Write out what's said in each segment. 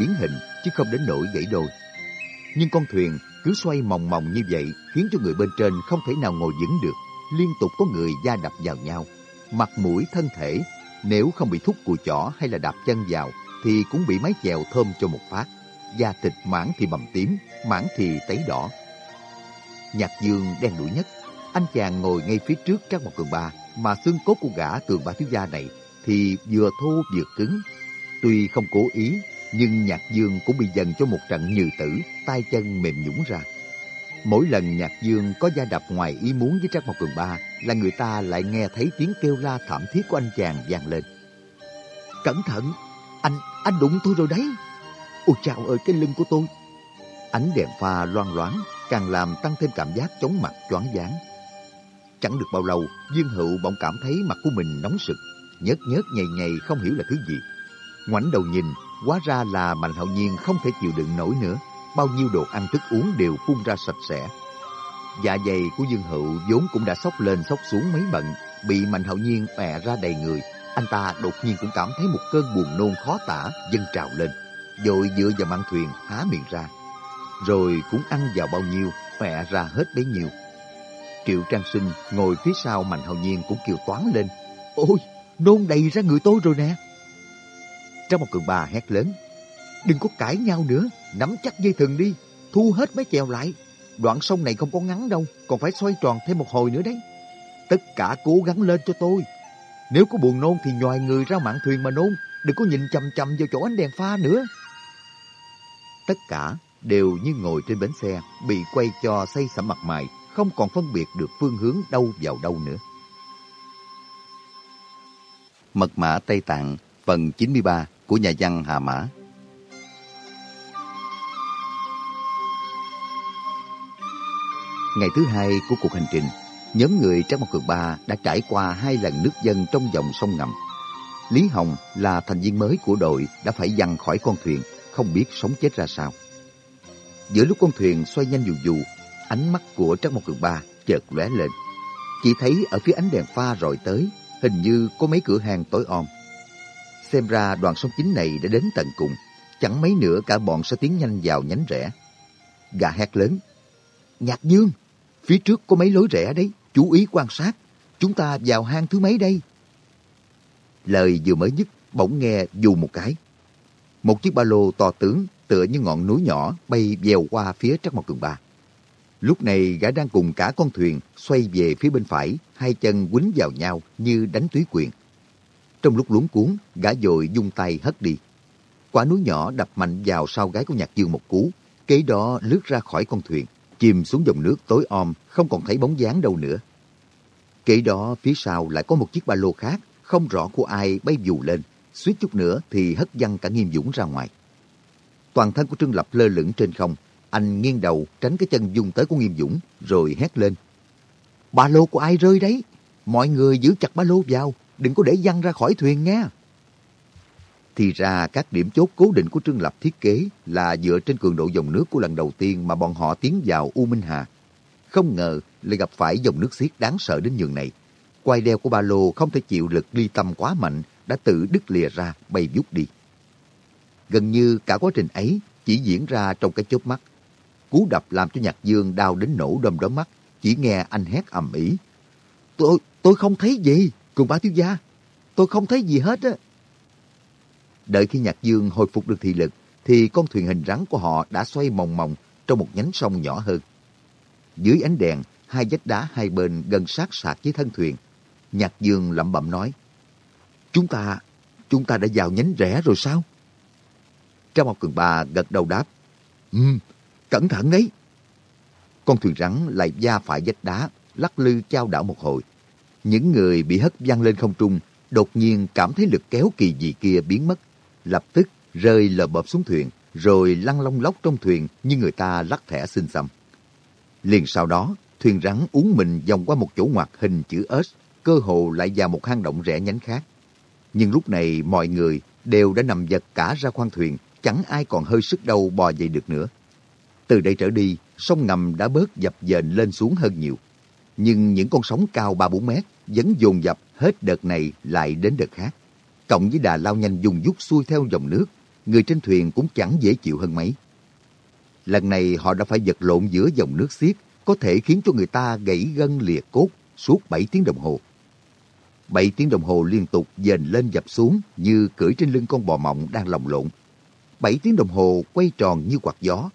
biến hình chứ không đến nỗi gãy đôi. Nhưng con thuyền cứ xoay mòng mòng như vậy khiến cho người bên trên không thể nào ngồi vững được. Liên tục có người da đập vào nhau. Mặt mũi thân thể nếu không bị thúc cùi chỏ hay là đạp chân vào thì cũng bị mái chèo thơm cho một phát. Da thịt mảng thì bầm tím, mảng thì tấy đỏ. Nhạc dương đen đuổi nhất. Anh chàng ngồi ngay phía trước Trác Mộc Cường Ba mà xương cốt của gã tường ba thiếu gia này thì vừa thô vừa cứng. Tuy không cố ý, nhưng Nhạc Dương cũng bị dần cho một trận nhừ tử, tay chân mềm nhũng ra. Mỗi lần Nhạc Dương có gia đập ngoài ý muốn với Trác Mộc Cường Ba là người ta lại nghe thấy tiếng kêu la thảm thiết của anh chàng vang lên. Cẩn thận, anh, anh đụng tôi rồi đấy. Ôi chào ơi, cái lưng của tôi. Ánh đèn pha loang loáng càng làm tăng thêm cảm giác chóng mặt choáng váng. Chẳng được bao lâu, Dương Hữu bỗng cảm thấy mặt của mình nóng sực, nhớt nhớt nhầy nhầy không hiểu là thứ gì. Ngoảnh đầu nhìn, hóa ra là Mạnh Hạo Nhiên không thể chịu đựng nổi nữa. Bao nhiêu đồ ăn thức uống đều phun ra sạch sẽ. Dạ dày của Dương Hữu vốn cũng đã sốc lên sốc xuống mấy bận, bị Mạnh Hạo Nhiên bè ra đầy người. Anh ta đột nhiên cũng cảm thấy một cơn buồn nôn khó tả dâng trào lên. Rồi dựa vào mạn thuyền há miệng ra. Rồi cũng ăn vào bao nhiêu, bè ra hết bấy nhiêu. Triệu Trang Sinh ngồi phía sau Mạnh Hạo Nhiên cũng kêu toán lên. Ôi, nôn đầy ra người tôi rồi nè. Trong một cường bà hét lớn. Đừng có cãi nhau nữa, nắm chắc dây thừng đi, thu hết mấy chèo lại. Đoạn sông này không có ngắn đâu, còn phải xoay tròn thêm một hồi nữa đấy. Tất cả cố gắng lên cho tôi. Nếu có buồn nôn thì nhòi người ra mạn thuyền mà nôn, đừng có nhìn chầm chầm vào chỗ ánh đèn pha nữa. Tất cả đều như ngồi trên bến xe, bị quay cho xây sẩm mặt mày, không còn phân biệt được phương hướng đâu vào đâu nữa. Mật mã Tây Tạng phần 93 của nhà văn Hà Mã Ngày thứ hai của cuộc hành trình, nhóm người Trác Mộc Cường Ba đã trải qua hai lần nước dân trong dòng sông ngầm. Lý Hồng là thành viên mới của đội đã phải dằn khỏi con thuyền, không biết sống chết ra sao. Giữa lúc con thuyền xoay nhanh dù dù, ánh mắt của Trác Mộc Cường Ba chợt lóe lên. Chỉ thấy ở phía ánh đèn pha rồi tới, hình như có mấy cửa hàng tối om. Xem ra đoàn sông chính này đã đến tận cùng, chẳng mấy nữa cả bọn sẽ tiến nhanh vào nhánh rẽ. Gà hét lớn, Nhạc Dương, phía trước có mấy lối rẽ đấy, chú ý quan sát, chúng ta vào hang thứ mấy đây? Lời vừa mới dứt, bỗng nghe dù một cái. Một chiếc ba lô to tướng tựa như ngọn núi nhỏ bay dèo qua phía Trắc Mộc Cường Ba. Lúc này gã đang cùng cả con thuyền xoay về phía bên phải, hai chân quýnh vào nhau như đánh túy quyền. Trong lúc luống cuốn, gã dội dung tay hất đi. Quả núi nhỏ đập mạnh vào sau gái của Nhạc Dương một cú, kế đó lướt ra khỏi con thuyền, chìm xuống dòng nước tối om, không còn thấy bóng dáng đâu nữa. Kế đó phía sau lại có một chiếc ba lô khác, không rõ của ai bay dù lên, suýt chút nữa thì hất văng cả Nghiêm Dũng ra ngoài. Toàn thân của Trương Lập lơ lửng trên không, anh nghiêng đầu tránh cái chân dung tới của Nghiêm Dũng, rồi hét lên. Ba lô của ai rơi đấy? Mọi người giữ chặt ba lô vào, đừng có để văng ra khỏi thuyền nghe. Thì ra các điểm chốt cố định của Trương Lập thiết kế là dựa trên cường độ dòng nước của lần đầu tiên mà bọn họ tiến vào U Minh Hà. Không ngờ lại gặp phải dòng nước xiết đáng sợ đến nhường này. Quai đeo của ba lô không thể chịu lực ly tâm quá mạnh, đã tự đứt lìa ra, bay vút đi. Gần như cả quá trình ấy chỉ diễn ra trong cái chớp mắt. Cú đập làm cho Nhạc Dương đau đến nổ đom đóm mắt, chỉ nghe anh hét ầm ĩ. Tôi, tôi không thấy gì, cường bá thiếu gia. Tôi không thấy gì hết á. Đợi khi Nhạc Dương hồi phục được thị lực, thì con thuyền hình rắn của họ đã xoay mòng mòng trong một nhánh sông nhỏ hơn. Dưới ánh đèn, hai vách đá hai bên gần sát sạc với thân thuyền. Nhạc Dương lẩm bẩm nói, Chúng ta, chúng ta đã vào nhánh rẽ rồi sao? Trong một cường bà gật đầu đáp, Ừ, cẩn thận ấy. Con thuyền rắn lại da phải vách đá, lắc lư trao đảo một hồi. Những người bị hất văng lên không trung, đột nhiên cảm thấy lực kéo kỳ dị kia biến mất, lập tức rơi lờ bợp xuống thuyền, rồi lăn long lóc trong thuyền như người ta lắc thẻ xin xăm. Liền sau đó, thuyền rắn uống mình vòng qua một chỗ ngoặt hình chữ S, cơ hồ lại vào một hang động rẽ nhánh khác. Nhưng lúc này mọi người đều đã nằm giật cả ra khoang thuyền, chẳng ai còn hơi sức đâu bò dậy được nữa. Từ đây trở đi, sông ngầm đã bớt dập dềnh lên xuống hơn nhiều. Nhưng những con sóng cao 3-4 mét vẫn dồn dập hết đợt này lại đến đợt khác. Cộng với đà lao nhanh dùng dút xuôi theo dòng nước, người trên thuyền cũng chẳng dễ chịu hơn mấy. Lần này họ đã phải vật lộn giữa dòng nước xiết, có thể khiến cho người ta gãy gân lìa cốt suốt 7 tiếng đồng hồ. 7 tiếng đồng hồ liên tục dền lên dập xuống như cưỡi trên lưng con bò mộng đang lồng lộn. 7 tiếng đồng hồ quay tròn như quạt gió.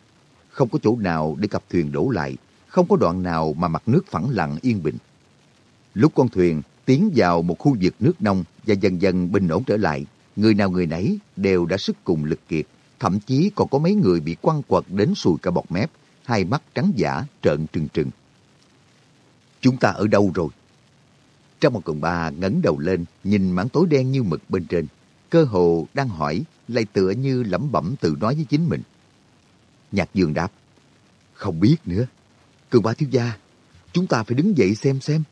Không có chỗ nào để cặp thuyền đổ lại, không có đoạn nào mà mặt nước phẳng lặng yên bình. Lúc con thuyền tiến vào một khu vực nước nông và dần dần bình ổn trở lại, người nào người nấy đều đã sức cùng lực kiệt, thậm chí còn có mấy người bị quăng quật đến sùi cả bọt mép, hai mắt trắng giả trợn trừng trừng. Chúng ta ở đâu rồi? Trong một cường ba ngẩng đầu lên, nhìn mảng tối đen như mực bên trên. Cơ hồ đang hỏi, lại tựa như lẩm bẩm tự nói với chính mình. Nhạc dương đáp, không biết nữa. Cường ba thiếu gia, chúng ta phải đứng dậy xem xem.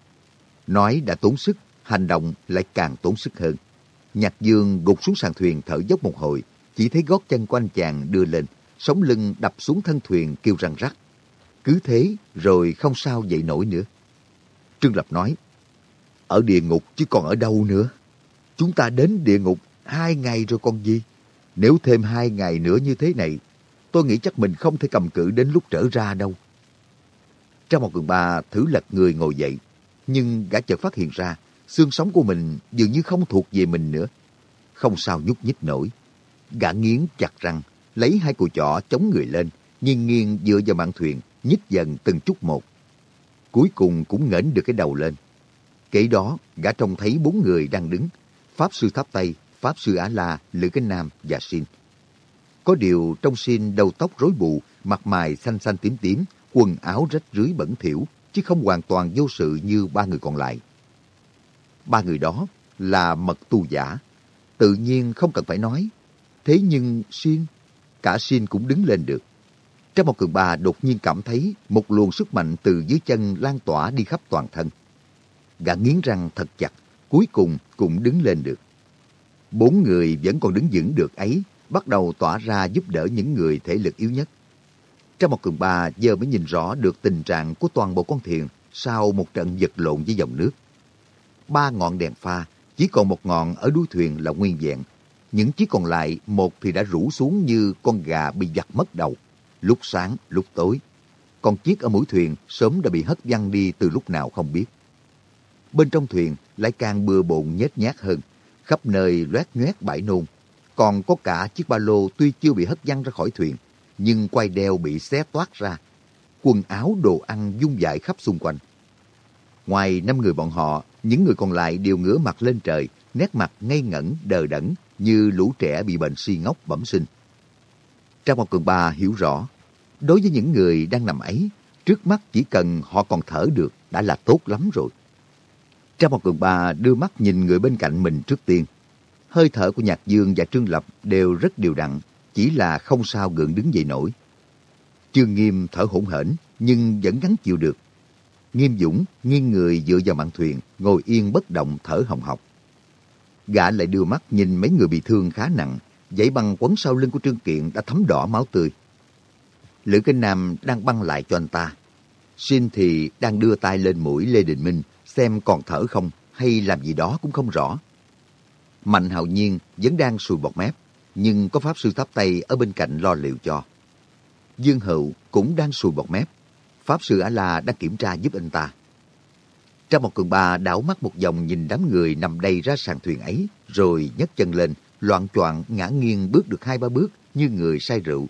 Nói đã tốn sức, hành động lại càng tốn sức hơn. Nhạc dương gục xuống sàn thuyền thở dốc một hồi, chỉ thấy gót chân của anh chàng đưa lên, sống lưng đập xuống thân thuyền kêu răng rắc. Cứ thế rồi không sao dậy nổi nữa. Trương Lập nói, ở địa ngục chứ còn ở đâu nữa. Chúng ta đến địa ngục hai ngày rồi còn gì. Nếu thêm hai ngày nữa như thế này, tôi nghĩ chắc mình không thể cầm cự đến lúc trở ra đâu. Trong một cường ba thử lật người ngồi dậy, nhưng gã chợt phát hiện ra xương sống của mình dường như không thuộc về mình nữa. Không sao nhúc nhích nổi. Gã nghiến chặt răng, lấy hai cùi chỏ chống người lên, nghiêng nghiêng dựa vào mạn thuyền, nhích dần từng chút một. Cuối cùng cũng ngẩng được cái đầu lên. Kể đó, gã trông thấy bốn người đang đứng. Pháp Sư Tháp Tây, Pháp Sư Á La, Lữ Cái Nam và Sin. Có điều trong Sin đầu tóc rối bù, mặt mày xanh xanh tím tím, quần áo rách rưới bẩn thỉu, chứ không hoàn toàn vô sự như ba người còn lại. Ba người đó là mật tu giả. Tự nhiên không cần phải nói. Thế nhưng xin cả xin cũng đứng lên được. Trong một cường bà đột nhiên cảm thấy một luồng sức mạnh từ dưới chân lan tỏa đi khắp toàn thân. Gã nghiến răng thật chặt, cuối cùng cũng đứng lên được. Bốn người vẫn còn đứng vững được ấy, bắt đầu tỏa ra giúp đỡ những người thể lực yếu nhất. Trong một cường ba giờ mới nhìn rõ được tình trạng của toàn bộ con thuyền sau một trận vật lộn với dòng nước. Ba ngọn đèn pha, chỉ còn một ngọn ở đuôi thuyền là nguyên vẹn. Những chiếc còn lại, một thì đã rủ xuống như con gà bị giặt mất đầu, lúc sáng, lúc tối. Còn chiếc ở mũi thuyền sớm đã bị hất văng đi từ lúc nào không biết. Bên trong thuyền lại càng bừa bộn nhét nhát hơn, khắp nơi loét nhoét bãi nôn. Còn có cả chiếc ba lô tuy chưa bị hất văng ra khỏi thuyền, nhưng quai đeo bị xé toát ra. Quần áo, đồ ăn dung dại khắp xung quanh. Ngoài năm người bọn họ, những người còn lại đều ngửa mặt lên trời, nét mặt ngây ngẩn, đờ đẫn như lũ trẻ bị bệnh suy ngốc bẩm sinh. Trang một Cường Ba hiểu rõ, đối với những người đang nằm ấy, trước mắt chỉ cần họ còn thở được đã là tốt lắm rồi. Trang một Cường Ba đưa mắt nhìn người bên cạnh mình trước tiên. Hơi thở của Nhạc Dương và Trương Lập đều rất đều đặn, chỉ là không sao gượng đứng dậy nổi. Trương Nghiêm thở hổn hển nhưng vẫn gắng chịu được. Nghiêm Dũng nghiêng người dựa vào mạn thuyền, ngồi yên bất động thở hồng hộc. Gã lại đưa mắt nhìn mấy người bị thương khá nặng, dãy băng quấn sau lưng của Trương Kiện đã thấm đỏ máu tươi. Lữ Kinh Nam đang băng lại cho anh ta. Xin thì đang đưa tay lên mũi Lê Đình Minh xem còn thở không hay làm gì đó cũng không rõ. Mạnh hào nhiên vẫn đang sùi bọt mép, nhưng có Pháp Sư Tháp Tây ở bên cạnh lo liệu cho. Dương Hữu cũng đang sùi bọt mép. Pháp Sư Á-La đang kiểm tra giúp anh ta. Trong một cường ba đảo mắt một vòng nhìn đám người nằm đầy ra sàn thuyền ấy, rồi nhấc chân lên, loạn choạng ngã nghiêng bước được hai ba bước như người say rượu.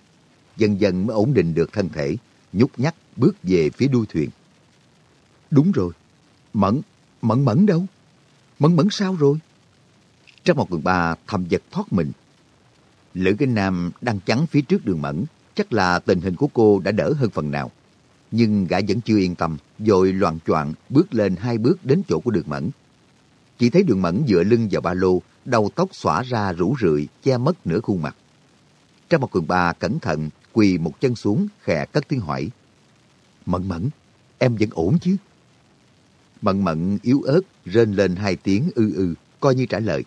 Dần dần mới ổn định được thân thể, nhúc nhắc bước về phía đuôi thuyền. Đúng rồi, Mẫn, Mẫn Mẫn đâu? Mẫn Mẫn sao rồi? Trong một cường ba thầm giật thoát mình. Lữ Kinh Nam đang chắn phía trước đường Mẫn, chắc là tình hình của cô đã đỡ hơn phần nào. Nhưng gã vẫn chưa yên tâm, rồi loạn choạng bước lên hai bước đến chỗ của đường Mẫn. Chỉ thấy đường Mẫn dựa lưng vào ba lô, đầu tóc xõa ra rủ rượi, che mất nửa khuôn mặt. Trong một cường ba cẩn thận, quỳ một chân xuống, khẽ cất tiếng hỏi. Mẫn Mẫn, em vẫn ổn chứ? Mận mận yếu ớt rên lên hai tiếng ư ư, coi như trả lời.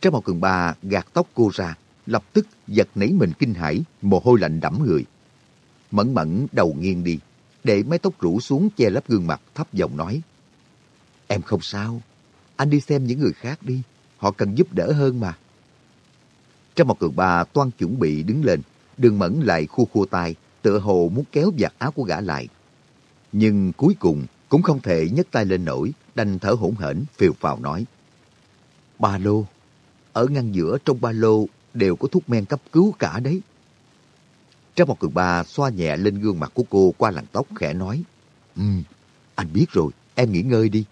trong một cường ba gạt tóc cô ra, lập tức giật nảy mình kinh hãi, mồ hôi lạnh đẫm người. Mẫn mẫn đầu nghiêng đi, để mái tóc rủ xuống che lấp gương mặt thấp giọng nói. Em không sao, anh đi xem những người khác đi, họ cần giúp đỡ hơn mà. Trong một cường ba toan chuẩn bị đứng lên, đường mẫn lại khu khua tay, tựa hồ muốn kéo giặt áo của gã lại. Nhưng cuối cùng cũng không thể nhấc tay lên nổi, đành thở hổn hển, phiều phào nói. Ba lô, ở ngăn giữa trong ba lô đều có thuốc men cấp cứu cả đấy. Trang một cường ba xoa nhẹ lên gương mặt của cô qua làn tóc khẽ nói. Ừ, anh biết rồi, em nghỉ ngơi đi.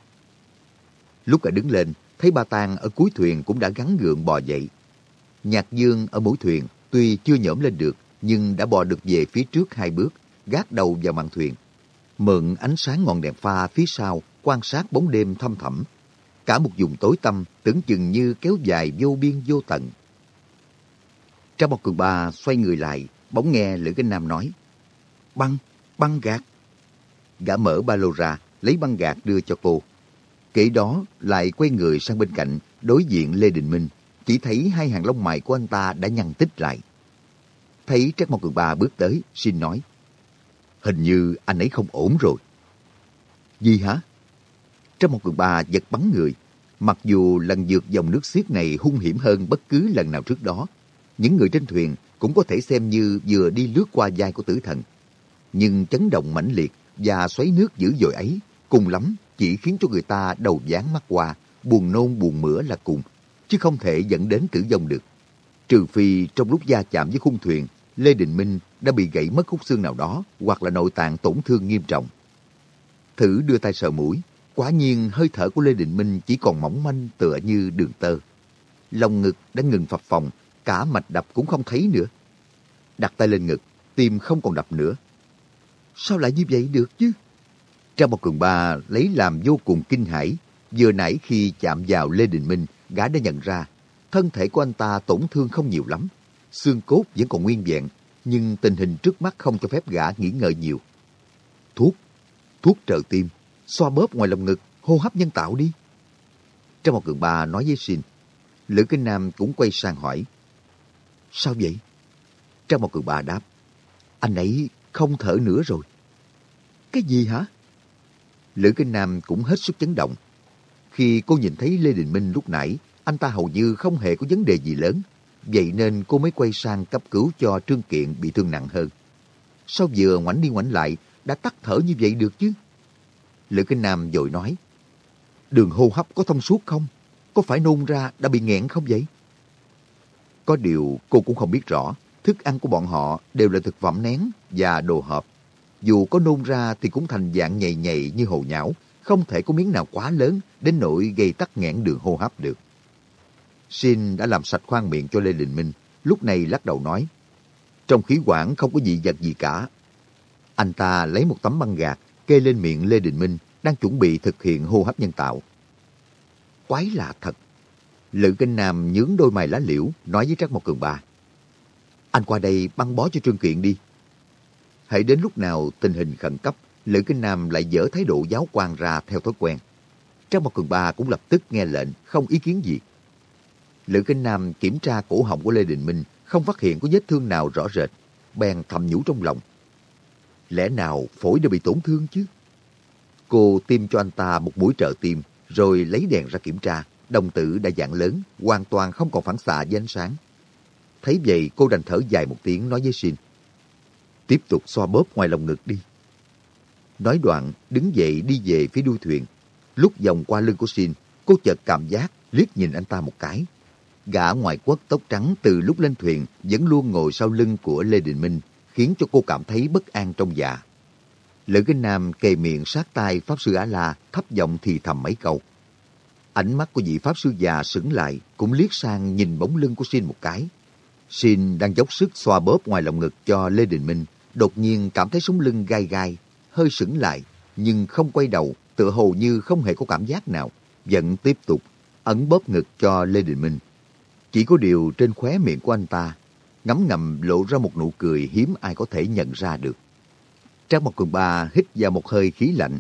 Lúc cả đứng lên, thấy ba tang ở cuối thuyền cũng đã gắn gượng bò dậy. Nhạc dương ở mũi thuyền, tuy chưa nhổm lên được, nhưng đã bò được về phía trước hai bước, gác đầu vào mạn thuyền. Mượn ánh sáng ngọn đèn pha phía sau, quan sát bóng đêm thâm thẳm. Cả một vùng tối tăm, tưởng chừng như kéo dài vô biên vô tận. Trang bọc cường ba xoay người lại, bỗng nghe Lữ Kinh Nam nói, Băng, băng gạt. Gã mở ba lô ra, lấy băng gạt đưa cho cô. Kể đó lại quay người sang bên cạnh, đối diện Lê Đình Minh, chỉ thấy hai hàng lông mày của anh ta đã nhăn tích lại. Thấy Trác Mộc Cường Ba bước tới, xin nói, hình như anh ấy không ổn rồi. Gì hả? Trác Mộc Cường Ba giật bắn người, mặc dù lần vượt dòng nước xiết này hung hiểm hơn bất cứ lần nào trước đó, những người trên thuyền cũng có thể xem như vừa đi lướt qua vai của tử thần. Nhưng chấn động mãnh liệt và xoáy nước dữ dội ấy, cùng lắm chỉ khiến cho người ta đầu dán mắt qua, buồn nôn buồn mửa là cùng, chứ không thể dẫn đến tử vong được. Trừ phi trong lúc gia chạm với khung thuyền, Lê Đình Minh đã bị gãy mất khúc xương nào đó hoặc là nội tạng tổn thương nghiêm trọng. Thử đưa tay sờ mũi, quả nhiên hơi thở của Lê Đình Minh chỉ còn mỏng manh tựa như đường tơ. Lòng ngực đã ngừng phập phồng, cả mạch đập cũng không thấy nữa. Đặt tay lên ngực, tim không còn đập nữa. Sao lại như vậy được chứ? Trang một cường ba lấy làm vô cùng kinh hãi. Vừa nãy khi chạm vào Lê Đình Minh, gã đã nhận ra thân thể của anh ta tổn thương không nhiều lắm. Xương cốt vẫn còn nguyên vẹn, nhưng tình hình trước mắt không cho phép gã nghỉ ngơi nhiều. Thuốc, thuốc trợ tim, xoa bóp ngoài lồng ngực, hô hấp nhân tạo đi. trong một cường ba nói với Xin. Lữ Kinh Nam cũng quay sang hỏi. Sao vậy? Trang một cường bà đáp. Anh ấy không thở nữa rồi. Cái gì hả? Lữ Kinh Nam cũng hết sức chấn động. Khi cô nhìn thấy Lê Đình Minh lúc nãy, anh ta hầu như không hề có vấn đề gì lớn. Vậy nên cô mới quay sang cấp cứu cho Trương Kiện bị thương nặng hơn. Sao vừa ngoảnh đi ngoảnh lại, đã tắt thở như vậy được chứ? Lữ Kinh Nam vội nói, đường hô hấp có thông suốt không? Có phải nôn ra đã bị nghẹn không vậy? Có điều cô cũng không biết rõ, thức ăn của bọn họ đều là thực phẩm nén và đồ hộp. Dù có nôn ra thì cũng thành dạng nhầy nhầy như hồ nhão, không thể có miếng nào quá lớn đến nỗi gây tắc nghẽn đường hô hấp được. Xin đã làm sạch khoang miệng cho Lê Đình Minh, lúc này lắc đầu nói, trong khí quản không có gì vật gì cả. Anh ta lấy một tấm băng gạc, kê lên miệng Lê Đình Minh, đang chuẩn bị thực hiện hô hấp nhân tạo. Quái lạ thật. Lữ Kinh Nam nhướng đôi mày lá liễu, nói với Trác Mộc Cường Ba. Anh qua đây băng bó cho Trương Kiện đi. Hãy đến lúc nào tình hình khẩn cấp, Lữ Kinh Nam lại dở thái độ giáo quan ra theo thói quen. Trác Mộc Cường Ba cũng lập tức nghe lệnh, không ý kiến gì. Lữ Kinh Nam kiểm tra cổ họng của Lê Đình Minh, không phát hiện có vết thương nào rõ rệt, bèn thầm nhủ trong lòng. Lẽ nào phổi đã bị tổn thương chứ? Cô tiêm cho anh ta một mũi trợ tim, rồi lấy đèn ra kiểm tra. Đồng tử đã dạng lớn, hoàn toàn không còn phản xạ với ánh sáng. Thấy vậy cô đành thở dài một tiếng nói với Shin. Tiếp tục xoa bóp ngoài lòng ngực đi. Nói đoạn, đứng dậy đi về phía đuôi thuyền. Lúc vòng qua lưng của Shin, cô chợt cảm giác liếc nhìn anh ta một cái. Gã ngoài quốc tóc trắng từ lúc lên thuyền vẫn luôn ngồi sau lưng của Lê Đình Minh, khiến cho cô cảm thấy bất an trong dạ. Lữ Kinh Nam kề miệng sát tai Pháp Sư Á-La thấp giọng thì thầm mấy câu. Ánh mắt của vị Pháp Sư già sững lại, cũng liếc sang nhìn bóng lưng của Xin một cái. Xin đang dốc sức xoa bóp ngoài lòng ngực cho Lê Đình Minh, đột nhiên cảm thấy sống lưng gai gai, hơi sững lại, nhưng không quay đầu, tựa hồ như không hề có cảm giác nào, vẫn tiếp tục ấn bóp ngực cho Lê Đình Minh. Chỉ có điều trên khóe miệng của anh ta, ngấm ngầm lộ ra một nụ cười hiếm ai có thể nhận ra được. Trang một cường ba hít vào một hơi khí lạnh.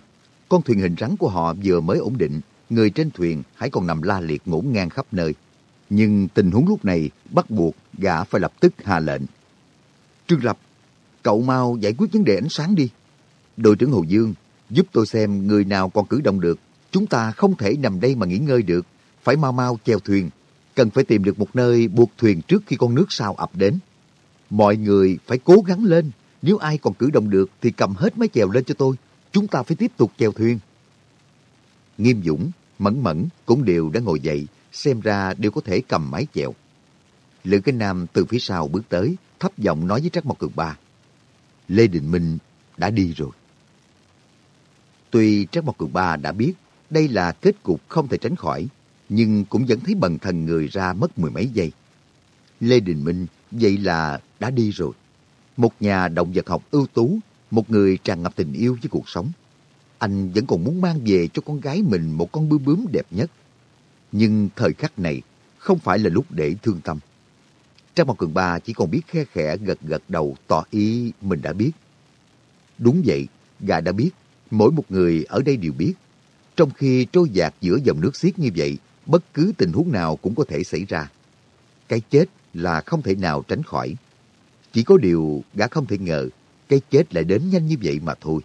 Con thuyền hình rắn của họ vừa mới ổn định, người trên thuyền hãy còn nằm la liệt ngổn ngang khắp nơi. Nhưng tình huống lúc này bắt buộc gã phải lập tức hạ lệnh. Trương Lập, cậu mau giải quyết vấn đề ánh sáng đi. Đội trưởng Hồ Dương, giúp tôi xem người nào còn cử động được. Chúng ta không thể nằm đây mà nghỉ ngơi được, phải mau mau chèo thuyền. cần phải tìm được một nơi buộc thuyền trước khi con nước sau ập đến. Mọi người phải cố gắng lên, nếu ai còn cử động được thì cầm hết máy chèo lên cho tôi. Chúng ta phải tiếp tục chèo thuyền. Nghiêm Dũng, Mẫn Mẫn cũng đều đã ngồi dậy, xem ra đều có thể cầm mái chèo. Lữ Cái Nam từ phía sau bước tới, thấp giọng nói với Trác Mộc Cường Ba. Lê Đình Minh đã đi rồi. Tuy Trác Mộc Cường Ba đã biết đây là kết cục không thể tránh khỏi, nhưng cũng vẫn thấy bần thần người ra mất mười mấy giây. Lê Đình Minh vậy là đã đi rồi. Một nhà động vật học ưu tú, một người tràn ngập tình yêu với cuộc sống. Anh vẫn còn muốn mang về cho con gái mình một con bướm bướm đẹp nhất. Nhưng thời khắc này không phải là lúc để thương tâm. Trang Mộc Cường Ba chỉ còn biết khe khẽ gật gật đầu tỏ ý mình đã biết. Đúng vậy, gà đã biết, mỗi một người ở đây đều biết. Trong khi trôi dạt giữa dòng nước xiết như vậy, bất cứ tình huống nào cũng có thể xảy ra. Cái chết là không thể nào tránh khỏi. Chỉ có điều gã không thể ngờ cái chết lại đến nhanh như vậy mà thôi.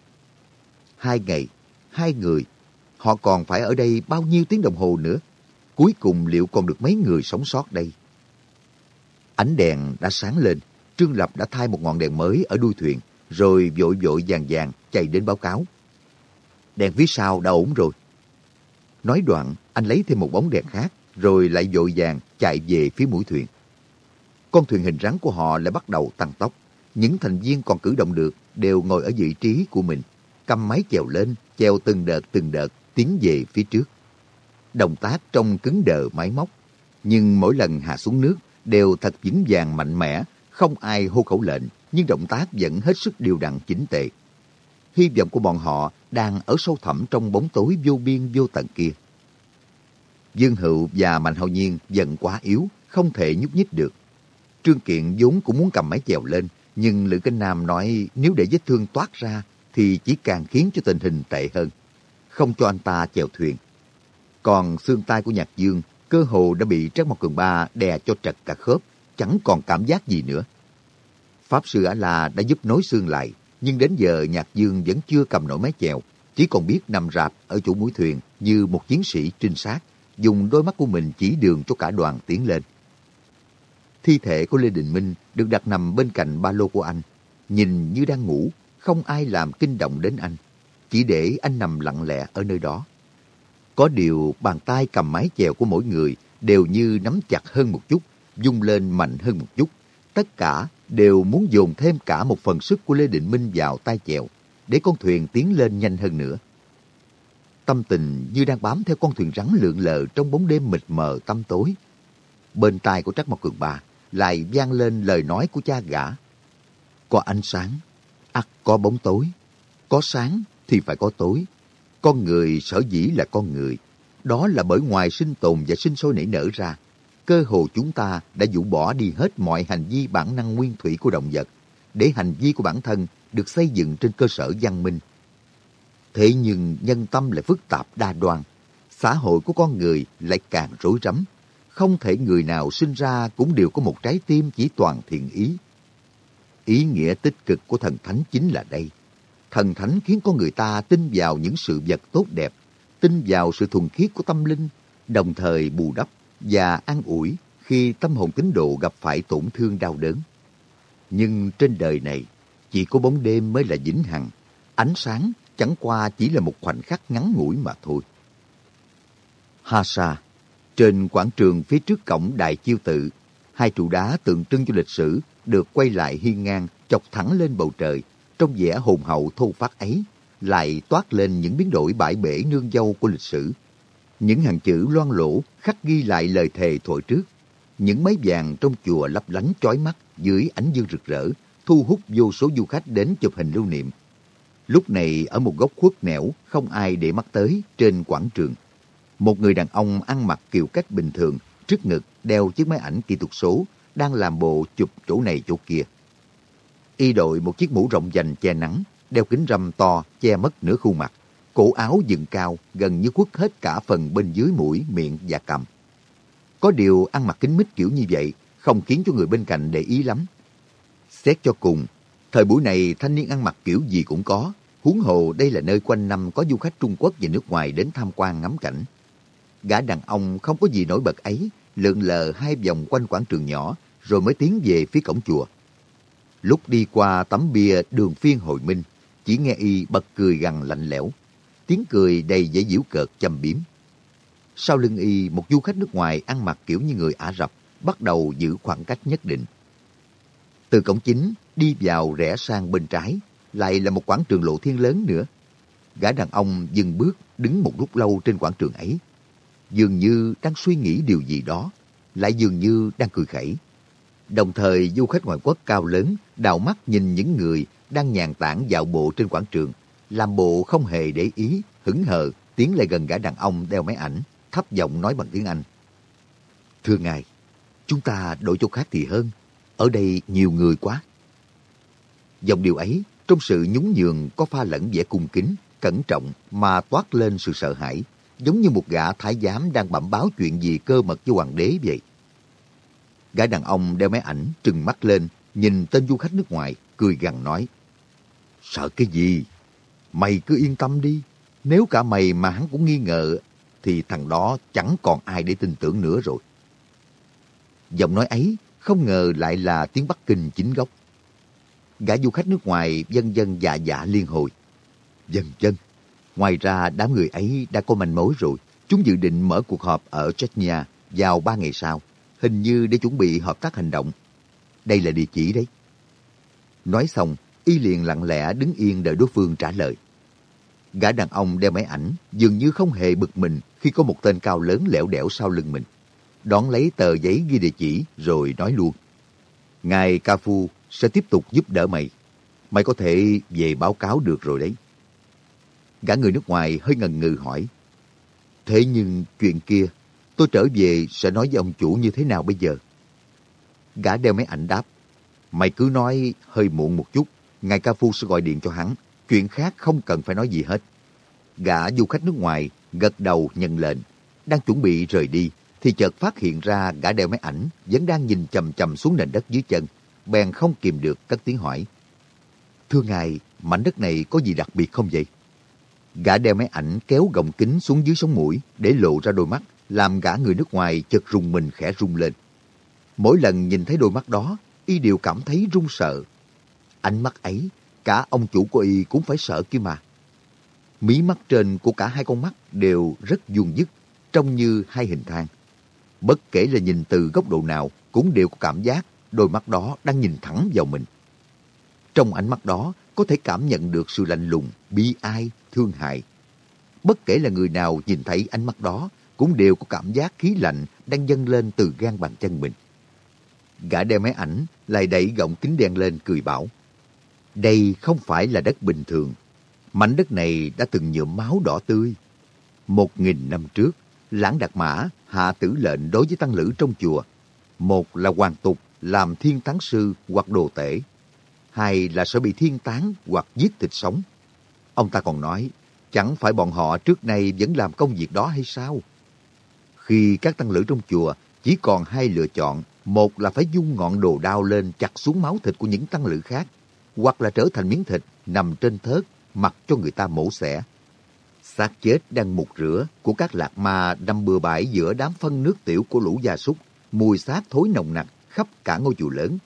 Hai ngày, hai người, họ còn phải ở đây bao nhiêu tiếng đồng hồ nữa? Cuối cùng liệu còn được mấy người sống sót đây? Ánh đèn đã sáng lên, Trương Lập đã thay một ngọn đèn mới ở đuôi thuyền, rồi vội vội vàng vàng chạy đến báo cáo. Đèn phía sau đã ổn rồi. Nói đoạn, anh lấy thêm một bóng đèn khác, rồi lại vội vàng chạy về phía mũi thuyền. Con thuyền hình rắn của họ lại bắt đầu tăng tốc. Những thành viên còn cử động được đều ngồi ở vị trí của mình, cầm máy chèo lên, chèo từng đợt từng đợt, tiến về phía trước. Động tác trông cứng đờ máy móc, nhưng mỗi lần hạ xuống nước đều thật vững vàng mạnh mẽ, không ai hô khẩu lệnh, nhưng động tác vẫn hết sức điều đặn chính tệ. Hy vọng của bọn họ đang ở sâu thẳm trong bóng tối vô biên vô tận kia. Dương Hữu và Mạnh Hậu Nhiên giận quá yếu, không thể nhúc nhích được. Trương Kiện vốn cũng muốn cầm máy chèo lên, nhưng Lữ Kinh Nam nói nếu để vết thương toát ra thì chỉ càng khiến cho tình hình tệ hơn. Không cho anh ta chèo thuyền. Còn xương tay của Nhạc Dương cơ hồ đã bị Trác Mộc Cường Ba đè cho trật cả khớp, chẳng còn cảm giác gì nữa. Pháp Sư Ả La đã giúp nối xương lại, nhưng đến giờ Nhạc Dương vẫn chưa cầm nổi mái chèo, chỉ còn biết nằm rạp ở chỗ mũi thuyền như một chiến sĩ trinh sát, dùng đôi mắt của mình chỉ đường cho cả đoàn tiến lên. Thi thể của Lê Đình Minh được đặt nằm bên cạnh ba lô của anh, nhìn như đang ngủ, không ai làm kinh động đến anh, chỉ để anh nằm lặng lẽ ở nơi đó. Có điều bàn tay cầm mái chèo của mỗi người đều như nắm chặt hơn một chút, dung lên mạnh hơn một chút. Tất cả đều muốn dồn thêm cả một phần sức của Lê Định Minh vào tay chèo, để con thuyền tiến lên nhanh hơn nữa. Tâm tình như đang bám theo con thuyền rắn lượn lờ trong bóng đêm mịt mờ tăm tối. Bên tai của Trắc Mộc Cường Ba lại vang lên lời nói của cha gã. Có ánh sáng, ắt có bóng tối. Có sáng thì phải có tối. Con người sở dĩ là con người. Đó là bởi ngoài sinh tồn và sinh sôi nảy nở ra, cơ hồ chúng ta đã dũ bỏ đi hết mọi hành vi bản năng nguyên thủy của động vật, để hành vi của bản thân được xây dựng trên cơ sở văn minh. Thế nhưng nhân tâm lại phức tạp đa đoan, xã hội của con người lại càng rối rắm. Không thể người nào sinh ra cũng đều có một trái tim chỉ toàn thiện ý. Ý nghĩa tích cực của thần thánh chính là đây thần thánh khiến con người ta tin vào những sự vật tốt đẹp, tin vào sự thuần khiết của tâm linh, đồng thời bù đắp và an ủi khi tâm hồn tín đồ gặp phải tổn thương đau đớn. Nhưng trên đời này, chỉ có bóng đêm mới là vĩnh hằng, ánh sáng chẳng qua chỉ là một khoảnh khắc ngắn ngủi mà thôi. Hasa, trên quảng trường phía trước cổng Đại Chiêu Tự, hai trụ đá tượng trưng cho lịch sử được quay lại hiên ngang chọc thẳng lên bầu trời, trong vẻ hồn hậu thô phát ấy, lại toát lên những biến đổi bãi bể nương dâu của lịch sử. Những hàng chữ loan lỗ khắc ghi lại lời thề thổi trước. Những máy vàng trong chùa lấp lánh chói mắt dưới ánh dương rực rỡ, thu hút vô số du khách đến chụp hình lưu niệm. Lúc này ở một góc khuất nẻo, không ai để mắt tới trên quảng trường. Một người đàn ông ăn mặc kiểu cách bình thường, trước ngực đeo chiếc máy ảnh kỹ thuật số, đang làm bộ chụp chỗ này chỗ kia. Y đội một chiếc mũ rộng dành che nắng, đeo kính râm to che mất nửa khuôn mặt. Cổ áo dựng cao, gần như quất hết cả phần bên dưới mũi, miệng và cằm. Có điều ăn mặc kính mít kiểu như vậy không khiến cho người bên cạnh để ý lắm. Xét cho cùng, thời buổi này thanh niên ăn mặc kiểu gì cũng có. Huống hồ đây là nơi quanh năm có du khách Trung Quốc và nước ngoài đến tham quan ngắm cảnh. Gã đàn ông không có gì nổi bật ấy lượn lờ hai vòng quanh quảng trường nhỏ, rồi mới tiến về phía cổng chùa. Lúc đi qua tấm bia đường phiên hội minh, chỉ nghe y bật cười gằn lạnh lẽo. Tiếng cười đầy dễ giễu cợt châm biếm. Sau lưng y, một du khách nước ngoài ăn mặc kiểu như người Ả Rập, bắt đầu giữ khoảng cách nhất định. Từ cổng chính, đi vào rẽ sang bên trái, lại là một quảng trường lộ thiên lớn nữa. Gã đàn ông dừng bước, đứng một lúc lâu trên quảng trường ấy. Dường như đang suy nghĩ điều gì đó, lại dường như đang cười khẩy. Đồng thời du khách ngoại quốc cao lớn đào mắt nhìn những người đang nhàn tản dạo bộ trên quảng trường, làm bộ không hề để ý, hững hờ tiến lại gần gã đàn ông đeo máy ảnh, thấp giọng nói bằng tiếng Anh. Thưa ngài, chúng ta đổi chỗ khác thì hơn, ở đây nhiều người quá. Dòng điều ấy, trong sự nhún nhường có pha lẫn vẻ cung kính, cẩn trọng mà toát lên sự sợ hãi, giống như một gã thái giám đang bẩm báo chuyện gì cơ mật với hoàng đế vậy. Gã đàn ông đeo máy ảnh trừng mắt lên, nhìn tên du khách nước ngoài, cười gằn nói. Sợ cái gì? Mày cứ yên tâm đi. Nếu cả mày mà hắn cũng nghi ngờ, thì thằng đó chẳng còn ai để tin tưởng nữa rồi. Giọng nói ấy không ngờ lại là tiếng Bắc Kinh chính gốc. Gã du khách nước ngoài dân dân dạ dạ liên hồi. Dân dân. Ngoài ra đám người ấy đã có manh mối rồi. Chúng dự định mở cuộc họp ở Chechnya vào ba ngày sau hình như để chuẩn bị hợp tác hành động. Đây là địa chỉ đấy. Nói xong, y liền lặng lẽ đứng yên đợi đối phương trả lời. Gã đàn ông đeo máy ảnh dường như không hề bực mình khi có một tên cao lớn lẻo đẻo sau lưng mình. Đón lấy tờ giấy ghi địa chỉ rồi nói luôn. Ngài Ca Phu sẽ tiếp tục giúp đỡ mày. Mày có thể về báo cáo được rồi đấy. Gã người nước ngoài hơi ngần ngừ hỏi. Thế nhưng chuyện kia Tôi trở về sẽ nói với ông chủ như thế nào bây giờ? Gã đeo máy ảnh đáp. Mày cứ nói hơi muộn một chút. Ngài Ca Phu sẽ gọi điện cho hắn. Chuyện khác không cần phải nói gì hết. Gã du khách nước ngoài gật đầu nhận lệnh. Đang chuẩn bị rời đi thì chợt phát hiện ra gã đeo máy ảnh vẫn đang nhìn chầm chầm xuống nền đất dưới chân. Bèn không kìm được cất tiếng hỏi. Thưa ngài, mảnh đất này có gì đặc biệt không vậy? Gã đeo máy ảnh kéo gọng kính xuống dưới sống mũi để lộ ra đôi mắt làm gã người nước ngoài chợt rùng mình khẽ rung lên. Mỗi lần nhìn thấy đôi mắt đó, y đều cảm thấy run sợ. Ánh mắt ấy, cả ông chủ của y cũng phải sợ kia mà. Mí mắt trên của cả hai con mắt đều rất vuông dứt, trông như hai hình thang. Bất kể là nhìn từ góc độ nào, cũng đều có cảm giác đôi mắt đó đang nhìn thẳng vào mình. Trong ánh mắt đó, có thể cảm nhận được sự lạnh lùng, bi ai, thương hại. Bất kể là người nào nhìn thấy ánh mắt đó cũng đều có cảm giác khí lạnh đang dâng lên từ gan bàn chân mình. Gã đeo máy ảnh lại đẩy gọng kính đen lên cười bảo. Đây không phải là đất bình thường. Mảnh đất này đã từng nhuộm máu đỏ tươi. Một nghìn năm trước, lãng đạt mã hạ tử lệnh đối với tăng lữ trong chùa. Một là hoàng tục làm thiên tán sư hoặc đồ tể. Hai là sẽ bị thiên tán hoặc giết thịt sống. Ông ta còn nói, chẳng phải bọn họ trước nay vẫn làm công việc đó hay sao? Khi các tăng lữ trong chùa chỉ còn hai lựa chọn, một là phải dung ngọn đồ đao lên chặt xuống máu thịt của những tăng lữ khác, hoặc là trở thành miếng thịt nằm trên thớt, mặc cho người ta mổ xẻ. xác chết đang mục rửa của các lạc ma nằm bừa bãi giữa đám phân nước tiểu của lũ gia súc, mùi xác thối nồng nặc khắp cả ngôi chùa lớn.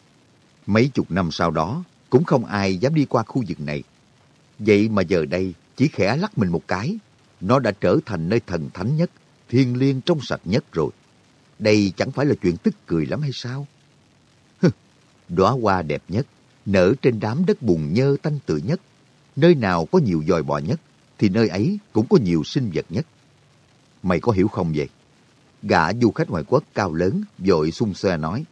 Mấy chục năm sau đó, cũng không ai dám đi qua khu vực này. Vậy mà giờ đây, chỉ khẽ lắc mình một cái, nó đã trở thành nơi thần thánh nhất thiên liêng trong sạch nhất rồi. Đây chẳng phải là chuyện tức cười lắm hay sao? Đóa hoa đẹp nhất, nở trên đám đất bùn nhơ tanh tưởi nhất. Nơi nào có nhiều dòi bò nhất, thì nơi ấy cũng có nhiều sinh vật nhất. Mày có hiểu không vậy? Gã du khách ngoại quốc cao lớn, vội xung xoe nói.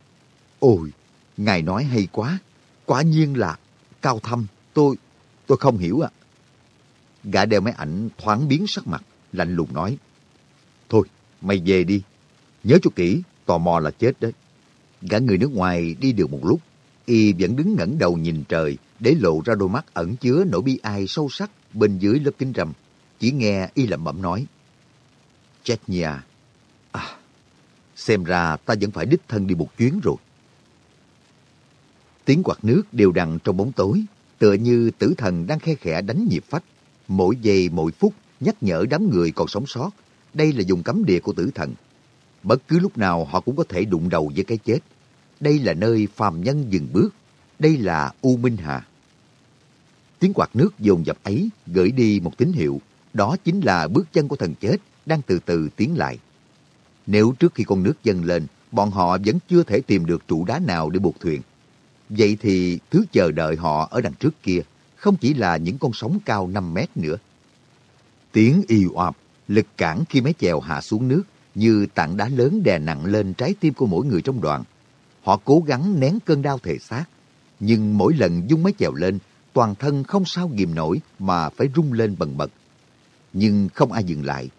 Ôi, ngài nói hay quá. Quả nhiên là cao thâm, tôi, tôi không hiểu ạ. À. Gã đeo máy ảnh thoáng biến sắc mặt, lạnh lùng nói. Thôi, mày về đi. Nhớ cho kỹ, tò mò là chết đấy. Gã người nước ngoài đi được một lúc, y vẫn đứng ngẩng đầu nhìn trời để lộ ra đôi mắt ẩn chứa nỗi bi ai sâu sắc bên dưới lớp kính râm. Chỉ nghe y lẩm bẩm nói. Chết nhà. À, xem ra ta vẫn phải đích thân đi một chuyến rồi. Tiếng quạt nước đều đặn trong bóng tối, tựa như tử thần đang khe khẽ đánh nhịp phách. Mỗi giây mỗi phút nhắc nhở đám người còn sống sót đây là dùng cấm địa của tử thần. Bất cứ lúc nào họ cũng có thể đụng đầu với cái chết. Đây là nơi phàm nhân dừng bước. Đây là U Minh Hà. Tiếng quạt nước dồn dập ấy gửi đi một tín hiệu. Đó chính là bước chân của thần chết đang từ từ tiến lại. Nếu trước khi con nước dâng lên, bọn họ vẫn chưa thể tìm được trụ đá nào để buộc thuyền. Vậy thì thứ chờ đợi họ ở đằng trước kia không chỉ là những con sóng cao 5 mét nữa. Tiếng y oạp, lực cản khi máy chèo hạ xuống nước như tảng đá lớn đè nặng lên trái tim của mỗi người trong đoàn. Họ cố gắng nén cơn đau thể xác, nhưng mỗi lần dung máy chèo lên, toàn thân không sao ghìm nổi mà phải rung lên bần bật. Nhưng không ai dừng lại.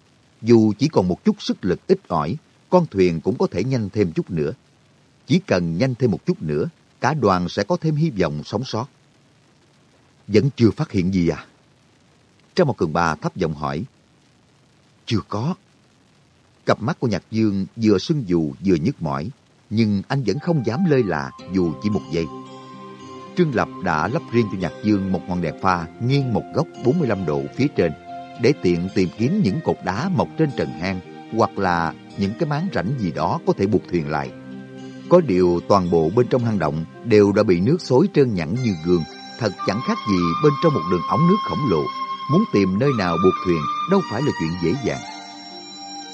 Dù chỉ còn một chút sức lực ít ỏi, con thuyền cũng có thể nhanh thêm chút nữa. Chỉ cần nhanh thêm một chút nữa, cả đoàn sẽ có thêm hy vọng sống sót. Vẫn chưa phát hiện gì à? Trong một cường bà thấp giọng hỏi. Chưa có. Cặp mắt của Nhạc Dương vừa sưng dù vừa nhức mỏi, nhưng anh vẫn không dám lơi là dù chỉ một giây. Trương Lập đã lắp riêng cho Nhạc Dương một ngọn đèn pha nghiêng một góc 45 độ phía trên, để tiện tìm kiếm những cột đá mọc trên trần hang hoặc là những cái máng rãnh gì đó có thể buộc thuyền lại. Có điều toàn bộ bên trong hang động đều đã bị nước xối trơn nhẵn như gương, thật chẳng khác gì bên trong một đường ống nước khổng lồ. Muốn tìm nơi nào buộc thuyền đâu phải là chuyện dễ dàng.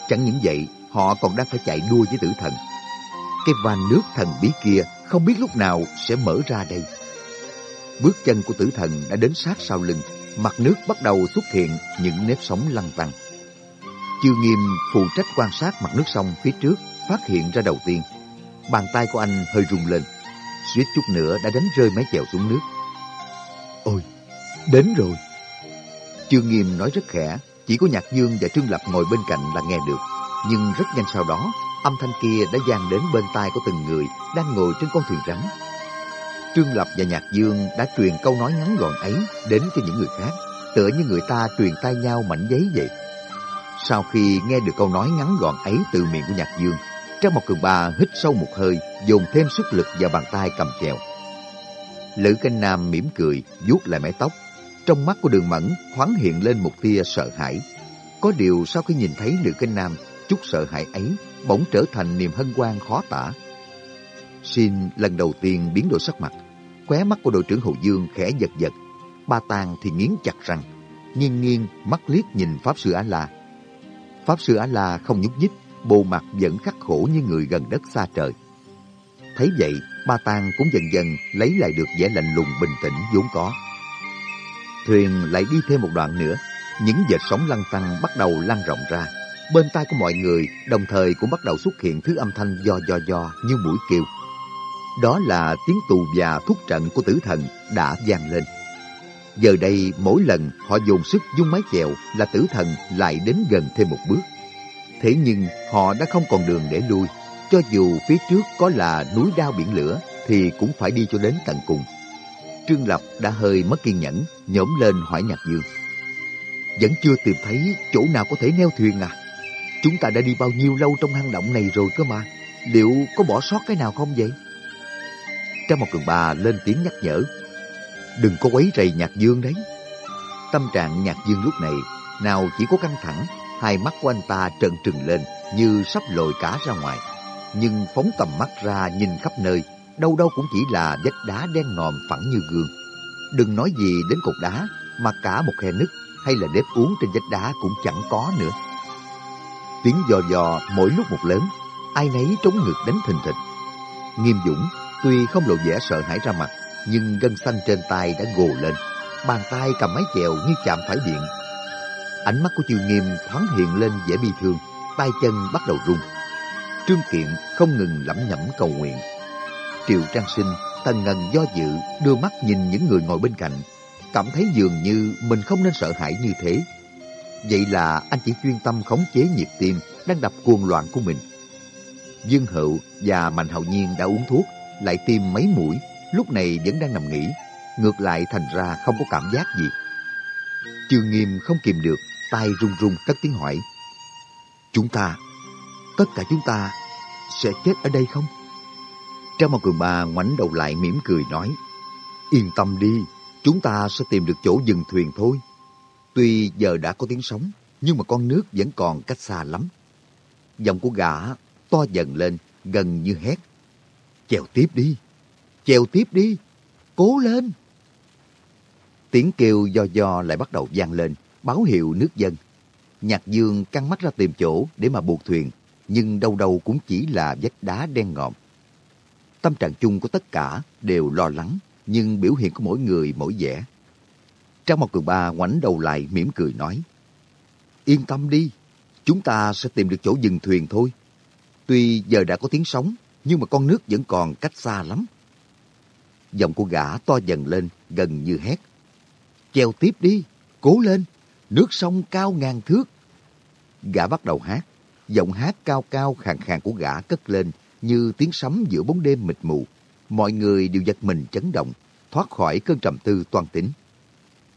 Chẳng những vậy, họ còn đang phải chạy đua với tử thần. Cái van nước thần bí kia không biết lúc nào sẽ mở ra đây. Bước chân của tử thần đã đến sát sau lưng, mặt nước bắt đầu xuất hiện những nếp sóng lăn tăng. Chư Nghiêm phụ trách quan sát mặt nước sông phía trước, phát hiện ra đầu tiên. Bàn tay của anh hơi rung lên, suýt chút nữa đã đánh rơi mái chèo xuống nước. Ôi, đến rồi. Trương Nghiêm nói rất khẽ, chỉ có Nhạc Dương và Trương Lập ngồi bên cạnh là nghe được. Nhưng rất nhanh sau đó, âm thanh kia đã vang đến bên tai của từng người đang ngồi trên con thuyền rắn. Trương Lập và Nhạc Dương đã truyền câu nói ngắn gọn ấy đến cho những người khác, tựa như người ta truyền tay nhau mảnh giấy vậy. Sau khi nghe được câu nói ngắn gọn ấy từ miệng của Nhạc Dương, Trang một cường ba hít sâu một hơi, dồn thêm sức lực vào bàn tay cầm chèo. Lữ canh nam mỉm cười, vuốt lại mái tóc. Trong mắt của đường mẫn thoáng hiện lên một tia sợ hãi. Có điều sau khi nhìn thấy Lữ canh nam, chút sợ hãi ấy bỗng trở thành niềm hân hoan khó tả. Xin lần đầu tiên biến đổi sắc mặt, khóe mắt của đội trưởng Hồ Dương khẽ giật giật. Ba Tàng thì nghiến chặt răng, nghiêng nghiêng mắt liếc nhìn Pháp Sư Á-La Pháp Sư Á-La không nhúc nhích, bộ mặt vẫn khắc khổ như người gần đất xa trời. Thấy vậy, Ba Tang cũng dần dần lấy lại được vẻ lạnh lùng bình tĩnh vốn có. Thuyền lại đi thêm một đoạn nữa, những vệt sóng lăn tăn bắt đầu lan rộng ra. Bên tai của mọi người đồng thời cũng bắt đầu xuất hiện thứ âm thanh do do do như mũi kêu. Đó là tiếng tù và thúc trận của tử thần đã vang lên. Giờ đây mỗi lần họ dùng sức dung mái chèo là tử thần lại đến gần thêm một bước. Thế nhưng họ đã không còn đường để lui. Cho dù phía trước có là núi đao biển lửa thì cũng phải đi cho đến tận cùng. Trương Lập đã hơi mất kiên nhẫn, nhổm lên hỏi Nhạc Dương. Vẫn chưa tìm thấy chỗ nào có thể neo thuyền à? Chúng ta đã đi bao nhiêu lâu trong hang động này rồi cơ mà. Liệu có bỏ sót cái nào không vậy? Trang một cường bà lên tiếng nhắc nhở đừng có quấy rầy Nhạc Dương đấy. Tâm trạng Nhạc Dương lúc này nào chỉ có căng thẳng, hai mắt của anh ta trợn trừng lên như sắp lội cả ra ngoài. Nhưng phóng tầm mắt ra nhìn khắp nơi, đâu đâu cũng chỉ là vách đá đen ngòm phẳng như gương. Đừng nói gì đến cột đá, mà cả một khe nứt hay là nếp uống trên vách đá cũng chẳng có nữa. Tiếng dò dò mỗi lúc một lớn, ai nấy trống ngực đánh thình thịch. Nghiêm Dũng tuy không lộ vẻ sợ hãi ra mặt, nhưng gân xanh trên tay đã gồ lên. Bàn tay cầm máy chèo như chạm phải điện. Ánh mắt của Chiêu Nghiêm thoáng hiện lên vẻ bi thương, tay chân bắt đầu run. Trương Kiện không ngừng lẩm nhẩm cầu nguyện. Triệu Trang Sinh tần ngần do dự, đưa mắt nhìn những người ngồi bên cạnh, cảm thấy dường như mình không nên sợ hãi như thế. Vậy là anh chỉ chuyên tâm khống chế nhịp tim đang đập cuồng loạn của mình. Dương Hậu và Mạnh Hậu Nhiên đã uống thuốc, lại tiêm mấy mũi lúc này vẫn đang nằm nghỉ, ngược lại thành ra không có cảm giác gì. Trương Nghiêm không kìm được, tay run run cất tiếng hỏi. Chúng ta, tất cả chúng ta sẽ chết ở đây không? Trang một cường bà ngoảnh đầu lại mỉm cười nói. Yên tâm đi, chúng ta sẽ tìm được chỗ dừng thuyền thôi. Tuy giờ đã có tiếng sóng, nhưng mà con nước vẫn còn cách xa lắm. Giọng của gã to dần lên, gần như hét. Chèo tiếp đi, chèo tiếp đi, cố lên. Tiếng kêu do do lại bắt đầu vang lên, báo hiệu nước dân. Nhạc dương căng mắt ra tìm chỗ để mà buộc thuyền, nhưng đâu đâu cũng chỉ là vách đá đen ngòm. Tâm trạng chung của tất cả đều lo lắng, nhưng biểu hiện của mỗi người mỗi vẻ. Trang một cường ba ngoảnh đầu lại mỉm cười nói, Yên tâm đi, chúng ta sẽ tìm được chỗ dừng thuyền thôi. Tuy giờ đã có tiếng sóng, nhưng mà con nước vẫn còn cách xa lắm. Giọng của gã to dần lên, gần như hét. Chèo tiếp đi, cố lên, nước sông cao ngàn thước. Gã bắt đầu hát, giọng hát cao cao khàn khàn của gã cất lên như tiếng sấm giữa bóng đêm mịt mù. Mọi người đều giật mình chấn động, thoát khỏi cơn trầm tư toan tính.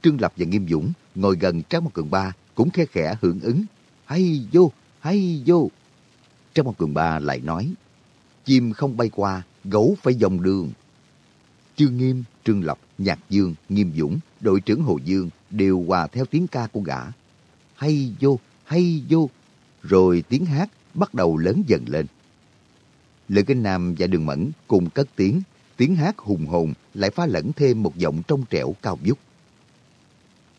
Trương Lập và Nghiêm Dũng ngồi gần Trang Một Cường Ba cũng khe khẽ hưởng ứng. Hay vô, hay vô. Trang Một Cường Ba lại nói, chim không bay qua, gấu phải dòng đường. Trương Nghiêm, Trương Lập, Nhạc Dương, Nghiêm Dũng, đội trưởng Hồ Dương đều hòa theo tiếng ca của gã. Hay vô, hay vô. Rồi tiếng hát bắt đầu lớn dần lên. Lữ Kinh Nam và Đường Mẫn cùng cất tiếng, tiếng hát hùng hồn lại pha lẫn thêm một giọng trong trẻo cao vút.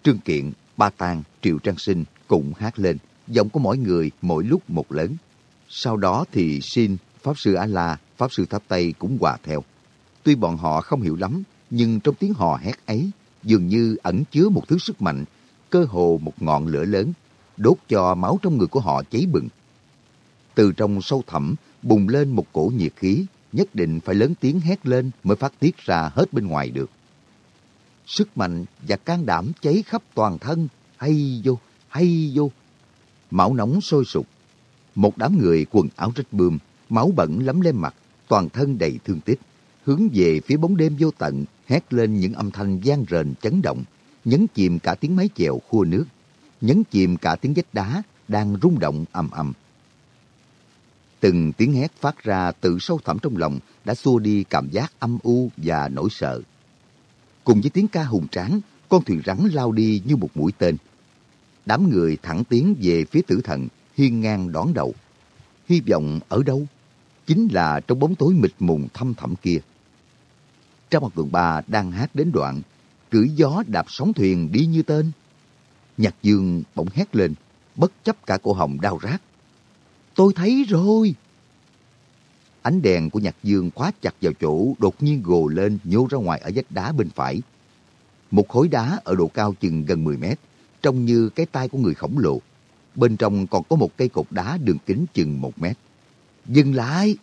Trương Kiện, Ba Tàng, Triệu Trang Sinh cũng hát lên, giọng của mỗi người mỗi lúc một lớn. Sau đó thì Sin, Pháp Sư A-La, Pháp Sư Tháp Tây cũng hòa theo. Tuy bọn họ không hiểu lắm, nhưng trong tiếng hò hét ấy dường như ẩn chứa một thứ sức mạnh, cơ hồ một ngọn lửa lớn, đốt cho máu trong người của họ cháy bừng. Từ trong sâu thẳm bùng lên một cổ nhiệt khí, nhất định phải lớn tiếng hét lên mới phát tiết ra hết bên ngoài được. Sức mạnh và can đảm cháy khắp toàn thân, hay vô, hay vô. Máu nóng sôi sục. Một đám người quần áo rách bươm, máu bẩn lấm lên mặt, toàn thân đầy thương tích, hướng về phía bóng đêm vô tận, hét lên những âm thanh gian rền chấn động, nhấn chìm cả tiếng máy chèo khua nước, nhấn chìm cả tiếng vách đá đang rung động ầm ầm. Từng tiếng hét phát ra từ sâu thẳm trong lòng đã xua đi cảm giác âm u và nỗi sợ. Cùng với tiếng ca hùng tráng, con thuyền rắn lao đi như một mũi tên. Đám người thẳng tiến về phía tử thần, hiên ngang đón đầu. Hy vọng ở đâu? Chính là trong bóng tối mịt mùng thăm thẳm kia. Trong một vườn bà đang hát đến đoạn, cưỡi gió đạp sóng thuyền đi như tên. Nhạc dương bỗng hét lên, bất chấp cả cổ họng đau rát. Tôi thấy rồi! Ánh đèn của nhạc dương khóa chặt vào chỗ đột nhiên gồ lên nhô ra ngoài ở vách đá bên phải. Một khối đá ở độ cao chừng gần 10 mét, trông như cái tay của người khổng lồ. Bên trong còn có một cây cột đá đường kính chừng một mét. Dừng lại!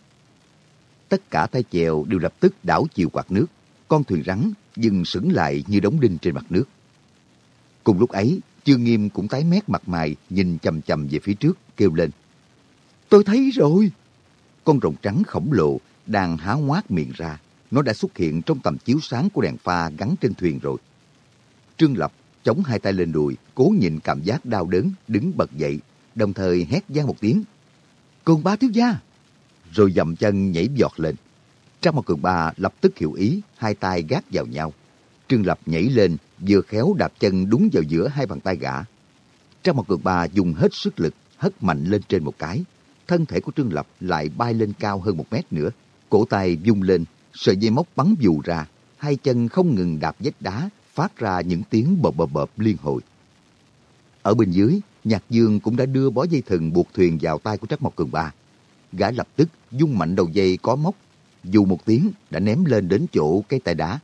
Tất cả tay chèo đều lập tức đảo chiều quạt nước. Con thuyền rắn dừng sững lại như đóng đinh trên mặt nước. Cùng lúc ấy, Trương Nghiêm cũng tái mét mặt mày, nhìn chầm chầm về phía trước, kêu lên. Tôi thấy rồi! Con rồng trắng khổng lồ đang há ngoác miệng ra. Nó đã xuất hiện trong tầm chiếu sáng của đèn pha gắn trên thuyền rồi. Trương Lập chống hai tay lên đùi, cố nhịn cảm giác đau đớn, đứng bật dậy, đồng thời hét gian một tiếng. côn ba thiếu gia! Rồi dậm chân nhảy giọt lên. Trang một cường ba lập tức hiểu ý, hai tay gác vào nhau. Trương Lập nhảy lên, vừa khéo đạp chân đúng vào giữa hai bàn tay gã. Trang một cường ba dùng hết sức lực, hất mạnh lên trên một cái. Thân thể của Trương Lập lại bay lên cao hơn một mét nữa. Cổ tay vung lên, sợi dây móc bắn dù ra. Hai chân không ngừng đạp vách đá, phát ra những tiếng bợp bợp bợp liên hồi. Ở bên dưới, Nhạc Dương cũng đã đưa bó dây thừng buộc thuyền vào tay của trác Mộc Cường Ba. Gã lập tức dung mạnh đầu dây có móc, dù một tiếng đã ném lên đến chỗ cái tay đá.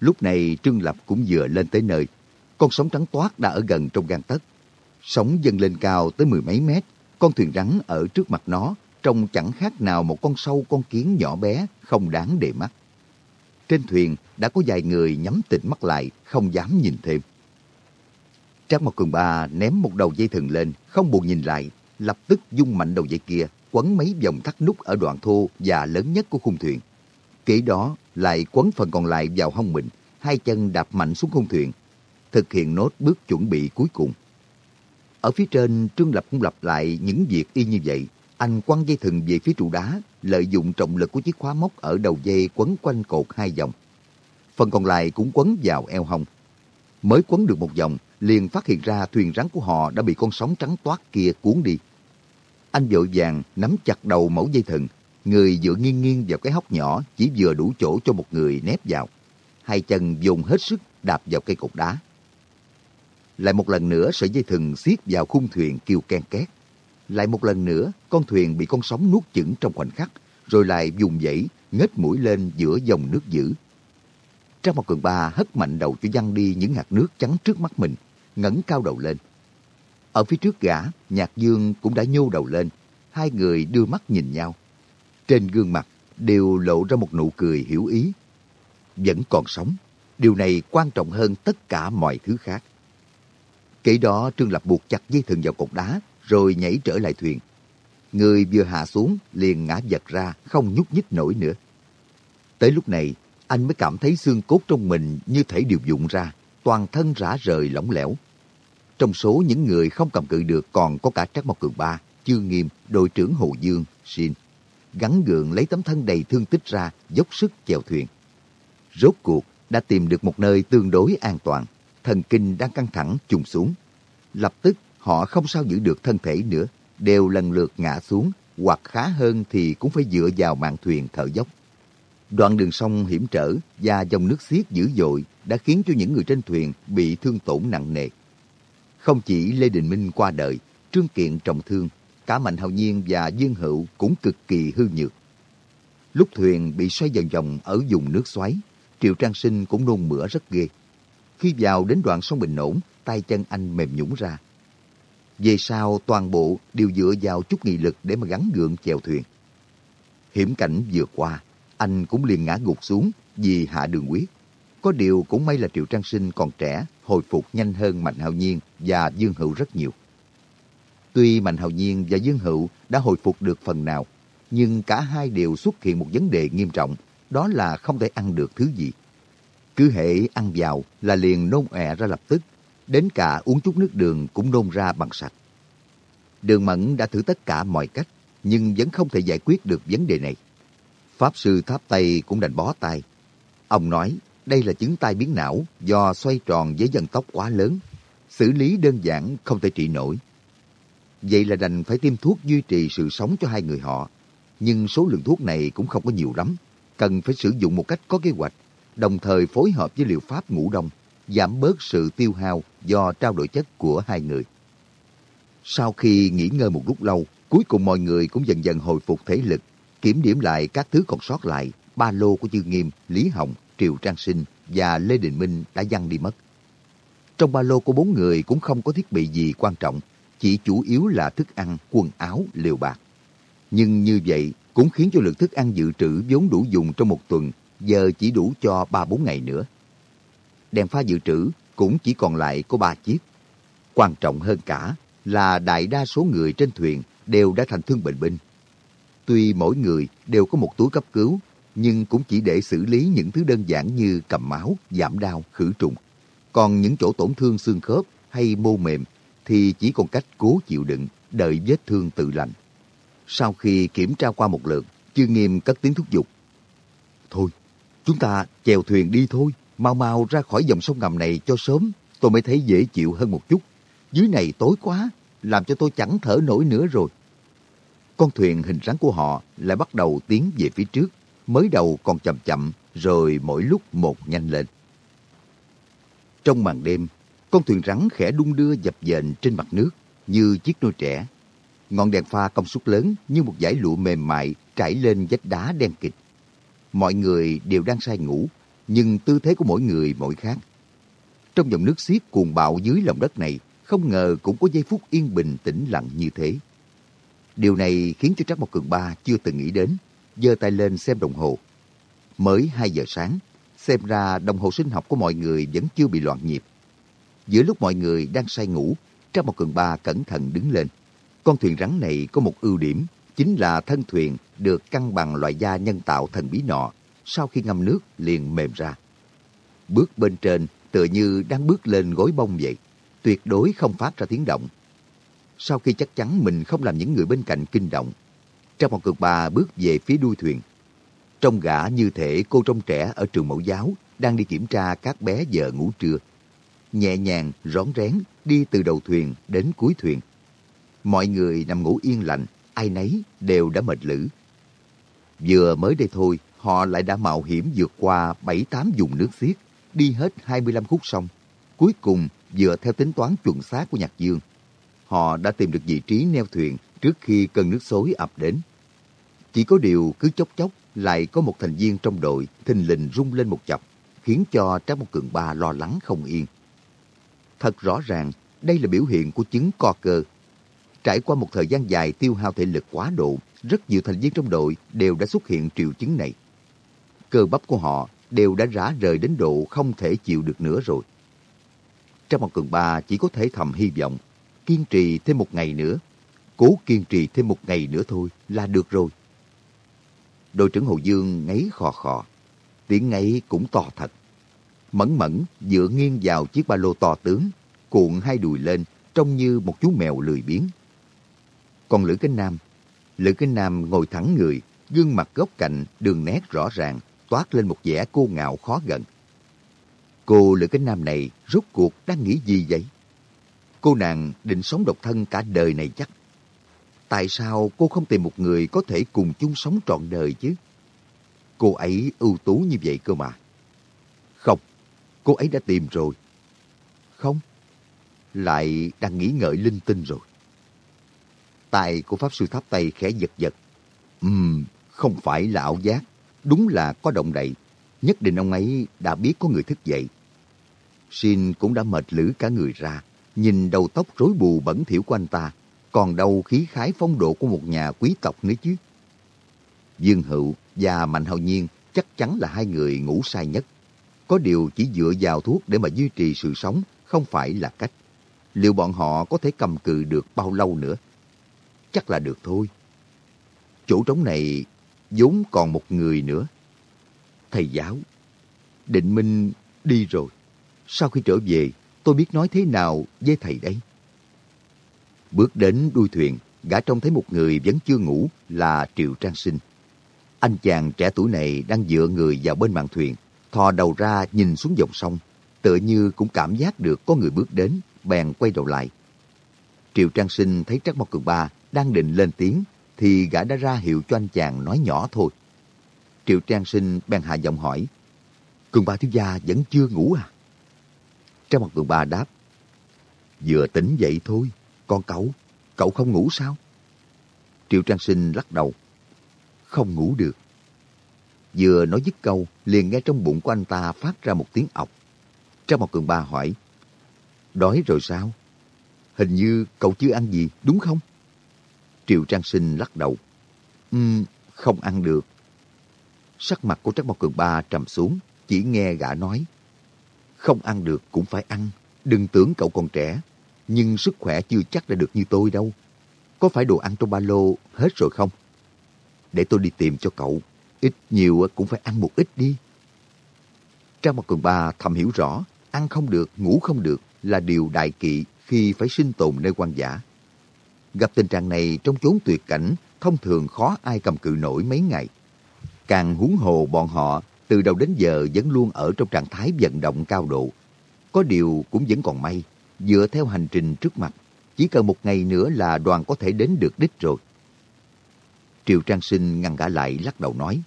Lúc này Trương Lập cũng vừa lên tới nơi. Con sóng trắng toát đã ở gần trong gang tấc. Sóng dâng lên cao tới mười mấy mét. Con thuyền rắn ở trước mặt nó trông chẳng khác nào một con sâu con kiến nhỏ bé không đáng để mắt. Trên thuyền đã có vài người nhắm tịnh mắt lại, không dám nhìn thêm. Trác Mộc Cường Ba ném một đầu dây thừng lên, không buồn nhìn lại, lập tức dung mạnh đầu dây kia, quấn mấy vòng thắt nút ở đoạn thô và lớn nhất của khung thuyền. Kế đó lại quấn phần còn lại vào hông mình, hai chân đạp mạnh xuống khung thuyền, thực hiện nốt bước chuẩn bị cuối cùng. Ở phía trên, Trương Lập cũng lặp lại những việc y như vậy. Anh quăng dây thừng về phía trụ đá, lợi dụng trọng lực của chiếc khóa móc ở đầu dây quấn quanh cột hai vòng. Phần còn lại cũng quấn vào eo hông. Mới quấn được một vòng, liền phát hiện ra thuyền rắn của họ đã bị con sóng trắng toát kia cuốn đi. Anh vội vàng nắm chặt đầu mẫu dây thừng, người dựa nghiêng nghiêng vào cái hốc nhỏ chỉ vừa đủ chỗ cho một người nép vào. Hai chân dùng hết sức đạp vào cây cột đá. Lại một lần nữa sợi dây thừng xiết vào khung thuyền kêu ken két. Lại một lần nữa con thuyền bị con sóng nuốt chửng trong khoảnh khắc, rồi lại dùng dãy, ngết mũi lên giữa dòng nước dữ. Trang một cường ba hất mạnh đầu cho văng đi những hạt nước trắng trước mắt mình, ngẩng cao đầu lên. Ở phía trước gã, Nhạc Dương cũng đã nhô đầu lên. Hai người đưa mắt nhìn nhau. Trên gương mặt đều lộ ra một nụ cười hiểu ý. Vẫn còn sống. Điều này quan trọng hơn tất cả mọi thứ khác. Kể đó Trương Lập buộc chặt dây thừng vào cột đá rồi nhảy trở lại thuyền. Người vừa hạ xuống liền ngã giật ra không nhúc nhích nổi nữa. Tới lúc này anh mới cảm thấy xương cốt trong mình như thể điều dụng ra, toàn thân rã rời lỏng lẻo. Trong số những người không cầm cự được còn có cả Trác Mộc Cường Ba, Chương Nghiêm, đội trưởng Hồ Dương, Xin. Gắn gượng lấy tấm thân đầy thương tích ra, dốc sức chèo thuyền. Rốt cuộc đã tìm được một nơi tương đối an toàn. Thần kinh đang căng thẳng trùng xuống. Lập tức họ không sao giữ được thân thể nữa, đều lần lượt ngã xuống, hoặc khá hơn thì cũng phải dựa vào mạn thuyền thở dốc. Đoạn đường sông hiểm trở và dòng nước xiết dữ dội đã khiến cho những người trên thuyền bị thương tổn nặng nề. Không chỉ Lê Đình Minh qua đời, Trương Kiện trọng thương, cả Mạnh Hào Nhiên và Dương Hữu cũng cực kỳ hư nhược. Lúc thuyền bị xoay vòng vòng ở vùng nước xoáy, Triệu Trang Sinh cũng nôn mửa rất ghê. Khi vào đến đoạn sông Bình Ổn, tay chân anh mềm nhũng ra. Về sau toàn bộ đều dựa vào chút nghị lực để mà gắn gượng chèo thuyền. Hiểm cảnh vừa qua, anh cũng liền ngã gục xuống vì hạ đường huyết. Có điều cũng may là Triệu Trang Sinh còn trẻ, hồi phục nhanh hơn Mạnh Hạo Nhiên và Dương Hữu rất nhiều. Tuy Mạnh Hạo Nhiên và Dương Hữu đã hồi phục được phần nào, nhưng cả hai đều xuất hiện một vấn đề nghiêm trọng, đó là không thể ăn được thứ gì. Cứ hệ ăn vào là liền nôn ẹ ra lập tức, đến cả uống chút nước đường cũng nôn ra bằng sạch. Đường Mẫn đã thử tất cả mọi cách, nhưng vẫn không thể giải quyết được vấn đề này. Pháp sư tháp Tây cũng đành bó tay. Ông nói đây là chứng tai biến não do xoay tròn với dân tốc quá lớn. Xử lý đơn giản không thể trị nổi. Vậy là đành phải tiêm thuốc duy trì sự sống cho hai người họ. Nhưng số lượng thuốc này cũng không có nhiều lắm. Cần phải sử dụng một cách có kế hoạch, đồng thời phối hợp với liệu pháp ngủ đông, giảm bớt sự tiêu hao do trao đổi chất của hai người. Sau khi nghỉ ngơi một lúc lâu, cuối cùng mọi người cũng dần dần hồi phục thể lực, kiểm điểm lại các thứ còn sót lại, ba lô của Dư Nghiêm, Lý Hồng, triều Trang Sinh và Lê Đình Minh đã văng đi mất. Trong ba lô của bốn người cũng không có thiết bị gì quan trọng, chỉ chủ yếu là thức ăn, quần áo, liều bạc. Nhưng như vậy cũng khiến cho lượng thức ăn dự trữ vốn đủ dùng trong một tuần, giờ chỉ đủ cho ba bốn ngày nữa. Đèn pha dự trữ cũng chỉ còn lại có ba chiếc. Quan trọng hơn cả là đại đa số người trên thuyền đều đã thành thương bệnh binh. Tuy mỗi người đều có một túi cấp cứu, nhưng cũng chỉ để xử lý những thứ đơn giản như cầm máu, giảm đau, khử trùng. Còn những chỗ tổn thương xương khớp hay mô mềm thì chỉ còn cách cố chịu đựng, đợi vết thương tự lành. Sau khi kiểm tra qua một lượt, Chương Nghiêm cất tiếng thúc giục. Thôi, chúng ta chèo thuyền đi thôi, mau mau ra khỏi dòng sông ngầm này cho sớm, tôi mới thấy dễ chịu hơn một chút. Dưới này tối quá, làm cho tôi chẳng thở nổi nữa rồi. Con thuyền hình rắn của họ lại bắt đầu tiến về phía trước, mới đầu còn chậm chậm, rồi mỗi lúc một nhanh lên. Trong màn đêm, con thuyền rắn khẽ đung đưa dập dềnh trên mặt nước như chiếc nôi trẻ. Ngọn đèn pha công suất lớn như một dải lụa mềm mại trải lên vách đá đen kịch. Mọi người đều đang say ngủ, nhưng tư thế của mỗi người mỗi khác. Trong dòng nước xiết cuồng bạo dưới lòng đất này, không ngờ cũng có giây phút yên bình tĩnh lặng như thế. Điều này khiến cho Trác Mộc Cường Ba chưa từng nghĩ đến, giơ tay lên xem đồng hồ. Mới 2 giờ sáng, xem ra đồng hồ sinh học của mọi người vẫn chưa bị loạn nhịp. Giữa lúc mọi người đang say ngủ, Trang Mộc Cường Ba cẩn thận đứng lên. Con thuyền rắn này có một ưu điểm, chính là thân thuyền được căng bằng loại da nhân tạo thần bí nọ, sau khi ngâm nước liền mềm ra. Bước bên trên tựa như đang bước lên gối bông vậy, tuyệt đối không phát ra tiếng động. Sau khi chắc chắn mình không làm những người bên cạnh kinh động, Trang một cực bà bước về phía đuôi thuyền. Trong gã như thể cô trông trẻ ở trường mẫu giáo đang đi kiểm tra các bé giờ ngủ trưa. Nhẹ nhàng, rón rén đi từ đầu thuyền đến cuối thuyền. Mọi người nằm ngủ yên lành, ai nấy đều đã mệt lử. Vừa mới đây thôi, họ lại đã mạo hiểm vượt qua 7-8 vùng nước xiết, đi hết 25 khúc sông. Cuối cùng, dựa theo tính toán chuẩn xác của Nhạc Dương, họ đã tìm được vị trí neo thuyền trước khi cơn nước xối ập đến. Chỉ có điều cứ chốc chốc lại có một thành viên trong đội thình lình rung lên một chập, khiến cho Trác Mộc Cường Ba lo lắng không yên. Thật rõ ràng, đây là biểu hiện của chứng co cơ. Trải qua một thời gian dài tiêu hao thể lực quá độ, rất nhiều thành viên trong đội đều đã xuất hiện triệu chứng này. Cơ bắp của họ đều đã rã rời đến độ không thể chịu được nữa rồi. Trác Mộc cường ba chỉ có thể thầm hy vọng, kiên trì thêm một ngày nữa. Cố kiên trì thêm một ngày nữa thôi là được rồi. Đội trưởng Hồ Dương ngáy khò khò. Tiếng ngáy cũng to thật. Mẫn mẫn dựa nghiêng vào chiếc ba lô to tướng, cuộn hai đùi lên, trông như một chú mèo lười biếng. Còn Lữ Kinh Nam, Lữ Kinh Nam ngồi thẳng người, gương mặt góc cạnh, đường nét rõ ràng, toát lên một vẻ cô ngạo khó gần. Cô Lữ Kinh Nam này rốt cuộc đang nghĩ gì vậy? Cô nàng định sống độc thân cả đời này chắc. Tại sao cô không tìm một người có thể cùng chung sống trọn đời chứ? Cô ấy ưu tú như vậy cơ mà. Không, cô ấy đã tìm rồi. Không, lại đang nghĩ ngợi linh tinh rồi. Tay của Pháp Sư Tháp Tây khẽ giật giật. Ừm, không phải là ảo giác, đúng là có động đậy. Nhất định ông ấy đã biết có người thức dậy. Shin cũng đã mệt lử cả người ra, nhìn đầu tóc rối bù bẩn thỉu của anh ta, còn đâu khí khái phong độ của một nhà quý tộc nữa chứ. Dương Hữu và Mạnh hậu Nhiên chắc chắn là hai người ngủ sai nhất. Có điều chỉ dựa vào thuốc để mà duy trì sự sống không phải là cách. Liệu bọn họ có thể cầm cự được bao lâu nữa? Chắc là được thôi. Chỗ trống này vốn còn một người nữa. Thầy giáo. Định Minh đi rồi. Sau khi trở về, tôi biết nói thế nào với thầy đây? Bước đến đuôi thuyền, gã trông thấy một người vẫn chưa ngủ là Triệu Trang Sinh. Anh chàng trẻ tuổi này đang dựa người vào bên mạn thuyền, thò đầu ra nhìn xuống dòng sông, tựa như cũng cảm giác được có người bước đến, bèn quay đầu lại. Triệu Trang Sinh thấy trác Mộc Cường Ba đang định lên tiếng, thì gã đã ra hiệu cho anh chàng nói nhỏ thôi. Triệu Trang Sinh bèn hạ giọng hỏi, Cường Ba thiếu gia vẫn chưa ngủ à? trác Mộc Cường Ba đáp, Vừa tỉnh dậy thôi, còn cậu, cậu không ngủ sao? Triệu Trang Sinh lắc đầu, Không ngủ được. Vừa nói dứt câu, liền nghe trong bụng của anh ta phát ra một tiếng ọc. Trang Mộc Cường Ba hỏi, Đói rồi sao? Hình như cậu chưa ăn gì, đúng không? Triệu Trang Sinh lắc đầu. Um, không ăn được. Sắc mặt của Trắc Mộc Cường Ba trầm xuống, chỉ nghe gã nói. Không ăn được cũng phải ăn, đừng tưởng cậu còn trẻ. Nhưng sức khỏe chưa chắc đã được như tôi đâu. Có phải đồ ăn trong ba lô hết rồi không? Để tôi đi tìm cho cậu. Ít nhiều cũng phải ăn một ít đi. Trang mặt quần Ba thầm hiểu rõ, ăn không được, ngủ không được là điều đại kỵ khi phải sinh tồn nơi quan giả. Gặp tình trạng này trong chốn tuyệt cảnh, thông thường khó ai cầm cự nổi mấy ngày. Càng huống hồ bọn họ từ đầu đến giờ vẫn luôn ở trong trạng thái vận động cao độ. Có điều cũng vẫn còn may, dựa theo hành trình trước mặt, chỉ cần một ngày nữa là đoàn có thể đến được đích rồi. Triều Trang Sinh ngăn gã lại lắc đầu nói,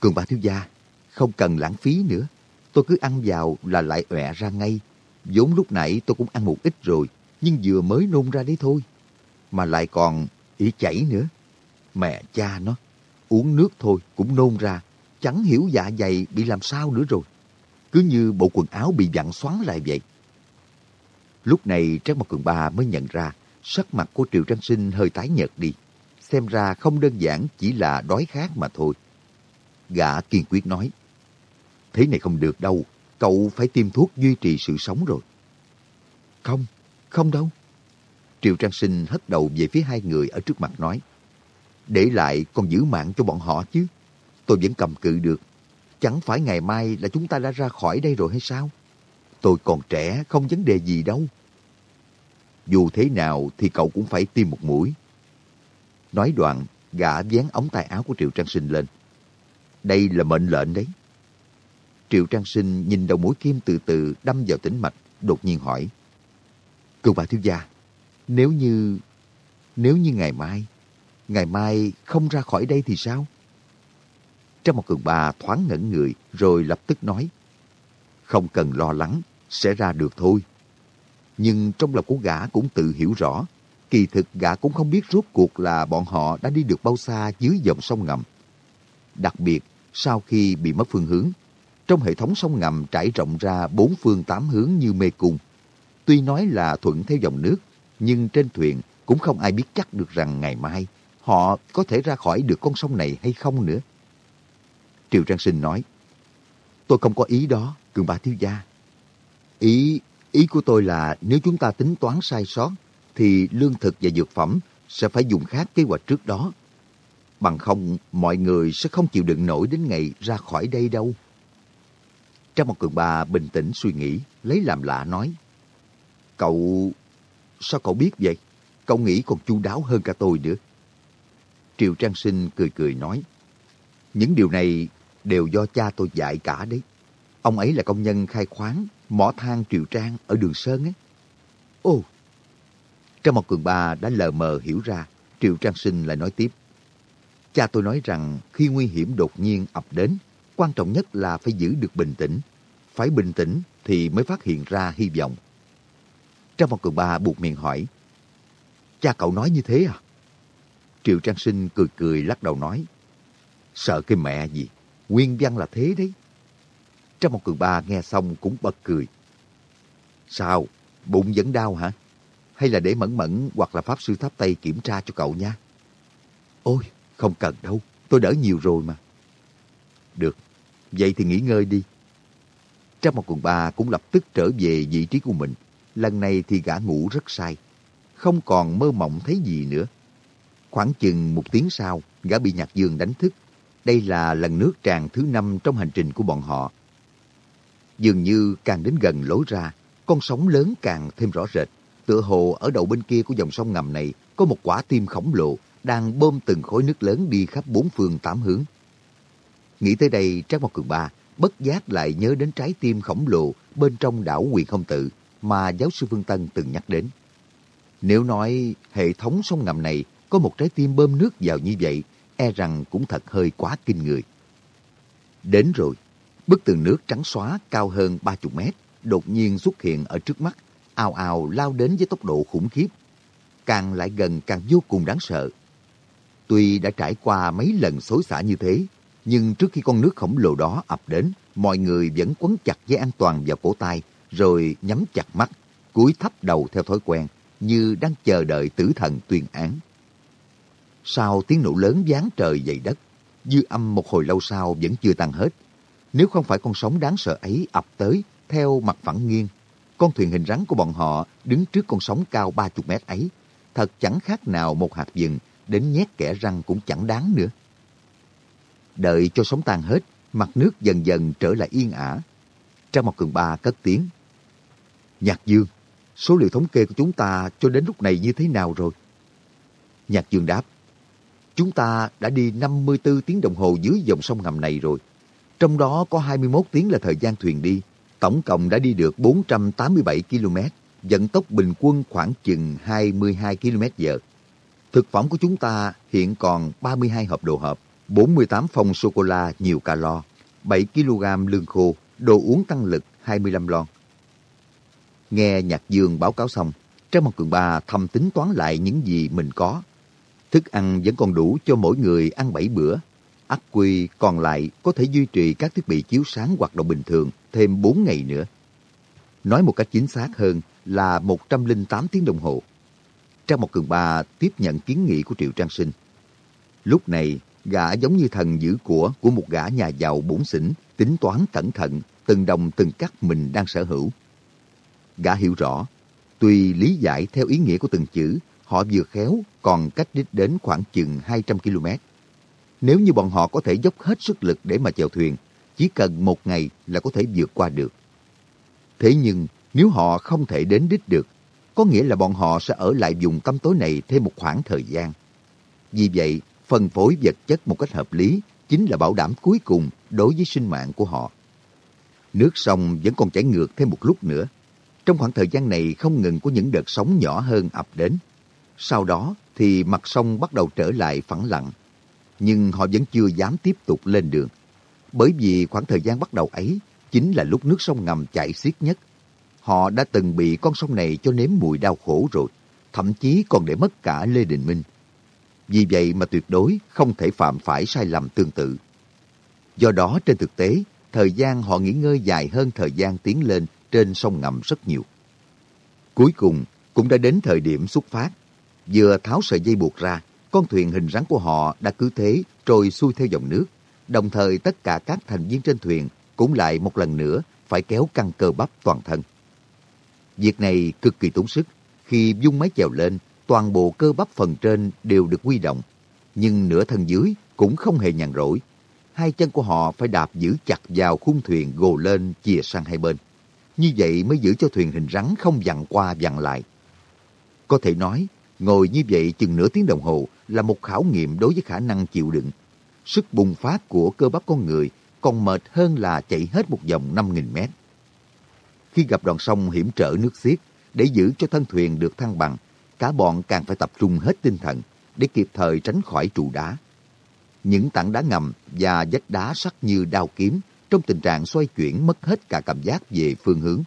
Cường ba thiếu gia, không cần lãng phí nữa. Tôi cứ ăn vào là lại ọe ra ngay. vốn lúc nãy tôi cũng ăn một ít rồi, nhưng vừa mới nôn ra đấy thôi mà lại còn ỉ chảy nữa. Mẹ cha nó, uống nước thôi cũng nôn ra, chẳng hiểu dạ dày bị làm sao nữa rồi. Cứ như bộ quần áo bị vặn xoắn lại vậy. Lúc này Trác Mộc Cường Ba mới nhận ra sắc mặt của Triệu Trang Sinh hơi tái nhợt đi. Xem ra không đơn giản chỉ là đói khát mà thôi. Gã kiên quyết nói, Thế này không được đâu, cậu phải tiêm thuốc duy trì sự sống rồi. Không, không đâu. Triệu Trang Sinh hất đầu về phía hai người ở trước mặt nói. Để lại còn giữ mạng cho bọn họ chứ. Tôi vẫn cầm cự được. Chẳng phải ngày mai là chúng ta đã ra khỏi đây rồi hay sao? Tôi còn trẻ, không vấn đề gì đâu. Dù thế nào thì cậu cũng phải tiêm một mũi. Nói đoạn, gã dán ống tay áo của Triệu Trang Sinh lên. Đây là mệnh lệnh đấy. Triệu Trang Sinh nhìn đầu mũi kim từ từ đâm vào tĩnh mạch, đột nhiên hỏi. cựu bà thiếu gia, nếu như... Nếu như ngày mai... ngày mai không ra khỏi đây thì sao? Trong một cường bà thoáng ngẩn người rồi lập tức nói, không cần lo lắng, sẽ ra được thôi. Nhưng trong lòng của gã cũng tự hiểu rõ, kỳ thực gã cũng không biết rốt cuộc là bọn họ đã đi được bao xa dưới dòng sông ngầm. Đặc biệt, sau khi bị mất phương hướng, trong hệ thống sông ngầm trải rộng ra bốn phương tám hướng như mê cung. Tuy nói là thuận theo dòng nước, nhưng trên thuyền cũng không ai biết chắc được rằng ngày mai họ có thể ra khỏi được con sông này hay không nữa. Triều Trang Sinh nói, tôi không có ý đó, cường bà thiếu gia. Ý, ý của tôi là nếu chúng ta tính toán sai sót, thì lương thực và dược phẩm sẽ phải dùng khác kế hoạch trước đó. Bằng không, mọi người sẽ không chịu đựng nổi đến ngày ra khỏi đây đâu. Trang một cường bà bình tĩnh suy nghĩ, lấy làm lạ nói. Cậu... Sao cậu biết vậy? Cậu nghĩ còn chu đáo hơn cả tôi nữa. Triệu Trang Sinh cười cười nói. Những điều này đều do cha tôi dạy cả đấy. Ông ấy là công nhân khai khoáng, mỏ than Triệu Trang ở đường Sơn ấy. Ồ! trong một cường bà đã lờ mờ hiểu ra, Triệu Trang Sinh lại nói tiếp. Cha tôi nói rằng khi nguy hiểm đột nhiên ập đến, quan trọng nhất là phải giữ được bình tĩnh. Phải bình tĩnh thì mới phát hiện ra hy vọng. trong một cường ba buộc miệng hỏi. Cha cậu nói như thế à? Triệu Trang Sinh cười cười lắc đầu nói. Sợ cái mẹ gì, nguyên văn là thế đấy trăm một cường ba nghe xong cũng bật cười. Sao, bụng vẫn đau hả? Hay là để mẫn mẫn hoặc là Pháp Sư Tháp Tây kiểm tra cho cậu nha? Ôi, không cần đâu, tôi đỡ nhiều rồi mà. Được, vậy thì nghỉ ngơi đi. trăm một cường ba cũng lập tức trở về vị trí của mình. Lần này thì gã ngủ rất sai. Không còn mơ mộng thấy gì nữa. Khoảng chừng một tiếng sau, gã bị Nhạc Dương đánh thức. Đây là lần nước tràn thứ năm trong hành trình của bọn họ. Dường như càng đến gần lối ra, con sóng lớn càng thêm rõ rệt. Tựa hồ ở đầu bên kia của dòng sông ngầm này có một quả tim khổng lồ đang bơm từng khối nước lớn đi khắp bốn phương tám hướng. Nghĩ tới đây, Trác Mộc Cường Ba bất giác lại nhớ đến trái tim khổng lồ bên trong đảo quyền không tự mà giáo sư Phương Tân từng nhắc đến. Nếu nói hệ thống sông ngầm này có một trái tim bơm nước vào như vậy, e rằng cũng thật hơi quá kinh người. Đến rồi, bức tường nước trắng xóa cao hơn 30 mét đột nhiên xuất hiện ở trước mắt, ào ào lao đến với tốc độ khủng khiếp. Càng lại gần càng vô cùng đáng sợ. Tuy đã trải qua mấy lần xối xả như thế, nhưng trước khi con nước khổng lồ đó ập đến, mọi người vẫn quấn chặt dây an toàn vào cổ tay, rồi nhắm chặt mắt, cúi thấp đầu theo thói quen, như đang chờ đợi tử thần tuyên án. Sau tiếng nổ lớn giáng trời dày đất, dư âm một hồi lâu sau vẫn chưa tan hết. Nếu không phải con sóng đáng sợ ấy ập tới theo mặt phẳng nghiêng, con thuyền hình rắn của bọn họ đứng trước con sóng cao 30 mét ấy, thật chẳng khác nào một hạt dừng, đến nhét kẻ răng cũng chẳng đáng nữa. Đợi cho sóng tan hết, mặt nước dần dần trở lại yên ả. Trang một cường ba cất tiếng. Nhạc Dương, số liệu thống kê của chúng ta cho đến lúc này như thế nào rồi? Nhạc Dương đáp. Chúng ta đã đi 54 tiếng đồng hồ dưới dòng sông ngầm này rồi. Trong đó có 21 tiếng là thời gian thuyền đi. Tổng cộng đã đi được 487 km, vận tốc bình quân khoảng chừng 22 km giờ. Thực phẩm của chúng ta hiện còn 32 hộp đồ hộp, 48 phong sô-cô-la nhiều calo, 7 kg lương khô, đồ uống tăng lực 25 lon. Nghe Nhạc Dương báo cáo xong, Trang Mặt Cường Ba thầm tính toán lại những gì mình có. Thức ăn vẫn còn đủ cho mỗi người ăn 7 bữa. Ác quy còn lại có thể duy trì các thiết bị chiếu sáng hoạt động bình thường thêm 4 ngày nữa. Nói một cách chính xác hơn là 108 tiếng đồng hồ. Trang một cường ba tiếp nhận kiến nghị của Triệu Trang Sinh. Lúc này, gã giống như thần giữ của của một gã nhà giàu bổn xỉn, tính toán cẩn thận, từng đồng từng cắt mình đang sở hữu. Gã hiểu rõ, tuy lý giải theo ý nghĩa của từng chữ, họ vừa khéo còn cách đích đến khoảng chừng 200 km. Nếu như bọn họ có thể dốc hết sức lực để mà chèo thuyền, chỉ cần một ngày là có thể vượt qua được. Thế nhưng, nếu họ không thể đến đích được, có nghĩa là bọn họ sẽ ở lại vùng tăm tối này thêm một khoảng thời gian. Vì vậy, phân phối vật chất một cách hợp lý chính là bảo đảm cuối cùng đối với sinh mạng của họ. Nước sông vẫn còn chảy ngược thêm một lúc nữa. Trong khoảng thời gian này không ngừng có những đợt sóng nhỏ hơn ập đến. Sau đó, thì mặt sông bắt đầu trở lại phẳng lặng. Nhưng họ vẫn chưa dám tiếp tục lên đường. Bởi vì khoảng thời gian bắt đầu ấy chính là lúc nước sông ngầm chảy xiết nhất. Họ đã từng bị con sông này cho nếm mùi đau khổ rồi, thậm chí còn để mất cả Lê Đình Minh. Vì vậy mà tuyệt đối không thể phạm phải sai lầm tương tự. Do đó trên thực tế, thời gian họ nghỉ ngơi dài hơn thời gian tiến lên trên sông ngầm rất nhiều. Cuối cùng cũng đã đến thời điểm xuất phát. Vừa tháo sợi dây buộc ra, con thuyền hình rắn của họ đã cứ thế trôi xuôi theo dòng nước. Đồng thời tất cả các thành viên trên thuyền cũng lại một lần nữa phải kéo căng cơ bắp toàn thân. Việc này cực kỳ tốn sức. Khi dung máy chèo lên, toàn bộ cơ bắp phần trên đều được quy động. Nhưng nửa thân dưới cũng không hề nhàn rỗi. Hai chân của họ phải đạp giữ chặt vào khung thuyền gồ lên chìa sang hai bên. Như vậy mới giữ cho thuyền hình rắn không vặn qua vặn lại. Có thể nói, ngồi như vậy chừng nửa tiếng đồng hồ là một khảo nghiệm đối với khả năng chịu đựng. Sức bùng phát của cơ bắp con người còn mệt hơn là chạy hết một vòng 5.000 mét. Khi gặp đoạn sông hiểm trở nước xiết, để giữ cho thân thuyền được thăng bằng, cả bọn càng phải tập trung hết tinh thần để kịp thời tránh khỏi trụ đá. Những tảng đá ngầm và vách đá sắc như đao kiếm trong tình trạng xoay chuyển mất hết cả cảm giác về phương hướng.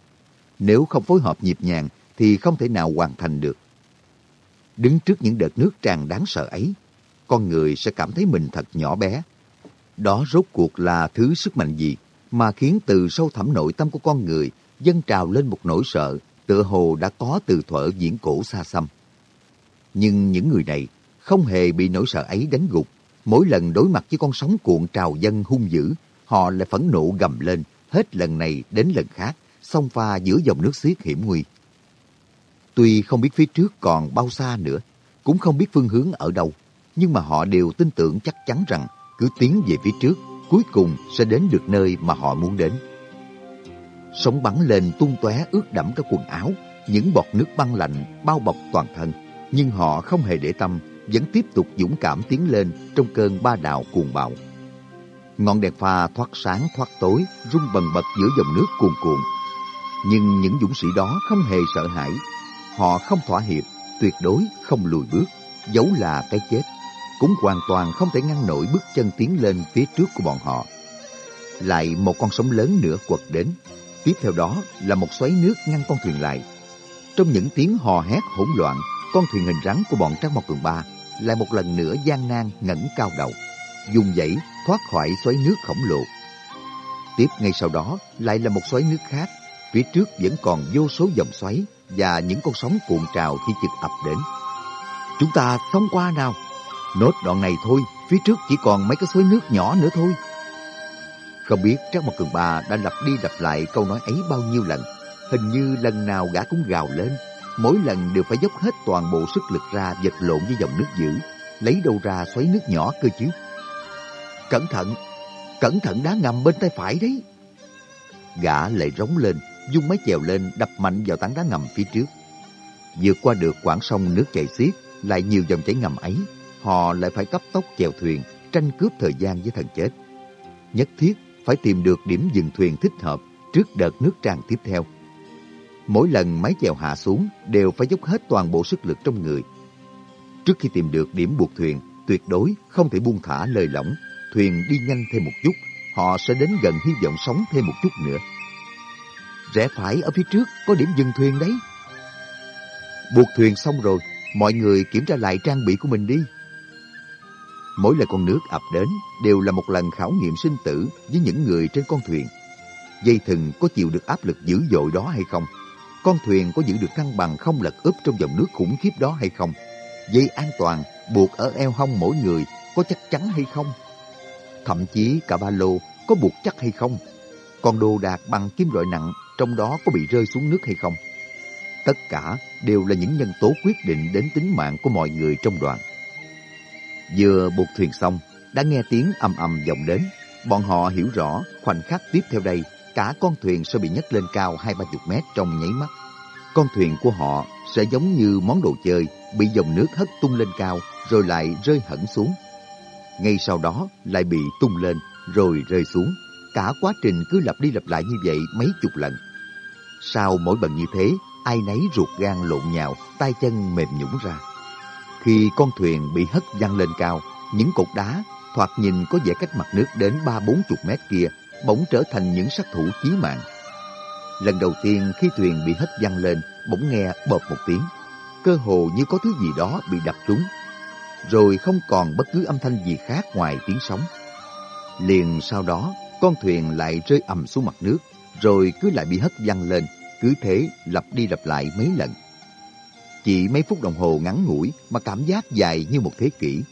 Nếu không phối hợp nhịp nhàng thì không thể nào hoàn thành được. Đứng trước những đợt nước tràn đáng sợ ấy, con người sẽ cảm thấy mình thật nhỏ bé. Đó rốt cuộc là thứ sức mạnh gì mà khiến từ sâu thẳm nội tâm của con người dâng trào lên một nỗi sợ tựa hồ đã có từ thuở diễn cổ xa xăm. Nhưng những người này không hề bị nỗi sợ ấy đánh gục. Mỗi lần đối mặt với con sóng cuộn trào dân hung dữ, họ lại phẫn nộ gầm lên, hết lần này đến lần khác, xông pha giữa dòng nước xiết hiểm nguy. Tuy không biết phía trước còn bao xa nữa, cũng không biết phương hướng ở đâu, nhưng mà họ đều tin tưởng chắc chắn rằng cứ tiến về phía trước, cuối cùng sẽ đến được nơi mà họ muốn đến. Sóng bắn lên tung tóe ướt đẫm các quần áo, những bọt nước băng lạnh bao bọc toàn thân. Nhưng họ không hề để tâm, vẫn tiếp tục dũng cảm tiến lên trong cơn ba đạo cuồng bạo. Ngọn đèn pha thoát sáng thoát tối, rung bần bật giữa dòng nước cuồn cuộn. Nhưng những dũng sĩ đó không hề sợ hãi. Họ không thỏa hiệp, tuyệt đối không lùi bước, dấu là cái chết. Cũng hoàn toàn không thể ngăn nổi bước chân tiến lên phía trước của bọn họ. Lại một con sóng lớn nữa quật đến, Tiếp theo đó là một xoáy nước ngăn con thuyền lại. Trong những tiếng hò hét hỗn loạn, con thuyền hình rắn của bọn Trác Mộc Cường Ba lại một lần nữa gian nan ngẩng cao đầu, dùng dãy thoát khỏi xoáy nước khổng lồ. Tiếp ngay sau đó lại là một xoáy nước khác, phía trước vẫn còn vô số dòng xoáy và những con sóng cuộn trào khi chực ập đến. Chúng ta thông qua nào. Nốt đoạn này thôi, phía trước chỉ còn mấy cái suối nước nhỏ nữa thôi. Không biết Trác Mộc Cường Ba đã lặp đi lặp lại câu nói ấy bao nhiêu lần. Hình như lần nào gã cũng gào lên. Mỗi lần đều phải dốc hết toàn bộ sức lực ra vật lộn với dòng nước dữ. Lấy đâu ra xoáy nước nhỏ cơ chứ. Cẩn thận! Cẩn thận đá ngầm bên tay phải đấy! Gã lại rống lên, dung máy chèo lên đập mạnh vào tảng đá ngầm phía trước. Vượt qua được quãng sông nước chảy xiết, lại nhiều dòng chảy ngầm ấy, họ lại phải cấp tốc chèo thuyền, tranh cướp thời gian với thần chết. Nhất thiết phải tìm được điểm dừng thuyền thích hợp trước đợt nước tràn tiếp theo. Mỗi lần máy chèo hạ xuống đều phải dốc hết toàn bộ sức lực trong người. Trước khi tìm được điểm buộc thuyền, tuyệt đối không thể buông thả lời lỏng. Thuyền đi nhanh thêm một chút, họ sẽ đến gần hy vọng sống thêm một chút nữa. Rẽ phải ở phía trước có điểm dừng thuyền đấy. Buộc thuyền xong rồi, mọi người kiểm tra lại trang bị của mình đi. Mỗi lần con nước ập đến đều là một lần khảo nghiệm sinh tử với những người trên con thuyền. Dây thừng có chịu được áp lực dữ dội đó hay không? Con thuyền có giữ được thăng bằng không lật úp trong dòng nước khủng khiếp đó hay không? Dây an toàn buộc ở eo hông mỗi người có chắc chắn hay không? Thậm chí cả ba lô có buộc chắc hay không? Còn đồ đạc bằng kim loại nặng trong đó có bị rơi xuống nước hay không? Tất cả đều là những nhân tố quyết định đến tính mạng của mọi người trong đoàn. Vừa buộc thuyền xong, đã nghe tiếng ầm ầm vọng đến. Bọn họ hiểu rõ khoảnh khắc tiếp theo đây, cả con thuyền sẽ bị nhấc lên cao hai ba chục mét trong nháy mắt. Con thuyền của họ sẽ giống như món đồ chơi bị dòng nước hất tung lên cao rồi lại rơi hẳn xuống. Ngay sau đó lại bị tung lên rồi rơi xuống. Cả quá trình cứ lặp đi lặp lại như vậy mấy chục lần. Sau mỗi lần như thế, ai nấy ruột gan lộn nhào, tay chân mềm nhũng ra. Khi con thuyền bị hất văng lên cao, những cột đá thoạt nhìn có vẻ cách mặt nước đến ba bốn chục mét kia bỗng trở thành những sát thủ chí mạng. Lần đầu tiên khi thuyền bị hất văng lên, bỗng nghe bợp một tiếng. Cơ hồ như có thứ gì đó bị đập trúng. Rồi không còn bất cứ âm thanh gì khác ngoài tiếng sóng. Liền sau đó, con thuyền lại rơi ầm xuống mặt nước, rồi cứ lại bị hất văng lên, cứ thế lặp đi lặp lại mấy lần. Chỉ mấy phút đồng hồ ngắn ngủi mà cảm giác dài như một thế kỷ.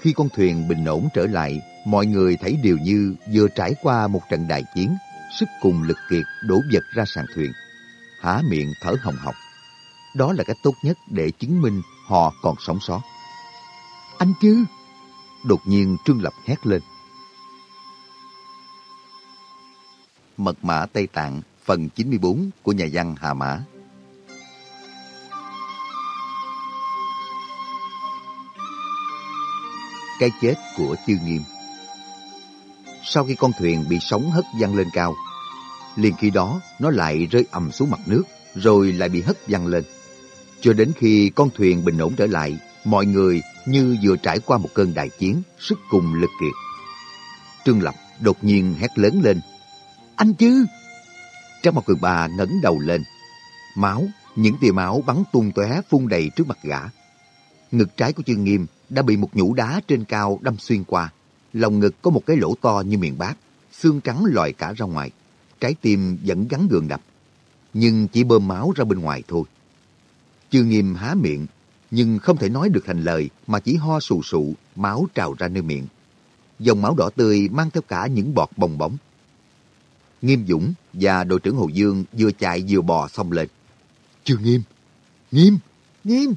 Khi con thuyền bình ổn trở lại, mọi người thấy đều như vừa trải qua một trận đại chiến, sức cùng lực kiệt đổ vật ra sàn thuyền. Há miệng thở hồng hộc. Đó là cách tốt nhất để chứng minh họ còn sống sót. Anh chứ? Đột nhiên Trương Lập hét lên. Mật mã Tây Tạng phần 94 của nhà văn Hà Mã Cái chết của Tiêu Nghiêm Sau khi con thuyền bị sóng hất văng lên cao, liền khi đó nó lại rơi ầm xuống mặt nước, rồi lại bị hất văng lên. Cho đến khi con thuyền bình ổn trở lại, mọi người như vừa trải qua một cơn đại chiến, sức cùng lực kiệt. Trương Lập đột nhiên hét lớn lên. Anh chứ! Trang một người bà ngẩng đầu lên. Máu, những tia máu bắn tung tóe phun đầy trước mặt gã. Ngực trái của Trương Nghiêm đã bị một nhũ đá trên cao đâm xuyên qua. Lòng ngực có một cái lỗ to như miệng bát, xương trắng lòi cả ra ngoài. Trái tim vẫn gắn gượng đập, nhưng chỉ bơm máu ra bên ngoài thôi. Trương Nghiêm há miệng, nhưng không thể nói được thành lời mà chỉ ho sù sụ, máu trào ra nơi miệng. Dòng máu đỏ tươi mang theo cả những bọt bong bóng. Nghiêm Dũng và đội trưởng Hồ Dương vừa chạy vừa bò xông lên. Trương Nghiêm! Nghiêm! Nghiêm!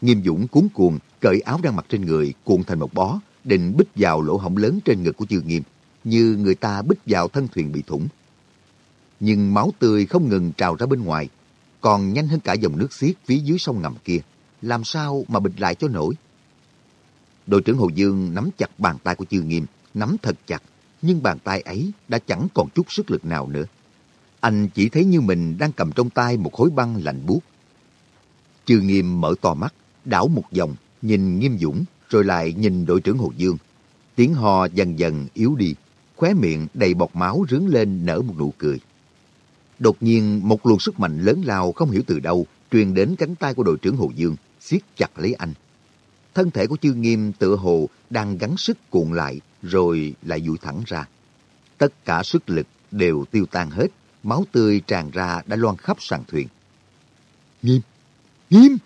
Nghiêm Dũng cuốn cuồng, cởi áo đang mặc trên người, cuộn thành một bó, định bích vào lỗ hổng lớn trên ngực của Trương Nghiêm, như người ta bích vào thân thuyền bị thủng. Nhưng máu tươi không ngừng trào ra bên ngoài, còn nhanh hơn cả dòng nước xiết phía dưới sông ngầm kia. Làm sao mà bịch lại cho nổi? Đội trưởng Hồ Dương nắm chặt bàn tay của Trương Nghiêm, nắm thật chặt, nhưng bàn tay ấy đã chẳng còn chút sức lực nào nữa. Anh chỉ thấy như mình đang cầm trong tay một khối băng lạnh buốt. Trương Nghiêm mở to mắt, đảo một vòng, nhìn Nghiêm Dũng, rồi lại nhìn đội trưởng Hồ Dương. Tiếng hò dần dần yếu đi, khóe miệng đầy bọt máu rướng lên nở một nụ cười. Đột nhiên một luồng sức mạnh lớn lao không hiểu từ đâu truyền đến cánh tay của đội trưởng Hồ Dương, siết chặt lấy anh. Thân thể của Chư Nghiêm tựa hồ đang gắng sức cuộn lại rồi lại duỗi thẳng ra. Tất cả sức lực đều tiêu tan hết, máu tươi tràn ra đã loan khắp sàn thuyền. Nghiêm! Nghiêm!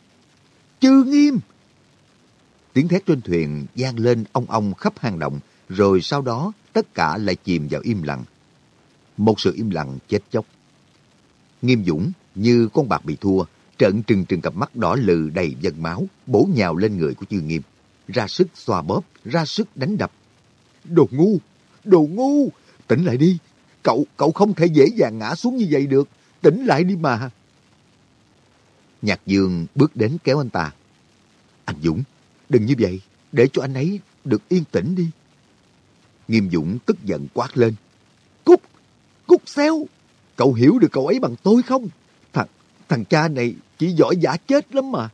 Chư Nghiêm! Tiếng thét trên thuyền vang lên ong ong khắp hang động, rồi sau đó tất cả lại chìm vào im lặng. Một sự im lặng chết chóc. Nghiêm Dũng như con bạc bị thua, trợn trừng trừng cặp mắt đỏ lừ đầy dần máu, bổ nhào lên người của Chư Nghiêm. Ra sức xoa bóp, ra sức đánh đập. Đồ ngu! Đồ ngu! Tỉnh lại đi! Cậu, cậu không thể dễ dàng ngã xuống như vậy được. Tỉnh lại đi mà! Nhạc Dương bước đến kéo anh ta. Anh Dũng, đừng như vậy, để cho anh ấy được yên tĩnh đi. Nghiêm Dũng tức giận quát lên. Cút! Cút xéo, Cậu hiểu được cậu ấy bằng tôi không? Thằng, thằng cha này chỉ giỏi giả chết lắm mà.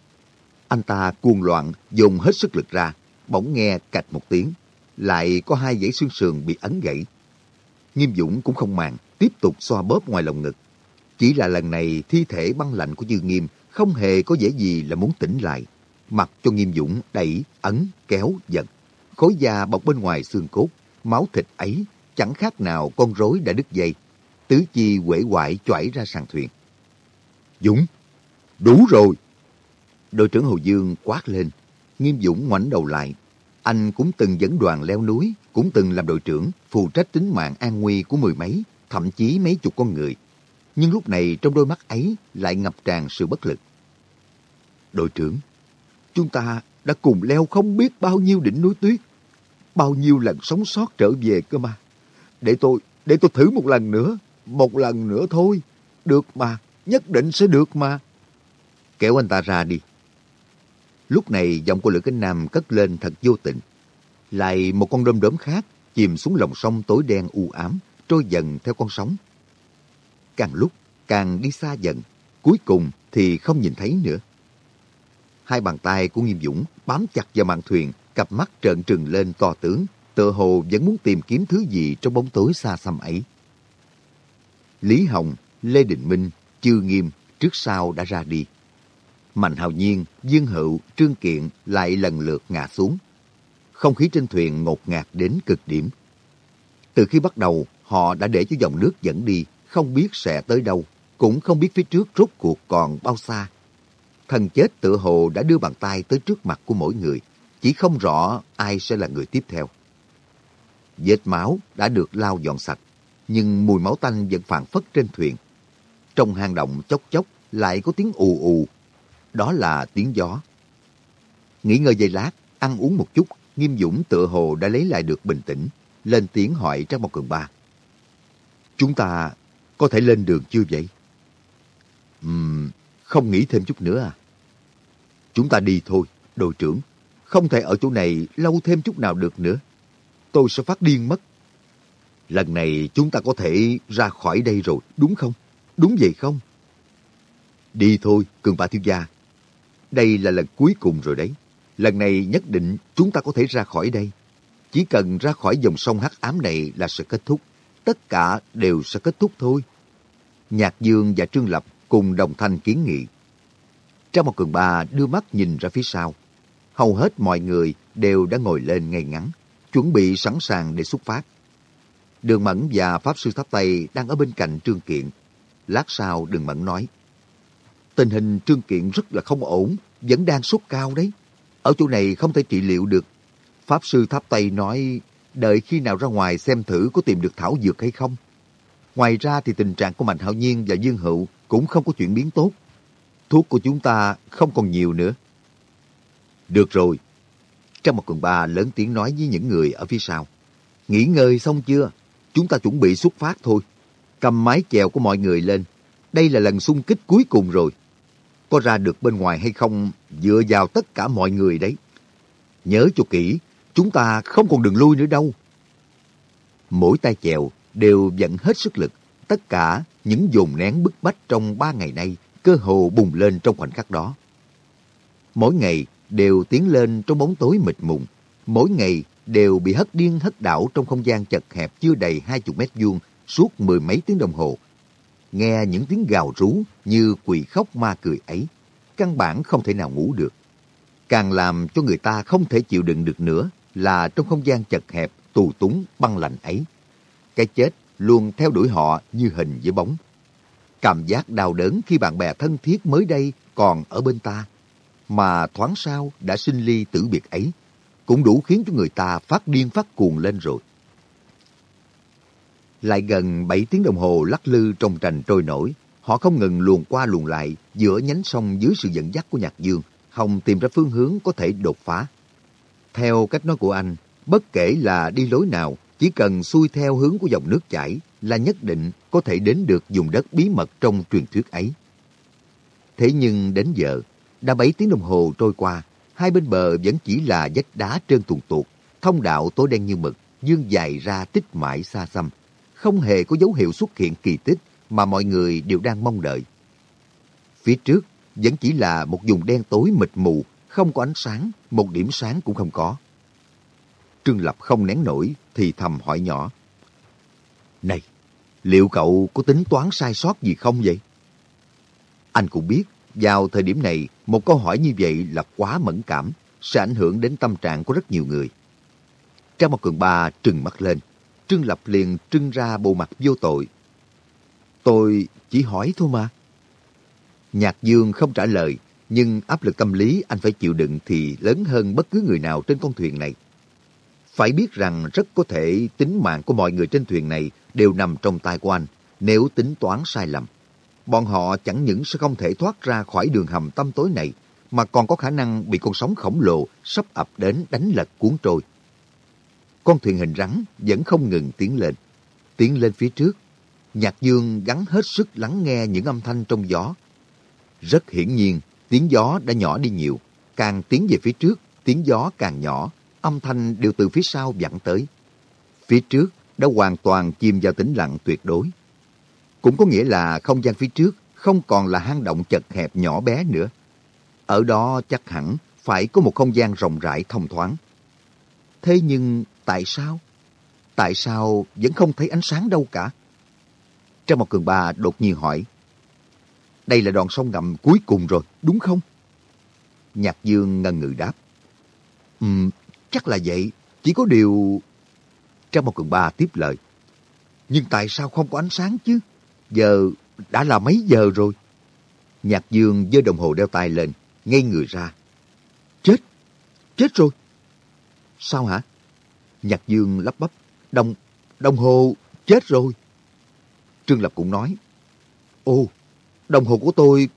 Anh ta cuồng loạn, dùng hết sức lực ra, bỗng nghe cạch một tiếng. Lại có hai dãy xương sườn bị ấn gãy. Nghiêm Dũng cũng không màng, tiếp tục xoa bóp ngoài lồng ngực. Chỉ là lần này thi thể băng lạnh của Dư Nghiêm không hề có vẻ gì là muốn tỉnh lại. Mặc cho Nghiêm Dũng đẩy, ấn, kéo, giật. Khối da bọc bên ngoài xương cốt, máu thịt ấy chẳng khác nào con rối đã đứt dây. Tứ chi quể quại choảy ra sàn thuyền. Dũng, đủ rồi. Đội trưởng Hồ Dương quát lên. Nghiêm Dũng ngoảnh đầu lại. Anh cũng từng dẫn đoàn leo núi, cũng từng làm đội trưởng, phụ trách tính mạng an nguy của mười mấy, thậm chí mấy chục con người. Nhưng lúc này trong đôi mắt ấy lại ngập tràn sự bất lực. Đội trưởng, chúng ta đã cùng leo không biết bao nhiêu đỉnh núi tuyết, bao nhiêu lần sống sót trở về cơ mà. Để tôi, để tôi thử một lần nữa, một lần nữa thôi. Được mà, nhất định sẽ được mà. Kéo anh ta ra đi. Lúc này giọng của Lữ Cánh Nam cất lên thật vô tình. Lại một con đom đóm khác chìm xuống lòng sông tối đen u ám, trôi dần theo con sóng. Càng lúc càng đi xa dần, cuối cùng thì không nhìn thấy nữa. Hai bàn tay của Nghiêm Dũng bám chặt vào mạn thuyền, cặp mắt trợn trừng lên to tướng, tựa hồ vẫn muốn tìm kiếm thứ gì trong bóng tối xa xăm ấy. Lý Hồng, Lê Đình Minh, Chư Nghiêm trước sau đã ra đi. Mạnh Hào Nhiên, Dương Hữu, Trương Kiện lại lần lượt ngã xuống. Không khí trên thuyền ngột ngạt đến cực điểm. Từ khi bắt đầu, họ đã để cho dòng nước dẫn đi, không biết sẽ tới đâu, cũng không biết phía trước rốt cuộc còn bao xa. Thần chết tự hồ đã đưa bàn tay tới trước mặt của mỗi người, chỉ không rõ ai sẽ là người tiếp theo. Vết máu đã được lau dọn sạch, nhưng mùi máu tanh vẫn phản phất trên thuyền. Trong hang động chốc chốc lại có tiếng ù ù, đó là tiếng gió. Nghỉ ngơi giây lát, ăn uống một chút, Nghiêm Dũng tựa hồ đã lấy lại được bình tĩnh, lên tiếng hỏi Trang Mộc Cường Ba. Chúng ta có thể lên đường chưa vậy? Uhm, không nghĩ thêm chút nữa à? Chúng ta đi thôi, đội trưởng. Không thể ở chỗ này lâu thêm chút nào được nữa. Tôi sẽ phát điên mất. Lần này chúng ta có thể ra khỏi đây rồi, đúng không? Đúng vậy không? Đi thôi, cường ba thiếu gia. Đây là lần cuối cùng rồi đấy. Lần này nhất định chúng ta có thể ra khỏi đây. Chỉ cần ra khỏi dòng sông hắc ám này là sẽ kết thúc. Tất cả đều sẽ kết thúc thôi. Nhạc Dương và Trương Lập cùng đồng thanh kiến nghị. Trong một cường ba đưa mắt nhìn ra phía sau. Hầu hết mọi người đều đã ngồi lên ngay ngắn, chuẩn bị sẵn sàng để xuất phát. Đường Mẫn và Pháp Sư Tháp Tây đang ở bên cạnh Trương Kiện. Lát sau Đường Mẫn nói, Tình hình Trương Kiện rất là không ổn, vẫn đang sốt cao đấy. Ở chỗ này không thể trị liệu được. Pháp Sư Tháp Tây nói, đợi khi nào ra ngoài xem thử có tìm được thảo dược hay không. Ngoài ra thì tình trạng của Mạnh Hạo Nhiên và Dương Hữu cũng không có chuyển biến tốt. Thuốc của chúng ta không còn nhiều nữa. Được rồi. Trong một quần ba lớn tiếng nói với những người ở phía sau. Nghỉ ngơi xong chưa? Chúng ta chuẩn bị xuất phát thôi. Cầm mái chèo của mọi người lên. Đây là lần xung kích cuối cùng rồi. Có ra được bên ngoài hay không dựa vào tất cả mọi người đấy. Nhớ cho kỹ, chúng ta không còn đường lui nữa đâu. Mỗi tay chèo đều dẫn hết sức lực. Tất cả những dồn nén bức bách trong ba ngày nay cơ hồ bùng lên trong khoảnh khắc đó. Mỗi ngày đều tiến lên trong bóng tối mịt mùng. Mỗi ngày đều bị hất điên hất đảo trong không gian chật hẹp chưa đầy hai chục mét vuông suốt mười mấy tiếng đồng hồ. Nghe những tiếng gào rú như quỳ khóc ma cười ấy, căn bản không thể nào ngủ được. Càng làm cho người ta không thể chịu đựng được nữa là trong không gian chật hẹp, tù túng, băng lạnh ấy. Cái chết luôn theo đuổi họ như hình với bóng. Cảm giác đau đớn khi bạn bè thân thiết mới đây còn ở bên ta, mà thoáng sau đã sinh ly tử biệt ấy, cũng đủ khiến cho người ta phát điên phát cuồng lên rồi. Lại gần 7 tiếng đồng hồ lắc lư trong trành trôi nổi, họ không ngừng luồn qua luồn lại giữa nhánh sông dưới sự dẫn dắt của Nhạc Dương, hòng tìm ra phương hướng có thể đột phá. Theo cách nói của anh, bất kể là đi lối nào, chỉ cần xuôi theo hướng của dòng nước chảy là nhất định có thể đến được vùng đất bí mật trong truyền thuyết ấy. Thế nhưng đến giờ, đã 7 tiếng đồng hồ trôi qua, hai bên bờ vẫn chỉ là vách đá trơn tuồn tuột, thông đạo tối đen như mực, dương dài ra tích mãi xa xăm. Không hề có dấu hiệu xuất hiện kỳ tích mà mọi người đều đang mong đợi. Phía trước vẫn chỉ là một vùng đen tối mịt mù, không có ánh sáng, một điểm sáng cũng không có. Trương Lập không nén nổi thì thầm hỏi nhỏ. Này, liệu cậu có tính toán sai sót gì không vậy? Anh cũng biết, vào thời điểm này, một câu hỏi như vậy là quá mẫn cảm, sẽ ảnh hưởng đến tâm trạng của rất nhiều người. Trang một cường ba trừng mắt lên, Trương Lập liền trưng ra bộ mặt vô tội. Tôi chỉ hỏi thôi mà. Nhạc Dương không trả lời, nhưng áp lực tâm lý anh phải chịu đựng thì lớn hơn bất cứ người nào trên con thuyền này. Phải biết rằng rất có thể tính mạng của mọi người trên thuyền này đều nằm trong tay của anh nếu tính toán sai lầm. Bọn họ chẳng những sẽ không thể thoát ra khỏi đường hầm tâm tối này mà còn có khả năng bị con sóng khổng lồ sắp ập đến đánh lật cuốn trôi. Con thuyền hình rắn vẫn không ngừng tiến lên. Tiến lên phía trước, Nhạc Dương gắn hết sức lắng nghe những âm thanh trong gió. Rất hiển nhiên, tiếng gió đã nhỏ đi nhiều. Càng tiến về phía trước, tiếng gió càng nhỏ, âm thanh đều từ phía sau vẳng tới. Phía trước đã hoàn toàn chìm vào tĩnh lặng tuyệt đối. Cũng có nghĩa là không gian phía trước không còn là hang động chật hẹp nhỏ bé nữa. Ở đó chắc hẳn phải có một không gian rộng rãi thông thoáng. Thế nhưng tại sao? Tại sao vẫn không thấy ánh sáng đâu cả? Trang một cường ba đột nhiên hỏi. Đây là đoạn sông ngầm cuối cùng rồi, đúng không? Nhạc Dương ngần ngừ đáp. Ừm, chắc là vậy. Chỉ có điều... Trang một cường ba tiếp lời. Nhưng tại sao không có ánh sáng chứ? Giờ đã là mấy giờ rồi? Nhạc Dương giơ đồng hồ đeo tay lên, ngay người ra. Chết! Chết rồi! Sao hả? Nhạc Dương lắp bắp. Đồng, đồng hồ chết rồi. Trương Lập cũng nói. ô đồng hồ của tôi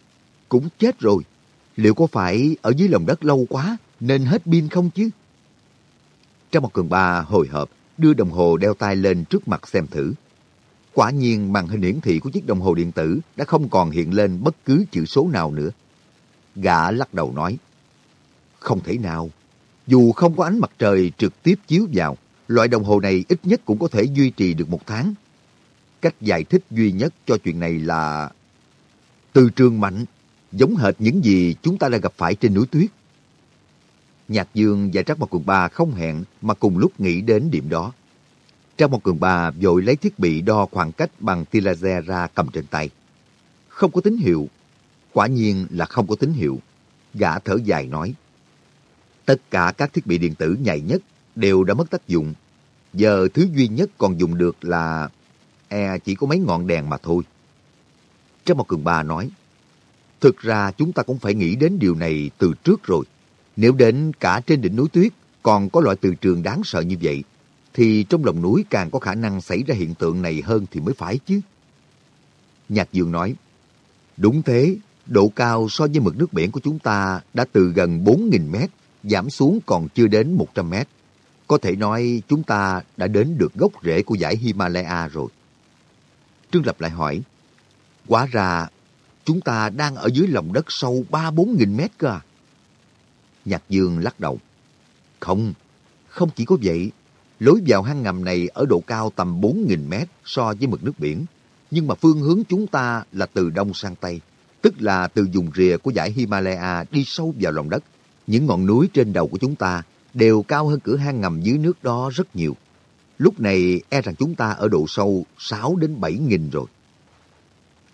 cũng chết rồi. Liệu có phải ở dưới lòng đất lâu quá nên hết pin không chứ? Trong một cường ba hồi hộp đưa đồng hồ đeo tay lên trước mặt xem thử. Quả nhiên màn hình hiển thị của chiếc đồng hồ điện tử đã không còn hiện lên bất cứ chữ số nào nữa. Gã lắc đầu nói, không thể nào. Dù không có ánh mặt trời trực tiếp chiếu vào, loại đồng hồ này ít nhất cũng có thể duy trì được một tháng. Cách giải thích duy nhất cho chuyện này là từ trường mạnh, giống hệt những gì chúng ta đã gặp phải trên núi tuyết. Nhạc Dương và Trác Mộc Cường Ba không hẹn mà cùng lúc nghĩ đến điểm đó. Trác Mộc Cường Ba vội lấy thiết bị đo khoảng cách bằng tia laser ra cầm trên tay. Không có tín hiệu. Quả nhiên là không có tín hiệu. Gã thở dài nói. Tất cả các thiết bị điện tử nhạy nhất đều đã mất tác dụng. Giờ thứ duy nhất còn dùng được là... E chỉ có mấy ngọn đèn mà thôi. Trâm Mộc Cường Ba nói. Thực ra chúng ta cũng phải nghĩ đến điều này từ trước rồi. Nếu đến cả trên đỉnh núi tuyết còn có loại từ trường đáng sợ như vậy, thì trong lòng núi càng có khả năng xảy ra hiện tượng này hơn thì mới phải chứ. Nhạc Dương nói, đúng thế, độ cao so với mực nước biển của chúng ta đã từ gần 4.000 mét giảm xuống còn chưa đến 100 mét. Có thể nói chúng ta đã đến được gốc rễ của dãy Himalaya rồi. Trương Lập lại hỏi, Quả ra chúng ta đang ở dưới lòng đất sâu 3-4 nghìn mét cơ à? Nhạc Dương lắc đầu. Không, không chỉ có vậy. Lối vào hang ngầm này ở độ cao tầm 4.000 mét so với mực nước biển. Nhưng mà phương hướng chúng ta là từ đông sang tây. Tức là từ vùng rìa của dãy Himalaya đi sâu vào lòng đất. Những ngọn núi trên đầu của chúng ta đều cao hơn cửa hang ngầm dưới nước đó rất nhiều. Lúc này e rằng chúng ta ở độ sâu 6 đến 7 nghìn rồi.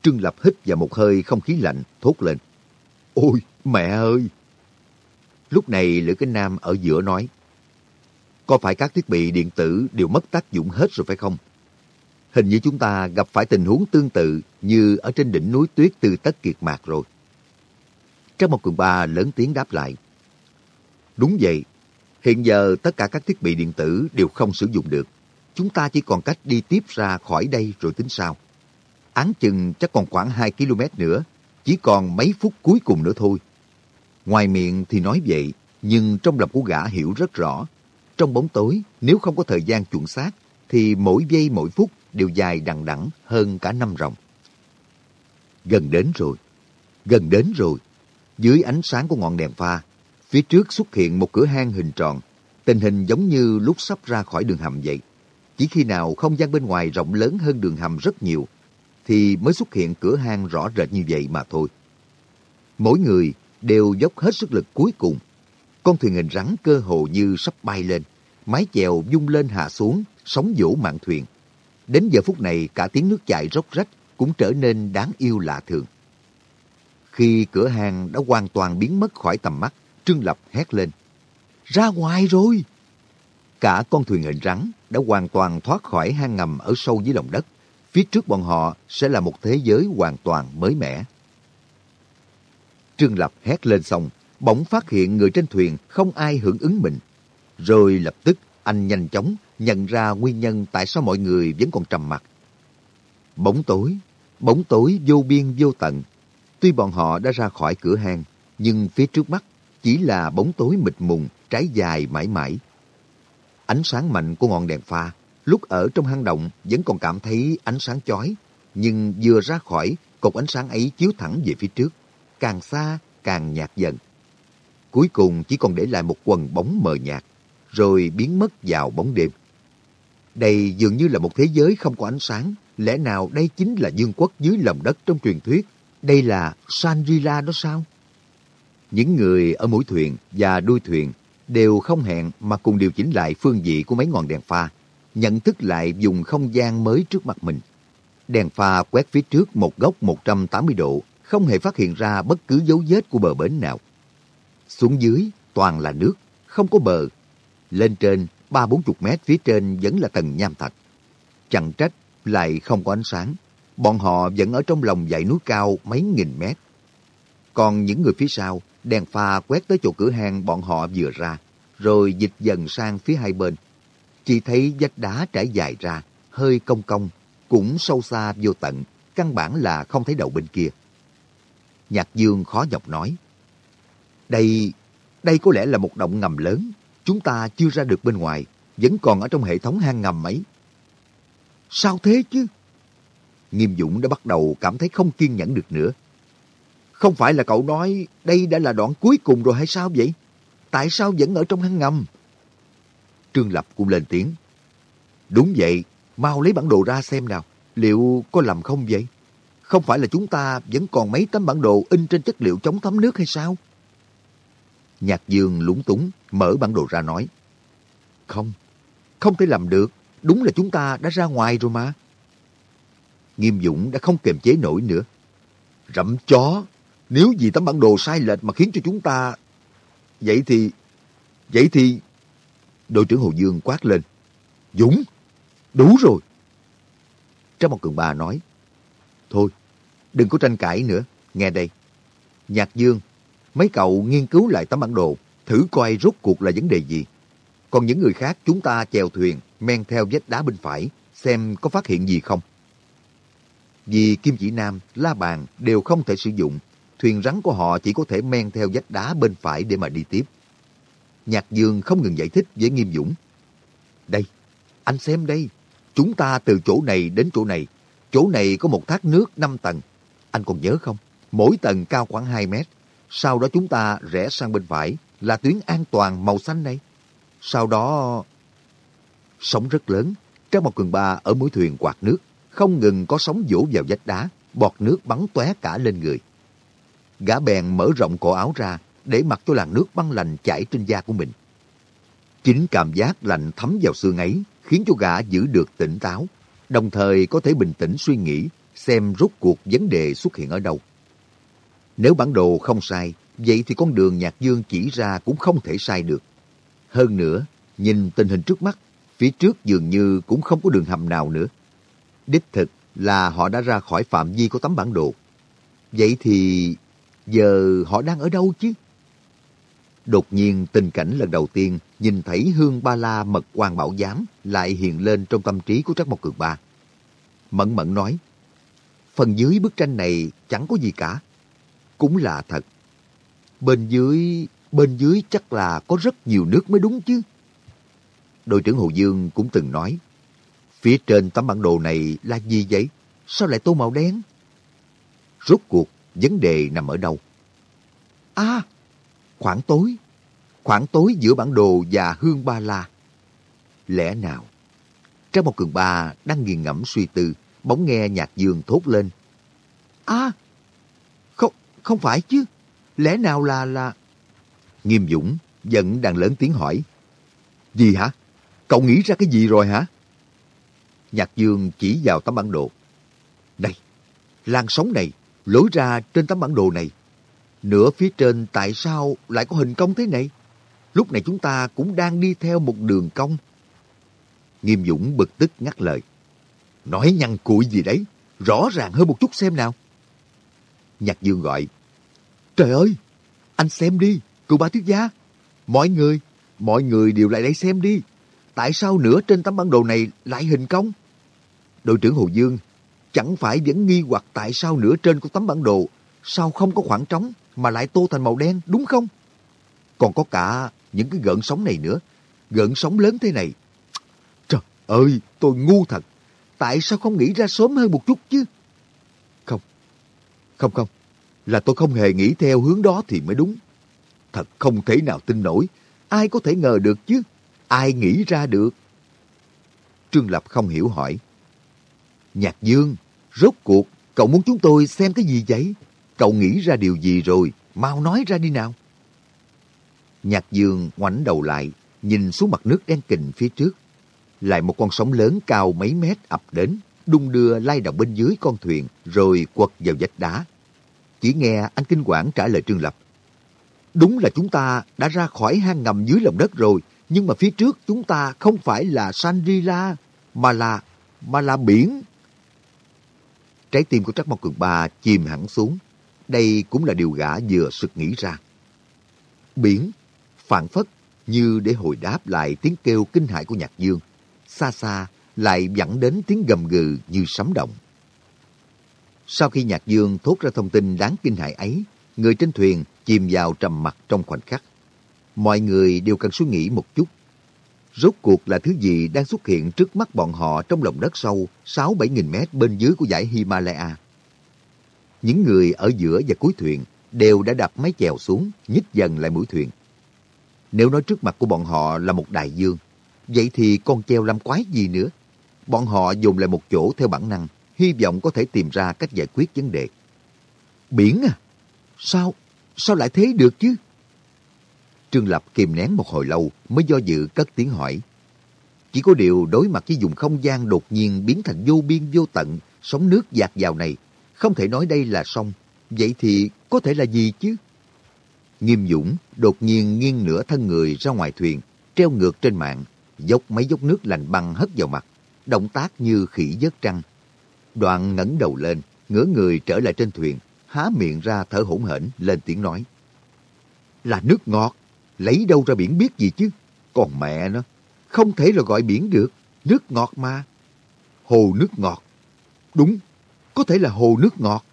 Trương Lập hít vào một hơi không khí lạnh, thốt lên. Ôi, mẹ ơi! Lúc này Lữ Kinh Nam ở giữa nói. Có phải các thiết bị điện tử đều mất tác dụng hết rồi phải không? Hình như chúng ta gặp phải tình huống tương tự như ở trên đỉnh núi tuyết từ tất kiệt mạc rồi. Trong một cường ba lớn tiếng đáp lại. Đúng vậy, hiện giờ tất cả các thiết bị điện tử đều không sử dụng được. Chúng ta chỉ còn cách đi tiếp ra khỏi đây rồi tính sao. Án chừng chắc còn khoảng 2 km nữa, chỉ còn mấy phút cuối cùng nữa thôi. Ngoài miệng thì nói vậy, nhưng trong lòng của gã hiểu rất rõ. Trong bóng tối, nếu không có thời gian chuẩn xác, thì mỗi giây mỗi phút đều dài đằng đẵng hơn cả năm ròng. Gần đến rồi, gần đến rồi. Dưới ánh sáng của ngọn đèn pha, phía trước xuất hiện một cửa hang hình tròn. Tình hình giống như lúc sắp ra khỏi đường hầm vậy. Chỉ khi nào không gian bên ngoài rộng lớn hơn đường hầm rất nhiều, thì mới xuất hiện cửa hang rõ rệt như vậy mà thôi. Mỗi người đều dốc hết sức lực cuối cùng. Con thuyền hình rắn cơ hồ như sắp bay lên, mái chèo dung lên hạ xuống, sóng vỗ mạn thuyền. Đến giờ phút này cả tiếng nước chảy róc rách cũng trở nên đáng yêu lạ thường. Khi cửa hàng đã hoàn toàn biến mất khỏi tầm mắt, Trương Lập hét lên. Ra ngoài rồi! Cả con thuyền hình rắn đã hoàn toàn thoát khỏi hang ngầm ở sâu dưới lòng đất. Phía trước bọn họ sẽ là một thế giới hoàn toàn mới mẻ. Trương Lập hét lên xong, bỗng phát hiện người trên thuyền không ai hưởng ứng mình. Rồi lập tức anh nhanh chóng nhận ra nguyên nhân tại sao mọi người vẫn còn trầm mặc. Bóng tối, bóng tối vô biên vô tận. Tuy bọn họ đã ra khỏi cửa hang, nhưng phía trước mắt chỉ là bóng tối mịt mùng, trái dài mãi mãi. Ánh sáng mạnh của ngọn đèn pha, lúc ở trong hang động vẫn còn cảm thấy ánh sáng chói, nhưng vừa ra khỏi, cột ánh sáng ấy chiếu thẳng về phía trước càng xa càng nhạt dần. Cuối cùng chỉ còn để lại một quần bóng mờ nhạt, rồi biến mất vào bóng đêm. Đây dường như là một thế giới không có ánh sáng. Lẽ nào đây chính là dương quốc dưới lòng đất trong truyền thuyết? Đây là Shangri-La đó sao? Những người ở mũi thuyền và đuôi thuyền đều không hẹn mà cùng điều chỉnh lại phương vị của mấy ngọn đèn pha, nhận thức lại dùng không gian mới trước mặt mình. Đèn pha quét phía trước một góc 180 độ, không hề phát hiện ra bất cứ dấu vết của bờ bến nào. Xuống dưới toàn là nước, không có bờ. Lên trên ba bốn chục mét phía trên vẫn là tầng nham thạch. Chẳng trách lại không có ánh sáng. Bọn họ vẫn ở trong lòng dãy núi cao mấy nghìn mét. Còn những người phía sau, đèn pha quét tới chỗ cửa hàng bọn họ vừa ra, rồi dịch dần sang phía hai bên. Chỉ thấy vách đá trải dài ra, hơi cong cong, cũng sâu xa vô tận, căn bản là không thấy đầu bên kia. Nhạc Dương khó nhọc nói, Đây, đây có lẽ là một động ngầm lớn, chúng ta chưa ra được bên ngoài, vẫn còn ở trong hệ thống hang ngầm ấy. Sao thế chứ? Nghiêm Dũng đã bắt đầu cảm thấy không kiên nhẫn được nữa. Không phải là cậu nói đây đã là đoạn cuối cùng rồi hay sao vậy? Tại sao vẫn ở trong hang ngầm? Trương Lập cũng lên tiếng. Đúng vậy, mau lấy bản đồ ra xem nào. Liệu có lầm không vậy? Không phải là chúng ta vẫn còn mấy tấm bản đồ in trên chất liệu chống thấm nước hay sao? Nhạc Dương lúng túng, mở bản đồ ra nói. Không, không thể làm được. Đúng là chúng ta đã ra ngoài rồi mà. Nghiêm Dũng đã không kiềm chế nổi nữa. Rậm chó, nếu vì tấm bản đồ sai lệch mà khiến cho chúng ta... Vậy thì... Vậy thì... Đội trưởng Hồ Dương quát lên. Dũng, đủ rồi. Trong một cường bà nói. Thôi, đừng có tranh cãi nữa. Nghe đây. Nhạc Dương, mấy cậu nghiên cứu lại tấm bản đồ, thử coi rốt cuộc là vấn đề gì. Còn những người khác chúng ta chèo thuyền, men theo vách đá bên phải, xem có phát hiện gì không. Vì Kim Chỉ Nam, La Bàn đều không thể sử dụng, thuyền rắn của họ chỉ có thể men theo vách đá bên phải để mà đi tiếp. Nhạc Dương không ngừng giải thích với Nghiêm Dũng. Đây, anh xem đây, chúng ta từ chỗ này đến chỗ này, chỗ này có một thác nước 5 tầng. Anh còn nhớ không? Mỗi tầng cao khoảng 2 mét. Sau đó chúng ta rẽ sang bên phải là tuyến an toàn màu xanh này. Sau đó... Sóng rất lớn, trong một cường ba ở mũi thuyền quạt nước, không ngừng có sóng vỗ vào vách đá, bọt nước bắn tóe cả lên người. Gã bèn mở rộng cổ áo ra để mặc cho làn nước băng lạnh chảy trên da của mình. Chính cảm giác lạnh thấm vào xương ấy khiến cho gã giữ được tỉnh táo, đồng thời có thể bình tĩnh suy nghĩ xem rốt cuộc vấn đề xuất hiện ở đâu. Nếu bản đồ không sai, vậy thì con đường Nhạc Dương chỉ ra cũng không thể sai được. Hơn nữa, nhìn tình hình trước mắt, phía trước dường như cũng không có đường hầm nào nữa. Đích thực là họ đã ra khỏi phạm vi của tấm bản đồ. Vậy thì giờ họ đang ở đâu chứ? Đột nhiên tình cảnh lần đầu tiên nhìn thấy hương ba la mật quan bảo giám lại hiện lên trong tâm trí của Trắc Mộc Cường Ba. Mẫn mẫn nói, phần dưới bức tranh này chẳng có gì cả. Cũng là thật. Bên dưới, bên dưới chắc là có rất nhiều nước mới đúng chứ. Đội trưởng Hồ Dương cũng từng nói, phía trên tấm bản đồ này là gì vậy? Sao lại tô màu đen? Rốt cuộc, vấn đề nằm ở đâu? À, khoảng tối. Khoảng tối giữa bản đồ và hương ba la. Lẽ nào? Trang một cường ba đang nghiền ngẫm suy tư, bỗng nghe nhạc dương thốt lên. À, không, không phải chứ. Lẽ nào là là... Nghiêm Dũng vẫn đang lớn tiếng hỏi. Gì hả? Cậu nghĩ ra cái gì rồi hả? Nhạc Dương chỉ vào tấm bản đồ. Này, làn sóng này, lối ra trên tấm bản đồ này. Nửa phía trên tại sao lại có hình cong thế này? Lúc này chúng ta cũng đang đi theo một đường cong. Nghiêm Dũng bực tức ngắt lời. Nói nhăn cụi gì đấy, rõ ràng hơn một chút xem nào. Nhạc Dương gọi. Trời ơi, anh xem đi, cụ ba thiếu gia. Mọi người, mọi người đều lại đây xem đi. Tại sao nửa trên tấm bản đồ này lại hình cong? Đội trưởng Hồ Dương, chẳng phải vẫn nghi hoặc tại sao nửa trên của tấm bản đồ sao không có khoảng trống mà lại tô thành màu đen, đúng không? Còn có cả những cái gợn sóng này nữa. Gợn sóng lớn thế này. Trời ơi, tôi ngu thật. Tại sao không nghĩ ra sớm hơn một chút chứ? Không, không không. Là tôi không hề nghĩ theo hướng đó thì mới đúng. Thật không thể nào tin nổi. Ai có thể ngờ được chứ? Ai nghĩ ra được? Trương Lập không hiểu hỏi. Nhạc Dương, rốt cuộc, cậu muốn chúng tôi xem cái gì vậy? Cậu nghĩ ra điều gì rồi? Mau nói ra đi nào. Nhạc Dương ngoảnh đầu lại, nhìn xuống mặt nước đen kình phía trước. Lại một con sóng lớn cao mấy mét ập đến, đung đưa lay động bên dưới con thuyền, rồi quật vào vách đá. Chỉ nghe anh Kinh quản trả lời Trương Lập. Đúng là chúng ta đã ra khỏi hang ngầm dưới lòng đất rồi, nhưng mà phía trước chúng ta không phải là Sanrila, mà là, mà là biển. Trái tim của Trắc Mộc Cường Ba chìm hẳn xuống. Đây cũng là điều gã vừa sực nghĩ ra. Biển, phản phất, như để hồi đáp lại tiếng kêu kinh hãi của Nhạc Dương. Xa xa, lại dẫn đến tiếng gầm gừ như sấm động. Sau khi Nhạc Dương thốt ra thông tin đáng kinh hại ấy, người trên thuyền chìm vào trầm mặc trong khoảnh khắc. Mọi người đều cần suy nghĩ một chút. Rốt cuộc là thứ gì đang xuất hiện trước mắt bọn họ trong lòng đất sâu 6-7 nghìn mét bên dưới của dãy Himalaya? Những người ở giữa và cuối thuyền đều đã đặt máy chèo xuống, nhích dần lại mũi thuyền. Nếu nói trước mặt của bọn họ là một đại dương, vậy thì con treo làm quái gì nữa? Bọn họ dùng lại một chỗ theo bản năng, hy vọng có thể tìm ra cách giải quyết vấn đề. Biển à? Sao? Sao lại thế được chứ? Trương Lập kìm nén một hồi lâu mới do dự cất tiếng hỏi. Chỉ có điều đối mặt với vùng không gian đột nhiên biến thành vô biên vô tận, sóng nước dạt vào này, không thể nói đây là sông. Vậy thì có thể là gì chứ? Nghiêm Dũng đột nhiên nghiêng nửa thân người ra ngoài thuyền, treo ngược trên mạng, dốc mấy dốc nước lạnh băng hất vào mặt, động tác như khỉ vớt trăng. Đoạn ngẩng đầu lên, ngửa người trở lại trên thuyền, há miệng ra thở hổn hển lên tiếng nói. Là nước ngọt, lấy đâu ra biển biết gì chứ? Còn mẹ nó, không thể là gọi biển được, nước ngọt mà. Hồ nước ngọt. Đúng, có thể là hồ nước ngọt.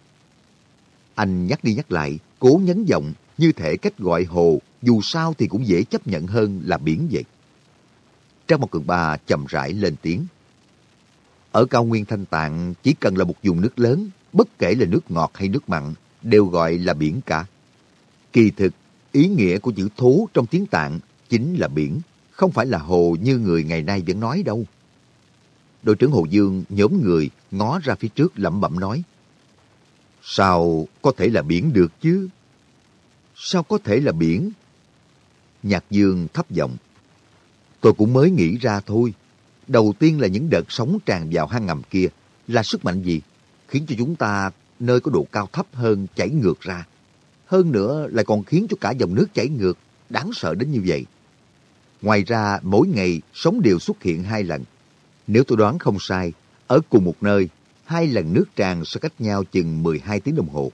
Anh nhắc đi nhắc lại, cố nhấn giọng, như thể cách gọi hồ, dù sao thì cũng dễ chấp nhận hơn là biển vậy. Trang một cường ba chậm rãi lên tiếng. Ở cao nguyên thanh tạng, chỉ cần là một vùng nước lớn, bất kể là nước ngọt hay nước mặn, đều gọi là biển cả. Kỳ thực, ý nghĩa của chữ thú trong tiếng tạng chính là biển, không phải là hồ như người ngày nay vẫn nói đâu. Đội trưởng Hồ Dương nhóm người ngó ra phía trước lẩm bẩm nói. Sao có thể là biển được chứ? Sao có thể là biển? Nhạc Dương thấp giọng. Tôi cũng mới nghĩ ra thôi. Đầu tiên là những đợt sóng tràn vào hang ngầm kia là sức mạnh gì? Khiến cho chúng ta nơi có độ cao thấp hơn chảy ngược ra. Hơn nữa lại còn khiến cho cả dòng nước chảy ngược, đáng sợ đến như vậy. Ngoài ra, mỗi ngày sóng đều xuất hiện hai lần. Nếu tôi đoán không sai, ở cùng một nơi, hai lần nước tràn sẽ cách nhau chừng 12 tiếng đồng hồ.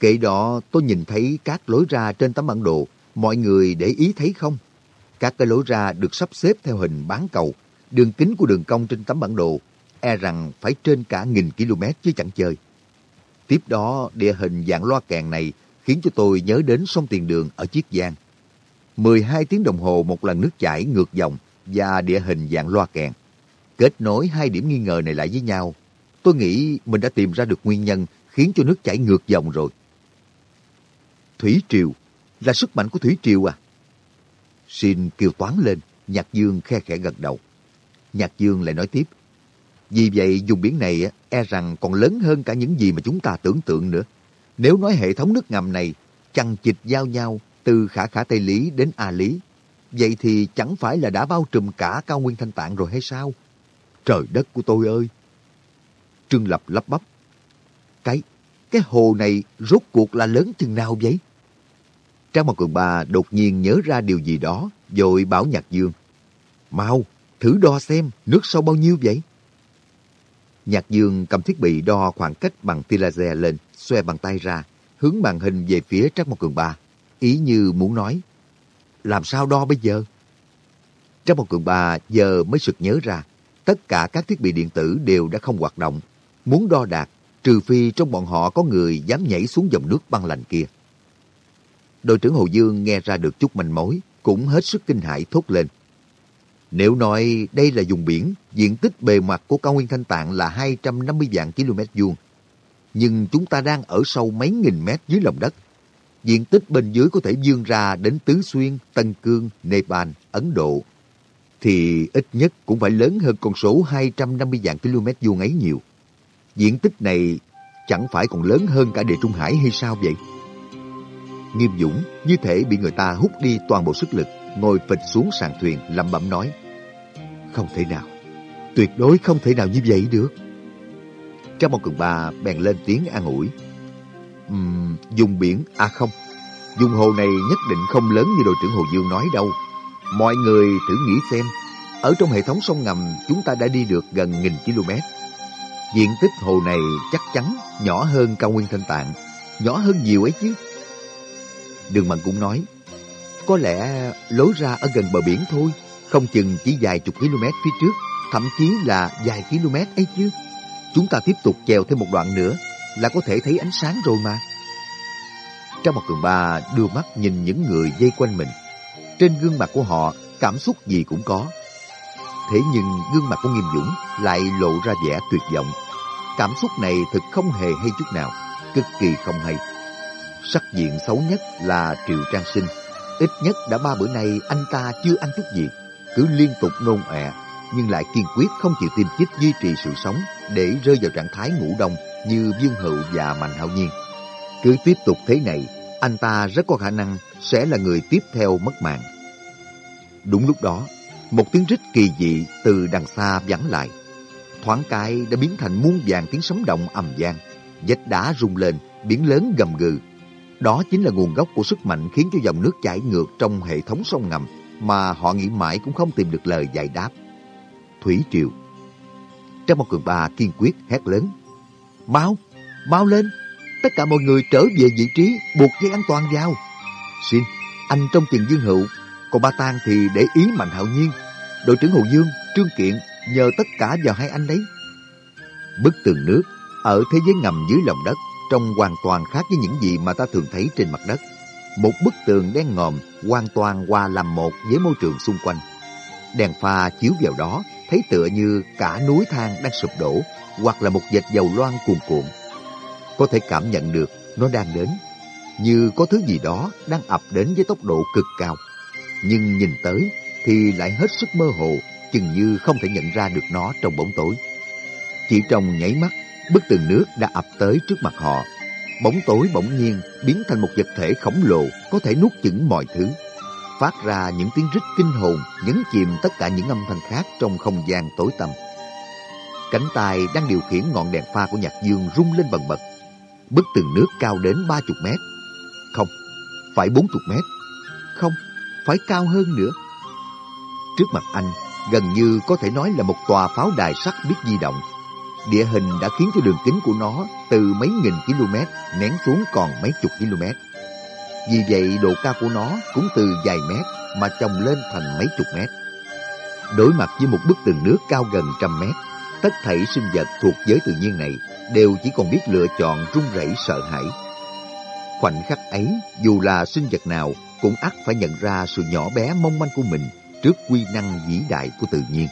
Kể đó, tôi nhìn thấy các lối ra trên tấm bản đồ, mọi người để ý thấy không? Các cái lối ra được sắp xếp theo hình bán cầu, đường kính của đường cong trên tấm bản đồ, e rằng phải trên cả nghìn km chứ chẳng chơi. Tiếp đó, địa hình dạng loa kèn này khiến cho tôi nhớ đến sông Tiền Đường ở Chiết Giang. 12 tiếng đồng hồ một lần nước chảy ngược dòng và địa hình dạng loa kèn. Kết nối hai điểm nghi ngờ này lại với nhau, tôi nghĩ mình đã tìm ra được nguyên nhân khiến cho nước chảy ngược dòng rồi. Thủy triều, là sức mạnh của thủy triều à? Xin kêu toán lên, Nhạc Dương khe khẽ gật đầu. Nhạc Dương lại nói tiếp, vì vậy dùng biển này e rằng còn lớn hơn cả những gì mà chúng ta tưởng tượng nữa. Nếu nói hệ thống nước ngầm này chằng chịch giao nhau từ khả khả Tây Lý đến A Lý, vậy thì chẳng phải là đã bao trùm cả cao nguyên thanh tạng rồi hay sao? Trời đất của tôi ơi! Trương Lập lắp bắp. Cái, cái hồ này rốt cuộc là lớn chừng nào vậy? Trang Mặt Cường Ba đột nhiên nhớ ra điều gì đó, rồi bảo Nhạc Dương. Mau, thử đo xem nước sâu bao nhiêu vậy? Nhạc Dương cầm thiết bị đo khoảng cách bằng tia laser lên, xòe bàn tay ra, hướng màn hình về phía Trác Mộc Cường Ba, ý như muốn nói, làm sao đo bây giờ? Trác Mộc Cường Ba giờ mới sực nhớ ra, tất cả các thiết bị điện tử đều đã không hoạt động. Muốn đo đạt, trừ phi trong bọn họ có người dám nhảy xuống dòng nước băng lạnh kia. Đội trưởng Hồ Dương nghe ra được chút manh mối, cũng hết sức kinh hãi thốt lên. Nếu nói đây là vùng biển, diện tích bề mặt của cao nguyên Thanh Tạng là 250 vạn km vuông, nhưng chúng ta đang ở sâu mấy nghìn mét dưới lòng đất. Diện tích bên dưới có thể vươn ra đến Tứ Xuyên, Tân Cương, Nepal, Ấn Độ, thì ít nhất cũng phải lớn hơn con số 250 vạn km vuông ấy nhiều. Diện tích này chẳng phải còn lớn hơn cả địa Trung Hải hay sao vậy? Nghiêm Dũng như thể bị người ta hút đi toàn bộ sức lực, ngồi phịch xuống sàn thuyền lẩm bẩm nói. Không thể nào, tuyệt đối không thể nào như vậy được. Trang một cường ba bèn lên tiếng an ủi. Uhm, dùng biển, à không, dùng hồ này nhất định không lớn như đội trưởng Hồ Dương nói đâu. Mọi người thử nghĩ xem, ở trong hệ thống sông ngầm chúng ta đã đi được gần nghìn km. Diện tích hồ này chắc chắn nhỏ hơn cao nguyên thanh tạng, nhỏ hơn nhiều ấy chứ. Đường Mận cũng nói, có lẽ lối ra ở gần bờ biển thôi, không chừng chỉ vài chục km phía trước, thậm chí là vài km ấy chứ. Chúng ta tiếp tục chèo thêm một đoạn nữa là có thể thấy ánh sáng rồi mà. Trong một cường ba đưa mắt nhìn những người dây quanh mình. Trên gương mặt của họ cảm xúc gì cũng có. Thế nhưng gương mặt của Nghiêm Dũng lại lộ ra vẻ tuyệt vọng. Cảm xúc này thật không hề hay chút nào, cực kỳ không hay. Sắc diện xấu nhất là Triệu Trang Sinh. Ít nhất đã ba bữa nay anh ta chưa ăn chút gì, cứ liên tục nôn ẹ, nhưng lại kiên quyết không chịu tiêm chích duy trì sự sống để rơi vào trạng thái ngủ đông như Dương Hữu và Mạnh Hạo Nhiên. Cứ tiếp tục thế này, anh ta rất có khả năng sẽ là người tiếp theo mất mạng. Đúng lúc đó, một tiếng rít kỳ dị từ đằng xa vẳng lại. Thoáng cái đã biến thành muôn vàng tiếng sấm động ầm vang, vách đá rung lên, biển lớn gầm gừ. Đó chính là nguồn gốc của sức mạnh khiến cho dòng nước chảy ngược trong hệ thống sông ngầm mà họ nghĩ mãi cũng không tìm được lời giải đáp. Thủy Triều trong một cường ba kiên quyết hét lớn. Mau, mau lên, tất cả mọi người trở về vị trí, buộc dây an toàn vào. Xin, anh trong tiền dương hữu, còn ba tang thì để ý Mạnh Hạo Nhiên. Đội trưởng Hồ Dương, Trương Kiện nhờ tất cả vào hai anh đấy. Bức tường nước ở thế giới ngầm dưới lòng đất trông hoàn toàn khác với những gì mà ta thường thấy trên mặt đất. Một bức tường đen ngòm hoàn toàn hòa làm một với môi trường xung quanh. Đèn pha chiếu vào đó thấy tựa như cả núi thang đang sụp đổ hoặc là một vệt dầu loang cuồn cuộn. Có thể cảm nhận được nó đang đến, như có thứ gì đó đang ập đến với tốc độ cực cao. Nhưng nhìn tới thì lại hết sức mơ hồ, chừng như không thể nhận ra được nó trong bóng tối. Chỉ trong nháy mắt, bức tường nước đã ập tới trước mặt họ. Bóng tối bỗng nhiên biến thành một vật thể khổng lồ có thể nuốt chửng mọi thứ. Phát ra những tiếng rít kinh hồn nhấn chìm tất cả những âm thanh khác trong không gian tối tăm. Cánh tay đang điều khiển ngọn đèn pha của Nhạc Dương rung lên bần bật. Bức tường nước cao đến 30 mét. Không, phải 40 mét. Không, phải cao hơn nữa. Trước mặt anh, gần như có thể nói là một tòa pháo đài sắt biết di động. Địa hình đã khiến cho đường kính của nó từ mấy nghìn km nén xuống còn mấy chục km. Vì vậy độ cao của nó cũng từ vài mét mà chồng lên thành mấy chục mét. Đối mặt với một bức tường nước cao gần trăm mét, tất thảy sinh vật thuộc giới tự nhiên này đều chỉ còn biết lựa chọn run rẩy sợ hãi. Khoảnh khắc ấy, dù là sinh vật nào cũng ắt phải nhận ra sự nhỏ bé mong manh của mình trước quy năng vĩ đại của tự nhiên.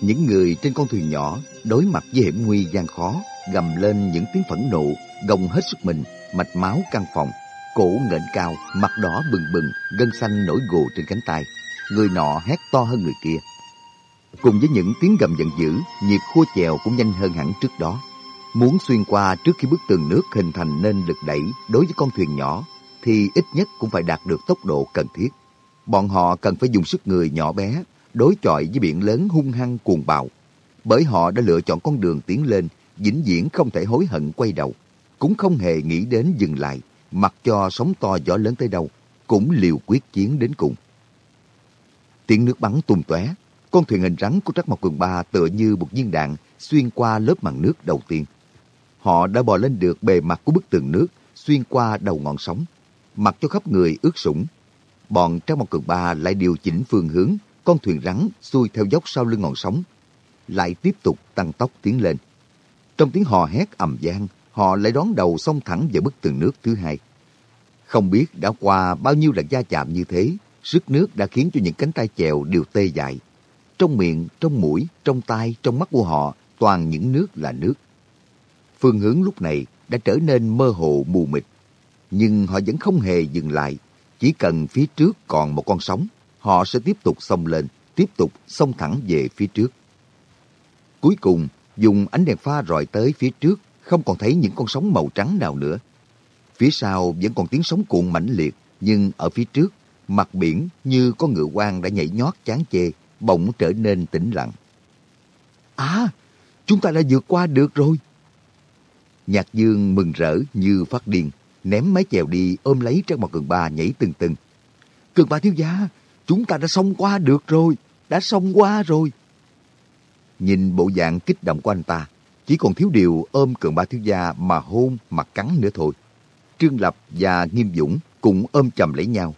Những người trên con thuyền nhỏ đối mặt với hiểm nguy gian khó, gầm lên những tiếng phẫn nộ, gồng hết sức mình, mạch máu căng phòng, cổ ngẩng cao, mặt đỏ bừng bừng, gân xanh nổi gồ trên cánh tay. Người nọ hét to hơn người kia. Cùng với những tiếng gầm giận dữ, nhịp khua chèo cũng nhanh hơn hẳn trước đó. Muốn xuyên qua trước khi bức tường nước hình thành nên lực đẩy đối với con thuyền nhỏ, thì ít nhất cũng phải đạt được tốc độ cần thiết. Bọn họ cần phải dùng sức người nhỏ bé, đối chọi với biển lớn hung hăng cuồng bạo. Bởi họ đã lựa chọn con đường tiến lên, vĩnh viễn không thể hối hận quay đầu. Cũng không hề nghĩ đến dừng lại, mặc cho sóng to gió lớn tới đâu, cũng liều quyết chiến đến cùng. Tiếng nước bắn tung tóe, con thuyền hình rắn của Trắc Mộc Cường Ba tựa như một viên đạn xuyên qua lớp màn nước đầu tiên. Họ đã bò lên được bề mặt của bức tường nước, xuyên qua đầu ngọn sóng, mặc cho khắp người ướt sũng. Bọn Trắc Mộc Cường Ba lại điều chỉnh phương hướng, con thuyền rắn xuôi theo dốc sau lưng ngọn sóng, lại tiếp tục tăng tốc tiến lên. Trong tiếng hò hét ầm vang, họ lại đón đầu xông thẳng vào bức tường nước thứ hai. Không biết đã qua bao nhiêu lần gia chạm như thế, sức nước đã khiến cho những cánh tay chèo đều tê dại. Trong miệng, trong mũi, trong tai, trong mắt của họ toàn những nước là nước. Phương hướng lúc này đã trở nên mơ hồ mù mịt. Nhưng họ vẫn không hề dừng lại. Chỉ cần phía trước còn một con sóng, họ sẽ tiếp tục xông lên, tiếp tục xông thẳng về phía trước. Cuối cùng, dùng ánh đèn pha rọi tới phía trước, không còn thấy những con sóng màu trắng nào nữa. Phía sau vẫn còn tiếng sóng cuộn mãnh liệt, nhưng ở phía trước, mặt biển như có ngựa quan đã nhảy nhót chán chê, bỗng trở nên tĩnh lặng. À, chúng ta đã vượt qua được rồi. Nhạc Dương mừng rỡ như phát điên, ném máy chèo đi ôm lấy Trang Mộc Cường Ba nhảy từng từng Cường Ba thiếu gia, chúng ta đã xong qua được rồi, đã xong qua rồi. Nhìn bộ dạng kích động của anh ta, chỉ còn thiếu điều ôm Cường Ba thiếu gia mà hôn mà cắn nữa thôi. Trương Lập và Nghiêm Dũng cũng ôm chầm lấy nhau.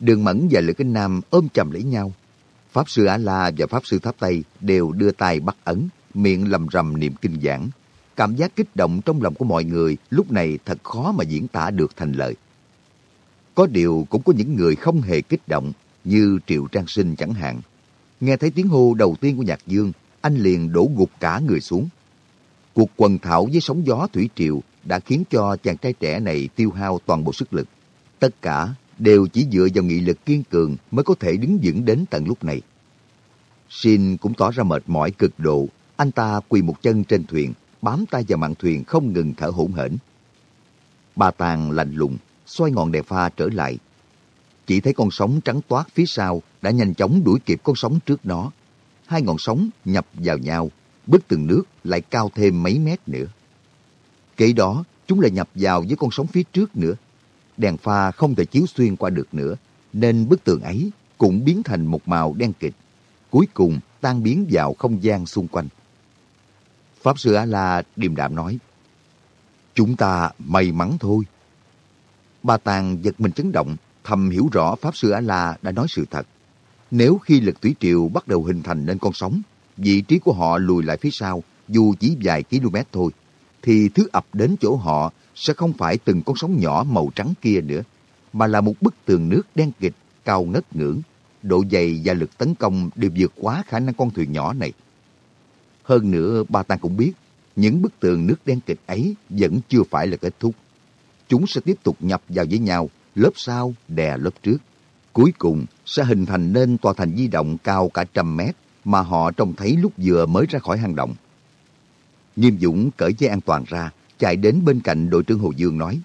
Đường Mẫn và Lữ Kinh Nam ôm chầm lấy nhau. Pháp Sư A-La và Pháp Sư Tháp Tây đều đưa tay bắt ấn, miệng lầm rầm niệm kinh giảng. Cảm giác kích động trong lòng của mọi người lúc này thật khó mà diễn tả được thành lời. Có điều cũng có những người không hề kích động, như Triệu Trang Sinh chẳng hạn. Nghe thấy tiếng hô đầu tiên của Nhạc Dương, anh liền đổ gục cả người xuống. Cuộc quần thảo với sóng gió thủy triều đã khiến cho chàng trai trẻ này tiêu hao toàn bộ sức lực. Tất cả đều chỉ dựa vào nghị lực kiên cường mới có thể đứng vững đến tận lúc này. Shin cũng tỏ ra mệt mỏi cực độ. Anh ta quỳ một chân trên thuyền, bám tay vào mạn thuyền không ngừng thở hổn hển. bà Tàng lạnh lùng, xoay ngọn đèn pha trở lại. Chỉ thấy con sóng trắng toát phía sau đã nhanh chóng đuổi kịp con sóng trước nó. Hai ngọn sóng nhập vào nhau, bức tường nước lại cao thêm mấy mét nữa. Kế đó, chúng lại nhập vào với con sóng phía trước nữa. Đèn pha không thể chiếu xuyên qua được nữa, nên bức tường ấy cũng biến thành một màu đen kịch. Cuối cùng tan biến vào không gian xung quanh. Pháp Sư A-La điềm đạm nói, Chúng ta may mắn thôi. bà Tàng giật mình chấn động, thầm hiểu rõ Pháp Sư A-La đã nói sự thật. Nếu khi lực thủy triều bắt đầu hình thành nên con sóng, vị trí của họ lùi lại phía sau, dù chỉ vài km thôi, thì thứ ập đến chỗ họ sẽ không phải từng con sóng nhỏ màu trắng kia nữa, mà là một bức tường nước đen kịch, cao ngất ngưỡng. Độ dày và lực tấn công đều vượt quá khả năng con thuyền nhỏ này. Hơn nữa, Ba tan cũng biết, những bức tường nước đen kịch ấy vẫn chưa phải là kết thúc. Chúng sẽ tiếp tục nhập vào với nhau, lớp sau đè lớp trước. Cuối cùng sẽ hình thành nên tòa thành di động cao cả trăm mét mà họ trông thấy lúc vừa mới ra khỏi hang động. Nghiêm Dũng cởi dây an toàn ra, chạy đến bên cạnh đội trưởng Hồ Dương nói,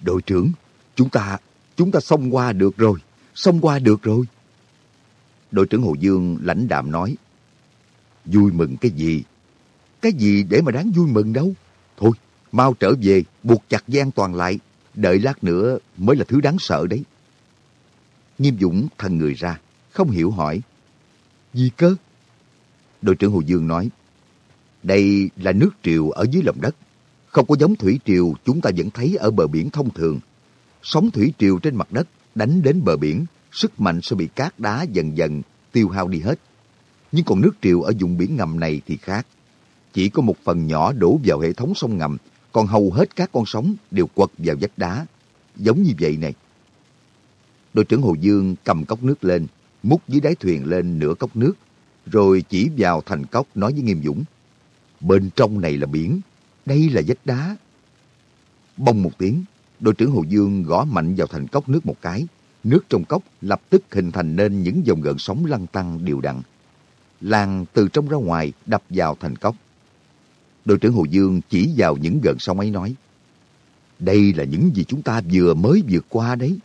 Đội trưởng, chúng ta, chúng ta xông qua được rồi, xông qua được rồi. Đội trưởng Hồ Dương lãnh đạm nói, Vui mừng cái gì? Cái gì để mà đáng vui mừng đâu? Thôi, mau trở về, buộc chặt dây an toàn lại, đợi lát nữa mới là thứ đáng sợ đấy. Nghiêm Dũng thần người ra, không hiểu hỏi, gì cơ? Đội trưởng Hồ Dương nói, đây là nước triều ở dưới lòng đất. Không có giống thủy triều chúng ta vẫn thấy ở bờ biển thông thường. Sóng thủy triều trên mặt đất đánh đến bờ biển, sức mạnh sẽ bị cát đá dần dần tiêu hao đi hết. Nhưng còn nước triều ở vùng biển ngầm này thì khác. Chỉ có một phần nhỏ đổ vào hệ thống sông ngầm, còn hầu hết các con sóng đều quật vào vách đá. Giống như vậy này. Đội trưởng Hồ Dương cầm cốc nước lên, múc dưới đáy thuyền lên nửa cốc nước, rồi chỉ vào thành cốc nói với Nghiêm Dũng. Bên trong này là biển, đây là vách đá. Bông một tiếng, đội trưởng Hồ Dương gõ mạnh vào thành cốc nước một cái. Nước trong cốc lập tức hình thành nên những dòng gợn sóng lăn tăng đều đặn. Làng từ trong ra ngoài đập vào thành cốc. Đội trưởng Hồ Dương chỉ vào những gợn sóng ấy nói. Đây là những gì chúng ta vừa mới vượt qua đấy.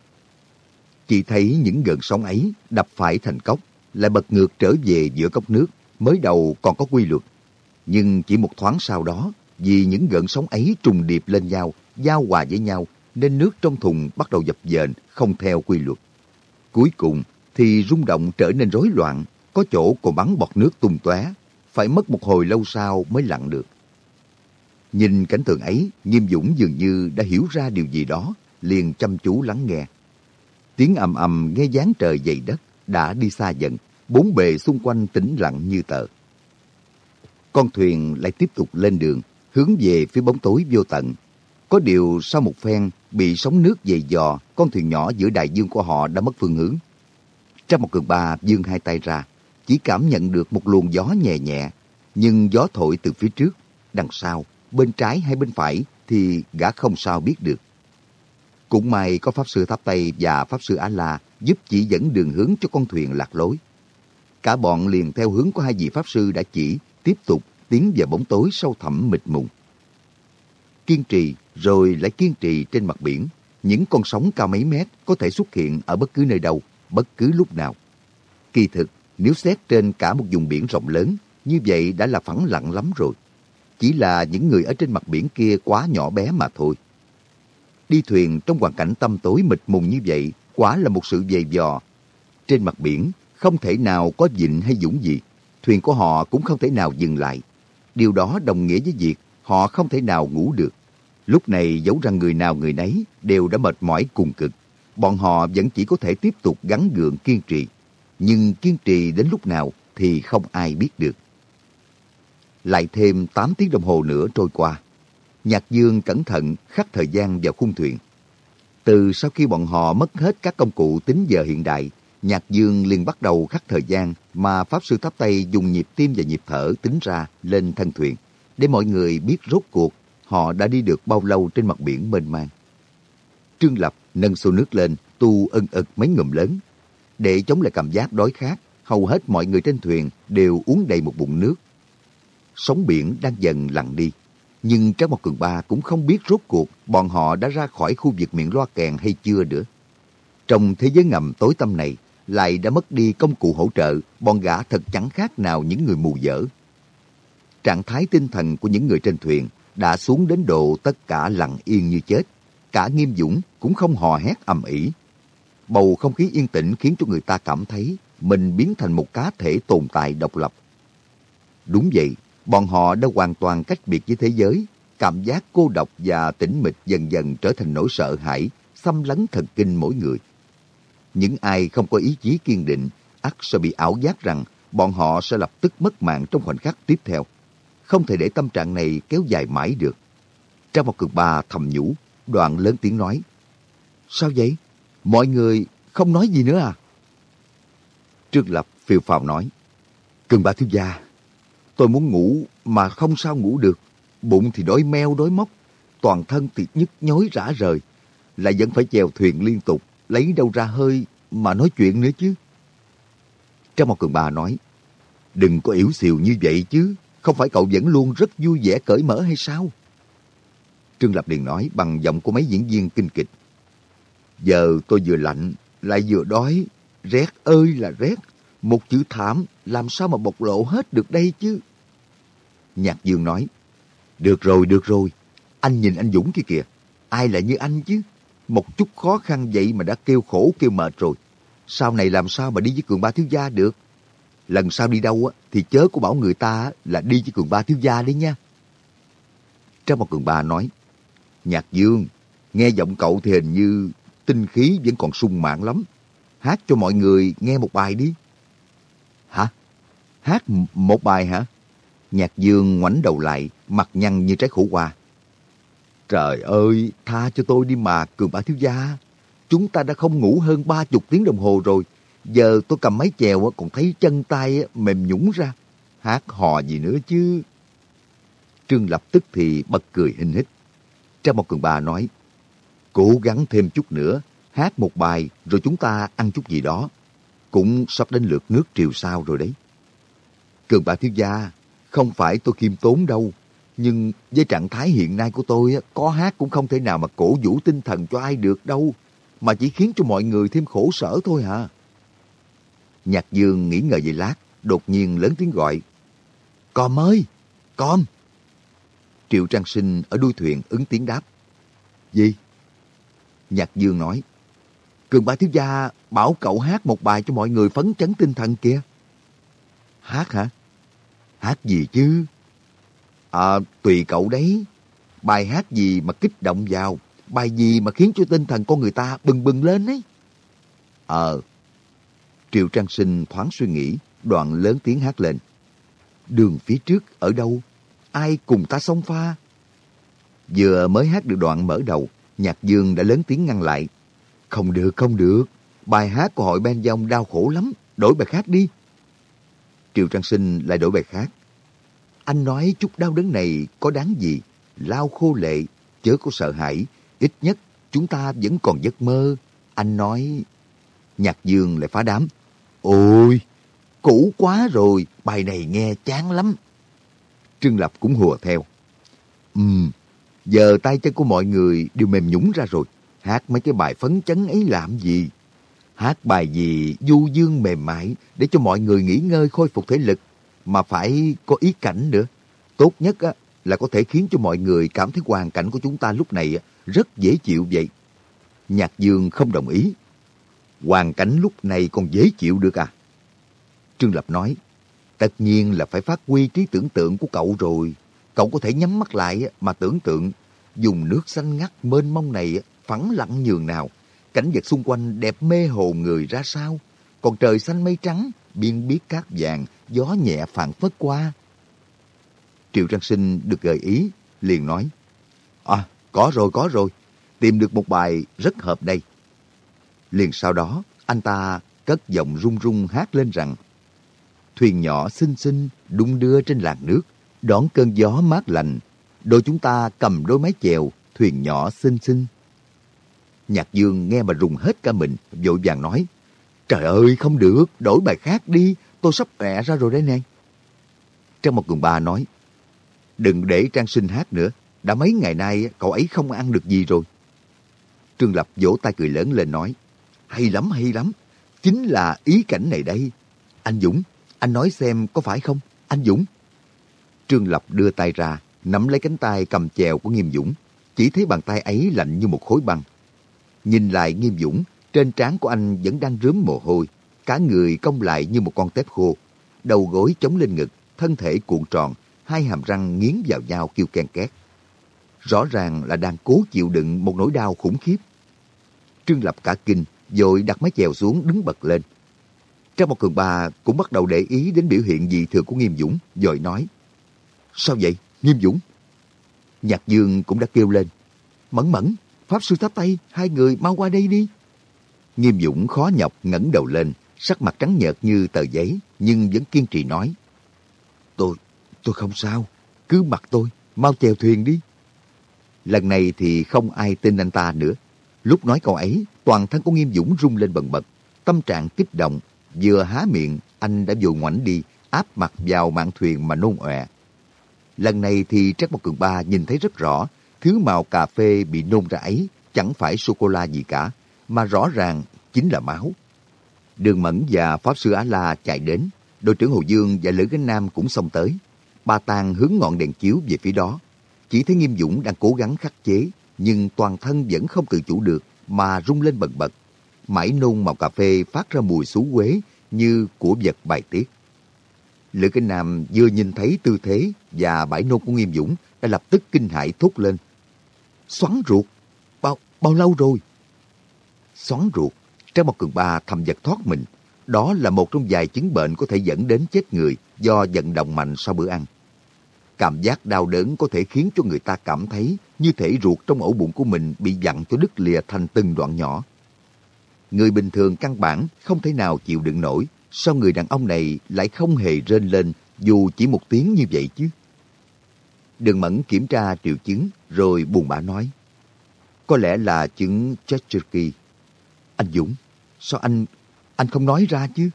Chỉ thấy những gợn sóng ấy đập phải thành cốc, lại bật ngược trở về giữa cốc nước, mới đầu còn có quy luật. Nhưng chỉ một thoáng sau đó, vì những gợn sóng ấy trùng điệp lên nhau, giao hòa với nhau, nên nước trong thùng bắt đầu dập dềnh, không theo quy luật. Cuối cùng thì rung động trở nên rối loạn, có chỗ còn bắn bọt nước tung tóe, phải mất một hồi lâu sau mới lặn được. Nhìn cảnh tượng ấy, Nghiêm Dũng dường như đã hiểu ra điều gì đó, liền chăm chú lắng nghe. Tiếng ầm ầm nghe dáng trời dày đất đã đi xa dần, bốn bề xung quanh tĩnh lặng như tờ. Con thuyền lại tiếp tục lên đường, hướng về phía bóng tối vô tận. Có điều sau một phen bị sóng nước dày dò, con thuyền nhỏ giữa đại dương của họ đã mất phương hướng. Trong một cường ba dương hai tay ra, chỉ cảm nhận được một luồng gió nhẹ nhẹ, nhưng gió thổi từ phía trước, đằng sau, bên trái hay bên phải thì gã không sao biết được. Cũng may có Pháp Sư Tháp Tây và Pháp Sư Á-La giúp chỉ dẫn đường hướng cho con thuyền lạc lối. Cả bọn liền theo hướng của hai vị Pháp Sư đã chỉ tiếp tục tiến vào bóng tối sâu thẳm mịt mùng. kiên trì rồi lại kiên trì trên mặt biển. Những con sóng cao mấy mét có thể xuất hiện ở bất cứ nơi đâu, bất cứ lúc nào. Kỳ thực, nếu xét trên cả một vùng biển rộng lớn, như vậy đã là phẳng lặng lắm rồi. Chỉ là những người ở trên mặt biển kia quá nhỏ bé mà thôi. Đi thuyền trong hoàn cảnh tâm tối mịt mùng như vậy quả là một sự dày dò. Trên mặt biển, không thể nào có vịnh hay dũng gì. Thuyền của họ cũng không thể nào dừng lại. Điều đó đồng nghĩa với việc họ không thể nào ngủ được. Lúc này dẫu rằng người nào người nấy đều đã mệt mỏi cùng cực. Bọn họ vẫn chỉ có thể tiếp tục gắn gượng kiên trì. Nhưng kiên trì đến lúc nào thì không ai biết được. Lại thêm 8 tiếng đồng hồ nữa trôi qua. Nhạc Dương cẩn thận khắc thời gian vào khung thuyền. Từ sau khi bọn họ mất hết các công cụ tính giờ hiện đại, Nhạc Dương liền bắt đầu khắc thời gian mà Pháp Sư Tháp Tây dùng nhịp tim và nhịp thở tính ra lên thân thuyền, để mọi người biết rốt cuộc họ đã đi được bao lâu trên mặt biển mênh mang. Trương Lập nâng xô nước lên, tu ân ực mấy ngụm lớn. Để chống lại cảm giác đói khát, hầu hết mọi người trên thuyền đều uống đầy một bụng nước. Sóng biển đang dần lặng đi, nhưng Trác Mộc Cường Ba cũng không biết rốt cuộc bọn họ đã ra khỏi khu vực miệng loa kèn hay chưa nữa. Trong thế giới ngầm tối tăm này, lại đã mất đi công cụ hỗ trợ, bọn gã thật chẳng khác nào những người mù dở. Trạng thái tinh thần của những người trên thuyền đã xuống đến độ tất cả lặng yên như chết. Cả nghiêm dũng cũng không hò hét ầm ĩ. Bầu không khí yên tĩnh khiến cho người ta cảm thấy mình biến thành một cá thể tồn tại độc lập. Đúng vậy, bọn họ đã hoàn toàn cách biệt với thế giới. Cảm giác cô độc và tĩnh mịch dần dần trở thành nỗi sợ hãi, xâm lấn thần kinh mỗi người. Những ai không có ý chí kiên định, ắt sẽ bị ảo giác rằng bọn họ sẽ lập tức mất mạng trong khoảnh khắc tiếp theo. Không thể để tâm trạng này kéo dài mãi được. Trong một cực bà thầm nhủ, đoạn lớn tiếng nói. Sao vậy? Mọi người không nói gì nữa à? Trương Lập phiêu phào nói. Cường bà thiếu gia, tôi muốn ngủ mà không sao ngủ được. Bụng thì đói meo đói móc, toàn thân thì nhức nhối rã rời. Lại vẫn phải chèo thuyền liên tục, lấy đâu ra hơi mà nói chuyện nữa chứ. Trong một cường bà nói, đừng có yếu xìu như vậy chứ, không phải cậu vẫn luôn rất vui vẻ cởi mở hay sao? Trương Lập liền nói bằng giọng của mấy diễn viên kinh kịch. Giờ tôi vừa lạnh, lại vừa đói, rét ơi là rét. Một chữ thảm làm sao mà bộc lộ hết được đây chứ? Nhạc Dương nói, được rồi, được rồi, anh nhìn anh Dũng kia kìa, ai lại như anh chứ? Một chút khó khăn vậy mà đã kêu khổ kêu mệt rồi. Sau này làm sao mà đi với cường ba thiếu gia được? Lần sau đi đâu á, thì chớ có bảo người ta là đi với cường ba thiếu gia đi nha. Trong một cường ba nói, Nhạc Dương, nghe giọng cậu thì hình như tinh khí vẫn còn sung mãn lắm. Hát cho mọi người nghe một bài đi. Hả? Hát một bài hả? Nhạc Dương ngoảnh đầu lại, mặt nhăn như trái khổ qua. Trời ơi, tha cho tôi đi mà, cường bá thiếu gia. Chúng ta đã không ngủ hơn ba chục tiếng đồng hồ rồi. Giờ tôi cầm máy chèo còn thấy chân tay mềm nhũng ra. Hát hò gì nữa chứ. Trương lập tức thì bật cười hình hít. Trang một cường bà nói, cố gắng thêm chút nữa, hát một bài rồi chúng ta ăn chút gì đó. Cũng sắp đến lượt nước triều sao rồi đấy. Cường bà thiếu gia, không phải tôi khiêm tốn đâu. Nhưng với trạng thái hiện nay của tôi, có hát cũng không thể nào mà cổ vũ tinh thần cho ai được đâu. Mà chỉ khiến cho mọi người thêm khổ sở thôi hả? Nhạc dương nghĩ ngợi về lát, đột nhiên lớn tiếng gọi. Com ơi! Com! Triệu Trang Sinh ở đuôi thuyền ứng tiếng đáp. Gì? Nhạc Dương nói. Cường bà thiếu gia bảo cậu hát một bài cho mọi người phấn chấn tinh thần kia. Hát hả? Hát gì chứ? À, tùy cậu đấy. Bài hát gì mà kích động vào, bài gì mà khiến cho tinh thần con người ta bừng bừng lên ấy. Ờ. Triệu Trang Sinh thoáng suy nghĩ, đoạn lớn tiếng hát lên. Đường phía trước ở đâu? Ai cùng ta song pha? Vừa mới hát được đoạn mở đầu, Nhạc Dương đã lớn tiếng ngăn lại. Không được, không được. Bài hát của hội Ben Dông đau khổ lắm. Đổi bài khác đi. Triệu Trang Sinh lại đổi bài khác. Anh nói chút đau đớn này có đáng gì? Lao khô lệ, chớ có sợ hãi. Ít nhất chúng ta vẫn còn giấc mơ. Anh nói... Nhạc Dương lại phá đám. Ôi, cũ quá rồi, bài này nghe chán lắm. Trương Lập cũng hùa theo. Ừm, Giờ tay chân của mọi người đều mềm nhũng ra rồi. Hát mấy cái bài phấn chấn ấy làm gì? Hát bài gì du dương mềm mại để cho mọi người nghỉ ngơi khôi phục thể lực mà phải có ý cảnh nữa. Tốt nhất á, là có thể khiến cho mọi người cảm thấy hoàn cảnh của chúng ta lúc này rất dễ chịu vậy. Nhạc Dương không đồng ý. Hoàn cảnh lúc này còn dễ chịu được à? Trương Lập nói, tất nhiên là phải phát huy trí tưởng tượng của cậu rồi. Cậu có thể nhắm mắt lại mà tưởng tượng, dùng nước xanh ngắt mênh mông này phẳng lặng nhường nào. Cảnh vật xung quanh đẹp mê hồn người ra sao? Còn trời xanh mây trắng, biên biết cát vàng, gió nhẹ phản phất qua. Triệu Trang Sinh được gợi ý, liền nói, À, có rồi, có rồi, tìm được một bài rất hợp đây. Liền sau đó, anh ta cất giọng run run hát lên rằng, Thuyền nhỏ xinh xinh đung đưa trên làn nước, đón cơn gió mát lành. Đôi chúng ta cầm đôi mái chèo, thuyền nhỏ xinh xinh. Nhạc Dương nghe mà rùng hết cả mình, vội vàng nói, Trời ơi, không được, đổi bài khác đi, tôi sắp ẹ ra rồi đấy nè. Trang một cường ba nói, Đừng để Trang sinh hát nữa, đã mấy ngày nay cậu ấy không ăn được gì rồi. Trương Lập vỗ tay cười lớn lên nói, hay lắm, hay lắm, chính là ý cảnh này đây. Anh Dũng, anh nói xem có phải không, anh Dũng? Trương Lập đưa tay ra, nắm lấy cánh tay cầm chèo của Nghiêm Dũng, chỉ thấy bàn tay ấy lạnh như một khối băng. Nhìn lại Nghiêm Dũng, trên trán của anh vẫn đang rướm mồ hôi, cả người cong lại như một con tép khô, đầu gối chống lên ngực, thân thể cuộn tròn, hai hàm răng nghiến vào nhau kêu ken két. Rõ ràng là đang cố chịu đựng một nỗi đau khủng khiếp. Trương Lập cả kinh, rồi đặt máy chèo xuống đứng bật lên. Trang một cường ba cũng bắt đầu để ý đến biểu hiện dị thường của Nghiêm Dũng, rồi nói. Sao vậy, Nghiêm Dũng? Nhạc Dương cũng đã kêu lên. Mẫn mẫn, Pháp Sư thắp tay, hai người mau qua đây đi. Nghiêm Dũng khó nhọc ngẩng đầu lên, sắc mặt trắng nhợt như tờ giấy, nhưng vẫn kiên trì nói. Tôi, tôi không sao, cứ mặc tôi, mau chèo thuyền đi. Lần này thì không ai tin anh ta nữa. Lúc nói câu ấy, toàn thân của Nghiêm Dũng rung lên bần bật, tâm trạng kích động, vừa há miệng, anh đã vừa ngoảnh đi, áp mặt vào mạn thuyền mà nôn ọe. Lần này thì Trác Mộc Cường Ba nhìn thấy rất rõ, thứ màu cà phê bị nôn ra ấy chẳng phải sô-cô-la gì cả, mà rõ ràng chính là máu. Đường Mẫn và Pháp Sư Á-La chạy đến, đội trưởng Hồ Dương và Lữ Gánh Nam cũng xông tới. Ba Tàng hướng ngọn đèn chiếu về phía đó. Chỉ thấy Nghiêm Dũng đang cố gắng khắc chế, nhưng toàn thân vẫn không tự chủ được mà rung lên bần bật. Mãi nôn màu cà phê phát ra mùi xú quế như của vật bài tiết. Lữ Kinh Nam vừa nhìn thấy tư thế và bãi nôn của Nghiêm Dũng đã lập tức kinh hãi thốt lên. Xoắn ruột? Bao, bao lâu rồi? Xoắn ruột, Trang một Cường Ba thầm giật thoát mình. Đó là một trong vài chứng bệnh có thể dẫn đến chết người do vận động mạnh sau bữa ăn. Cảm giác đau đớn có thể khiến cho người ta cảm thấy như thể ruột trong ổ bụng của mình bị dặn cho đứt lìa thành từng đoạn nhỏ. Người bình thường căn bản không thể nào chịu đựng nổi, sao người đàn ông này lại không hề rên lên dù chỉ một tiếng như vậy chứ? Đường Mẫn kiểm tra triệu chứng rồi buồn bã nói. Có lẽ là chứng Chesterky. Anh Dũng, sao anh anh không nói ra chứ?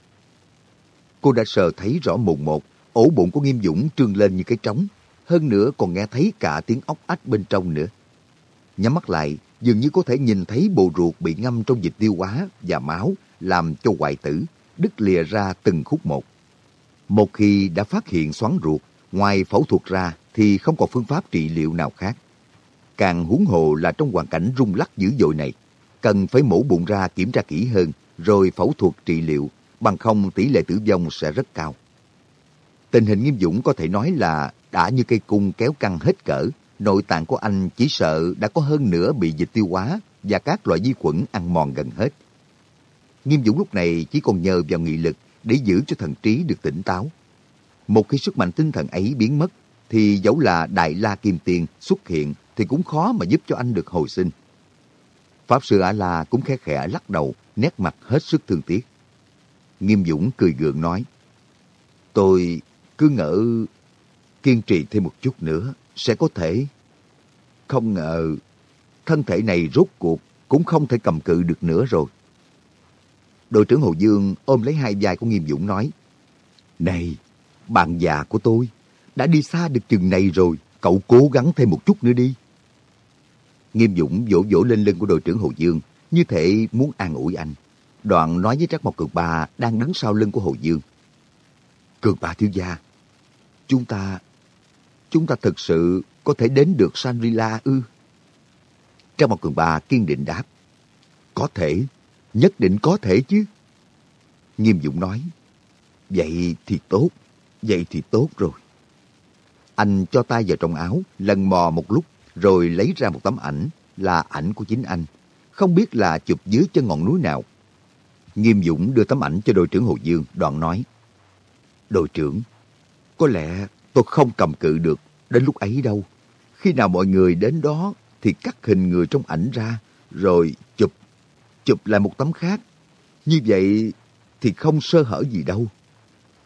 Cô đã sờ thấy rõ mồn một, ổ bụng của Nghiêm Dũng trương lên như cái trống, hơn nữa còn nghe thấy cả tiếng ốc ách bên trong nữa. Nhắm mắt lại, dường như có thể nhìn thấy bộ ruột bị ngâm trong dịch tiêu hóa và máu, làm cho hoại tử, đứt lìa ra từng khúc một. Một khi đã phát hiện xoắn ruột, ngoài phẫu thuật ra thì không còn phương pháp trị liệu nào khác. Càng huống hồ là trong hoàn cảnh rung lắc dữ dội này, cần phải mổ bụng ra kiểm tra kỹ hơn, rồi phẫu thuật trị liệu, bằng không tỷ lệ tử vong sẽ rất cao. Tình hình nghiêm dũng có thể nói là đã như cây cung kéo căng hết cỡ, nội tạng của anh chỉ sợ đã có hơn nửa bị dịch tiêu hóa và các loại vi khuẩn ăn mòn gần hết. Nghiêm Dũng lúc này chỉ còn nhờ vào nghị lực để giữ cho thần trí được tỉnh táo. Một khi sức mạnh tinh thần ấy biến mất, thì dẫu là Đại La Kim Tiền xuất hiện thì cũng khó mà giúp cho anh được hồi sinh. Pháp Sư A-La cũng khẽ khẽ lắc đầu, nét mặt hết sức thương tiếc. Nghiêm Dũng cười gượng nói, Tôi cứ ngỡ kiên trì thêm một chút nữa sẽ có thể. Không ngờ thân thể này rốt cuộc cũng không thể cầm cự được nữa rồi. Đội trưởng Hồ Dương ôm lấy hai vai của Nghiêm Dũng nói, Này, bạn già của tôi, đã đi xa được chừng này rồi, cậu cố gắng thêm một chút nữa đi. Nghiêm Dũng vỗ vỗ lên lưng của đội trưởng Hồ Dương, như thể muốn an ủi anh. Đoạn nói với Trác Mộc Cường Ba đang đứng sau lưng của Hồ Dương. Cường Ba thiếu gia, chúng ta, chúng ta thực sự có thể đến được Shangri-La ư? Trác Mộc Cường Ba kiên định đáp. Có thể, nhất định có thể chứ. Nghiêm Dũng nói, vậy thì tốt, vậy thì tốt rồi. Anh cho tay vào trong áo, lần mò một lúc, rồi lấy ra một tấm ảnh, là ảnh của chính anh. Không biết là chụp dưới chân ngọn núi nào. Nghiêm Dũng đưa tấm ảnh cho đội trưởng Hồ Dương, đoạn nói, Đội trưởng, có lẽ tôi không cầm cự được đến lúc ấy đâu. Khi nào mọi người đến đó thì cắt hình người trong ảnh ra, rồi chụp, chụp lại một tấm khác. Như vậy thì không sơ hở gì đâu.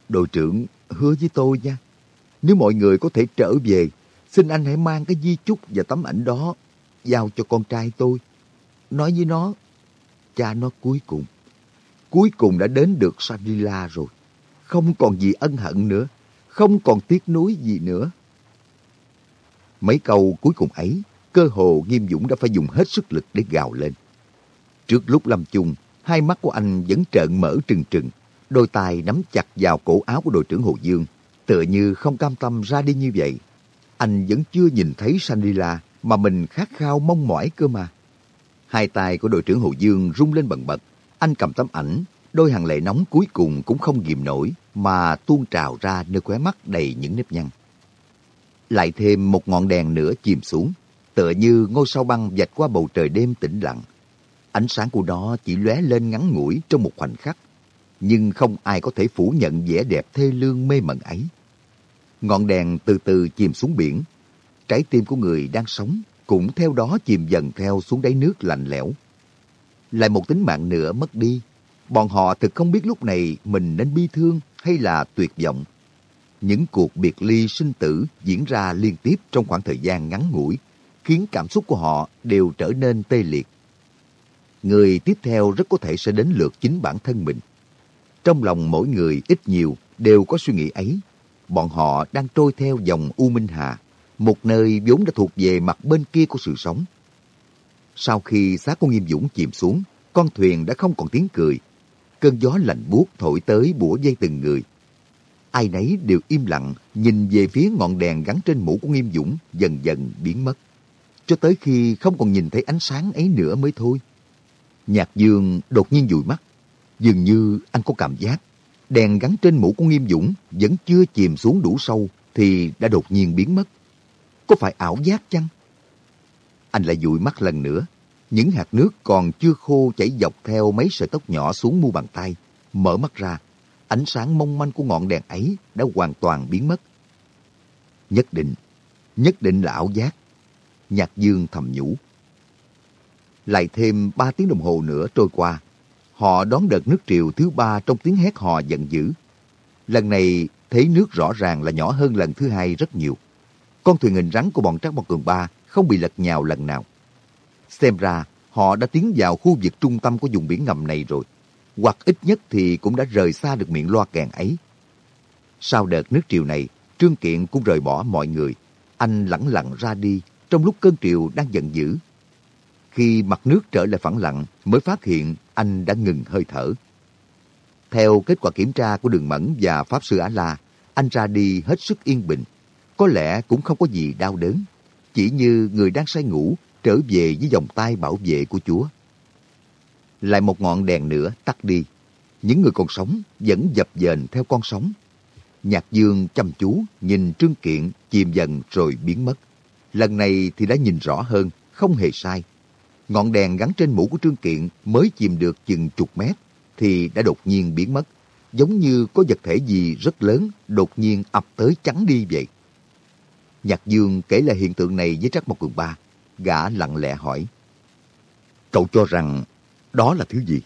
Đội trưởng hứa với tôi nha. Nếu mọi người có thể trở về, xin anh hãy mang cái di chúc và tấm ảnh đó giao cho con trai tôi. Nói với nó, cha nó cuối cùng, cuối cùng đã đến được Sadila rồi. Không còn gì ân hận nữa, không còn tiếc nuối gì nữa. Mấy câu cuối cùng ấy, cơ hồ Nghiêm Dũng đã phải dùng hết sức lực để gào lên. Trước lúc lâm chung, hai mắt của anh vẫn trợn mở trừng trừng, đôi tay nắm chặt vào cổ áo của đội trưởng Hồ Dương, tựa như không cam tâm ra đi như vậy. Anh vẫn chưa nhìn thấy Sandila mà mình khát khao mong mỏi cơ mà. Hai tay của đội trưởng Hồ Dương rung lên bần bật. Anh cầm tấm ảnh, đôi hàng lệ nóng cuối cùng cũng không ghim nổi mà tuôn trào ra nơi khóe mắt đầy những nếp nhăn. Lại thêm một ngọn đèn nữa chìm xuống, tựa như ngôi sao băng vạch qua bầu trời đêm tĩnh lặng. Ánh sáng của nó chỉ lóe lên ngắn ngủi trong một khoảnh khắc, nhưng không ai có thể phủ nhận vẻ đẹp thê lương mê mẩn ấy. Ngọn đèn từ từ chìm xuống biển, trái tim của người đang sống cũng theo đó chìm dần theo xuống đáy nước lạnh lẽo. Lại một tính mạng nữa mất đi, bọn họ thực không biết lúc này mình nên bi thương hay là tuyệt vọng. Những cuộc biệt ly sinh tử diễn ra liên tiếp trong khoảng thời gian ngắn ngủi, khiến cảm xúc của họ đều trở nên tê liệt. Người tiếp theo rất có thể sẽ đến lượt chính bản thân mình. Trong lòng mỗi người ít nhiều đều có suy nghĩ ấy. Bọn họ đang trôi theo dòng U Minh Hà, một nơi vốn đã thuộc về mặt bên kia của sự sống. Sau khi xác của Nghiêm Dũng chìm xuống, con thuyền đã không còn tiếng cười. Cơn gió lạnh buốt thổi tới bủa dây từng người. Ai nấy đều im lặng nhìn về phía ngọn đèn gắn trên mũ của Nghiêm Dũng dần dần biến mất. Cho tới khi không còn nhìn thấy ánh sáng ấy nữa mới thôi. Nhạc Dương đột nhiên dụi mắt. Dường như anh có cảm giác đèn gắn trên mũ của Nghiêm Dũng vẫn chưa chìm xuống đủ sâu thì đã đột nhiên biến mất. Có phải ảo giác chăng? Anh lại dụi mắt lần nữa. Những hạt nước còn chưa khô chảy dọc theo mấy sợi tóc nhỏ xuống mu bàn tay. Mở mắt ra, ánh sáng mong manh của ngọn đèn ấy đã hoàn toàn biến mất. Nhất định, nhất định là ảo giác. Nhạc Dương thầm nhủ. Lại thêm ba tiếng đồng hồ nữa trôi qua, họ đón đợt nước triều thứ ba trong tiếng hét hò giận dữ. Lần này thấy nước rõ ràng là nhỏ hơn lần thứ hai rất nhiều. Con thuyền hình rắn của bọn Trác Mộc Cường Ba không bị lật nhào lần nào. Xem ra họ đã tiến vào khu vực trung tâm của vùng biển ngầm này rồi. Hoặc ít nhất thì cũng đã rời xa được miệng loa kèn ấy. Sau đợt nước triều này, Trương Kiện cũng rời bỏ mọi người. Anh lẳng lặng ra đi trong lúc cơn triều đang giận dữ khi mặt nước trở lại phẳng lặng mới phát hiện anh đã ngừng hơi thở. Theo kết quả kiểm tra của Đường Mẫn và Pháp Sư Á-La, anh ra đi hết sức yên bình. Có lẽ cũng không có gì đau đớn. Chỉ như người đang say ngủ trở về với vòng tay bảo vệ của Chúa. Lại một ngọn đèn nữa tắt đi. Những người còn sống vẫn dập dềnh theo con sóng. Nhạc Dương chăm chú nhìn Trương Kiện chìm dần rồi biến mất. Lần này thì đã nhìn rõ hơn, không hề sai ngọn đèn gắn trên mũ của Trương Kiện mới chìm được chừng chục mét thì đã đột nhiên biến mất, giống như có vật thể gì rất lớn đột nhiên ập tới chắn đi vậy. Nhạc Dương kể lại hiện tượng này với Trắc Mộc Cường Ba, gã lặng lẽ hỏi. Cậu cho rằng đó là thứ gì?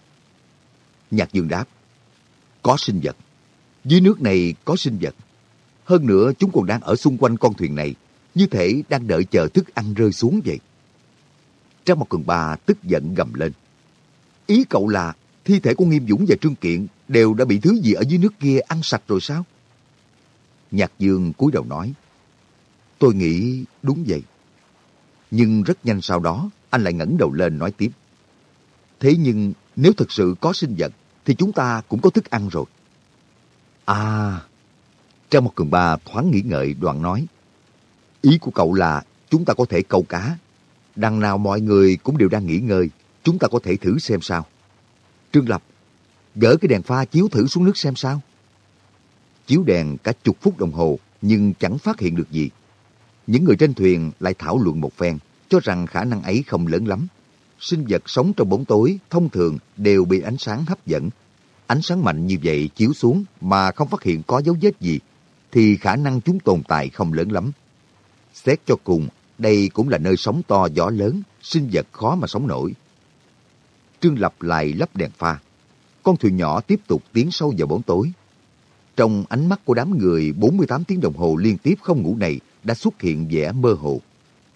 Nhạc Dương đáp, có sinh vật. Dưới nước này có sinh vật. Hơn nữa chúng còn đang ở xung quanh con thuyền này, như thể đang đợi chờ thức ăn rơi xuống vậy. Trang một cường bà tức giận gầm lên. Ý cậu là thi thể của Nghiêm Dũng và Trương Kiện đều đã bị thứ gì ở dưới nước kia ăn sạch rồi sao? Nhạc Dương cúi đầu nói. Tôi nghĩ đúng vậy. Nhưng rất nhanh sau đó, anh lại ngẩng đầu lên nói tiếp. Thế nhưng nếu thực sự có sinh vật, thì chúng ta cũng có thức ăn rồi. À, trong một cường ba thoáng nghĩ ngợi đoạn nói. Ý của cậu là chúng ta có thể câu cá. Đằng nào mọi người cũng đều đang nghỉ ngơi, chúng ta có thể thử xem sao. Trương Lập, gỡ cái đèn pha chiếu thử xuống nước xem sao. Chiếu đèn cả chục phút đồng hồ nhưng chẳng phát hiện được gì. Những người trên thuyền lại thảo luận một phen, cho rằng khả năng ấy không lớn lắm. Sinh vật sống trong bóng tối thông thường đều bị ánh sáng hấp dẫn. Ánh sáng mạnh như vậy chiếu xuống mà không phát hiện có dấu vết gì, thì khả năng chúng tồn tại không lớn lắm. Xét cho cùng, đây cũng là nơi sóng to gió lớn, sinh vật khó mà sống nổi. Trương Lập lại lắp đèn pha. Con thuyền nhỏ tiếp tục tiến sâu vào bóng tối. Trong ánh mắt của đám người 48 tiếng đồng hồ liên tiếp không ngủ này đã xuất hiện vẻ mơ hồ.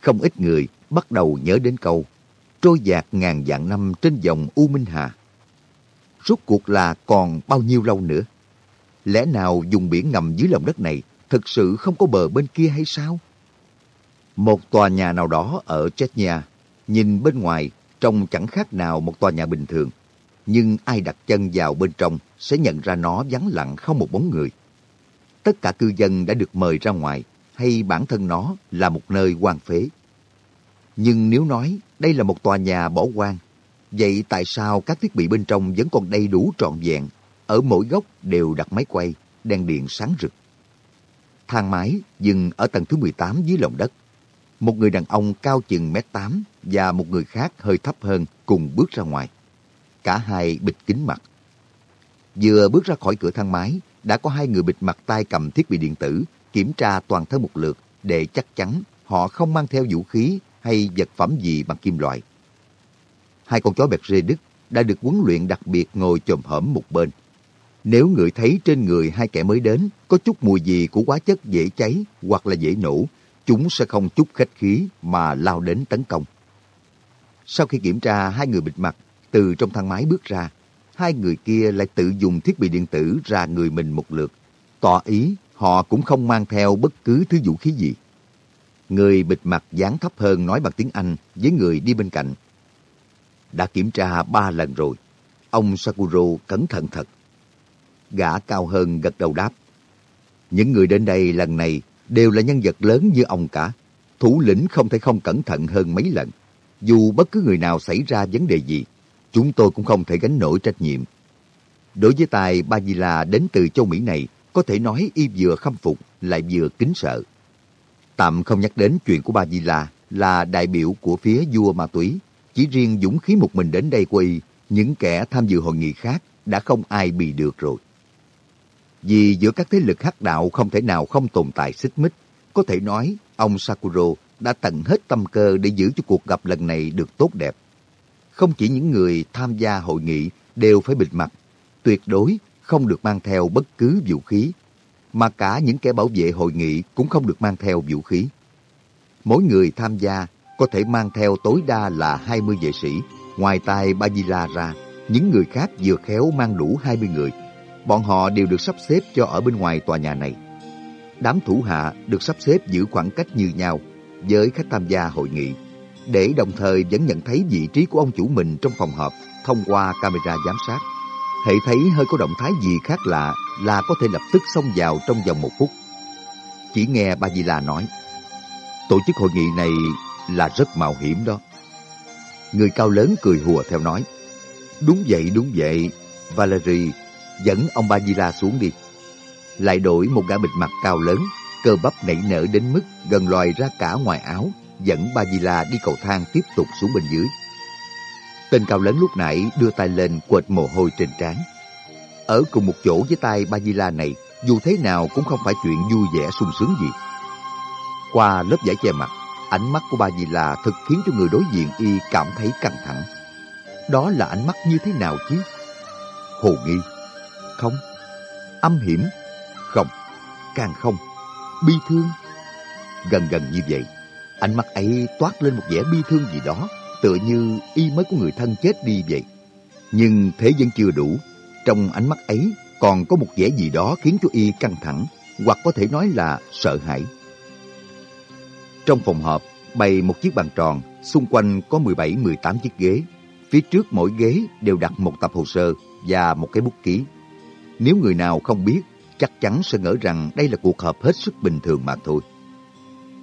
Không ít người bắt đầu nhớ đến câu trôi dạt ngàn vạn năm trên dòng U Minh Hà. Rốt cuộc là còn bao nhiêu lâu nữa? Lẽ nào dùng biển ngầm dưới lòng đất này thực sự không có bờ bên kia hay sao? Một tòa nhà nào đó ở Chechnya, nhìn bên ngoài trông chẳng khác nào một tòa nhà bình thường. Nhưng ai đặt chân vào bên trong sẽ nhận ra nó vắng lặng không một bóng người. Tất cả cư dân đã được mời ra ngoài hay bản thân nó là một nơi hoang phế. Nhưng nếu nói đây là một tòa nhà bỏ hoang, vậy tại sao các thiết bị bên trong vẫn còn đầy đủ trọn vẹn? Ở mỗi góc đều đặt máy quay, đèn điện sáng rực. Thang máy dừng ở tầng thứ 18 dưới lòng đất. Một người đàn ông cao chừng mét tám và một người khác hơi thấp hơn cùng bước ra ngoài. Cả hai bịt kính mặt. Vừa bước ra khỏi cửa thang máy, đã có hai người bịt mặt tay cầm thiết bị điện tử, kiểm tra toàn thân một lượt để chắc chắn họ không mang theo vũ khí hay vật phẩm gì bằng kim loại. Hai con chó bẹt rê Đức đã được huấn luyện đặc biệt ngồi chồm hổm một bên. Nếu người thấy trên người hai kẻ mới đến có chút mùi gì của hóa chất dễ cháy hoặc là dễ nổ, chúng sẽ không chút khách khí mà lao đến tấn công. Sau khi kiểm tra hai người bịt mặt từ trong thang máy bước ra, hai người kia lại tự dùng thiết bị điện tử ra người mình một lượt, tỏ ý họ cũng không mang theo bất cứ thứ vũ khí gì. Người bịt mặt dáng thấp hơn nói bằng tiếng Anh với người đi bên cạnh. Đã kiểm tra ba lần rồi. Ông Sakuro cẩn thận thật. Gã cao hơn gật đầu đáp. Những người đến đây lần này đều là nhân vật lớn như ông cả. Thủ lĩnh không thể không cẩn thận hơn mấy lần. Dù bất cứ người nào xảy ra vấn đề gì, chúng tôi cũng không thể gánh nổi trách nhiệm. Đối với tài ba di la đến từ châu Mỹ này, có thể nói y vừa khâm phục lại vừa kính sợ. Tạm không nhắc đến chuyện của ba di la là đại biểu của phía vua ma túy. Chỉ riêng dũng khí một mình đến đây của y, những kẻ tham dự hội nghị khác đã không ai bị được rồi. Vì giữa các thế lực hắc đạo không thể nào không tồn tại xích mích, có thể nói ông Sakuro đã tận hết tâm cơ để giữ cho cuộc gặp lần này được tốt đẹp. Không chỉ những người tham gia hội nghị đều phải bịt mặt, tuyệt đối không được mang theo bất cứ vũ khí, mà cả những kẻ bảo vệ hội nghị cũng không được mang theo vũ khí. Mỗi người tham gia có thể mang theo tối đa là 20 vệ sĩ, ngoài tay Bajira ra, những người khác vừa khéo mang đủ 20 người. Bọn họ đều được sắp xếp cho ở bên ngoài tòa nhà này. Đám thủ hạ được sắp xếp giữ khoảng cách như nhau với khách tham gia hội nghị, để đồng thời vẫn nhận thấy vị trí của ông chủ mình trong phòng họp thông qua camera giám sát. Hệ thấy hơi có động thái gì khác lạ là có thể lập tức xông vào trong vòng một phút. Chỉ nghe bà Di La nói, tổ chức hội nghị này là rất mạo hiểm đó. Người cao lớn cười hùa theo nói, đúng vậy, đúng vậy, Valerie dẫn ông Ba Di La xuống đi. Lại đổi một gã bịt mặt cao lớn, cơ bắp nảy nở đến mức gần loài ra cả ngoài áo, dẫn Ba Di La đi cầu thang tiếp tục xuống bên dưới. Tên cao lớn lúc nãy đưa tay lên quệt mồ hôi trên trán. Ở cùng một chỗ với tay Ba Di La này, dù thế nào cũng không phải chuyện vui vẻ sung sướng gì. Qua lớp giải che mặt, ánh mắt của Ba Di La thực khiến cho người đối diện y cảm thấy căng thẳng. Đó là ánh mắt như thế nào chứ? Hồ nghi? Không. Âm hiểm? Không. Càng không. Bi thương? Gần gần như vậy, ánh mắt ấy toát lên một vẻ bi thương gì đó tựa như y mới có người thân chết đi vậy. Nhưng thế vẫn chưa đủ. Trong ánh mắt ấy còn có một vẻ gì đó khiến cho y căng thẳng, hoặc có thể nói là sợ hãi. Trong phòng họp, bày một chiếc bàn tròn, xung quanh có 17-18 chiếc ghế. Phía trước mỗi ghế đều đặt một tập hồ sơ và một cái bút ký. Nếu người nào không biết, chắc chắn sẽ ngỡ rằng đây là cuộc họp hết sức bình thường mà thôi.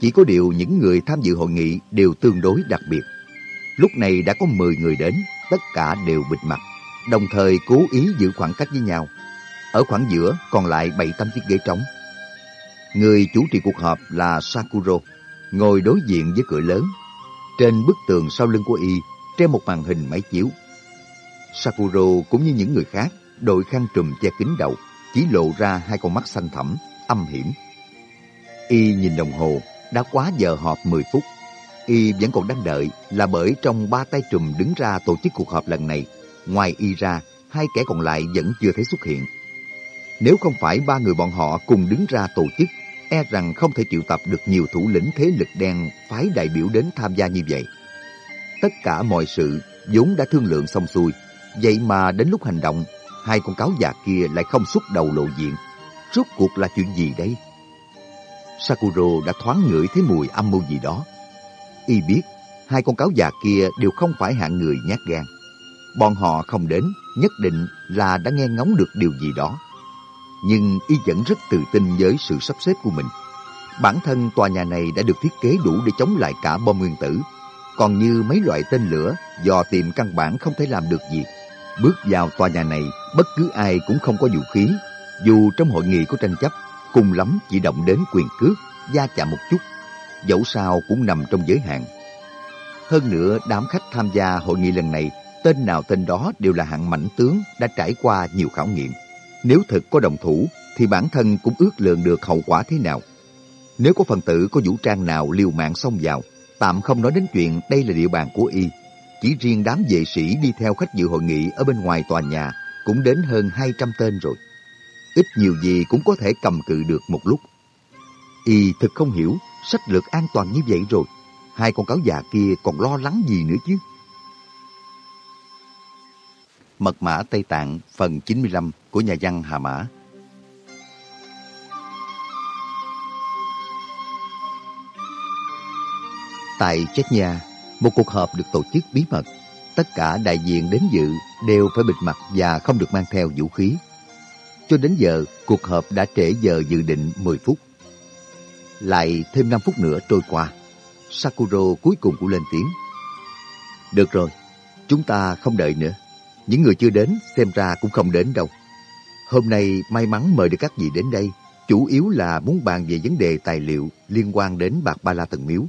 Chỉ có điều những người tham dự hội nghị đều tương đối đặc biệt. Lúc này đã có 10 người đến, tất cả đều bịt mặt, đồng thời cố ý giữ khoảng cách với nhau. Ở khoảng giữa còn lại 7-8 chiếc ghế trống. Người chủ trì cuộc họp là Sakuro, ngồi đối diện với cửa lớn. Trên bức tường sau lưng của y treo một màn hình máy chiếu. Sakuro cũng như những người khác đội khăn trùm che kín đầu, chỉ lộ ra hai con mắt xanh thẳm, âm hiểm. Y nhìn đồng hồ, đã quá giờ họp 10 phút. Y vẫn còn đang đợi là bởi trong ba tay trùm đứng ra tổ chức cuộc họp lần này, ngoài Y ra, hai kẻ còn lại vẫn chưa thấy xuất hiện. Nếu không phải ba người bọn họ cùng đứng ra tổ chức, e rằng không thể triệu tập được nhiều thủ lĩnh thế lực đen phái đại biểu đến tham gia như vậy. Tất cả mọi sự vốn đã thương lượng xong xuôi, vậy mà đến lúc hành động, hai con cáo già kia lại không xuất đầu lộ diện. Rốt cuộc là chuyện gì đây? Sakuro đã thoáng ngửi thấy mùi âm mưu gì đó. Y biết, hai con cáo già kia đều không phải hạng người nhát gan. Bọn họ không đến, nhất định là đã nghe ngóng được điều gì đó. Nhưng Y vẫn rất tự tin với sự sắp xếp của mình. Bản thân tòa nhà này đã được thiết kế đủ để chống lại cả bom nguyên tử. Còn như mấy loại tên lửa, dò tìm căn bản không thể làm được gì. Bước vào tòa nhà này, bất cứ ai cũng không có vũ khí. Dù trong hội nghị có tranh chấp, cùng lắm chỉ động đến quyền cước, gia chạm một chút, dẫu sao cũng nằm trong giới hạn. Hơn nữa, đám khách tham gia hội nghị lần này, tên nào tên đó đều là hạng mảnh tướng đã trải qua nhiều khảo nghiệm. Nếu thực có đồng thủ, thì bản thân cũng ước lượng được hậu quả thế nào. Nếu có phần tử có vũ trang nào liều mạng xông vào, tạm không nói đến chuyện đây là địa bàn của y. Chỉ riêng đám vệ sĩ đi theo khách dự hội nghị ở bên ngoài tòa nhà cũng đến hơn 200 tên rồi ít nhiều gì cũng có thể cầm cự được một lúc. Y thực không hiểu, sách lược an toàn như vậy rồi, hai con cáo già kia còn lo lắng gì nữa chứ? Mật mã Tây Tạng phần 95 của nhà văn Hà Mã Tại Chechnya, một cuộc họp được tổ chức bí mật. Tất cả đại diện đến dự đều phải bịt mặt và không được mang theo vũ khí. Cho đến giờ, cuộc họp đã trễ giờ dự định 10 phút. Lại thêm 5 phút nữa trôi qua. Sakuro cuối cùng cũng lên tiếng. Được rồi, chúng ta không đợi nữa. Những người chưa đến xem ra cũng không đến đâu. Hôm nay may mắn mời được các vị đến đây, chủ yếu là muốn bàn về vấn đề tài liệu liên quan đến bạc ba la thần miếu.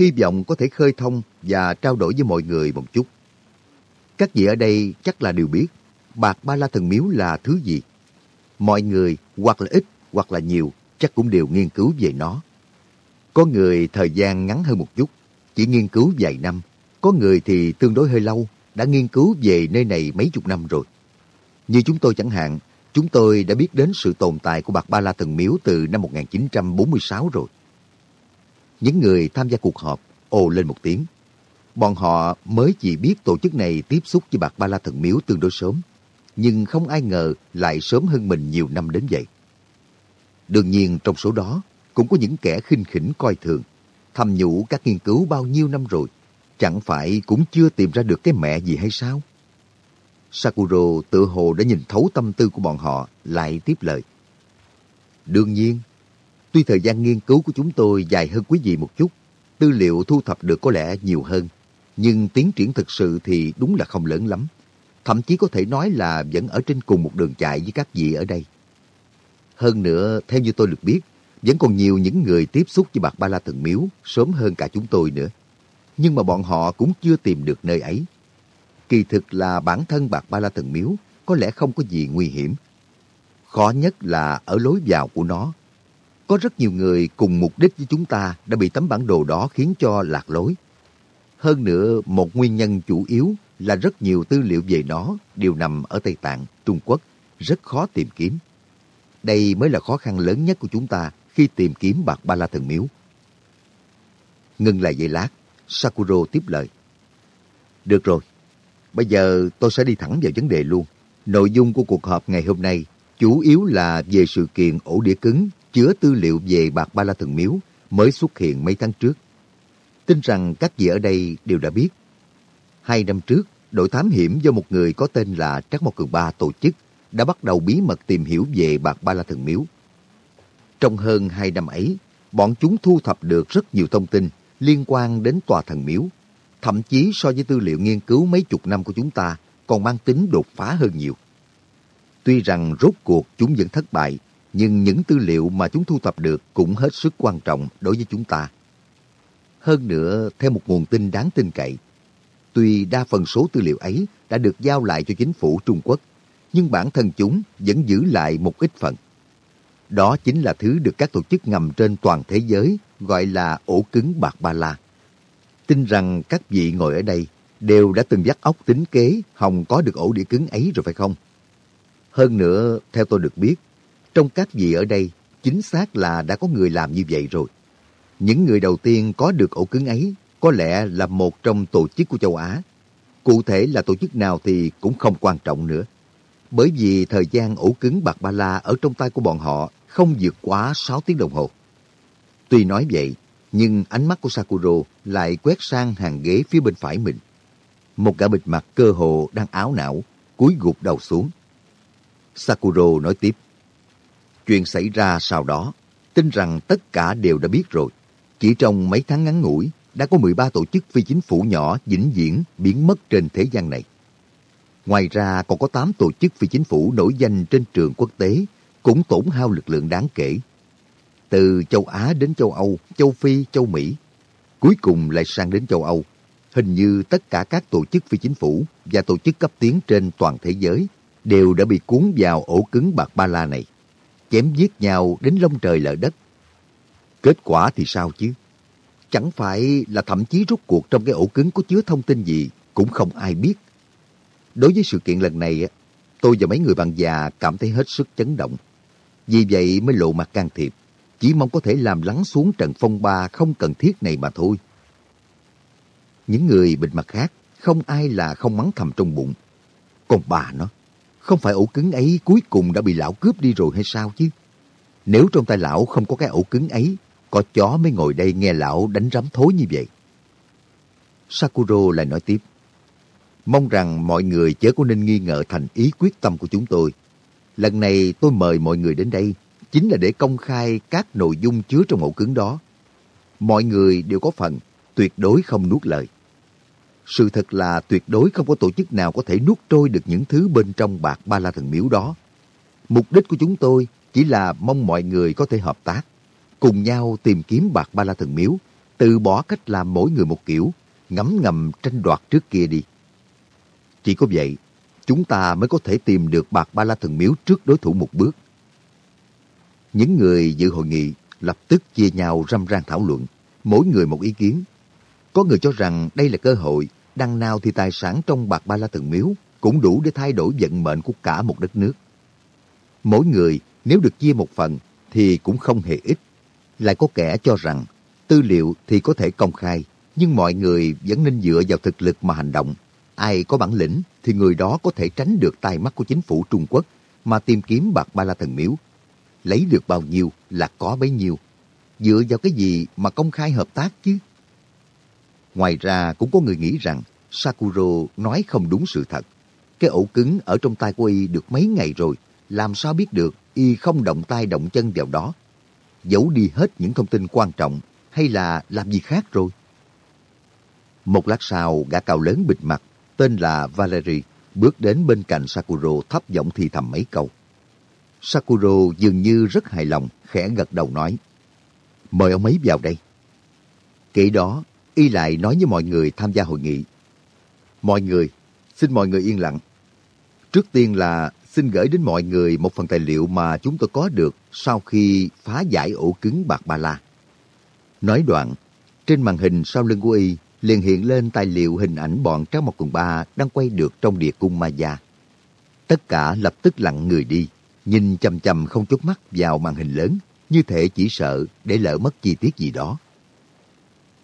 Hy vọng có thể khơi thông và trao đổi với mọi người một chút. Các vị ở đây chắc là đều biết bạc ba la thần miếu là thứ gì mọi người hoặc là ít hoặc là nhiều chắc cũng đều nghiên cứu về nó. Có người thời gian ngắn hơn một chút, chỉ nghiên cứu vài năm. Có người thì tương đối hơi lâu, đã nghiên cứu về nơi này mấy chục năm rồi. Như chúng tôi chẳng hạn, chúng tôi đã biết đến sự tồn tại của Bạc Ba La Thần Miếu từ năm 1946 rồi. Những người tham gia cuộc họp ồ lên một tiếng. Bọn họ mới chỉ biết tổ chức này tiếp xúc với Bạc Ba La Thần Miếu tương đối sớm nhưng không ai ngờ lại sớm hơn mình nhiều năm đến vậy. Đương nhiên trong số đó cũng có những kẻ khinh khỉnh coi thường, thầm nhủ các nghiên cứu bao nhiêu năm rồi, chẳng phải cũng chưa tìm ra được cái mẹ gì hay sao? Sakuro tự hồ đã nhìn thấu tâm tư của bọn họ, lại tiếp lời. Đương nhiên, tuy thời gian nghiên cứu của chúng tôi dài hơn quý vị một chút, tư liệu thu thập được có lẽ nhiều hơn, nhưng tiến triển thực sự thì đúng là không lớn lắm thậm chí có thể nói là vẫn ở trên cùng một đường chạy với các vị ở đây. Hơn nữa, theo như tôi được biết, vẫn còn nhiều những người tiếp xúc với Bạc Ba La Thần Miếu sớm hơn cả chúng tôi nữa. Nhưng mà bọn họ cũng chưa tìm được nơi ấy. Kỳ thực là bản thân Bạc Ba La Thần Miếu có lẽ không có gì nguy hiểm. Khó nhất là ở lối vào của nó. Có rất nhiều người cùng mục đích với chúng ta đã bị tấm bản đồ đó khiến cho lạc lối. Hơn nữa, một nguyên nhân chủ yếu là rất nhiều tư liệu về nó đều nằm ở Tây Tạng, Trung Quốc, rất khó tìm kiếm. Đây mới là khó khăn lớn nhất của chúng ta khi tìm kiếm bạc ba la thần miếu. Ngừng lại giây lát, Sakuro tiếp lời. Được rồi, bây giờ tôi sẽ đi thẳng vào vấn đề luôn. Nội dung của cuộc họp ngày hôm nay chủ yếu là về sự kiện ổ đĩa cứng chứa tư liệu về bạc ba la thần miếu mới xuất hiện mấy tháng trước. Tin rằng các vị ở đây đều đã biết. Hai năm trước, đội thám hiểm do một người có tên là Trác Mộc Cường Ba tổ chức đã bắt đầu bí mật tìm hiểu về Bạc Ba La Thần Miếu. Trong hơn hai năm ấy, bọn chúng thu thập được rất nhiều thông tin liên quan đến tòa thần miếu. Thậm chí so với tư liệu nghiên cứu mấy chục năm của chúng ta còn mang tính đột phá hơn nhiều. Tuy rằng rốt cuộc chúng vẫn thất bại, nhưng những tư liệu mà chúng thu thập được cũng hết sức quan trọng đối với chúng ta. Hơn nữa, theo một nguồn tin đáng tin cậy, tuy đa phần số tư liệu ấy đã được giao lại cho chính phủ Trung Quốc, nhưng bản thân chúng vẫn giữ lại một ít phần. Đó chính là thứ được các tổ chức ngầm trên toàn thế giới gọi là ổ cứng bạc ba la. Tin rằng các vị ngồi ở đây đều đã từng dắt óc tính kế hòng có được ổ đĩa cứng ấy rồi phải không? Hơn nữa, theo tôi được biết, trong các vị ở đây, chính xác là đã có người làm như vậy rồi. Những người đầu tiên có được ổ cứng ấy có lẽ là một trong tổ chức của châu Á. Cụ thể là tổ chức nào thì cũng không quan trọng nữa. Bởi vì thời gian ổ cứng bạc ba la ở trong tay của bọn họ không vượt quá 6 tiếng đồng hồ. Tuy nói vậy, nhưng ánh mắt của Sakuro lại quét sang hàng ghế phía bên phải mình. Một gã bịt mặt cơ hồ đang áo não, cúi gục đầu xuống. Sakuro nói tiếp. Chuyện xảy ra sau đó, tin rằng tất cả đều đã biết rồi. Chỉ trong mấy tháng ngắn ngủi, đã có 13 tổ chức phi chính phủ nhỏ vĩnh viễn biến mất trên thế gian này. Ngoài ra còn có 8 tổ chức phi chính phủ nổi danh trên trường quốc tế cũng tổn hao lực lượng đáng kể. Từ châu Á đến châu Âu, châu Phi, châu Mỹ, cuối cùng lại sang đến châu Âu. Hình như tất cả các tổ chức phi chính phủ và tổ chức cấp tiến trên toàn thế giới đều đã bị cuốn vào ổ cứng bạc ba la này, chém giết nhau đến lông trời lở đất. Kết quả thì sao chứ? Chẳng phải là thậm chí rút cuộc trong cái ổ cứng có chứa thông tin gì cũng không ai biết. Đối với sự kiện lần này, tôi và mấy người bạn già cảm thấy hết sức chấn động. Vì vậy mới lộ mặt can thiệp, chỉ mong có thể làm lắng xuống trận phong ba không cần thiết này mà thôi. Những người bịt mặt khác, không ai là không mắng thầm trong bụng. Còn bà nó, không phải ổ cứng ấy cuối cùng đã bị lão cướp đi rồi hay sao chứ? Nếu trong tay lão không có cái ổ cứng ấy, có chó mới ngồi đây nghe lão đánh rắm thối như vậy. Sakuro lại nói tiếp. Mong rằng mọi người chớ có nên nghi ngờ thành ý quyết tâm của chúng tôi. Lần này tôi mời mọi người đến đây chính là để công khai các nội dung chứa trong ổ cứng đó. Mọi người đều có phần, tuyệt đối không nuốt lời. Sự thật là tuyệt đối không có tổ chức nào có thể nuốt trôi được những thứ bên trong bạc ba la thần miếu đó. Mục đích của chúng tôi chỉ là mong mọi người có thể hợp tác, cùng nhau tìm kiếm bạc ba la thần miếu, từ bỏ cách làm mỗi người một kiểu, ngấm ngầm tranh đoạt trước kia đi. Chỉ có vậy, chúng ta mới có thể tìm được bạc ba la thần miếu trước đối thủ một bước. Những người dự hội nghị lập tức chia nhau râm ran thảo luận, mỗi người một ý kiến. Có người cho rằng đây là cơ hội, đằng nào thì tài sản trong bạc ba la thần miếu cũng đủ để thay đổi vận mệnh của cả một đất nước. Mỗi người nếu được chia một phần thì cũng không hề ít. Lại có kẻ cho rằng tư liệu thì có thể công khai, nhưng mọi người vẫn nên dựa vào thực lực mà hành động. Ai có bản lĩnh thì người đó có thể tránh được tai mắt của chính phủ Trung Quốc mà tìm kiếm bạc ba la thần miếu. Lấy được bao nhiêu là có bấy nhiêu. Dựa vào cái gì mà công khai hợp tác chứ? Ngoài ra cũng có người nghĩ rằng Sakuro nói không đúng sự thật. Cái ổ cứng ở trong tay của y được mấy ngày rồi, làm sao biết được y không động tay động chân vào đó. Giấu đi hết những thông tin quan trọng hay là làm gì khác rồi. Một lát sau, gã cao lớn bịt mặt, tên là Valery, bước đến bên cạnh Sakuro thấp giọng thì thầm mấy câu. Sakuro dường như rất hài lòng, khẽ gật đầu nói. Mời ông ấy vào đây. Kể đó, y lại nói với mọi người tham gia hội nghị. Mọi người, xin mọi người yên lặng. Trước tiên là xin gửi đến mọi người một phần tài liệu mà chúng tôi có được sau khi phá giải ổ cứng bạc ba la. Nói đoạn, trên màn hình sau lưng của y liền hiện lên tài liệu hình ảnh bọn Trác Mộc Cường Ba đang quay được trong địa cung ma gia. Tất cả lập tức lặng người đi, nhìn chầm chầm không chút mắt vào màn hình lớn, như thể chỉ sợ để lỡ mất chi tiết gì đó.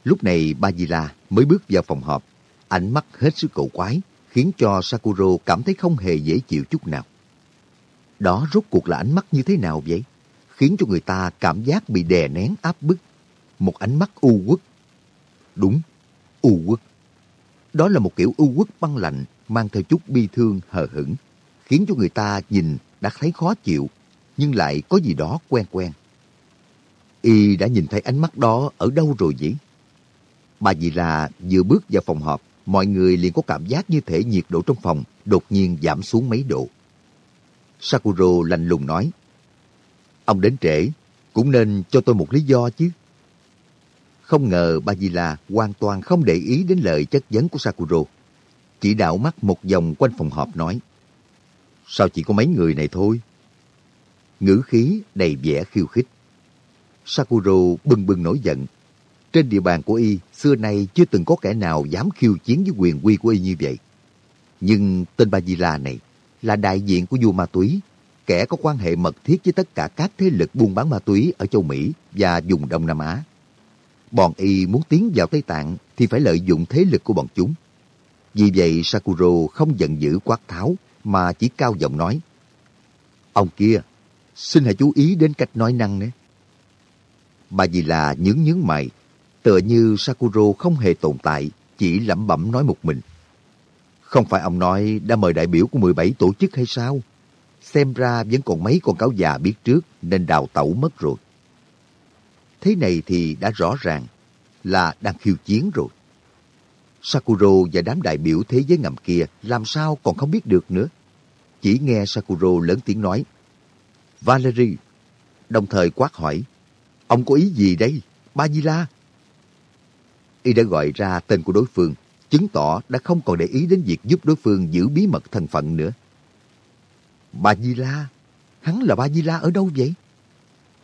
Lúc này ba di la mới bước vào phòng họp, ánh mắt hết sức cổ quái, khiến cho Sakuro cảm thấy không hề dễ chịu chút nào. Đó rốt cuộc là ánh mắt như thế nào vậy? Khiến cho người ta cảm giác bị đè nén áp bức. Một ánh mắt u uất. Đúng, u quất Đó là một kiểu u quất băng lạnh mang theo chút bi thương hờ hững, khiến cho người ta nhìn đã thấy khó chịu, nhưng lại có gì đó quen quen. Y đã nhìn thấy ánh mắt đó ở đâu rồi vậy Bà dì là vừa bước vào phòng họp, mọi người liền có cảm giác như thể nhiệt độ trong phòng đột nhiên giảm xuống mấy độ. Sakuro lạnh lùng nói, Ông đến trễ, cũng nên cho tôi một lý do chứ. Không ngờ bà Di La hoàn toàn không để ý đến lời chất vấn của Sakuro. Chỉ đảo mắt một vòng quanh phòng họp nói, Sao chỉ có mấy người này thôi? Ngữ khí đầy vẻ khiêu khích. Sakuro bừng bừng nổi giận. Trên địa bàn của y, xưa nay chưa từng có kẻ nào dám khiêu chiến với quyền quy của y như vậy. Nhưng tên Ba Di La này là đại diện của vua ma túy, kẻ có quan hệ mật thiết với tất cả các thế lực buôn bán ma túy ở châu Mỹ và vùng Đông Nam Á. Bọn y muốn tiến vào Tây Tạng thì phải lợi dụng thế lực của bọn chúng. Vì vậy Sakuro không giận dữ quát tháo mà chỉ cao giọng nói Ông kia, xin hãy chú ý đến cách nói năng nhé. Bà dì là nhướng nhướng mày, tựa như Sakuro không hề tồn tại, chỉ lẩm bẩm nói một mình. Không phải ông nói đã mời đại biểu của 17 tổ chức hay sao? Xem ra vẫn còn mấy con cáo già biết trước nên đào tẩu mất rồi. Thế này thì đã rõ ràng là đang khiêu chiến rồi. Sakuro và đám đại biểu thế giới ngầm kia làm sao còn không biết được nữa. Chỉ nghe Sakuro lớn tiếng nói, Valerie, đồng thời quát hỏi, ông có ý gì đây, Bajila? Y đã gọi ra tên của đối phương, chứng tỏ đã không còn để ý đến việc giúp đối phương giữ bí mật thân phận nữa. Ba Di La, Hắn là Ba Di La ở đâu vậy?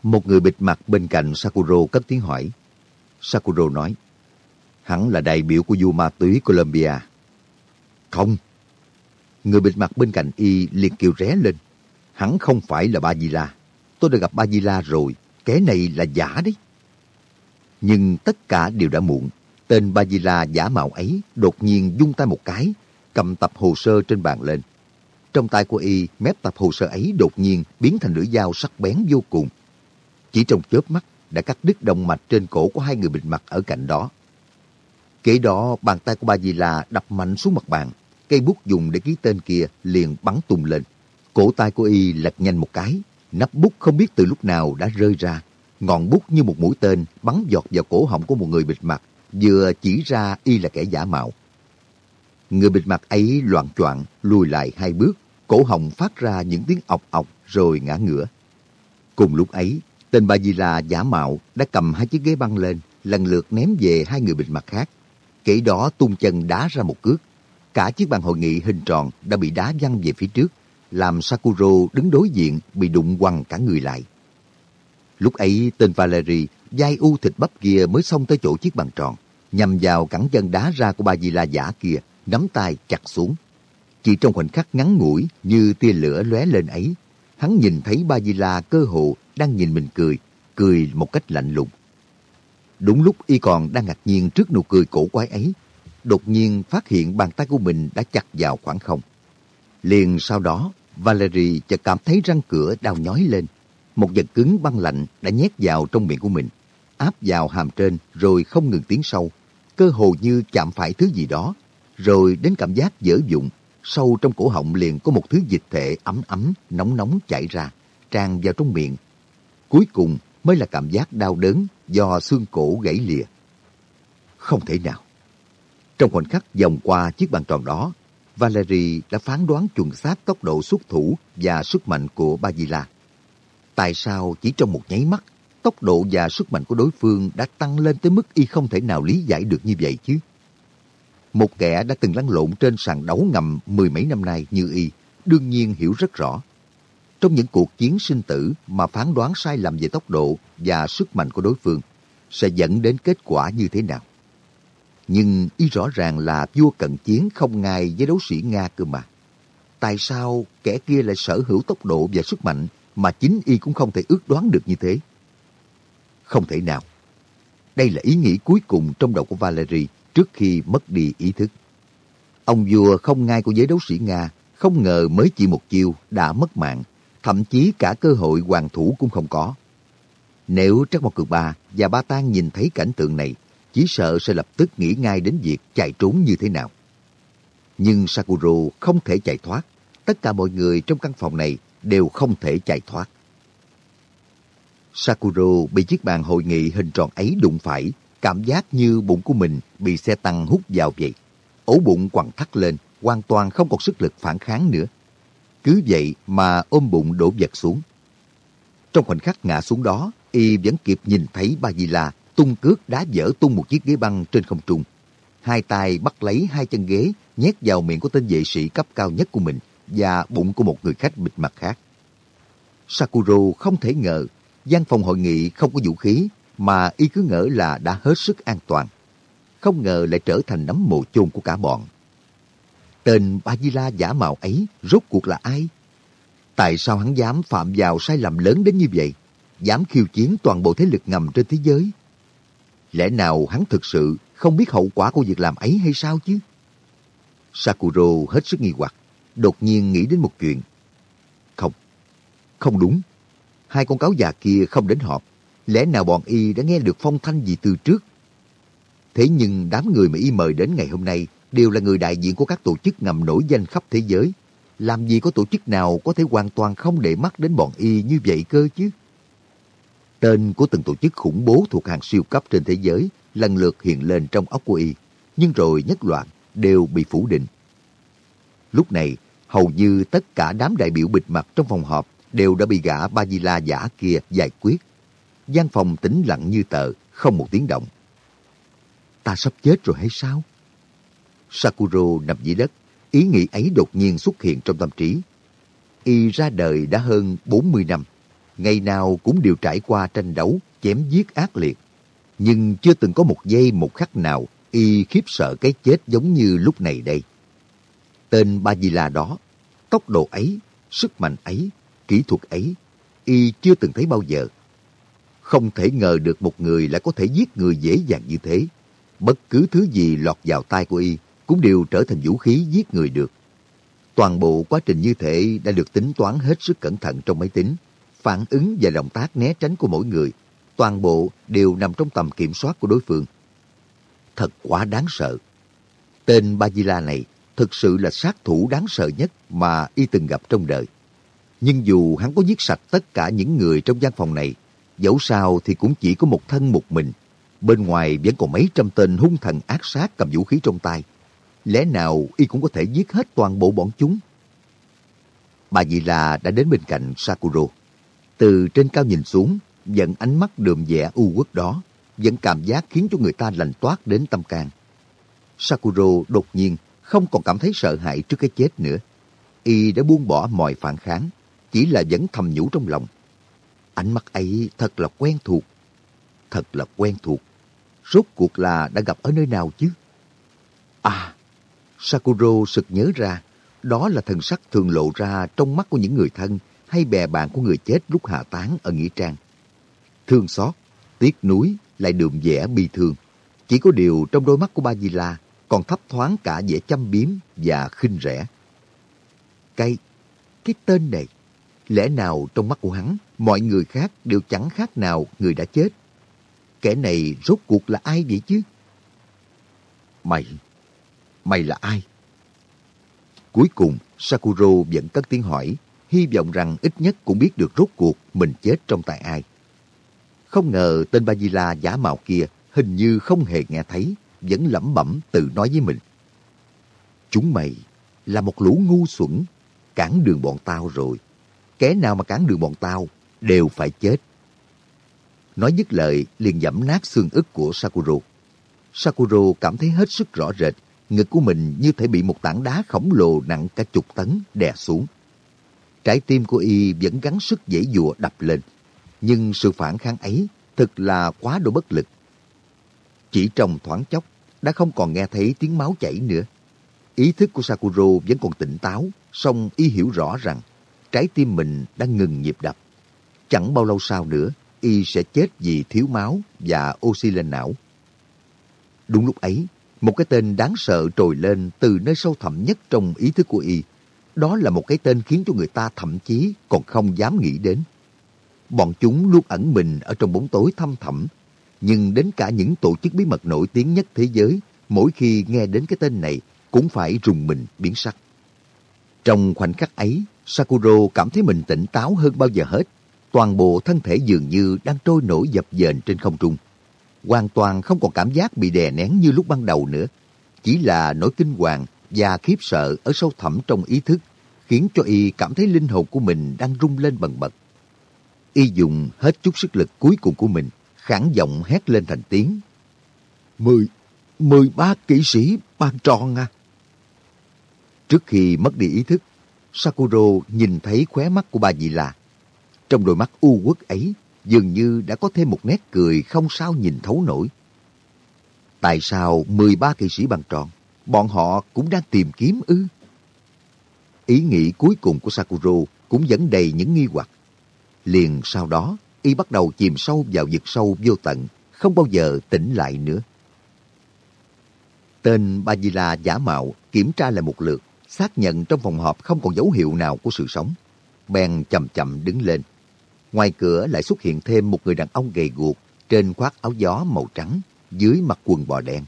Một người bịt mặt bên cạnh Sakuro cất tiếng hỏi. Sakuro nói, hắn là đại biểu của vua ma túy Colombia. Không. Người bịt mặt bên cạnh y liền kêu ré lên. Hắn không phải là Ba Di La. Tôi đã gặp Ba Di La rồi. Kẻ này là giả đấy. Nhưng tất cả đều đã muộn. Tên Ba Di La giả mạo ấy đột nhiên dung tay một cái, cầm tập hồ sơ trên bàn lên. Trong tay của y, mép tập hồ sơ ấy đột nhiên biến thành lưỡi dao sắc bén vô cùng. Chỉ trong chớp mắt đã cắt đứt động mạch trên cổ của hai người bịt mặt ở cạnh đó. Kế đó, bàn tay của Ba Di La đập mạnh xuống mặt bàn. Cây bút dùng để ký tên kia liền bắn tung lên. Cổ tay của y lật nhanh một cái. Nắp bút không biết từ lúc nào đã rơi ra. Ngọn bút như một mũi tên bắn giọt vào cổ họng của một người bịt mặt, vừa chỉ ra y là kẻ giả mạo. Người bịt mặt ấy loạn choạng lùi lại hai bước, cổ họng phát ra những tiếng ọc ọc rồi ngã ngửa. Cùng lúc ấy, tên Ba Di La giả mạo đã cầm hai chiếc ghế băng lên, lần lượt ném về hai người bịt mặt khác. Kể đó tung chân đá ra một cước. Cả chiếc bàn hội nghị hình tròn đã bị đá văng về phía trước, làm Sakuro đứng đối diện bị đụng quăng cả người lại. Lúc ấy tên Valery dai u thịt bắp kia mới xông tới chỗ chiếc bàn tròn, nhằm vào cẳng chân đá ra của ba Di La giả kia, nắm tay chặt xuống. Chỉ trong khoảnh khắc ngắn ngủi như tia lửa lóe lên ấy, hắn nhìn thấy ba Di La cơ hồ đang nhìn mình cười, cười một cách lạnh lùng. Đúng lúc y còn đang ngạc nhiên trước nụ cười cổ quái ấy, đột nhiên phát hiện bàn tay của mình đã chặt vào khoảng không. Liền sau đó, Valerie chợt cảm thấy răng cửa đau nhói lên. Một vật cứng băng lạnh đã nhét vào trong miệng của mình, áp vào hàm trên rồi không ngừng tiến sâu, cơ hồ như chạm phải thứ gì đó, rồi đến cảm giác dở dụng, sâu trong cổ họng liền có một thứ dịch thể ấm ấm, nóng nóng chảy ra, tràn vào trong miệng. Cuối cùng mới là cảm giác đau đớn do xương cổ gãy lìa. Không thể nào. Trong khoảnh khắc vòng qua chiếc bàn tròn đó, Valerie đã phán đoán chuẩn xác tốc độ xuất thủ và sức mạnh của Bajila. Tại sao chỉ trong một nháy mắt, tốc độ và sức mạnh của đối phương đã tăng lên tới mức y không thể nào lý giải được như vậy chứ? Một kẻ đã từng lăn lộn trên sàn đấu ngầm mười mấy năm nay như y, đương nhiên hiểu rất rõ trong những cuộc chiến sinh tử mà phán đoán sai lầm về tốc độ và sức mạnh của đối phương sẽ dẫn đến kết quả như thế nào. Nhưng y rõ ràng là vua cận chiến không ngai với đấu sĩ Nga cơ mà. Tại sao kẻ kia lại sở hữu tốc độ và sức mạnh mà chính y cũng không thể ước đoán được như thế? Không thể nào. Đây là ý nghĩ cuối cùng trong đầu của Valery trước khi mất đi ý thức. Ông vua không ngai của giới đấu sĩ Nga không ngờ mới chỉ một chiêu đã mất mạng thậm chí cả cơ hội hoàn thủ cũng không có. Nếu Trắc Mộc Cường Ba và Ba Tang nhìn thấy cảnh tượng này, chỉ sợ sẽ lập tức nghĩ ngay đến việc chạy trốn như thế nào. Nhưng Sakuro không thể chạy thoát. Tất cả mọi người trong căn phòng này đều không thể chạy thoát. Sakuro bị chiếc bàn hội nghị hình tròn ấy đụng phải, cảm giác như bụng của mình bị xe tăng hút vào vậy. Ổ bụng quặn thắt lên, hoàn toàn không còn sức lực phản kháng nữa. Cứ vậy mà ôm bụng đổ vật xuống. Trong khoảnh khắc ngã xuống đó, y vẫn kịp nhìn thấy Ba Di La tung cước đá dở tung một chiếc ghế băng trên không trung. Hai tay bắt lấy hai chân ghế, nhét vào miệng của tên vệ sĩ cấp cao nhất của mình và bụng của một người khách bịt mặt khác. Sakuro không thể ngờ gian phòng hội nghị không có vũ khí mà y cứ ngỡ là đã hết sức an toàn. Không ngờ lại trở thành nấm mồ chôn của cả bọn. Tên Ba Di La giả mạo ấy rốt cuộc là ai? Tại sao hắn dám phạm vào sai lầm lớn đến như vậy? Dám khiêu chiến toàn bộ thế lực ngầm trên thế giới? Lẽ nào hắn thực sự không biết hậu quả của việc làm ấy hay sao chứ? Sakuro hết sức nghi hoặc, đột nhiên nghĩ đến một chuyện. Không, không đúng. Hai con cáo già kia không đến họp. Lẽ nào bọn y đã nghe được phong thanh gì từ trước? Thế nhưng đám người mà y mời đến ngày hôm nay đều là người đại diện của các tổ chức ngầm nổi danh khắp thế giới. Làm gì có tổ chức nào có thể hoàn toàn không để mắt đến bọn y như vậy cơ chứ? Tên của từng tổ chức khủng bố thuộc hàng siêu cấp trên thế giới lần lượt hiện lên trong óc của y, nhưng rồi nhất loạt đều bị phủ định. Lúc này, hầu như tất cả đám đại biểu bịt mặt trong phòng họp đều đã bị gã Ba Di La giả kia giải quyết. gian phòng tĩnh lặng như tờ, không một tiếng động. Ta sắp chết rồi hay sao? Sakuro nằm dưới đất, ý nghĩ ấy đột nhiên xuất hiện trong tâm trí. Y ra đời đã hơn 40 năm, ngày nào cũng đều trải qua tranh đấu, chém giết ác liệt. Nhưng chưa từng có một giây một khắc nào y khiếp sợ cái chết giống như lúc này đây. Tên Ba Di La đó, tốc độ ấy, sức mạnh ấy, kỹ thuật ấy, y chưa từng thấy bao giờ. Không thể ngờ được một người lại có thể giết người dễ dàng như thế. Bất cứ thứ gì lọt vào tay của y cũng đều trở thành vũ khí giết người được. Toàn bộ quá trình như thế đã được tính toán hết sức cẩn thận trong máy tính. Phản ứng và động tác né tránh của mỗi người, toàn bộ đều nằm trong tầm kiểm soát của đối phương. Thật quá đáng sợ. Tên Bajila này thực sự là sát thủ đáng sợ nhất mà y từng gặp trong đời. Nhưng dù hắn có giết sạch tất cả những người trong gian phòng này, dẫu sao thì cũng chỉ có một thân một mình. Bên ngoài vẫn còn mấy trăm tên hung thần ác sát cầm vũ khí trong tay. Lẽ nào y cũng có thể giết hết toàn bộ bọn chúng? Bà Dị La đã đến bên cạnh Sakuro. Từ trên cao nhìn xuống, dẫn ánh mắt đượm vẻ u uất đó, vẫn cảm giác khiến cho người ta lành toát đến tâm can. Sakuro đột nhiên không còn cảm thấy sợ hãi trước cái chết nữa. Y đã buông bỏ mọi phản kháng, chỉ là vẫn thầm nhủ trong lòng. Ánh mắt ấy thật là quen thuộc. Thật là quen thuộc. Rốt cuộc là đã gặp ở nơi nào chứ? À, Sakuro sực nhớ ra, đó là thần sắc thường lộ ra trong mắt của những người thân hay bè bạn của người chết lúc hạ táng ở Nghĩa Trang. Thương xót, tiếc nuối, lại đượm vẻ bi thương. Chỉ có điều trong đôi mắt của Ba Di La còn thấp thoáng cả vẻ chăm biếm và khinh rẻ. Cái, cái tên này, lẽ nào trong mắt của hắn, mọi người khác đều chẳng khác nào người đã chết. Kẻ này rốt cuộc là ai vậy chứ? Mày, mày là ai? Cuối cùng, Sakuro vẫn cất tiếng hỏi, hy vọng rằng ít nhất cũng biết được rốt cuộc mình chết trong tay ai. Không ngờ tên Bajila giả mạo kia hình như không hề nghe thấy, vẫn lẩm bẩm tự nói với mình. Chúng mày là một lũ ngu xuẩn, cản đường bọn tao rồi. Kẻ nào mà cản đường bọn tao đều phải chết. Nói dứt lời liền dẫm nát xương ức của Sakuro. Sakuro cảm thấy hết sức rõ rệt, ngực của mình như thể bị một tảng đá khổng lồ nặng cả chục tấn đè xuống. Trái tim của y vẫn gắng sức dễ dụa đập lên, nhưng sự phản kháng ấy thật là quá độ bất lực. Chỉ trong thoáng chốc, đã không còn nghe thấy tiếng máu chảy nữa. Ý thức của Sakuro vẫn còn tỉnh táo, song y hiểu rõ rằng trái tim mình đang ngừng nhịp đập. Chẳng bao lâu sau nữa, y sẽ chết vì thiếu máu và oxy lên não. Đúng lúc ấy, một cái tên đáng sợ trồi lên từ nơi sâu thẳm nhất trong ý thức của y. Đó là một cái tên khiến cho người ta thậm chí còn không dám nghĩ đến. Bọn chúng luôn ẩn mình ở trong bóng tối thăm thẳm nhưng đến cả những tổ chức bí mật nổi tiếng nhất thế giới, mỗi khi nghe đến cái tên này cũng phải rùng mình biến sắc. Trong khoảnh khắc ấy, Sakuro cảm thấy mình tỉnh táo hơn bao giờ hết. Toàn bộ thân thể dường như đang trôi nổi dập dềnh trên không trung. Hoàn toàn không còn cảm giác bị đè nén như lúc ban đầu nữa. Chỉ là nỗi kinh hoàng và khiếp sợ ở sâu thẳm trong ý thức khiến cho y cảm thấy linh hồn của mình đang rung lên bần bật. Y dùng hết chút sức lực cuối cùng của mình, khản giọng hét lên thành tiếng. Mười, mười ba kỵ sĩ ban tròn à. Trước khi mất đi ý thức, Sakuro nhìn thấy khóe mắt của bà dì là. Trong đôi mắt u uất ấy, dường như đã có thêm một nét cười không sao nhìn thấu nổi. Tại sao 13 kỵ sĩ bằng tròn, bọn họ cũng đang tìm kiếm ư? Ý nghĩ cuối cùng của Sakuro cũng vẫn đầy những nghi hoặc. Liền sau đó, y bắt đầu chìm sâu vào vực sâu vô tận, không bao giờ tỉnh lại nữa. Tên Bajila giả mạo kiểm tra lại một lượt, xác nhận trong phòng họp không còn dấu hiệu nào của sự sống. Bèn chậm chậm đứng lên. Ngoài cửa lại xuất hiện thêm một người đàn ông gầy guộc trên khoác áo gió màu trắng, dưới mặc quần bò đen.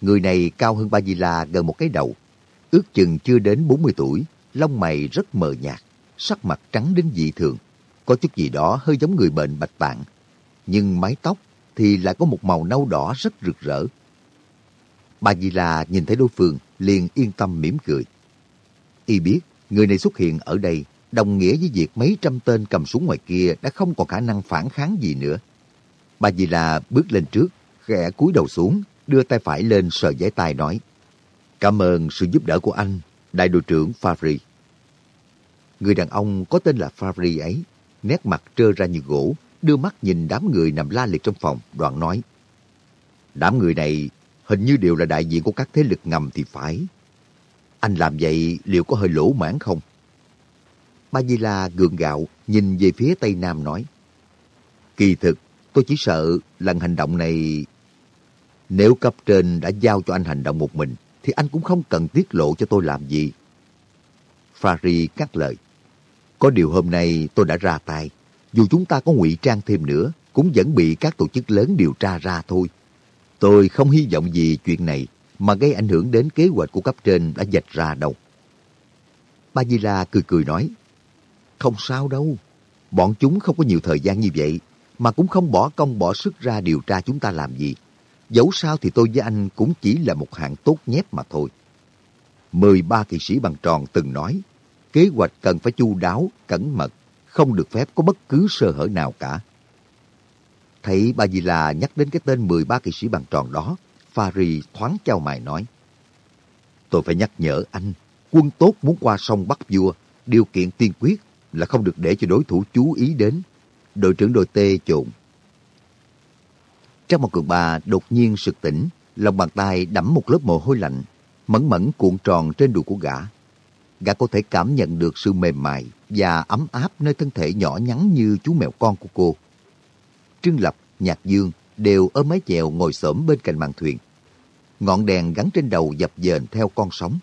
Người này cao hơn Bajila gần một cái đầu, ước chừng chưa đến 40 tuổi, lông mày rất mờ nhạt, sắc mặt trắng đến dị thường, có chút gì đó hơi giống người bệnh bạch tạng, nhưng mái tóc thì lại có một màu nâu đỏ rất rực rỡ. Bà Di La nhìn thấy đối phương liền yên tâm mỉm cười. Y biết người này xuất hiện ở đây đồng nghĩa với việc mấy trăm tên cầm súng ngoài kia đã không còn khả năng phản kháng gì nữa. Bà Di La bước lên trước, khẽ cúi đầu xuống, đưa tay phải lên sờ giấy tay nói Cảm ơn sự giúp đỡ của anh, đại đội trưởng Favri. Người đàn ông có tên là Favri ấy, nét mặt trơ ra như gỗ, đưa mắt nhìn đám người nằm la liệt trong phòng, đoạn nói. Đám người này hình như đều là đại diện của các thế lực ngầm thì phải. Anh làm vậy liệu có hơi lỗ mãn không? Ba Di La gượng gạo nhìn về phía Tây Nam nói. Kỳ thực, tôi chỉ sợ lần hành động này... Nếu cấp trên đã giao cho anh hành động một mình, thì anh cũng không cần tiết lộ cho tôi làm gì. Fari cắt lời. Có điều hôm nay tôi đã ra tay. Dù chúng ta có ngụy trang thêm nữa, cũng vẫn bị các tổ chức lớn điều tra ra thôi. Tôi không hy vọng gì chuyện này mà gây ảnh hưởng đến kế hoạch của cấp trên đã dạch ra đâu. Ba Di La cười cười nói, không sao đâu, bọn chúng không có nhiều thời gian như vậy, mà cũng không bỏ công bỏ sức ra điều tra chúng ta làm gì. Dẫu sao thì tôi với anh cũng chỉ là một hạng tốt nhép mà thôi. 13 kỵ sĩ bằng tròn từng nói, kế hoạch cần phải chu đáo, cẩn mật, không được phép có bất cứ sơ hở nào cả. Thấy bà Di La nhắc đến cái tên 13 kỵ sĩ bằng tròn đó, Fari thoáng trao mày nói. Tôi phải nhắc nhở anh, quân tốt muốn qua sông bắt vua, điều kiện tiên quyết là không được để cho đối thủ chú ý đến. Đội trưởng đội T trộn. Trong một cường bà đột nhiên sực tỉnh, lòng bàn tay đẫm một lớp mồ hôi lạnh, mẫn mẫn cuộn tròn trên đùi của gã. Gã có thể cảm nhận được sự mềm mại và ấm áp nơi thân thể nhỏ nhắn như chú mèo con của cô. Trương Lập, Nhạc Dương đều ôm mái chèo ngồi xổm bên cạnh màn thuyền. Ngọn đèn gắn trên đầu dập dềnh theo con sóng.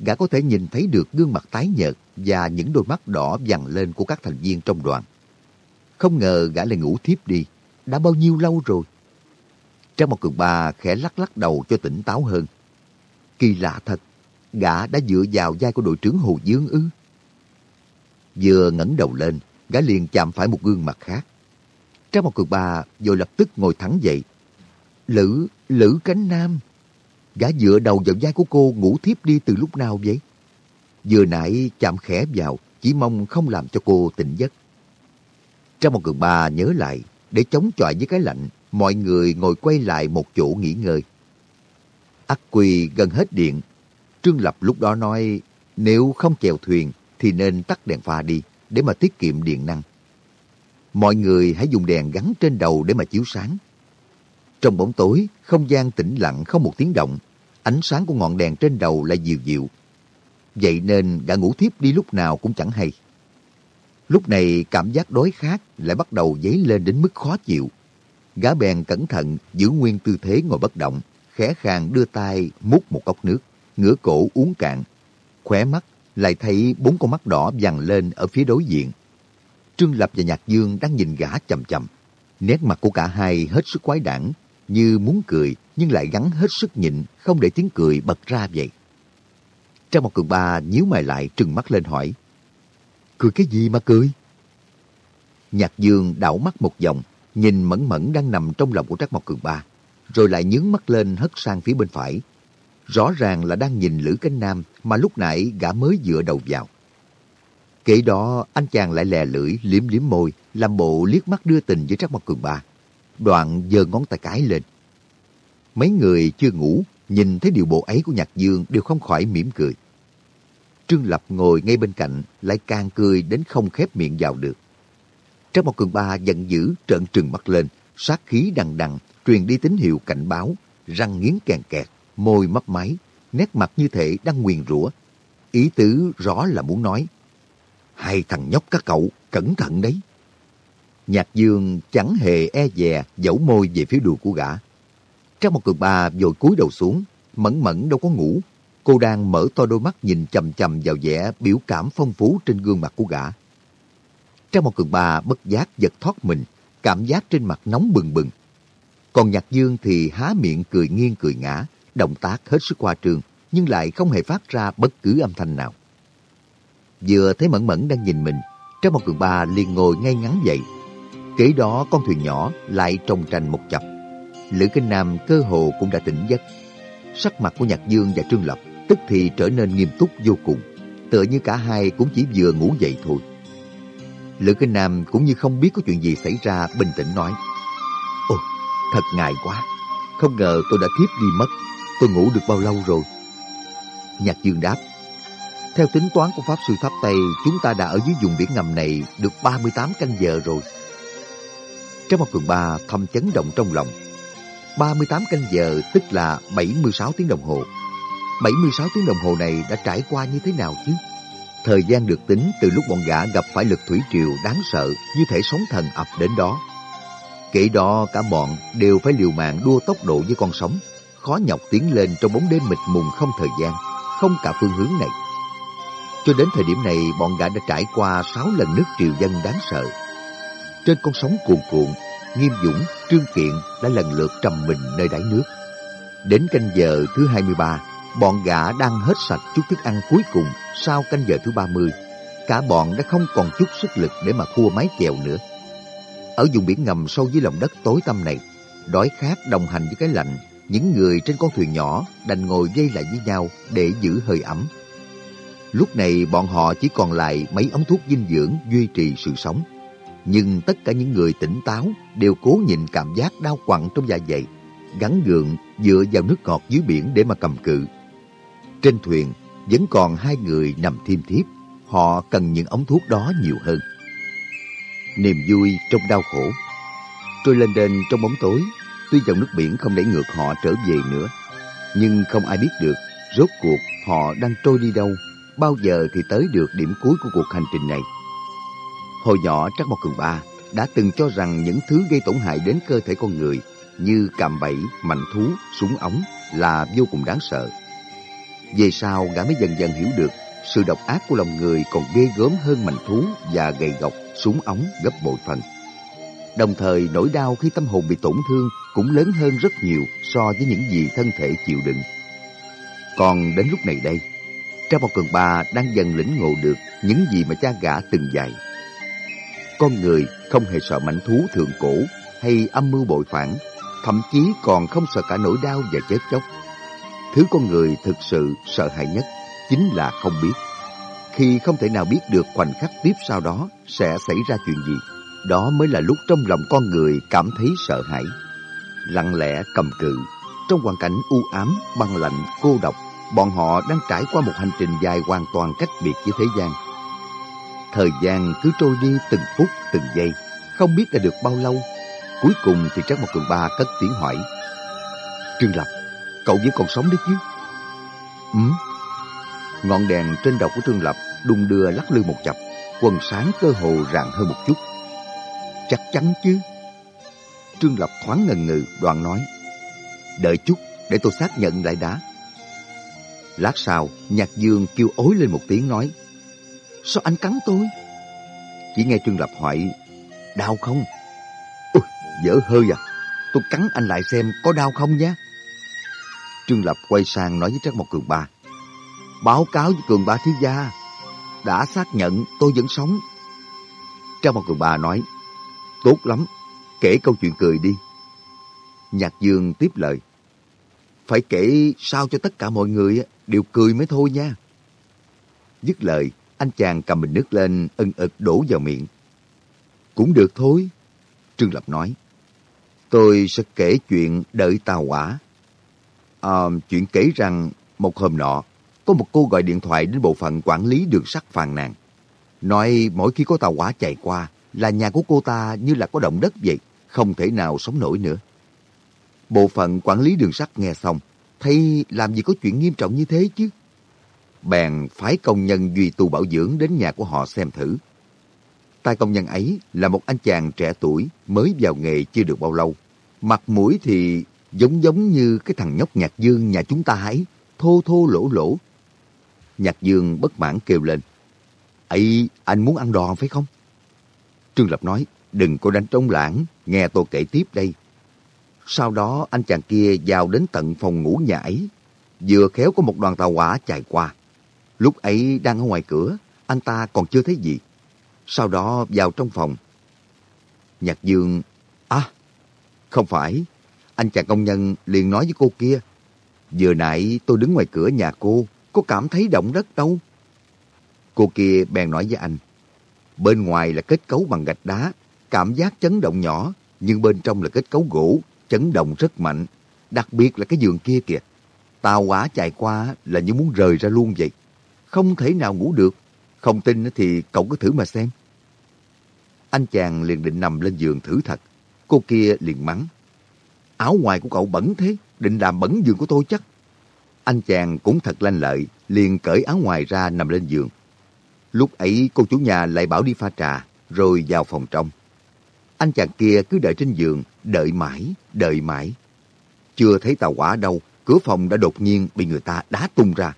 Gã có thể nhìn thấy được gương mặt tái nhợt và những đôi mắt đỏ vằn lên của các thành viên trong đoàn. Không ngờ gã lại ngủ thiếp đi. Đã bao nhiêu lâu rồi? Trang một cường ba khẽ lắc lắc đầu cho tỉnh táo hơn. Kỳ lạ thật, gã đã dựa vào vai của đội trưởng Hồ Dương ư. Vừa ngẩng đầu lên, gã liền chạm phải một gương mặt khác. Trang một cực ba rồi lập tức ngồi thẳng dậy. Lữ, Lữ Cánh Nam. Gã dựa đầu vào vai của cô ngủ thiếp đi từ lúc nào vậy? Vừa nãy chạm khẽ vào, chỉ mong không làm cho cô tỉnh giấc. Trang một cực ba nhớ lại, để chống chọi với cái lạnh, mọi người ngồi quay lại một chỗ nghỉ ngơi. Ác quỳ gần hết điện. Trương Lập lúc đó nói, nếu không chèo thuyền thì nên tắt đèn pha đi để mà tiết kiệm điện năng. Mọi người hãy dùng đèn gắn trên đầu để mà chiếu sáng. Trong bóng tối, không gian tĩnh lặng không một tiếng động. Ánh sáng của ngọn đèn trên đầu lại dịu dịu. Vậy nên đã ngủ thiếp đi lúc nào cũng chẳng hay. Lúc này cảm giác đói khát lại bắt đầu dấy lên đến mức khó chịu. Gã bèn cẩn thận giữ nguyên tư thế ngồi bất động, khẽ khàng đưa tay múc một cốc nước, ngửa cổ uống cạn. Khóe mắt lại thấy bốn con mắt đỏ vằn lên ở phía đối diện. Trương Lập và Nhạc Dương đang nhìn gã chầm chầm. Nét mặt của cả hai hết sức quái đản, như muốn cười nhưng lại gắn hết sức nhịn, không để tiếng cười bật ra vậy. Trang một cường ba nhíu mày lại trừng mắt lên hỏi. Cười cái gì mà cười? Nhạc dương đảo mắt một vòng, nhìn mẫn mẫn đang nằm trong lòng của Trác Mộc Cường Ba, rồi lại nhướng mắt lên hất sang phía bên phải. Rõ ràng là đang nhìn Lữ Cánh Nam mà lúc nãy gã mới dựa đầu vào. Kể đó anh chàng lại lè lưỡi liếm liếm môi, làm bộ liếc mắt đưa tình với Trác Mộc Cường Ba. Đoạn giơ ngón tay cái lên. Mấy người chưa ngủ, nhìn thấy điều bộ ấy của Nhạc Dương đều không khỏi mỉm cười. Trương Lập ngồi ngay bên cạnh, lại càng cười đến không khép miệng vào được. Trác Mộc Cường Ba giận dữ trợn trừng mắt lên, sát khí đằng đằng, truyền đi tín hiệu cảnh báo, răng nghiến kèn kẹt, môi mấp máy, nét mặt như thể đang nguyền rủa. Ý tứ rõ là muốn nói, hai thằng nhóc các cậu, cẩn thận đấy. Nhạc Dương chẳng hề e dè, dẫu môi về phía đùi của gã. Trong một cực bà vội cúi đầu xuống, mẫn mẫn đâu có ngủ. Cô đang mở to đôi mắt nhìn chầm chầm vào vẻ biểu cảm phong phú trên gương mặt của gã. Trang một cực bà bất giác giật thoát mình, cảm giác trên mặt nóng bừng bừng. Còn Nhạc Dương thì há miệng cười nghiêng cười ngã, động tác hết sức hoa trương, nhưng lại không hề phát ra bất cứ âm thanh nào. Vừa thấy Mẫn Mẫn đang nhìn mình, Trang một cường ba liền ngồi ngay ngắn dậy. Kế đó con thuyền nhỏ lại trồng trành một chập. Lữ Kinh Nam cơ hồ cũng đã tỉnh giấc. Sắc mặt của Nhạc Dương và Trương Lập tức thì trở nên nghiêm túc vô cùng. Tựa như cả hai cũng chỉ vừa ngủ dậy thôi. Lữ Kinh Nam cũng như không biết có chuyện gì xảy ra bình tĩnh nói. Ồ, thật ngại quá. Không ngờ tôi đã thiếp đi mất. Tôi ngủ được bao lâu rồi? Nhạc Dương đáp. Theo tính toán của Pháp Sư Tháp Tây, chúng ta đã ở dưới vùng biển ngầm này được 38 canh giờ rồi. Trong một cường ba thầm chấn động trong lòng. 38 canh giờ tức là 76 tiếng đồng hồ. 76 tiếng đồng hồ này đã trải qua như thế nào chứ? Thời gian được tính từ lúc bọn gã gặp phải lực thủy triều đáng sợ như thể sóng thần ập đến đó. Kể đó cả bọn đều phải liều mạng đua tốc độ với con sóng, khó nhọc tiến lên trong bóng đêm mịt mùng không thời gian, không cả phương hướng này. Cho đến thời điểm này, bọn gã đã trải qua sáu lần nước triều dân đáng sợ. Trên con sóng cuồn cuộn, Nghiêm Dũng, Trương Kiện đã lần lượt trầm mình nơi đáy nước. Đến canh giờ thứ 23, bọn gã đang hết sạch chút thức ăn cuối cùng sau canh giờ thứ 30. Cả bọn đã không còn chút sức lực để mà khua mái chèo nữa. Ở vùng biển ngầm sâu dưới lòng đất tối tăm này, đói khát đồng hành với cái lạnh, những người trên con thuyền nhỏ đành ngồi dây lại với nhau để giữ hơi ấm. Lúc này bọn họ chỉ còn lại mấy ống thuốc dinh dưỡng duy trì sự sống. Nhưng tất cả những người tỉnh táo đều cố nhịn cảm giác đau quặn trong dạ dày, gắn gượng dựa vào nước ngọt dưới biển để mà cầm cự. Trên thuyền vẫn còn hai người nằm thiêm thiếp, họ cần những ống thuốc đó nhiều hơn. Niềm vui trong đau khổ. Trôi lên đền trong bóng tối, tuy dòng nước biển không đẩy ngược họ trở về nữa, nhưng không ai biết được rốt cuộc họ đang trôi đi đâu, bao giờ thì tới được điểm cuối của cuộc hành trình này. Hồi nhỏ Trắc Mộc Cường Ba đã từng cho rằng những thứ gây tổn hại đến cơ thể con người như cạm bẫy, mạnh thú, súng ống là vô cùng đáng sợ. Về sau, gã mới dần dần hiểu được sự độc ác của lòng người còn ghê gớm hơn mạnh thú và gầy gộc, súng ống gấp bội phần. Đồng thời, nỗi đau khi tâm hồn bị tổn thương cũng lớn hơn rất nhiều so với những gì thân thể chịu đựng. Còn đến lúc này đây, Trang Bọc Cường Ba đang dần lĩnh ngộ được những gì mà cha gã từng dạy. Con người không hề sợ mảnh thú thượng cổ hay âm mưu bội phản, thậm chí còn không sợ cả nỗi đau và chết chóc. Thứ con người thực sự sợ hãi nhất chính là không biết. Khi không thể nào biết được khoảnh khắc tiếp sau đó sẽ xảy ra chuyện gì, đó mới là lúc trong lòng con người cảm thấy sợ hãi. Lặng lẽ cầm cự, trong hoàn cảnh u ám, băng lạnh, cô độc, bọn họ đang trải qua một hành trình dài hoàn toàn cách biệt với thế gian. Thời gian cứ trôi đi từng phút, từng giây, không biết đã được bao lâu. Cuối cùng thì Trác Mộc Cường Ba cất tiếng hỏi. Trương Lập, cậu vẫn còn sống đấy chứ? Ừ. Ngọn đèn trên đầu của Trương Lập đung đưa lắc lư một chập, quần sáng cơ hồ rạng hơn một chút. Chắc chắn chứ. Trương Lập thoáng ngần ngừ, đoạn nói. Đợi chút, để tôi xác nhận lại đã. Lát sau, Nhạc Dương kêu ối lên một tiếng nói. Sao anh cắn tôi? Chỉ nghe Trương Lập hỏi, đau không? Ui, dở hơi à? Tôi cắn anh lại xem có đau không nhé. Trương Lập quay sang nói với Trác Mộc Cường Ba. Báo cáo với Cường Ba thiếu gia. Đã xác nhận tôi vẫn sống. Trác Mộc Cường Ba nói. Tốt lắm, kể câu chuyện cười đi. Nhạc Dương tiếp lời. Phải kể sao cho tất cả mọi người đều cười mới thôi nha. Dứt lời, anh chàng cầm bình nước lên ân ực đổ vào miệng. Cũng được thôi, Trương Lập nói. Tôi sẽ kể chuyện đợi tàu quả. À, chuyện kể rằng một hôm nọ, có một cô gọi điện thoại đến bộ phận quản lý đường sắt phàn nàn. Nói mỗi khi có tàu hỏa chạy qua là nhà của cô ta như là có động đất vậy, không thể nào sống nổi nữa. Bộ phận quản lý đường sắt nghe xong, thấy làm gì có chuyện nghiêm trọng như thế chứ. Bèn phái công nhân duy tu bảo dưỡng đến nhà của họ xem thử. Tay công nhân ấy là một anh chàng trẻ tuổi mới vào nghề chưa được bao lâu. Mặt mũi thì giống giống như cái thằng nhóc Nhạc Dương nhà chúng ta ấy, thô thô lỗ lỗ. Nhạc Dương bất mãn kêu lên. ấy anh muốn ăn đòn phải không? Trương Lập nói, đừng có đánh trống lãng, nghe tôi kể tiếp đây. Sau đó anh chàng kia vào đến tận phòng ngủ nhà ấy. Vừa khéo có một đoàn tàu hỏa chạy qua. Lúc ấy đang ở ngoài cửa, anh ta còn chưa thấy gì. Sau đó vào trong phòng. Nhạc Dương, à, không phải. Anh chàng công nhân liền nói với cô kia. Vừa nãy tôi đứng ngoài cửa nhà cô, có cảm thấy động đất đâu. Cô kia bèn nói với anh. Bên ngoài là kết cấu bằng gạch đá, cảm giác chấn động nhỏ, nhưng bên trong là kết cấu gỗ, chấn động rất mạnh. Đặc biệt là cái giường kia kìa. Tàu hỏa chạy qua là như muốn rời ra luôn vậy. Không thể nào ngủ được. Không tin thì cậu cứ thử mà xem. Anh chàng liền định nằm lên giường thử thật. Cô kia liền mắng. Áo ngoài của cậu bẩn thế, định làm bẩn giường của tôi chắc. Anh chàng cũng thật lanh lợi, liền cởi áo ngoài ra nằm lên giường. Lúc ấy cô chủ nhà lại bảo đi pha trà, rồi vào phòng trong. Anh chàng kia cứ đợi trên giường, đợi mãi, đợi mãi. Chưa thấy tàu quả đâu, cửa phòng đã đột nhiên bị người ta đá tung ra.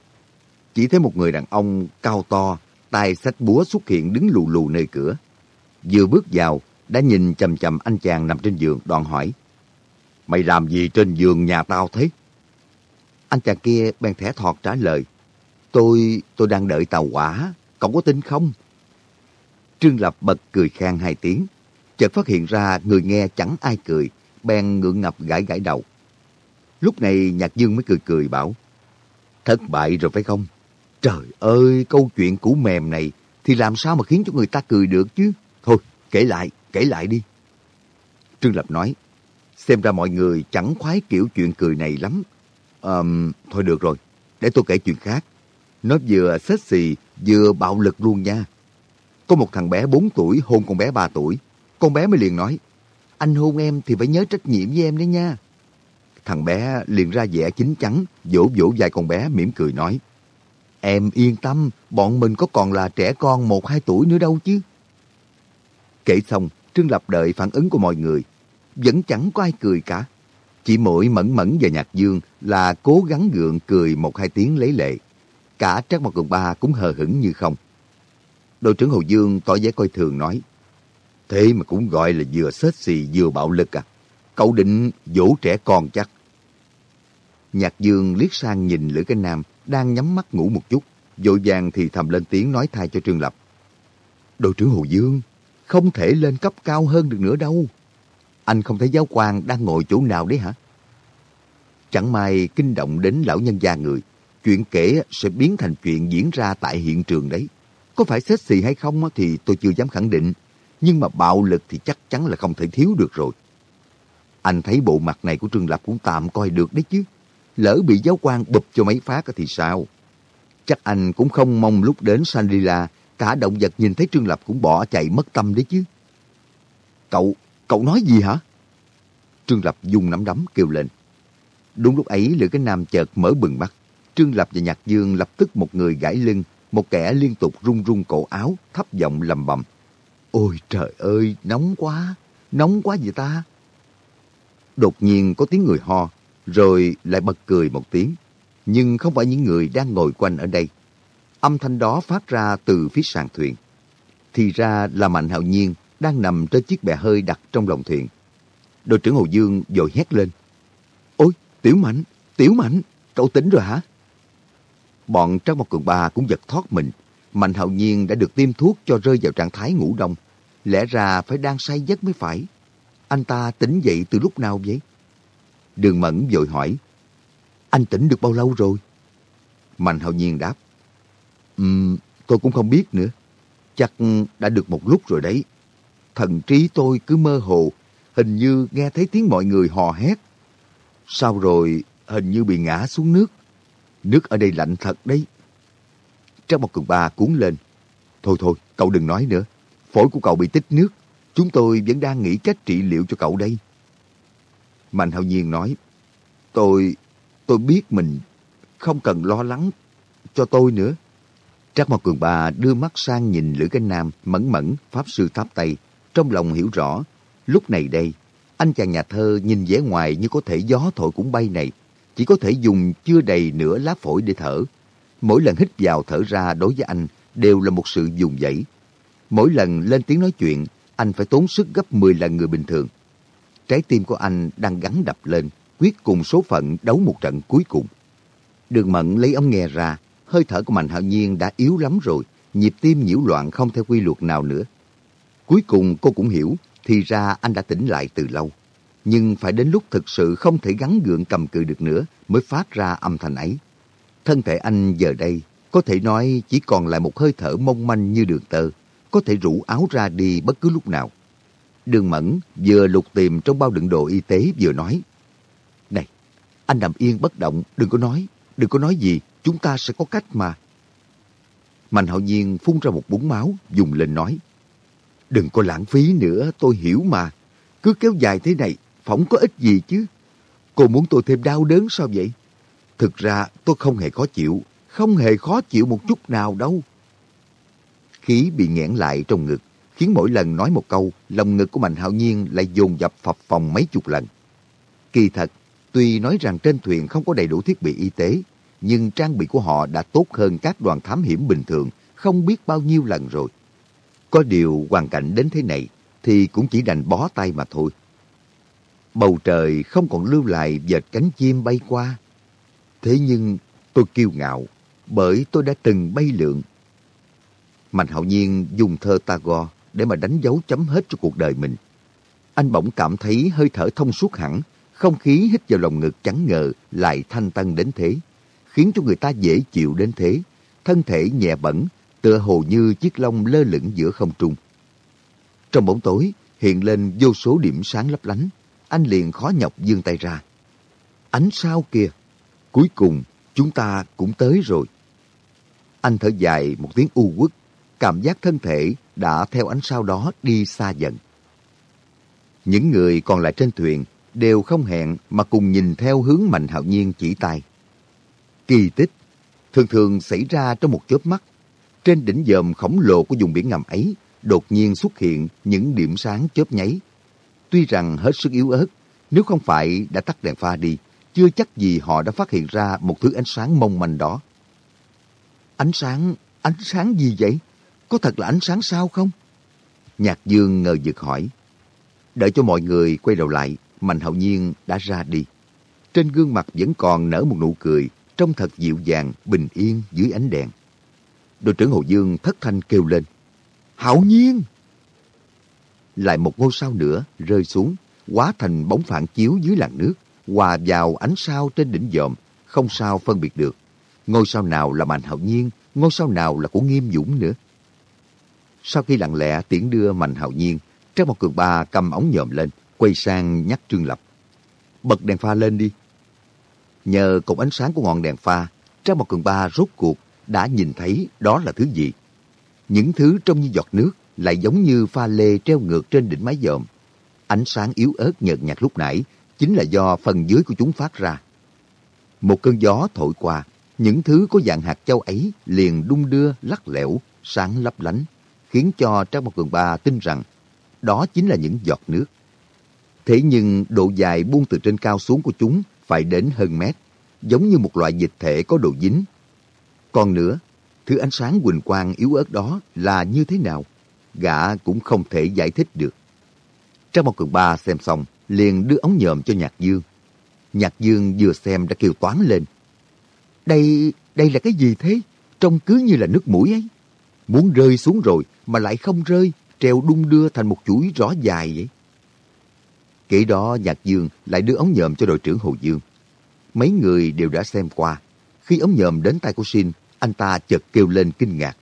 Chỉ thấy một người đàn ông cao to, tay sách búa xuất hiện đứng lù lù nơi cửa. Vừa bước vào, đã nhìn chầm chầm anh chàng nằm trên giường, đoạn hỏi. Mày làm gì trên giường nhà tao thế? Anh chàng kia bèn thẻ thọt trả lời. Tôi, tôi đang đợi tàu quả cậu có tin không? Trương Lập bật cười khang hai tiếng, chợt phát hiện ra người nghe chẳng ai cười, bèn ngượng ngập gãi gãi đầu. Lúc này Nhạc Dương mới cười cười bảo, thất bại rồi phải không? Trời ơi, câu chuyện cũ mềm này thì làm sao mà khiến cho người ta cười được chứ? Thôi, kể lại, kể lại đi. Trương Lập nói, xem ra mọi người chẳng khoái kiểu chuyện cười này lắm. Um, thôi được rồi, để tôi kể chuyện khác. Nó vừa xết xì, vừa bạo lực luôn nha. Có một thằng bé 4 tuổi hôn con bé 3 tuổi. Con bé mới liền nói, anh hôn em thì phải nhớ trách nhiệm với em đấy nha. Thằng bé liền ra vẻ chính chắn, vỗ vỗ vai con bé mỉm cười nói, Em yên tâm, bọn mình có còn là trẻ con 1-2 tuổi nữa đâu chứ. Kể xong, Trương Lập đợi phản ứng của mọi người. Vẫn chẳng có ai cười cả. Chỉ mỗi Mẫn Mẫn và Nhạc Dương là cố gắng gượng cười một hai tiếng lấy lệ. Cả Trác Mộc Cường Ba cũng hờ hững như không. Đội trưởng Hồ Dương tỏ vẻ coi thường nói. Thế mà cũng gọi là vừa xết xì vừa bạo lực à. Cậu định dỗ trẻ con chắc. Nhạc Dương liếc sang nhìn Lữ Cái Nam đang nhắm mắt ngủ một chút. Vội vàng thì thầm lên tiếng nói thay cho Trương Lập. Đội trưởng Hồ Dương, không thể lên cấp cao hơn được nữa đâu. Anh không thấy giáo quan đang ngồi chỗ nào đấy hả? Chẳng may kinh động đến lão nhân gia người. Chuyện kể sẽ biến thành chuyện diễn ra tại hiện trường đấy. Có phải xét xì hay không thì tôi chưa dám khẳng định. Nhưng mà bạo lực thì chắc chắn là không thể thiếu được rồi. Anh thấy bộ mặt này của Trương Lập cũng tạm coi được đấy chứ. Lỡ bị giáo quan bụp cho mấy phát thì sao? Chắc anh cũng không mong lúc đến Sanrila cả động vật nhìn thấy Trương Lập cũng bỏ chạy mất tâm đấy chứ. Cậu, cậu nói gì hả? Trương Lập dùng nắm đấm kêu lên. Đúng lúc ấy lửa Cái Nam chợt mở bừng mắt. Trương Lập và Nhạc Dương lập tức một người gãi lưng, một kẻ liên tục rung rung cổ áo, thấp giọng lầm bầm. Ôi trời ơi, nóng quá, nóng quá vậy ta. Đột nhiên có tiếng người ho, rồi lại bật cười một tiếng. Nhưng không phải những người đang ngồi quanh ở đây. Âm thanh đó phát ra từ phía sàn thuyền. Thì ra là Mạnh Hạo Nhiên đang nằm trên chiếc bè hơi đặt trong lòng thuyền. Đội trưởng Hồ Dương vội hét lên. Ôi, Tiểu Mạnh, Tiểu Mạnh, cậu tỉnh rồi hả? Bọn Trang Một Cường Ba cũng giật thoát mình. Mạnh hạo nhiên đã được tiêm thuốc cho rơi vào trạng thái ngủ đông. Lẽ ra phải đang say giấc mới phải. Anh ta tỉnh dậy từ lúc nào vậy? Đường Mẫn vội hỏi. Anh tỉnh được bao lâu rồi? Mạnh hạo nhiên đáp. Um, tôi cũng không biết nữa. Chắc đã được một lúc rồi đấy. Thần trí tôi cứ mơ hồ, hình như nghe thấy tiếng mọi người hò hét. Sau rồi, hình như bị ngã xuống nước. Nước ở đây lạnh thật đấy. Trong một cường ba cuốn lên. Thôi thôi, cậu đừng nói nữa. Phổi của cậu bị tích nước. Chúng tôi vẫn đang nghĩ cách trị liệu cho cậu đây. Mạnh hạo nhiên nói. Tôi, tôi biết mình không cần lo lắng cho tôi nữa. Trác Mao Cường Ba đưa mắt sang nhìn Lữ Cánh Nam mẫn mẫn Pháp Sư Tháp Tây, trong lòng hiểu rõ. Lúc này đây, anh chàng nhà thơ nhìn vẻ ngoài như có thể gió thổi cũng bay này, chỉ có thể dùng chưa đầy nửa lá phổi để thở. Mỗi lần hít vào thở ra đối với anh đều là một sự dùng dãy. Mỗi lần lên tiếng nói chuyện, anh phải tốn sức gấp 10 lần người bình thường. Trái tim của anh đang gắn đập lên, quyết cùng số phận đấu một trận cuối cùng. Đường Mận lấy ống nghe ra, hơi thở của Mạnh Hạo Nhiên đã yếu lắm rồi, nhịp tim nhiễu loạn không theo quy luật nào nữa. Cuối cùng cô cũng hiểu, thì ra anh đã tỉnh lại từ lâu. Nhưng phải đến lúc thực sự không thể gắn gượng cầm cự được nữa mới phát ra âm thanh ấy. Thân thể anh giờ đây có thể nói chỉ còn lại một hơi thở mong manh như đường tơ, có thể rủ áo ra đi bất cứ lúc nào. Đường Mẫn vừa lục tìm trong bao đựng đồ y tế vừa nói. Này, anh nằm yên bất động, đừng có nói, đừng có nói gì, chúng ta sẽ có cách mà. Mạnh hạo nhiên phun ra một búng máu, dùng lên nói. Đừng có lãng phí nữa, tôi hiểu mà. Cứ kéo dài thế này, phỏng có ích gì chứ. Cô muốn tôi thêm đau đớn sao vậy? Thực ra tôi không hề khó chịu, không hề khó chịu một chút nào đâu. Khí bị nghẽn lại trong ngực, khiến mỗi lần nói một câu, lòng ngực của Mạnh Hạo Nhiên lại dồn dập phập phòng mấy chục lần. Kỳ thật, tuy nói rằng trên thuyền không có đầy đủ thiết bị y tế, nhưng trang bị của họ đã tốt hơn các đoàn thám hiểm bình thường không biết bao nhiêu lần rồi. Có điều hoàn cảnh đến thế này thì cũng chỉ đành bó tay mà thôi. Bầu trời không còn lưu lại vệt cánh chim bay qua. Thế nhưng tôi kiêu ngạo bởi tôi đã từng bay lượn. Mạnh hạo nhiên dùng thơ Tagore để mà đánh dấu chấm hết cho cuộc đời mình. Anh bỗng cảm thấy hơi thở thông suốt hẳn, không khí hít vào lòng ngực chẳng ngờ lại thanh tân đến thế, khiến cho người ta dễ chịu đến thế, thân thể nhẹ bẩn, tựa hồ như chiếc lông lơ lửng giữa không trung. Trong bóng tối, hiện lên vô số điểm sáng lấp lánh, anh liền khó nhọc dương tay ra. Ánh sao kia, cuối cùng chúng ta cũng tới rồi. Anh thở dài một tiếng u uất, cảm giác thân thể đã theo ánh sao đó đi xa dần. Những người còn lại trên thuyền đều không hẹn mà cùng nhìn theo hướng Mạnh Hạo Nhiên chỉ tay. Kỳ tích thường thường xảy ra trong một chớp mắt. Trên đỉnh dòm khổng lồ của vùng biển ngầm ấy, đột nhiên xuất hiện những điểm sáng chớp nháy. Tuy rằng hết sức yếu ớt, nếu không phải đã tắt đèn pha đi, chưa chắc gì họ đã phát hiện ra một thứ ánh sáng mong manh đó. Ánh sáng, ánh sáng gì vậy? Có thật là ánh sáng sao không? Nhạc Dương ngờ vực hỏi. Đợi cho mọi người quay đầu lại, Mạnh hậu Nhiên đã ra đi. Trên gương mặt vẫn còn nở một nụ cười, trông thật dịu dàng, bình yên dưới ánh đèn. Đội trưởng Hồ Dương thất thanh kêu lên. hậu Nhiên! Lại một ngôi sao nữa rơi xuống, hóa thành bóng phản chiếu dưới làn nước, hòa vào ánh sao trên đỉnh dòm, không sao phân biệt được. Ngôi sao nào là Mạnh Hạo Nhiên, ngôi sao nào là của Nghiêm Dũng nữa. Sau khi lặng lẽ tiễn đưa Mạnh Hạo Nhiên, Trang một cường ba cầm ống nhòm lên, quay sang nhắc Trương Lập. Bật đèn pha lên đi. Nhờ cột ánh sáng của ngọn đèn pha, Trang một cường ba rốt cuộc đã nhìn thấy đó là thứ gì. Những thứ trông như giọt nước lại giống như pha lê treo ngược trên đỉnh mái dòm. Ánh sáng yếu ớt nhợt nhạt lúc nãy chính là do phần dưới của chúng phát ra. Một cơn gió thổi qua, những thứ có dạng hạt châu ấy liền đung đưa lắc lẻo, sáng lấp lánh, khiến cho Trang một Cường Ba tin rằng đó chính là những giọt nước. Thế nhưng độ dài buông từ trên cao xuống của chúng phải đến hơn mét, giống như một loại dịch thể có độ dính. Còn nữa, thứ ánh sáng quỳnh quang yếu ớt đó là như thế nào? Gã cũng không thể giải thích được. Trang một cường ba xem xong, liền đưa ống nhòm cho Nhạc Dương. Nhạc Dương vừa xem đã kêu toán lên. Đây, đây là cái gì thế? Trông cứ như là nước mũi ấy. Muốn rơi xuống rồi mà lại không rơi, treo đung đưa thành một chuỗi rõ dài vậy. Kể đó Nhạc Dương lại đưa ống nhòm cho đội trưởng Hồ Dương. Mấy người đều đã xem qua. Khi ống nhòm đến tay của Sin, anh ta chợt kêu lên kinh ngạc.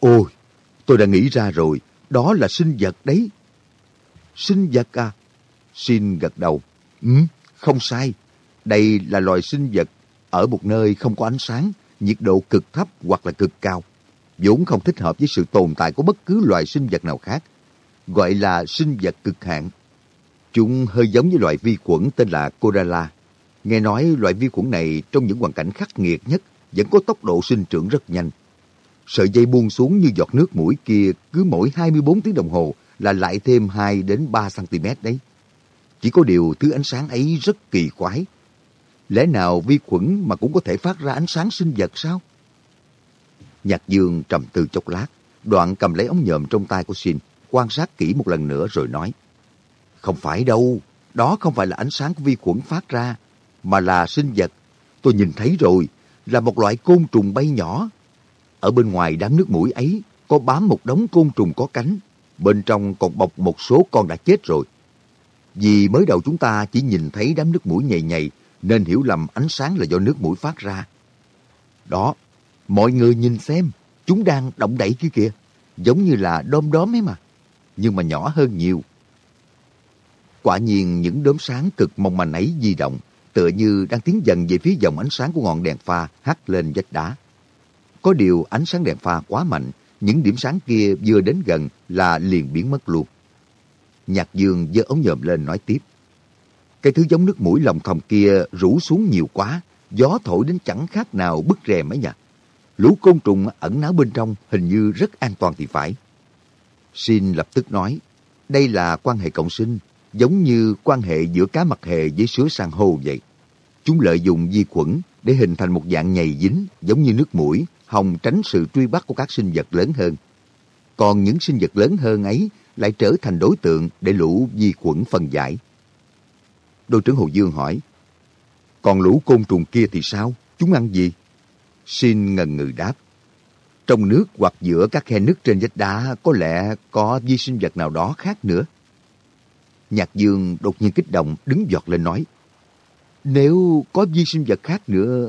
Ôi, tôi đã nghĩ ra rồi, đó là sinh vật đấy. Sinh vật à? Xin gật đầu. Ừ, không sai. Đây là loài sinh vật ở một nơi không có ánh sáng, nhiệt độ cực thấp hoặc là cực cao. vốn không thích hợp với sự tồn tại của bất cứ loài sinh vật nào khác. Gọi là sinh vật cực hạn. Chúng hơi giống với loài vi khuẩn tên là Coralla. Nghe nói loại vi khuẩn này trong những hoàn cảnh khắc nghiệt nhất vẫn có tốc độ sinh trưởng rất nhanh. Sợi dây buông xuống như giọt nước mũi kia cứ mỗi 24 tiếng đồng hồ là lại thêm 2 đến 3 cm đấy. Chỉ có điều thứ ánh sáng ấy rất kỳ quái. Lẽ nào vi khuẩn mà cũng có thể phát ra ánh sáng sinh vật sao? Nhạc Dương trầm tư chốc lát, đoạn cầm lấy ống nhòm trong tay của Sin, quan sát kỹ một lần nữa rồi nói. Không phải đâu, đó không phải là ánh sáng của vi khuẩn phát ra, mà là sinh vật. Tôi nhìn thấy rồi, là một loại côn trùng bay nhỏ. Ở bên ngoài đám nước mũi ấy có bám một đống côn trùng có cánh, bên trong còn bọc một số con đã chết rồi. Vì mới đầu chúng ta chỉ nhìn thấy đám nước mũi nhầy nhầy, nên hiểu lầm ánh sáng là do nước mũi phát ra. Đó, mọi người nhìn xem, chúng đang động đẩy kia kìa, giống như là đom đóm ấy mà, nhưng mà nhỏ hơn nhiều. Quả nhiên những đốm sáng cực mong manh ấy di động, tựa như đang tiến dần về phía dòng ánh sáng của ngọn đèn pha hắt lên vách đá. Có điều ánh sáng đèn pha quá mạnh, những điểm sáng kia vừa đến gần là liền biến mất luôn. Nhạc dương giơ ống nhòm lên nói tiếp. Cái thứ giống nước mũi lòng thòng kia rủ xuống nhiều quá, gió thổi đến chẳng khác nào bức rèm ấy nhỉ. Lũ côn trùng ẩn náu bên trong hình như rất an toàn thì phải. Xin lập tức nói, đây là quan hệ cộng sinh, giống như quan hệ giữa cá mặt hề với sứa san hô vậy. Chúng lợi dụng vi khuẩn để hình thành một dạng nhầy dính giống như nước mũi, hòng tránh sự truy bắt của các sinh vật lớn hơn. Còn những sinh vật lớn hơn ấy lại trở thành đối tượng để lũ vi khuẩn phân giải. Đô trưởng Hồ Dương hỏi, còn lũ côn trùng kia thì sao? Chúng ăn gì? Xin ngần ngừ đáp, trong nước hoặc giữa các khe nứt trên vách đá có lẽ có vi sinh vật nào đó khác nữa. Nhạc Dương đột nhiên kích động đứng giọt lên nói, nếu có vi sinh vật khác nữa...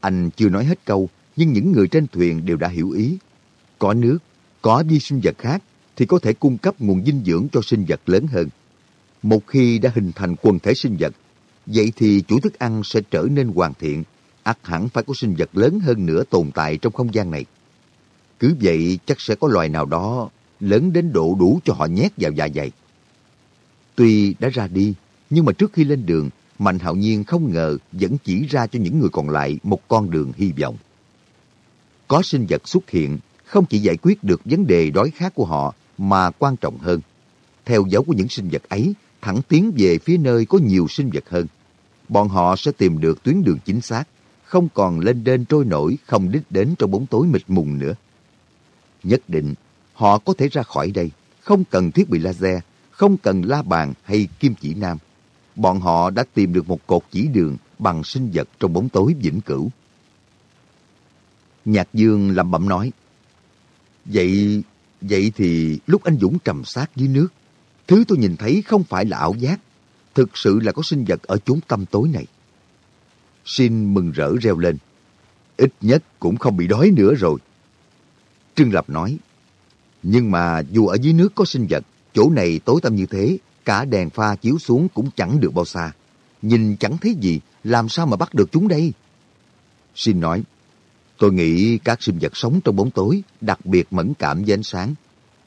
Anh chưa nói hết câu, nhưng những người trên thuyền đều đã hiểu ý. Có nước, có vi sinh vật khác thì có thể cung cấp nguồn dinh dưỡng cho sinh vật lớn hơn. Một khi đã hình thành quần thể sinh vật, vậy thì chuỗi thức ăn sẽ trở nên hoàn thiện, ắt hẳn phải có sinh vật lớn hơn nữa tồn tại trong không gian này. Cứ vậy chắc sẽ có loài nào đó lớn đến độ đủ cho họ nhét vào dạ dày. Tuy đã ra đi, nhưng mà trước khi lên đường, Mạnh hạo nhiên không ngờ vẫn chỉ ra cho những người còn lại một con đường hy vọng. Có sinh vật xuất hiện không chỉ giải quyết được vấn đề đói khát của họ mà quan trọng hơn. Theo dấu của những sinh vật ấy, thẳng tiến về phía nơi có nhiều sinh vật hơn. Bọn họ sẽ tìm được tuyến đường chính xác, không còn lên đên trôi nổi không đích đến trong bóng tối mịt mùng nữa. Nhất định, họ có thể ra khỏi đây, không cần thiết bị laser, không cần la bàn hay kim chỉ nam bọn họ đã tìm được một cột chỉ đường bằng sinh vật trong bóng tối vĩnh cửu. Nhạc Dương lẩm bẩm nói, Vậy, vậy thì lúc anh Dũng trầm sát dưới nước, thứ tôi nhìn thấy không phải là ảo giác, thực sự là có sinh vật ở chốn tâm tối này. Xin mừng rỡ reo lên, ít nhất cũng không bị đói nữa rồi. Trương Lập nói, nhưng mà dù ở dưới nước có sinh vật, chỗ này tối tăm như thế, Cả đèn pha chiếu xuống cũng chẳng được bao xa. Nhìn chẳng thấy gì, làm sao mà bắt được chúng đây? Xin nói, tôi nghĩ các sinh vật sống trong bóng tối đặc biệt mẫn cảm với ánh sáng.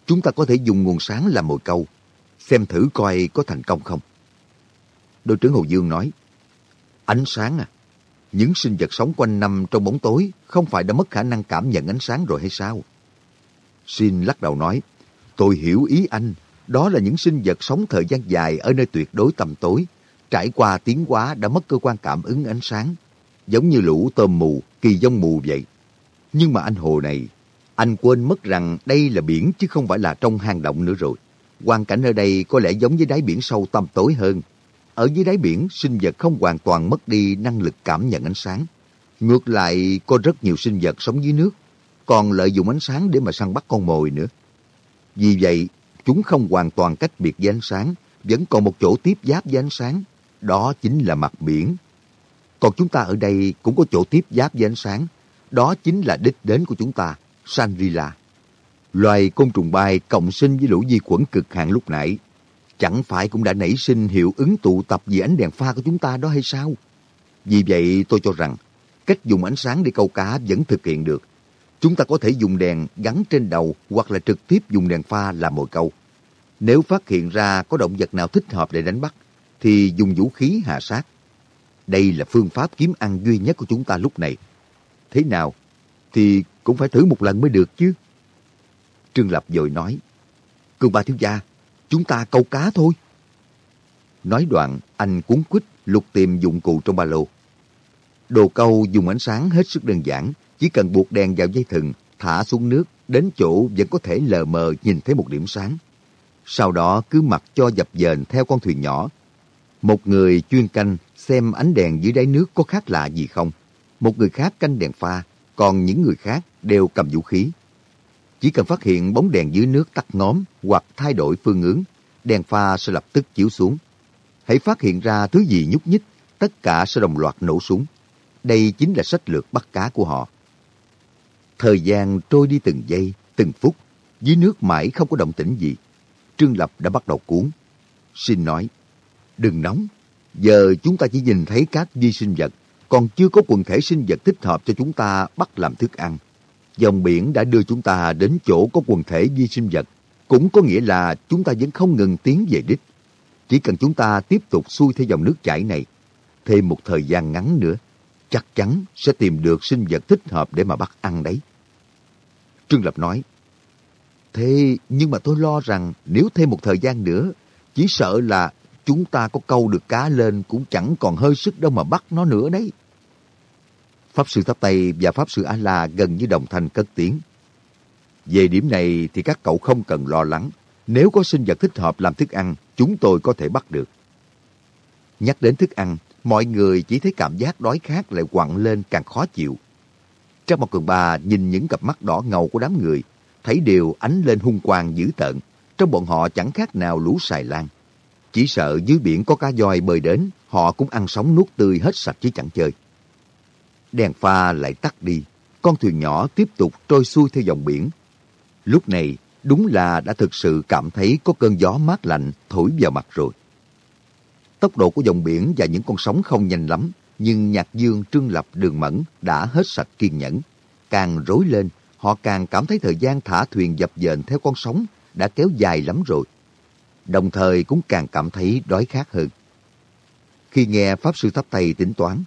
Chúng ta có thể dùng nguồn sáng làm mồi câu, xem thử coi có thành công không. Đội trưởng Hồ Dương nói, ánh sáng à? Những sinh vật sống quanh năm trong bóng tối không phải đã mất khả năng cảm nhận ánh sáng rồi hay sao? Xin lắc đầu nói, tôi hiểu ý anh, đó là những sinh vật sống thời gian dài ở nơi tuyệt đối tầm tối, trải qua tiến hóa đã mất cơ quan cảm ứng ánh sáng, giống như lũ tôm mù, kỳ dông mù vậy. Nhưng mà anh Hồ này, anh quên mất rằng đây là biển chứ không phải là trong hang động nữa rồi. Hoàn cảnh ở đây có lẽ giống với đáy biển sâu tăm tối hơn. Ở dưới đáy biển, sinh vật không hoàn toàn mất đi năng lực cảm nhận ánh sáng. Ngược lại, có rất nhiều sinh vật sống dưới nước, còn lợi dụng ánh sáng để mà săn bắt con mồi nữa. Vì vậy, chúng không hoàn toàn cách biệt với ánh sáng, vẫn còn một chỗ tiếp giáp với ánh sáng, đó chính là mặt biển. Còn chúng ta ở đây cũng có chỗ tiếp giáp với ánh sáng, đó chính là đích đến của chúng ta, Shangri-La. Loài côn trùng bay cộng sinh với lũ vi khuẩn cực hạn lúc nãy, chẳng phải cũng đã nảy sinh hiệu ứng tụ tập vì ánh đèn pha của chúng ta đó hay sao? Vì vậy tôi cho rằng, cách dùng ánh sáng để câu cá vẫn thực hiện được. Chúng ta có thể dùng đèn gắn trên đầu hoặc là trực tiếp dùng đèn pha làm mồi câu. Nếu phát hiện ra có động vật nào thích hợp để đánh bắt, thì dùng vũ khí hạ sát. Đây là phương pháp kiếm ăn duy nhất của chúng ta lúc này. Thế nào? Thì cũng phải thử một lần mới được chứ. Trương Lập dội nói, Cường ba thiếu gia, chúng ta câu cá thôi. Nói đoạn, anh cuốn quýt lục tìm dụng cụ trong ba lô. Đồ câu dùng ánh sáng hết sức đơn giản, chỉ cần buộc đèn vào dây thừng, thả xuống nước, đến chỗ vẫn có thể lờ mờ nhìn thấy một điểm sáng. Sau đó cứ mặc cho dập dềnh theo con thuyền nhỏ. Một người chuyên canh xem ánh đèn dưới đáy nước có khác lạ gì không. Một người khác canh đèn pha, còn những người khác đều cầm vũ khí. Chỉ cần phát hiện bóng đèn dưới nước tắt ngóm hoặc thay đổi phương hướng, đèn pha sẽ lập tức chiếu xuống. Hãy phát hiện ra thứ gì nhúc nhích, tất cả sẽ đồng loạt nổ súng. Đây chính là sách lược bắt cá của họ. Thời gian trôi đi từng giây, từng phút, dưới nước mãi không có động tĩnh gì. Trương Lập đã bắt đầu cuốn. Xin nói, đừng nóng, giờ chúng ta chỉ nhìn thấy các vi sinh vật, còn chưa có quần thể sinh vật thích hợp cho chúng ta bắt làm thức ăn. Dòng biển đã đưa chúng ta đến chỗ có quần thể vi sinh vật, cũng có nghĩa là chúng ta vẫn không ngừng tiến về đích. Chỉ cần chúng ta tiếp tục xuôi theo dòng nước chảy này, thêm một thời gian ngắn nữa, chắc chắn sẽ tìm được sinh vật thích hợp để mà bắt ăn đấy. Trương Lập nói, Thế nhưng mà tôi lo rằng nếu thêm một thời gian nữa, chỉ sợ là chúng ta có câu được cá lên cũng chẳng còn hơi sức đâu mà bắt nó nữa đấy. Pháp Sư Tháp Tây và Pháp Sư A-La gần như đồng thanh cất tiếng. Về điểm này thì các cậu không cần lo lắng. Nếu có sinh vật thích hợp làm thức ăn, chúng tôi có thể bắt được. Nhắc đến thức ăn, mọi người chỉ thấy cảm giác đói khát lại quặn lên càng khó chịu. Trong một cường bà nhìn những cặp mắt đỏ ngầu của đám người, thấy đều ánh lên hung quang dữ tợn. Trong bọn họ chẳng khác nào lũ xài lan. Chỉ sợ dưới biển có cá voi bơi đến, họ cũng ăn sống nuốt tươi hết sạch chứ chẳng chơi. Đèn pha lại tắt đi, con thuyền nhỏ tiếp tục trôi xuôi theo dòng biển. Lúc này, đúng là đã thực sự cảm thấy có cơn gió mát lạnh thổi vào mặt rồi. Tốc độ của dòng biển và những con sóng không nhanh lắm, nhưng Nhạc Dương, Trương Lập, Đường Mẫn đã hết sạch kiên nhẫn. Càng rối lên, họ càng cảm thấy thời gian thả thuyền dập dềnh theo con sóng đã kéo dài lắm rồi. Đồng thời cũng càng cảm thấy đói khát hơn. Khi nghe Pháp Sư Thắp Tây tính toán,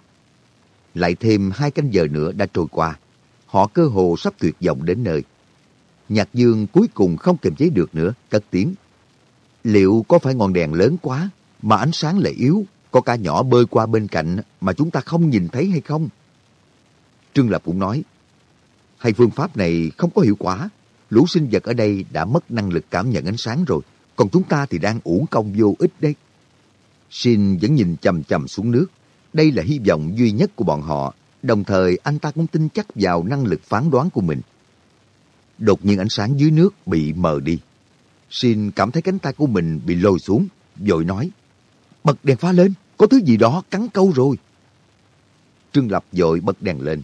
lại thêm hai canh giờ nữa đã trôi qua, họ cơ hồ sắp tuyệt vọng đến nơi. Nhạc Dương cuối cùng không kiềm chế được nữa, cất tiếng. Liệu có phải ngọn đèn lớn quá, mà ánh sáng lại yếu, có cá nhỏ bơi qua bên cạnh mà chúng ta không nhìn thấy hay không? Trương Lập cũng nói, hay phương pháp này không có hiệu quả, lũ sinh vật ở đây đã mất năng lực cảm nhận ánh sáng rồi, còn chúng ta thì đang uổng công vô ích đấy. Shin vẫn nhìn chầm chầm xuống nước. Đây là hy vọng duy nhất của bọn họ, đồng thời anh ta cũng tin chắc vào năng lực phán đoán của mình. Đột nhiên ánh sáng dưới nước bị mờ đi. Shin cảm thấy cánh tay của mình bị lôi xuống, vội nói, bật đèn pha lên, có thứ gì đó cắn câu rồi. Trương Lập vội bật đèn lên.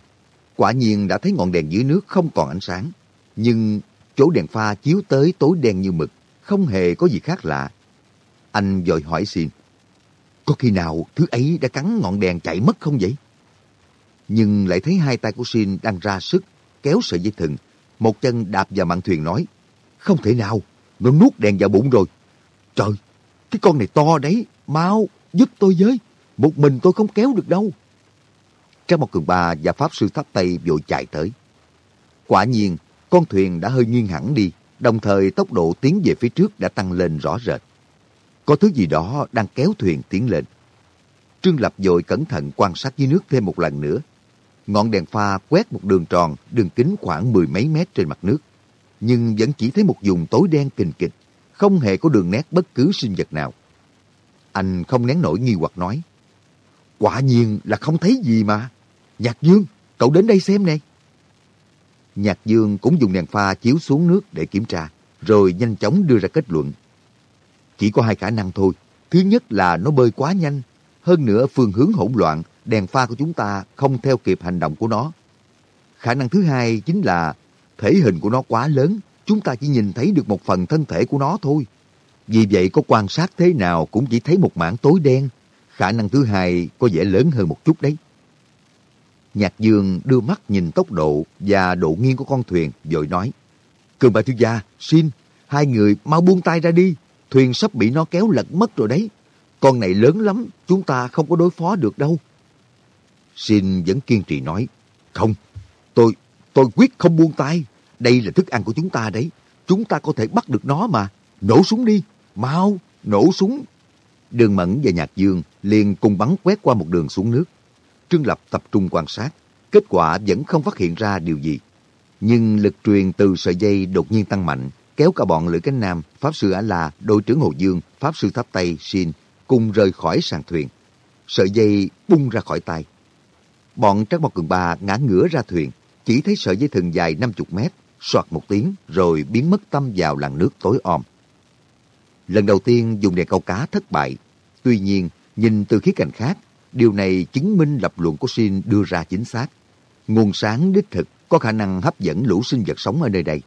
Quả nhiên đã thấy ngọn đèn dưới nước không còn ánh sáng. Nhưng chỗ đèn pha chiếu tới tối đen như mực, không hề có gì khác lạ. Anh vội hỏi xin, có khi nào thứ ấy đã cắn ngọn đèn chạy mất không vậy? Nhưng lại thấy hai tay của xin đang ra sức, kéo sợi dây thừng. Một chân đạp vào mạn thuyền nói, không thể nào, nó nuốt đèn vào bụng rồi. Trời, cái con này to đấy, mau, giúp tôi với. Một mình tôi không kéo được đâu. Trang một cường ba và Pháp Sư Tháp Tây vội chạy tới. Quả nhiên, con thuyền đã hơi nghiêng hẳn đi, đồng thời tốc độ tiến về phía trước đã tăng lên rõ rệt. Có thứ gì đó đang kéo thuyền tiến lên. Trương Lập dội cẩn thận quan sát dưới nước thêm một lần nữa. Ngọn đèn pha quét một đường tròn, đường kính khoảng mười mấy mét trên mặt nước. Nhưng vẫn chỉ thấy một vùng tối đen kình kịch, không hề có đường nét bất cứ sinh vật nào. Anh không nén nổi nghi hoặc nói, quả nhiên là không thấy gì mà. Nhạc Dương, cậu đến đây xem này. Nhạc Dương cũng dùng đèn pha chiếu xuống nước để kiểm tra, rồi nhanh chóng đưa ra kết luận. Chỉ có hai khả năng thôi. Thứ nhất là nó bơi quá nhanh, hơn nữa phương hướng hỗn loạn, đèn pha của chúng ta không theo kịp hành động của nó. Khả năng thứ hai chính là thể hình của nó quá lớn, chúng ta chỉ nhìn thấy được một phần thân thể của nó thôi. Vì vậy có quan sát thế nào cũng chỉ thấy một mảng tối đen. Khả năng thứ hai có vẻ lớn hơn một chút đấy. Nhạc Dương đưa mắt nhìn tốc độ và độ nghiêng của con thuyền, rồi nói. Cường bà thiếu gia, xin, hai người mau buông tay ra đi. Thuyền sắp bị nó kéo lật mất rồi đấy. Con này lớn lắm, chúng ta không có đối phó được đâu. Xin vẫn kiên trì nói. Không, tôi, tôi quyết không buông tay. Đây là thức ăn của chúng ta đấy. Chúng ta có thể bắt được nó mà. Nổ súng đi, mau, nổ súng. Đường Mẫn và Nhạc Dương liền cùng bắn quét qua một đường xuống nước. Trương Lập tập trung quan sát, kết quả vẫn không phát hiện ra điều gì. Nhưng lực truyền từ sợi dây đột nhiên tăng mạnh, kéo cả bọn Lữ Cánh Nam, Pháp Sư Ả La, đội trưởng Hồ Dương, Pháp Sư Tháp Tây, Xin cùng rời khỏi sàn thuyền. Sợi dây bung ra khỏi tay. Bọn Trác Mộc Cường Ba ngã ngửa ra thuyền, chỉ thấy sợi dây thừng dài 50 mét, soạt một tiếng rồi biến mất tâm vào làn nước tối om. Lần đầu tiên dùng đèn câu cá thất bại. Tuy nhiên, nhìn từ khía cạnh khác, điều này chứng minh lập luận của Sin đưa ra chính xác. Nguồn sáng đích thực có khả năng hấp dẫn lũ sinh vật sống ở nơi đây.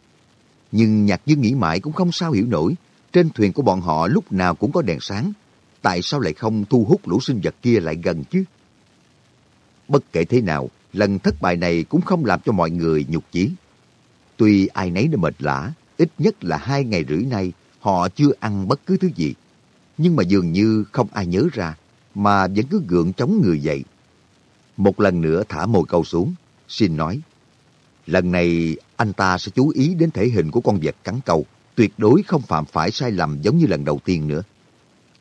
Nhưng Nhạc Dương nghĩ mãi cũng không sao hiểu nổi. Trên thuyền của bọn họ lúc nào cũng có đèn sáng. Tại sao lại không thu hút lũ sinh vật kia lại gần chứ? Bất kể thế nào, lần thất bại này cũng không làm cho mọi người nhục chí. Tuy ai nấy đã mệt lã, ít nhất là hai ngày rưỡi nay họ chưa ăn bất cứ thứ gì. Nhưng mà dường như không ai nhớ ra, mà vẫn cứ gượng chống người dậy. Một lần nữa thả mồi câu xuống, xin nói. Lần này anh ta sẽ chú ý đến thể hình của con vật cắn câu, tuyệt đối không phạm phải sai lầm giống như lần đầu tiên nữa.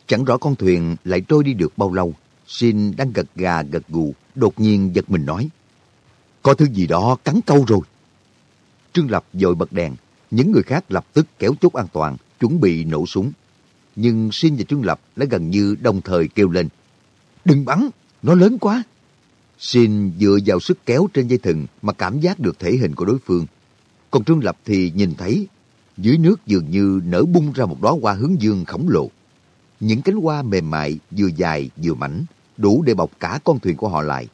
Chẳng rõ con thuyền lại trôi đi được bao lâu, Xin đang gật gà gật gù, đột nhiên giật mình nói. Có thứ gì đó cắn câu rồi. Trương Lập dội bật đèn, những người khác lập tức kéo chốt an toàn, chuẩn bị nổ súng. Nhưng Xin và Trương Lập đã gần như đồng thời kêu lên. Đừng bắn, nó lớn quá. Xin dựa vào sức kéo trên dây thừng mà cảm giác được thể hình của đối phương. Còn Trương Lập thì nhìn thấy dưới nước dường như nở bung ra một đóa hoa hướng dương khổng lồ. Những cánh hoa mềm mại, vừa dài vừa mảnh, đủ để bọc cả con thuyền của họ lại.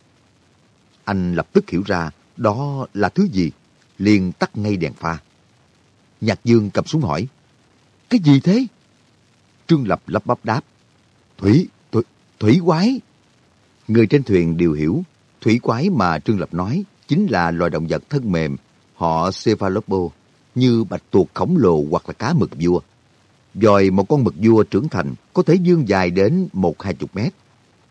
Anh lập tức hiểu ra đó là thứ gì, liền tắt ngay đèn pha. Nhạc Dương cầm xuống hỏi, Cái gì thế? Trương Lập lắp bắp đáp, Thủy, thủy, quái. Người trên thuyền đều hiểu, thủy quái mà Trương Lập nói chính là loài động vật thân mềm, họ cephalopo, như bạch tuộc khổng lồ hoặc là cá mực vua. Dòi một con mực vua trưởng thành có thể dương dài đến một hai chục mét.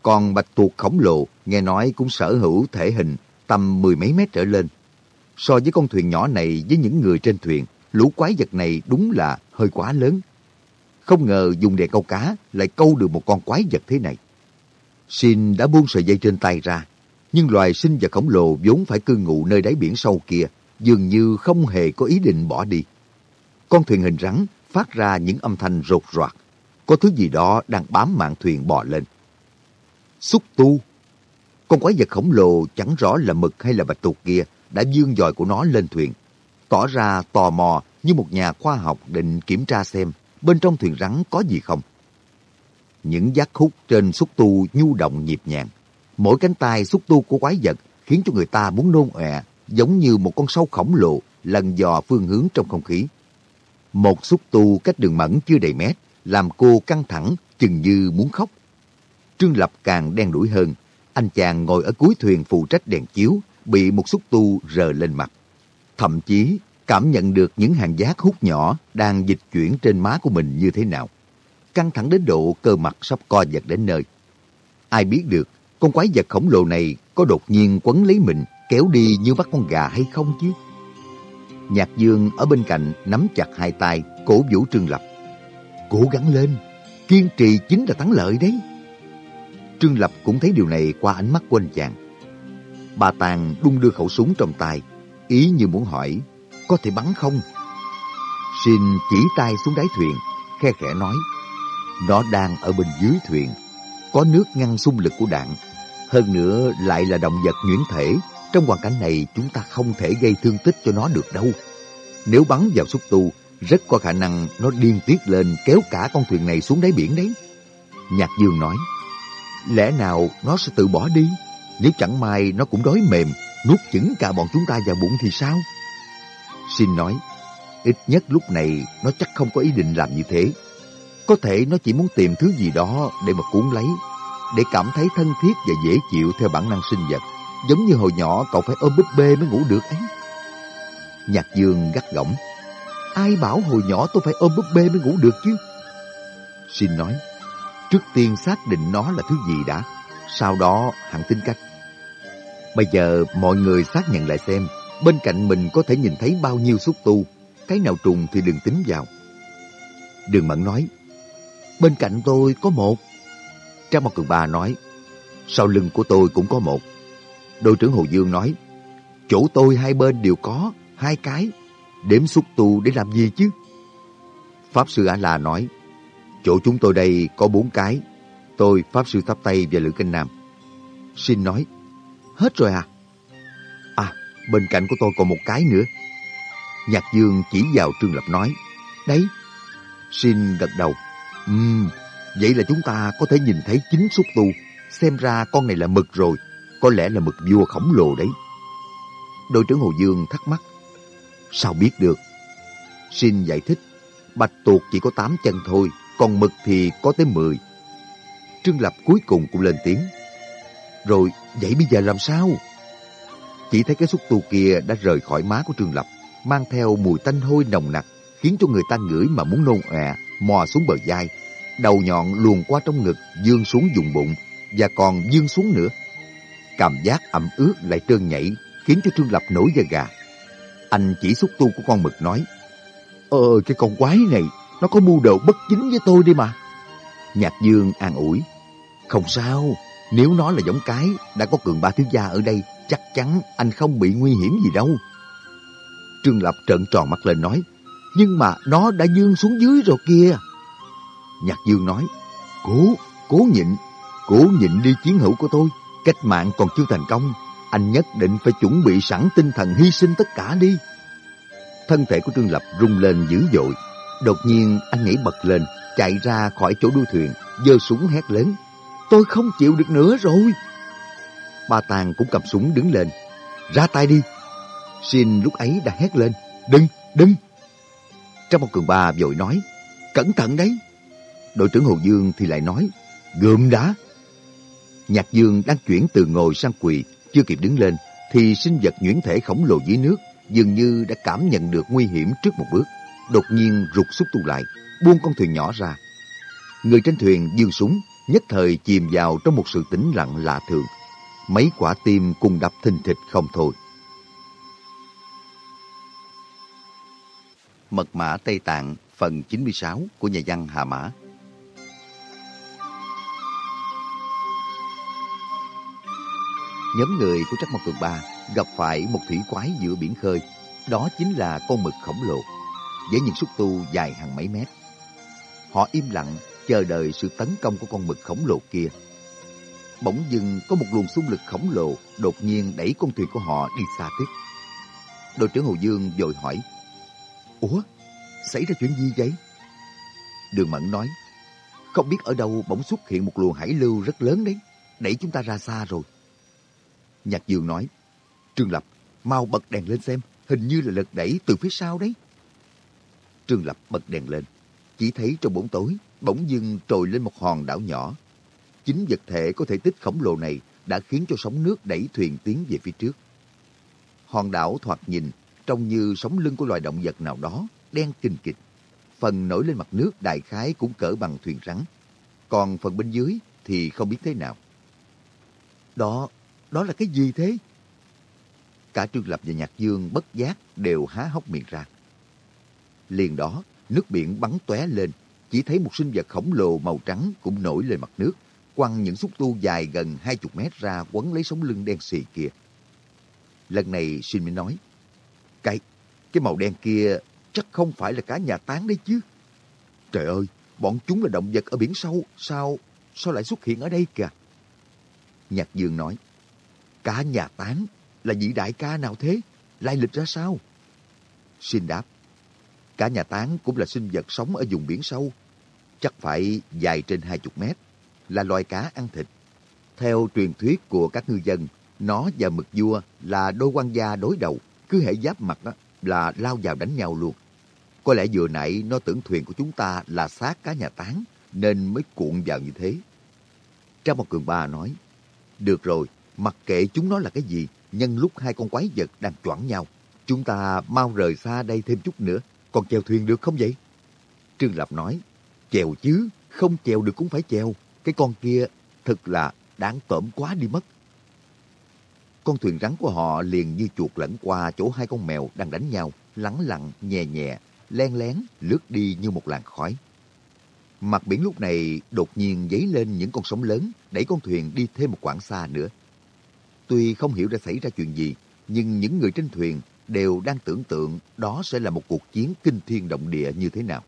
Còn bạch tuộc khổng lồ nghe nói cũng sở hữu thể hình tầm mười mấy mét trở lên. So với con thuyền nhỏ này với những người trên thuyền, lũ quái vật này đúng là hơi quá lớn. Không ngờ dùng đèn câu cá lại câu được một con quái vật thế này. Xin đã buông sợi dây trên tay ra, nhưng loài sinh vật khổng lồ vốn phải cư ngụ nơi đáy biển sâu kia, dường như không hề có ý định bỏ đi. Con thuyền hình rắn phát ra những âm thanh rột roạt. Có thứ gì đó đang bám mạng thuyền bò lên. Xúc tu. Con quái vật khổng lồ chẳng rõ là mực hay là bạch tuộc kia đã dương dòi của nó lên thuyền. Tỏ ra tò mò như một nhà khoa học định kiểm tra xem bên trong thuyền rắn có gì không. Những giác khúc trên xúc tu nhu động nhịp nhàng. Mỗi cánh tay xúc tu của quái vật khiến cho người ta muốn nôn ọe, giống như một con sâu khổng lồ lần dò phương hướng trong không khí. Một xúc tu cách đường mẫn chưa đầy mét, làm cô căng thẳng, chừng như muốn khóc. Trương Lập càng đen đuổi hơn. Anh chàng ngồi ở cuối thuyền phụ trách đèn chiếu, bị một xúc tu rờ lên mặt. Thậm chí cảm nhận được những hàng giác hút nhỏ đang dịch chuyển trên má của mình như thế nào. Căng thẳng đến độ cơ mặt sắp co giật đến nơi. Ai biết được con quái vật khổng lồ này có đột nhiên quấn lấy mình kéo đi như bắt con gà hay không chứ? Nhạc Dương ở bên cạnh nắm chặt hai tay, cổ vũ Trương Lập. Cố gắng lên, kiên trì chính là thắng lợi đấy. Trương Lập cũng thấy điều này qua ánh mắt của anh chàng. Bà Tàng đung đưa khẩu súng trong tay, ý như muốn hỏi, có thể bắn không? Xin chỉ tay xuống đáy thuyền, khe khẽ nói, nó đang ở bên dưới thuyền, có nước ngăn xung lực của đạn. Hơn nữa lại là động vật nhuyễn thể, trong hoàn cảnh này chúng ta không thể gây thương tích cho nó được đâu. Nếu bắn vào xúc tu, rất có khả năng nó điên tiết lên kéo cả con thuyền này xuống đáy biển đấy. Nhạc Dương nói, lẽ nào nó sẽ tự bỏ đi? Nếu chẳng may nó cũng đói mềm, nuốt chửng cả bọn chúng ta vào bụng thì sao? Xin nói, ít nhất lúc này nó chắc không có ý định làm như thế. Có thể nó chỉ muốn tìm thứ gì đó để mà cuốn lấy, để cảm thấy thân thiết và dễ chịu theo bản năng sinh vật. Giống như hồi nhỏ cậu phải ôm búp bê mới ngủ được ấy. Nhạc Dương gắt gỏng. Ai bảo hồi nhỏ tôi phải ôm búp bê mới ngủ được chứ? Xin nói, trước tiên xác định nó là thứ gì đã, sau đó hẳn tính cách. Bây giờ mọi người xác nhận lại xem, bên cạnh mình có thể nhìn thấy bao nhiêu xúc tu, cái nào trùng thì đừng tính vào. Đường Mẫn nói, bên cạnh tôi có một. Trang Mộc Cường Ba nói, sau lưng của tôi cũng có một. Đội trưởng Hồ Dương nói, chỗ tôi hai bên đều có, hai cái. Đếm xúc tu để làm gì chứ? Pháp Sư A-La nói, chỗ chúng tôi đây có bốn cái. Tôi, Pháp Sư Tháp Tây và Lữ kinh Nam. Xin nói, hết rồi à? À, bên cạnh của tôi còn một cái nữa. Nhạc Dương chỉ vào Trương Lập nói, đấy. Xin gật đầu. Ừm, vậy là chúng ta có thể nhìn thấy chính xúc tu. Xem ra con này là mực rồi. Có lẽ là mực vua khổng lồ đấy. Đội trưởng Hồ Dương thắc mắc. Sao biết được? Xin giải thích. Bạch tuộc chỉ có 8 chân thôi, còn mực thì có tới 10. Trương Lập cuối cùng cũng lên tiếng. Rồi, vậy bây giờ làm sao? Chỉ thấy cái xúc tu kia đã rời khỏi má của Trương Lập, mang theo mùi tanh hôi nồng nặc, khiến cho người ta ngửi mà muốn nôn ọe, mò xuống bờ vai. Đầu nhọn luồn qua trong ngực, dương xuống vùng bụng, và còn dương xuống nữa. Cảm giác ẩm ướt lại trơn nhảy, khiến cho Trương Lập nổi da gà. Anh chỉ xúc tu của con mực nói, Ờ, cái con quái này, nó có mưu đồ bất chính với tôi đi mà. Nhạc Dương an ủi, Không sao, nếu nó là giống cái, đã có cường ba thiếu gia ở đây, chắc chắn anh không bị nguy hiểm gì đâu. Trương Lập trợn tròn mắt lên nói, nhưng mà nó đã dương xuống dưới rồi kia. Nhạc Dương nói, cố, cố nhịn, cố nhịn đi chiến hữu của tôi, cách mạng còn chưa thành công, anh nhất định phải chuẩn bị sẵn tinh thần hy sinh tất cả đi. Thân thể của Trương Lập rung lên dữ dội, đột nhiên anh nhảy bật lên, chạy ra khỏi chỗ đuôi thuyền, giơ súng hét lớn, tôi không chịu được nữa rồi. Ba Tàng cũng cầm súng đứng lên, ra tay đi. Xin lúc ấy đã hét lên, đừng, đừng. Trong một cường ba vội nói, cẩn thận đấy. Đội trưởng Hồ Dương thì lại nói, gượm đã. Nhạc Dương đang chuyển từ ngồi sang quỳ, chưa kịp đứng lên, thì sinh vật nhuyễn thể khổng lồ dưới nước dường như đã cảm nhận được nguy hiểm trước một bước. Đột nhiên rụt xúc tu lại, buông con thuyền nhỏ ra. Người trên thuyền dương súng, nhất thời chìm vào trong một sự tĩnh lặng lạ thường. Mấy quả tim cùng đập thình thịch không thôi. Mật mã Tây Tạng phần 96 của nhà văn Hà Mã Nhóm người của Trắc Mộc Cường Ba gặp phải một thủy quái giữa biển khơi. Đó chính là con mực khổng lồ, với những xúc tu dài hàng mấy mét. Họ im lặng chờ đợi sự tấn công của con mực khổng lồ kia. Bỗng dưng có một luồng xung lực khổng lồ đột nhiên đẩy con thuyền của họ đi xa tiếp. Đội trưởng Hồ Dương vội hỏi, Ủa, xảy ra chuyện gì vậy? Đường Mẫn nói, không biết ở đâu bỗng xuất hiện một luồng hải lưu rất lớn đấy, đẩy chúng ta ra xa rồi. Nhạc Dương nói, Trương Lập, mau bật đèn lên xem, hình như là lực đẩy từ phía sau đấy. Trương Lập bật đèn lên, chỉ thấy trong bóng tối, bỗng dưng trồi lên một hòn đảo nhỏ. Chính vật thể có thể tích khổng lồ này đã khiến cho sóng nước đẩy thuyền tiến về phía trước. Hòn đảo thoạt nhìn trông như sống lưng của loài động vật nào đó, đen kình kịch. Phần nổi lên mặt nước đại khái cũng cỡ bằng thuyền rắn. Còn phần bên dưới thì không biết thế nào. Đó, đó là cái gì thế? Cả Trương Lập và Nhạc Dương bất giác đều há hốc miệng ra. Liền đó, nước biển bắn tóe lên, chỉ thấy một sinh vật khổng lồ màu trắng cũng nổi lên mặt nước, quăng những xúc tu dài gần hai chục mét ra quấn lấy sống lưng đen xì kia. Lần này Sinh mới nói, cái, cái màu đen kia chắc không phải là cá nhà tán đấy chứ. Trời ơi, bọn chúng là động vật ở biển sâu, sao, sao lại xuất hiện ở đây kìa? Nhạc Dương nói, Cá nhà tán là vị đại ca nào thế? Lai lịch ra sao? Xin đáp, Cá nhà tán cũng là sinh vật sống ở vùng biển sâu, chắc phải dài trên hai chục mét, là loài cá ăn thịt. Theo truyền thuyết của các ngư dân, nó và mực vua là đôi quan gia đối đầu, cứ hệ giáp mặt đó, là lao vào đánh nhau luôn. Có lẽ vừa nãy nó tưởng thuyền của chúng ta là xác cá nhà tán, nên mới cuộn vào như thế. Trang một cường ba nói, được rồi, mặc kệ chúng nó là cái gì, nhân lúc hai con quái vật đang choảng nhau, chúng ta mau rời xa đây thêm chút nữa, còn chèo thuyền được không vậy? Trương Lập nói, chèo chứ, không chèo được cũng phải chèo, cái con kia thật là đáng tởm quá đi mất. Con thuyền rắn của họ liền như chuột lẫn qua chỗ hai con mèo đang đánh nhau, lắng lặng, nhẹ nhẹ, len lén, lướt đi như một làn khói. Mặt biển lúc này đột nhiên dấy lên những con sóng lớn, đẩy con thuyền đi thêm một quãng xa nữa. Tuy không hiểu đã xảy ra chuyện gì, nhưng những người trên thuyền đều đang tưởng tượng đó sẽ là một cuộc chiến kinh thiên động địa như thế nào.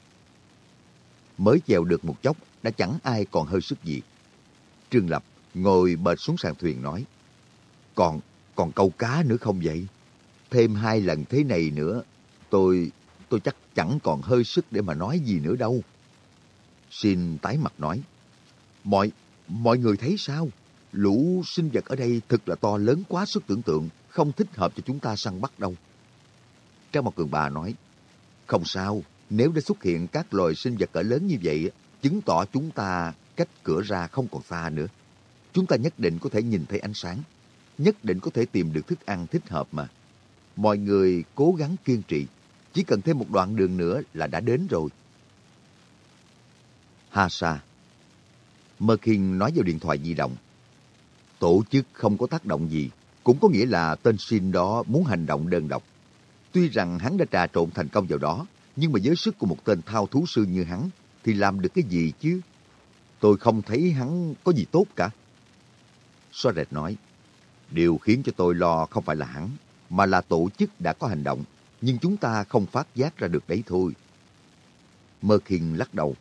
Mới chèo được một chốc, đã chẳng ai còn hơi sức gì. Trương Lập ngồi bệt xuống sàn thuyền nói, Còn, còn câu cá nữa không vậy? Thêm hai lần thế này nữa, tôi, tôi chắc chẳng còn hơi sức để mà nói gì nữa đâu. Xin tái mặt nói, Mọi, mọi người thấy sao? Lũ sinh vật ở đây thật là to lớn quá sức tưởng tượng, không thích hợp cho chúng ta săn bắt đâu. Trang một cường bà nói, không sao, nếu đã xuất hiện các loài sinh vật cỡ lớn như vậy, chứng tỏ chúng ta cách cửa ra không còn xa nữa. Chúng ta nhất định có thể nhìn thấy ánh sáng, nhất định có thể tìm được thức ăn thích hợp mà. Mọi người cố gắng kiên trì, chỉ cần thêm một đoạn đường nữa là đã đến rồi. Ha sa. Merkin nói vào điện thoại di động. Tổ chức không có tác động gì, cũng có nghĩa là tên Shin đó muốn hành động đơn độc. Tuy rằng hắn đã trà trộn thành công vào đó, nhưng mà với sức của một tên thao thú sư như hắn, thì làm được cái gì chứ? Tôi không thấy hắn có gì tốt cả. Soaret nói, điều khiến cho tôi lo không phải là hắn, mà là tổ chức đã có hành động, nhưng chúng ta không phát giác ra được đấy thôi. Mơ Khiên lắc đầu,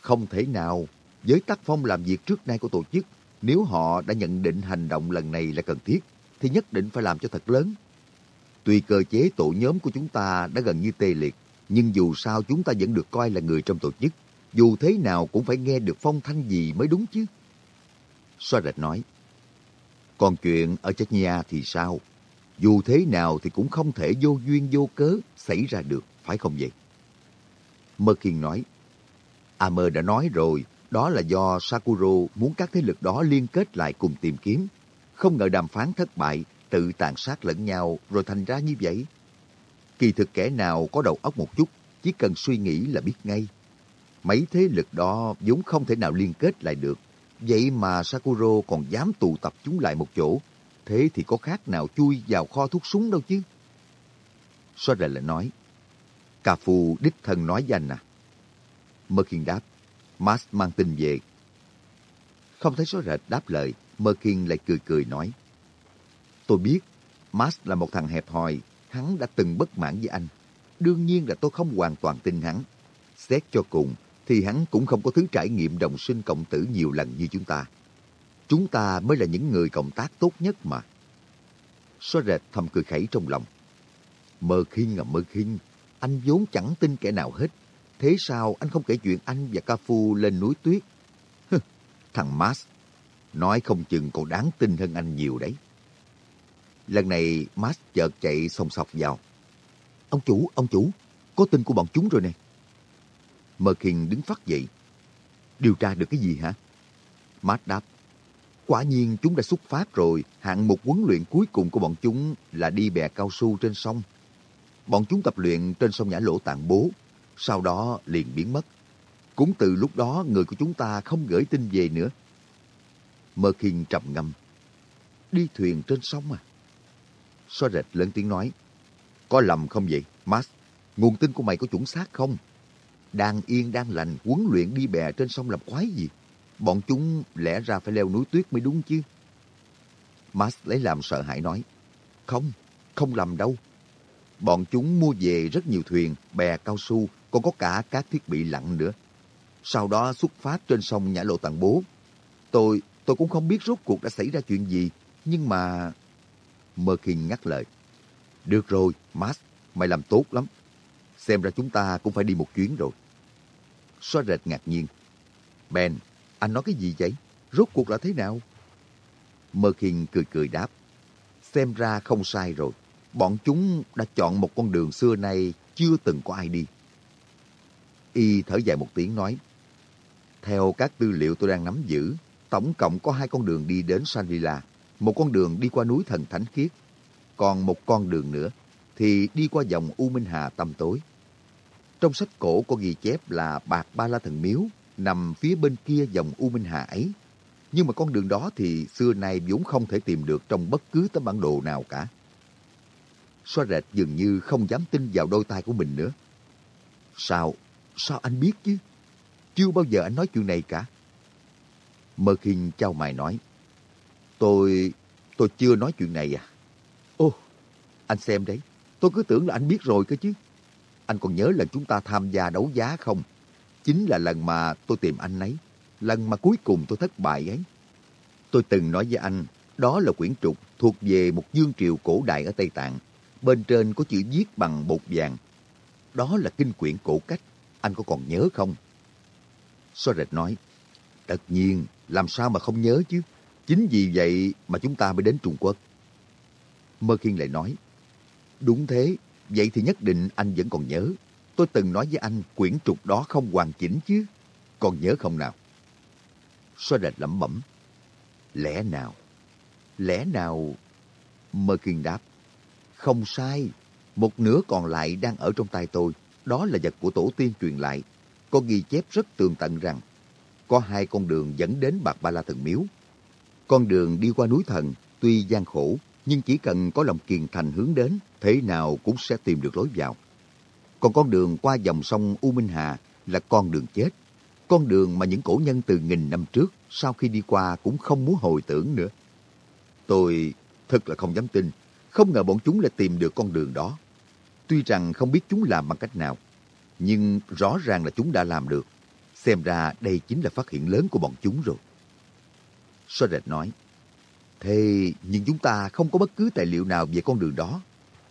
không thể nào, với tác phong làm việc trước nay của tổ chức, nếu họ đã nhận định hành động lần này là cần thiết, thì nhất định phải làm cho thật lớn. Tuy cơ chế tổ nhóm của chúng ta đã gần như tê liệt, nhưng dù sao chúng ta vẫn được coi là người trong tổ chức. Dù thế nào cũng phải nghe được phong thanh gì mới đúng chứ. Xoa rệt nói, còn chuyện ở Chechnya thì sao? Dù thế nào thì cũng không thể vô duyên vô cớ xảy ra được, phải không vậy? Mơ Kiên nói, Amơ đã nói rồi, đó là do Sakuro muốn các thế lực đó liên kết lại cùng tìm kiếm. Không ngờ đàm phán thất bại, tự tàn sát lẫn nhau rồi thành ra như vậy. Kỳ thực kẻ nào có đầu óc một chút, chỉ cần suy nghĩ là biết ngay. Mấy thế lực đó vốn không thể nào liên kết lại được. Vậy mà Sakuro còn dám tụ tập chúng lại một chỗ. Thế thì có khác nào chui vào kho thuốc súng đâu chứ. Sora lại nói, Cà Phù đích thân nói danh à. Mơ Kiên đáp, Max mang tin về. Không thấy số rệt đáp lời, Mơ Kiên lại cười cười nói, Tôi biết, Max là một thằng hẹp hòi, hắn đã từng bất mãn với anh. Đương nhiên là tôi không hoàn toàn tin hắn. Xét cho cùng, thì hắn cũng không có thứ trải nghiệm đồng sinh cộng tử nhiều lần như chúng ta. Chúng ta mới là những người cộng tác tốt nhất mà. Xóa rệt thầm cười khẩy trong lòng. Mơ khinh à mơ khinh, anh vốn chẳng tin kẻ nào hết. Thế sao anh không kể chuyện anh và ca phu lên núi tuyết? thằng Mas, nói không chừng còn đáng tin hơn anh nhiều đấy. Lần này Mas chợt chạy song sọc vào. Ông chủ, ông chủ, có tin của bọn chúng rồi nè. Mơ Kinh đứng phát dậy. Điều tra được cái gì hả? Mát đáp. Quả nhiên chúng đã xuất phát rồi. Hạng mục huấn luyện cuối cùng của bọn chúng là đi bè cao su trên sông. Bọn chúng tập luyện trên sông Nhã Lỗ Tạng Bố. Sau đó liền biến mất. Cũng từ lúc đó người của chúng ta không gửi tin về nữa. Mơ Kinh trầm ngâm. Đi thuyền trên sông à? So rệt lớn tiếng nói. Có lầm không vậy, Max? Nguồn tin của mày có chuẩn xác không? Đang yên đang lành, huấn luyện đi bè trên sông làm quái gì? Bọn chúng lẽ ra phải leo núi tuyết mới đúng chứ. Max lấy làm sợ hãi nói. Không, không lầm đâu. Bọn chúng mua về rất nhiều thuyền, bè cao su, còn có cả các thiết bị lặn nữa. sau đó xuất phát trên sông Nhã Lộ Tàng Bố. Tôi, tôi cũng không biết rốt cuộc đã xảy ra chuyện gì, nhưng mà... Mơ Kinh ngắt lời. Được rồi, Max, mày làm tốt lắm. Xem ra chúng ta cũng phải đi một chuyến rồi. Xóa rệt ngạc nhiên. Ben, anh nói cái gì vậy? Rốt cuộc là thế nào? Mơ Khiên cười cười đáp. Xem ra không sai rồi. Bọn chúng đã chọn một con đường xưa nay chưa từng có ai đi. Y thở dài một tiếng nói. Theo các tư liệu tôi đang nắm giữ, tổng cộng có hai con đường đi đến Shangri-La. Một con đường đi qua núi thần thánh khiết. Còn một con đường nữa thì đi qua dòng U Minh Hà tăm tối. Trong sách cổ có ghi chép là Bạc Ba La Thần Miếu nằm phía bên kia dòng U Minh Hà ấy. Nhưng mà con đường đó thì xưa nay vốn không thể tìm được trong bất cứ tấm bản đồ nào cả. Xoa rệt dường như không dám tin vào đôi tay của mình nữa. Sao? Sao anh biết chứ? Chưa bao giờ anh nói chuyện này cả. Mơ khinh trao mày nói. Tôi... tôi chưa nói chuyện này à? Ô, anh xem đấy. Tôi cứ tưởng là anh biết rồi cơ chứ. Anh còn nhớ lần chúng ta tham gia đấu giá không? Chính là lần mà tôi tìm anh ấy. Lần mà cuối cùng tôi thất bại ấy. Tôi từng nói với anh, đó là quyển trục thuộc về một dương triều cổ đại ở Tây Tạng. Bên trên có chữ viết bằng bột vàng. Đó là kinh quyển cổ cách. Anh có còn nhớ không? Soret rệt nói, tất nhiên, làm sao mà không nhớ chứ? Chính vì vậy mà chúng ta mới đến Trung Quốc. Mơ Khiên lại nói, đúng thế, vậy thì nhất định anh vẫn còn nhớ. Tôi từng nói với anh quyển trục đó không hoàn chỉnh chứ. Còn nhớ không nào? Xoa đệt lẩm bẩm. Lẽ nào? Lẽ nào? Mơ Kiên đáp. Không sai. Một nửa còn lại đang ở trong tay tôi. Đó là vật của tổ tiên truyền lại. Có ghi chép rất tường tận rằng, có hai con đường dẫn đến Bạc Ba La Thần Miếu. Con đường đi qua núi thần, tuy gian khổ nhưng chỉ cần có lòng kiên thành hướng đến, thế nào cũng sẽ tìm được lối vào. Còn con đường qua dòng sông U Minh Hà là con đường chết. Con đường mà những cổ nhân từ nghìn năm trước sau khi đi qua cũng không muốn hồi tưởng nữa. Tôi thật là không dám tin, không ngờ bọn chúng lại tìm được con đường đó. Tuy rằng không biết chúng làm bằng cách nào, nhưng rõ ràng là chúng đã làm được. Xem ra đây chính là phát hiện lớn của bọn chúng rồi. Soret nói, Thế nhưng chúng ta không có bất cứ tài liệu nào về con đường đó.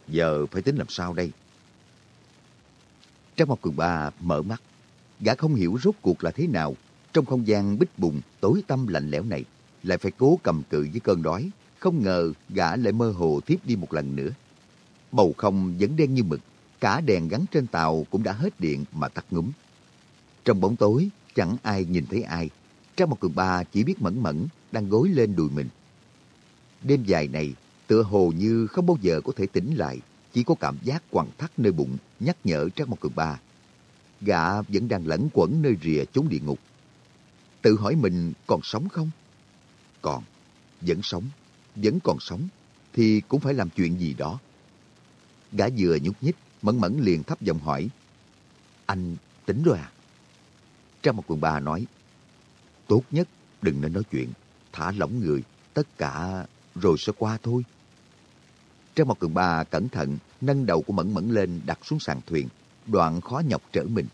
Giờ phải tính làm sao đây? Trang một cường ba mở mắt. Gã không hiểu rốt cuộc là thế nào. Trong không gian bích bùng, tối tăm lạnh lẽo này, lại phải cố cầm cự với cơn đói. Không ngờ gã lại mơ hồ tiếp đi một lần nữa. Bầu không vẫn đen như mực. Cả đèn gắn trên tàu cũng đã hết điện mà tắt ngúm. Trong bóng tối, chẳng ai nhìn thấy ai. Trang một cường ba chỉ biết mẫn mẫn đang gối lên đùi mình. Đêm dài này, tựa hồ như không bao giờ có thể tỉnh lại, chỉ có cảm giác quằn thắt nơi bụng, nhắc nhở Trác Mộc Cường Ba. Gã vẫn đang lẫn quẩn nơi rìa chốn địa ngục. Tự hỏi mình còn sống không? Còn, vẫn sống, vẫn còn sống, thì cũng phải làm chuyện gì đó. Gã vừa nhúc nhích, mẫn mẫn liền thấp giọng hỏi. Anh tỉnh rồi à? Trang một quần ba nói, tốt nhất đừng nên nói chuyện, thả lỏng người, tất cả rồi sẽ qua thôi. Trang một cường ba cẩn thận nâng đầu của Mẫn Mẫn lên đặt xuống sàn thuyền, đoạn khó nhọc trở mình.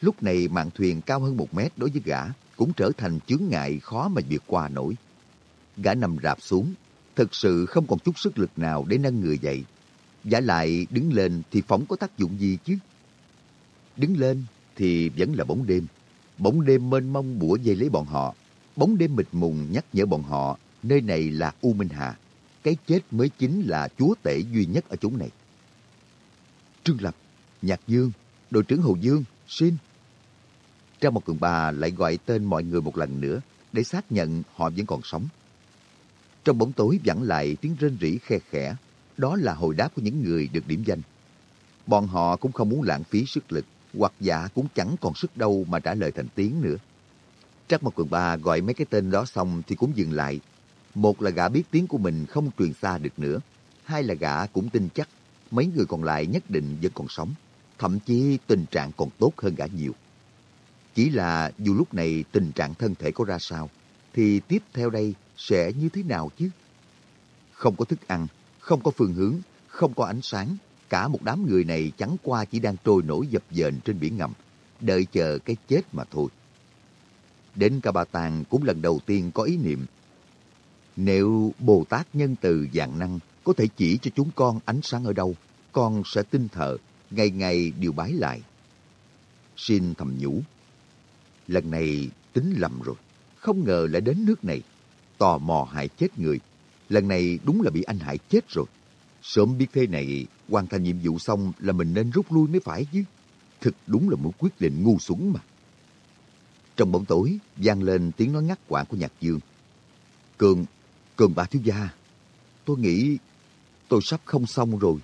Lúc này mạn thuyền cao hơn một mét đối với gã cũng trở thành chướng ngại khó mà vượt qua nổi. Gã nằm rạp xuống, thực sự không còn chút sức lực nào để nâng người dậy. Giả lại đứng lên thì phóng có tác dụng gì chứ? Đứng lên thì vẫn là bóng đêm. Bóng đêm mênh mông bủa dây lấy bọn họ. Bóng đêm mịt mùng nhắc nhở bọn họ nơi này là U Minh Hà. Cái chết mới chính là chúa tể duy nhất ở chỗ này. Trương Lập, Nhạc Dương, đội trưởng Hồ Dương, xin. Trang một cường bà lại gọi tên mọi người một lần nữa để xác nhận họ vẫn còn sống. Trong bóng tối vẳng lại tiếng rên rỉ khe khẽ. Đó là hồi đáp của những người được điểm danh. Bọn họ cũng không muốn lãng phí sức lực, hoặc giả cũng chẳng còn sức đâu mà trả lời thành tiếng nữa. Trác một cường ba gọi mấy cái tên đó xong thì cũng dừng lại, một là gã biết tiếng của mình không truyền xa được nữa. Hai là gã cũng tin chắc mấy người còn lại nhất định vẫn còn sống. Thậm chí tình trạng còn tốt hơn gã nhiều. Chỉ là dù lúc này tình trạng thân thể có ra sao, thì tiếp theo đây sẽ như thế nào chứ? Không có thức ăn, không có phương hướng, không có ánh sáng. Cả một đám người này chẳng qua chỉ đang trôi nổi dập dềnh trên biển ngầm. đợi chờ cái chết mà thôi. Đến cả bà Tàng cũng lần đầu tiên có ý niệm. Nếu Bồ Tát nhân từ dạng năng có thể chỉ cho chúng con ánh sáng ở đâu, con sẽ tin thờ, ngày ngày điều bái lại. Xin thầm nhủ. Lần này tính lầm rồi, không ngờ lại đến nước này. Tò mò hại chết người. Lần này đúng là bị anh hại chết rồi. Sớm biết thế này, hoàn thành nhiệm vụ xong là mình nên rút lui mới phải chứ. Thực đúng là một quyết định ngu xuẩn mà. Trong bóng tối, vang lên tiếng nói ngắt quãng của Nhạc Dương. Cường, Cường bà thiếu gia, tôi nghĩ tôi sắp không xong rồi.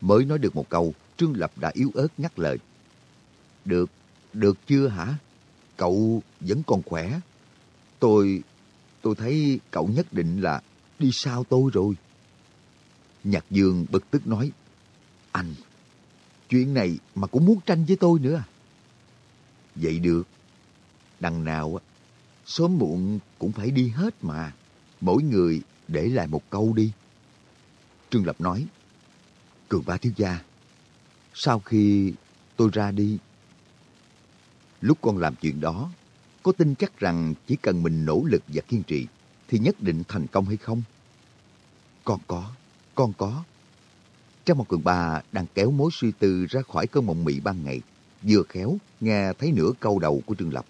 Mới nói được một câu, Trương Lập đã yếu ớt ngắt lời. Được, được chưa hả? Cậu vẫn còn khỏe. Tôi, tôi thấy cậu nhất định là đi sau tôi rồi. Nhạc Dương bực tức nói, Anh, chuyện này mà cũng muốn tranh với tôi nữa à? Vậy được, đằng nào á, sớm muộn cũng phải đi hết mà. Mỗi người để lại một câu đi. Trương Lập nói, Cường ba thiếu gia, sau khi tôi ra đi, lúc con làm chuyện đó, có tin chắc rằng chỉ cần mình nỗ lực và kiên trì thì nhất định thành công hay không? Con có, con có. Trong một cường ba đang kéo mối suy tư ra khỏi cơn mộng mị ban ngày, vừa khéo nghe thấy nửa câu đầu của Trương Lập.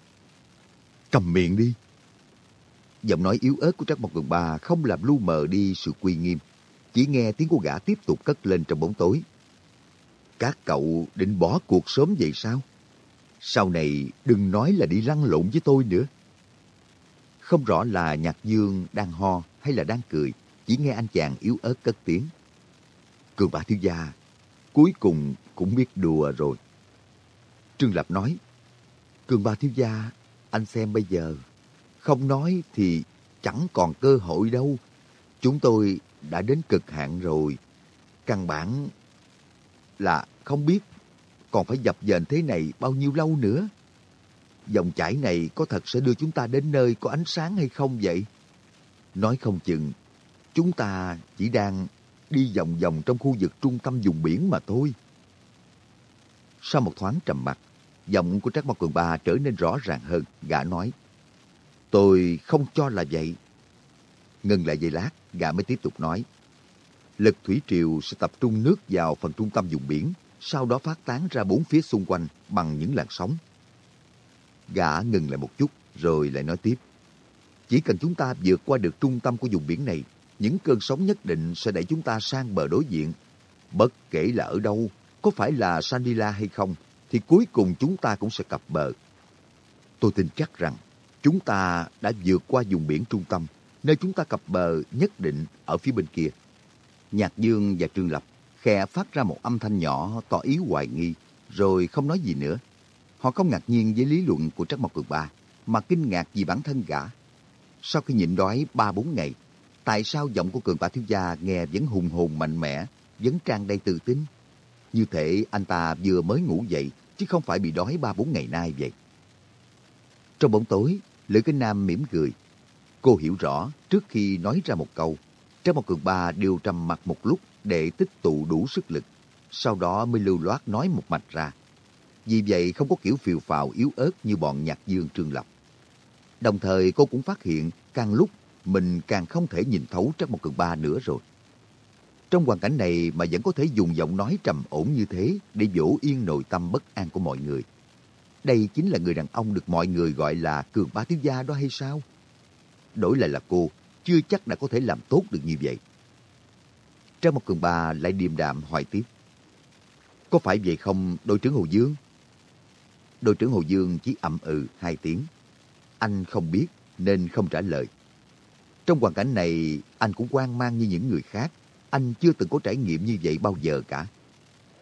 Cầm miệng đi. Giọng nói yếu ớt của Trác Mộc Cường Ba không làm lu mờ đi sự quy nghiêm. Chỉ nghe tiếng của gã tiếp tục cất lên trong bóng tối. Các cậu định bỏ cuộc sớm vậy sao? Sau này đừng nói là đi lăn lộn với tôi nữa. Không rõ là Nhạc Dương đang ho hay là đang cười. Chỉ nghe anh chàng yếu ớt cất tiếng. Cường bà thiếu gia, cuối cùng cũng biết đùa rồi. Trương Lập nói, Cường bà thiếu gia, anh xem bây giờ, không nói thì chẳng còn cơ hội đâu. Chúng tôi đã đến cực hạn rồi. Căn bản là không biết còn phải dập dềnh thế này bao nhiêu lâu nữa. Dòng chảy này có thật sẽ đưa chúng ta đến nơi có ánh sáng hay không vậy? Nói không chừng, chúng ta chỉ đang đi vòng vòng trong khu vực trung tâm vùng biển mà thôi. Sau một thoáng trầm mặc, giọng của Trác Mao Cường Ba trở nên rõ ràng hơn, gã nói. Tôi không cho là vậy. Ngừng lại giây lát, gã mới tiếp tục nói. Lực thủy triều sẽ tập trung nước vào phần trung tâm vùng biển, sau đó phát tán ra bốn phía xung quanh bằng những làn sóng. Gã ngừng lại một chút, rồi lại nói tiếp. Chỉ cần chúng ta vượt qua được trung tâm của vùng biển này, những cơn sóng nhất định sẽ đẩy chúng ta sang bờ đối diện. Bất kể là ở đâu, có phải là Sandila hay không, thì cuối cùng chúng ta cũng sẽ cập bờ. Tôi tin chắc rằng chúng ta đã vượt qua vùng biển trung tâm, nơi chúng ta cập bờ nhất định ở phía bên kia. Nhạc Dương và Trương Lập khẽ phát ra một âm thanh nhỏ tỏ ý hoài nghi, rồi không nói gì nữa. Họ không ngạc nhiên với lý luận của Trắc Mộc Cường Ba, mà kinh ngạc vì bản thân gã. Sau khi nhịn đói ba bốn ngày, tại sao giọng của Cường Ba Thiếu Gia nghe vẫn hùng hồn mạnh mẽ, vẫn tràn đầy tự tin? Như thể anh ta vừa mới ngủ dậy, chứ không phải bị đói ba bốn ngày nay vậy. Trong bóng tối, Lữ Kinh Nam mỉm cười. Cô hiểu rõ trước khi nói ra một câu, Trang Mộc cường ba đều trầm mặt một lúc để tích tụ đủ sức lực. Sau đó mới lưu loát nói một mạch ra. Vì vậy không có kiểu phiều phào yếu ớt như bọn nhạc dương trương lập. Đồng thời cô cũng phát hiện càng lúc mình càng không thể nhìn thấu Trang Mộc cường ba nữa rồi. Trong hoàn cảnh này mà vẫn có thể dùng giọng nói trầm ổn như thế để dỗ yên nội tâm bất an của mọi người. Đây chính là người đàn ông được mọi người gọi là cường bá thiếu gia đó hay sao? Đổi lại là cô, chưa chắc đã có thể làm tốt được như vậy. Trang một cường bà lại điềm đạm hỏi tiếp. Có phải vậy không, đội trưởng Hồ Dương? Đội trưởng Hồ Dương chỉ ậm ừ hai tiếng. Anh không biết nên không trả lời. Trong hoàn cảnh này, anh cũng quan mang như những người khác. Anh chưa từng có trải nghiệm như vậy bao giờ cả.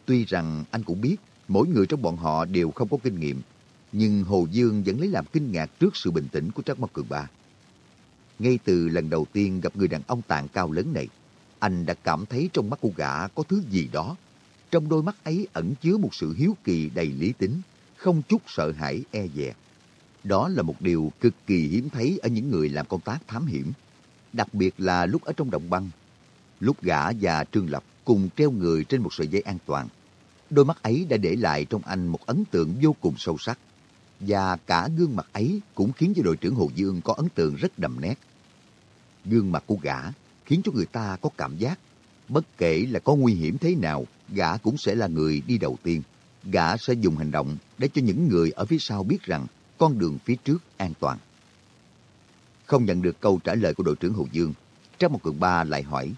Tuy rằng anh cũng biết mỗi người trong bọn họ đều không có kinh nghiệm, nhưng Hồ Dương vẫn lấy làm kinh ngạc trước sự bình tĩnh của Trác Mộc Cường Ba. Ngay từ lần đầu tiên gặp người đàn ông tạng cao lớn này, anh đã cảm thấy trong mắt của gã có thứ gì đó. Trong đôi mắt ấy ẩn chứa một sự hiếu kỳ đầy lý tính, không chút sợ hãi e dè. Đó là một điều cực kỳ hiếm thấy ở những người làm công tác thám hiểm, đặc biệt là lúc ở trong đồng băng. Lúc gã và Trương Lập cùng treo người trên một sợi dây an toàn. Đôi mắt ấy đã để lại trong anh một ấn tượng vô cùng sâu sắc. Và cả gương mặt ấy cũng khiến cho đội trưởng Hồ Dương có ấn tượng rất đậm nét. Gương mặt của gã khiến cho người ta có cảm giác bất kể là có nguy hiểm thế nào, gã cũng sẽ là người đi đầu tiên. Gã sẽ dùng hành động để cho những người ở phía sau biết rằng con đường phía trước an toàn. Không nhận được câu trả lời của đội trưởng Hồ Dương, Trang một cường ba lại hỏi.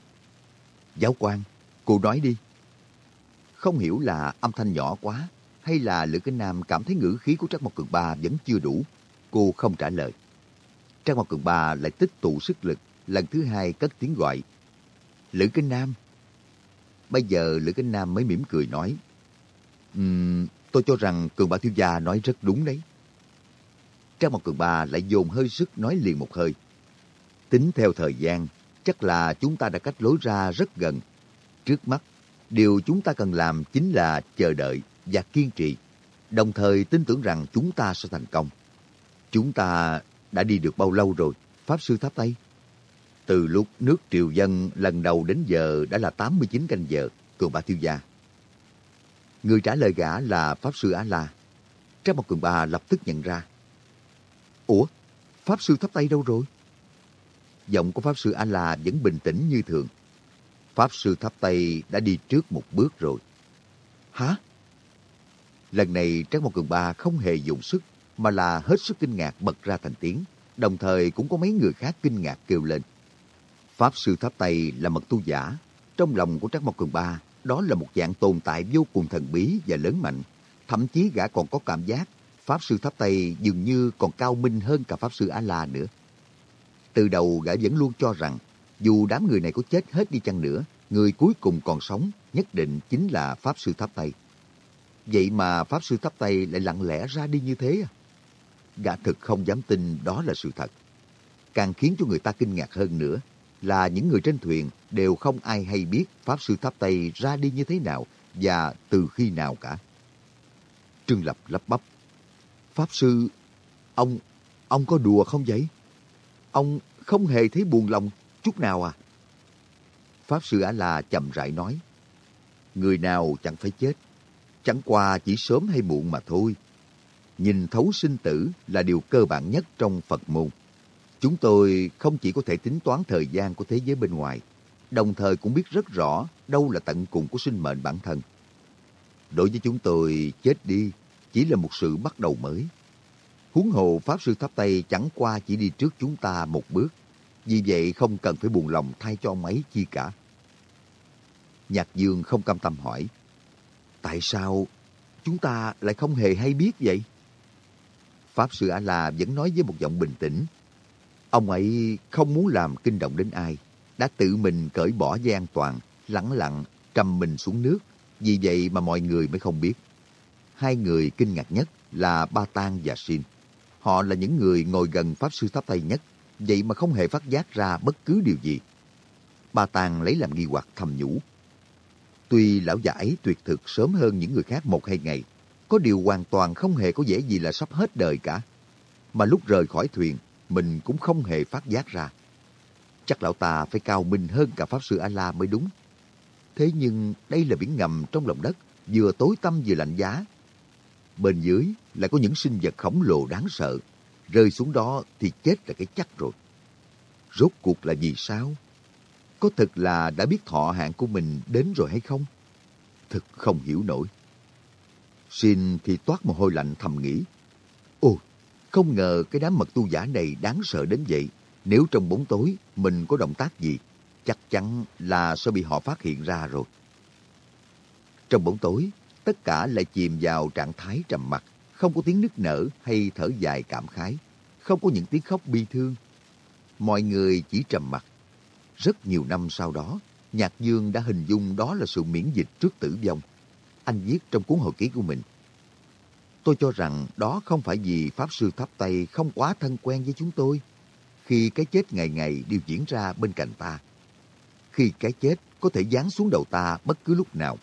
Giáo quan, cô nói đi. Không hiểu là âm thanh nhỏ quá hay là Lữ Kinh Nam cảm thấy ngữ khí của Trác Mộc Cường Ba vẫn chưa đủ. Cô không trả lời. Trác Mộc Cường Ba lại tích tụ sức lực, lần thứ hai cất tiếng gọi. Lữ Kinh Nam. Bây giờ Lữ Kinh Nam mới mỉm cười nói. Um, tôi cho rằng Cường Ba Thiếu Gia nói rất đúng đấy. Trang Mộc Cường Ba lại dồn hơi sức nói liền một hơi. Tính theo thời gian, chắc là chúng ta đã cách lối ra rất gần. Trước mắt, điều chúng ta cần làm chính là chờ đợi và kiên trì, đồng thời tin tưởng rằng chúng ta sẽ thành công. Chúng ta đã đi được bao lâu rồi, Pháp Sư Tháp Tây? Từ lúc nước triều dân lần đầu đến giờ đã là 89 canh giờ, cường ba tiêu gia. Người trả lời gã là Pháp Sư Á-La. Trang một cường ba lập tức nhận ra. Ủa, Pháp Sư Tháp Tây đâu rồi? Giọng của Pháp Sư A-La vẫn bình tĩnh như thường. Pháp Sư Tháp Tây đã đi trước một bước rồi. Hả? Lần này Trác Mộc Cường Ba không hề dùng sức, mà là hết sức kinh ngạc bật ra thành tiếng, đồng thời cũng có mấy người khác kinh ngạc kêu lên. Pháp Sư Tháp Tây là mật tu giả, trong lòng của Trác Mộc Cường Ba, đó là một dạng tồn tại vô cùng thần bí và lớn mạnh. Thậm chí gã còn có cảm giác Pháp Sư Tháp Tây dường như còn cao minh hơn cả Pháp Sư A-La nữa. Từ đầu gã vẫn luôn cho rằng, dù đám người này có chết hết đi chăng nữa, người cuối cùng còn sống nhất định chính là Pháp Sư Tháp Tây. Vậy mà Pháp Sư Tháp Tây lại lặng lẽ ra đi như thế à? Gã thực không dám tin đó là sự thật. Càng khiến cho người ta kinh ngạc hơn nữa là những người trên thuyền đều không ai hay biết Pháp Sư Tháp Tây ra đi như thế nào và từ khi nào cả. Trương Lập lắp bắp. Pháp Sư, ông, ông có đùa không vậy? Ông không hề thấy buồn lòng chút nào à? Pháp Sư A-La chậm rãi nói. Người nào chẳng phải chết, chẳng qua chỉ sớm hay muộn mà thôi. Nhìn thấu sinh tử là điều cơ bản nhất trong Phật môn. Chúng tôi không chỉ có thể tính toán thời gian của thế giới bên ngoài, đồng thời cũng biết rất rõ đâu là tận cùng của sinh mệnh bản thân. Đối với chúng tôi, chết đi chỉ là một sự bắt đầu mới. Huống hồ Pháp Sư Tháp Tây chẳng qua chỉ đi trước chúng ta một bước, vì vậy không cần phải buồn lòng thay cho ông ấy chi cả. Nhạc Dương không cam tâm hỏi, tại sao chúng ta lại không hề hay biết vậy? Pháp Sư A-La vẫn nói với một giọng bình tĩnh, Ông ấy không muốn làm kinh động đến ai, đã tự mình cởi bỏ dây an toàn, lẳng lặng, trầm mình xuống nước, vì vậy mà mọi người mới không biết. Hai người kinh ngạc nhất là Ba Tang và Sin. Họ là những người ngồi gần Pháp Sư Tháp Tây nhất, vậy mà không hề phát giác ra bất cứ điều gì. Bà Tàng lấy làm nghi hoặc thầm nhủ. Tuy lão già ấy tuyệt thực sớm hơn những người khác một hai ngày, có điều hoàn toàn không hề có vẻ gì là sắp hết đời cả. Mà lúc rời khỏi thuyền, mình cũng không hề phát giác ra. Chắc lão ta phải cao minh hơn cả Pháp Sư A-La mới đúng. Thế nhưng đây là biển ngầm trong lòng đất, vừa tối tăm vừa lạnh giá. Bên dưới lại có những sinh vật khổng lồ đáng sợ. Rơi xuống đó thì chết là cái chắc rồi. Rốt cuộc là vì sao? Có thật là đã biết thọ hạn của mình đến rồi hay không? Thực không hiểu nổi. Xin thì toát mồ hôi lạnh thầm nghĩ. Ôi, không ngờ cái đám mật tu giả này đáng sợ đến vậy. Nếu trong bóng tối mình có động tác gì, chắc chắn là sẽ bị họ phát hiện ra rồi. Trong bóng tối, tất cả lại chìm vào trạng thái trầm mặc, không có tiếng nức nở hay thở dài cảm khái, không có những tiếng khóc bi thương. Mọi người chỉ trầm mặc. Rất nhiều năm sau đó, Nhạc Dương đã hình dung đó là sự miễn dịch trước tử vong. Anh viết trong cuốn hồi ký của mình. Tôi cho rằng đó không phải vì Pháp Sư Tháp Tây không quá thân quen với chúng tôi. Khi cái chết ngày ngày đều diễn ra bên cạnh ta. Khi cái chết có thể giáng xuống đầu ta bất cứ lúc nào,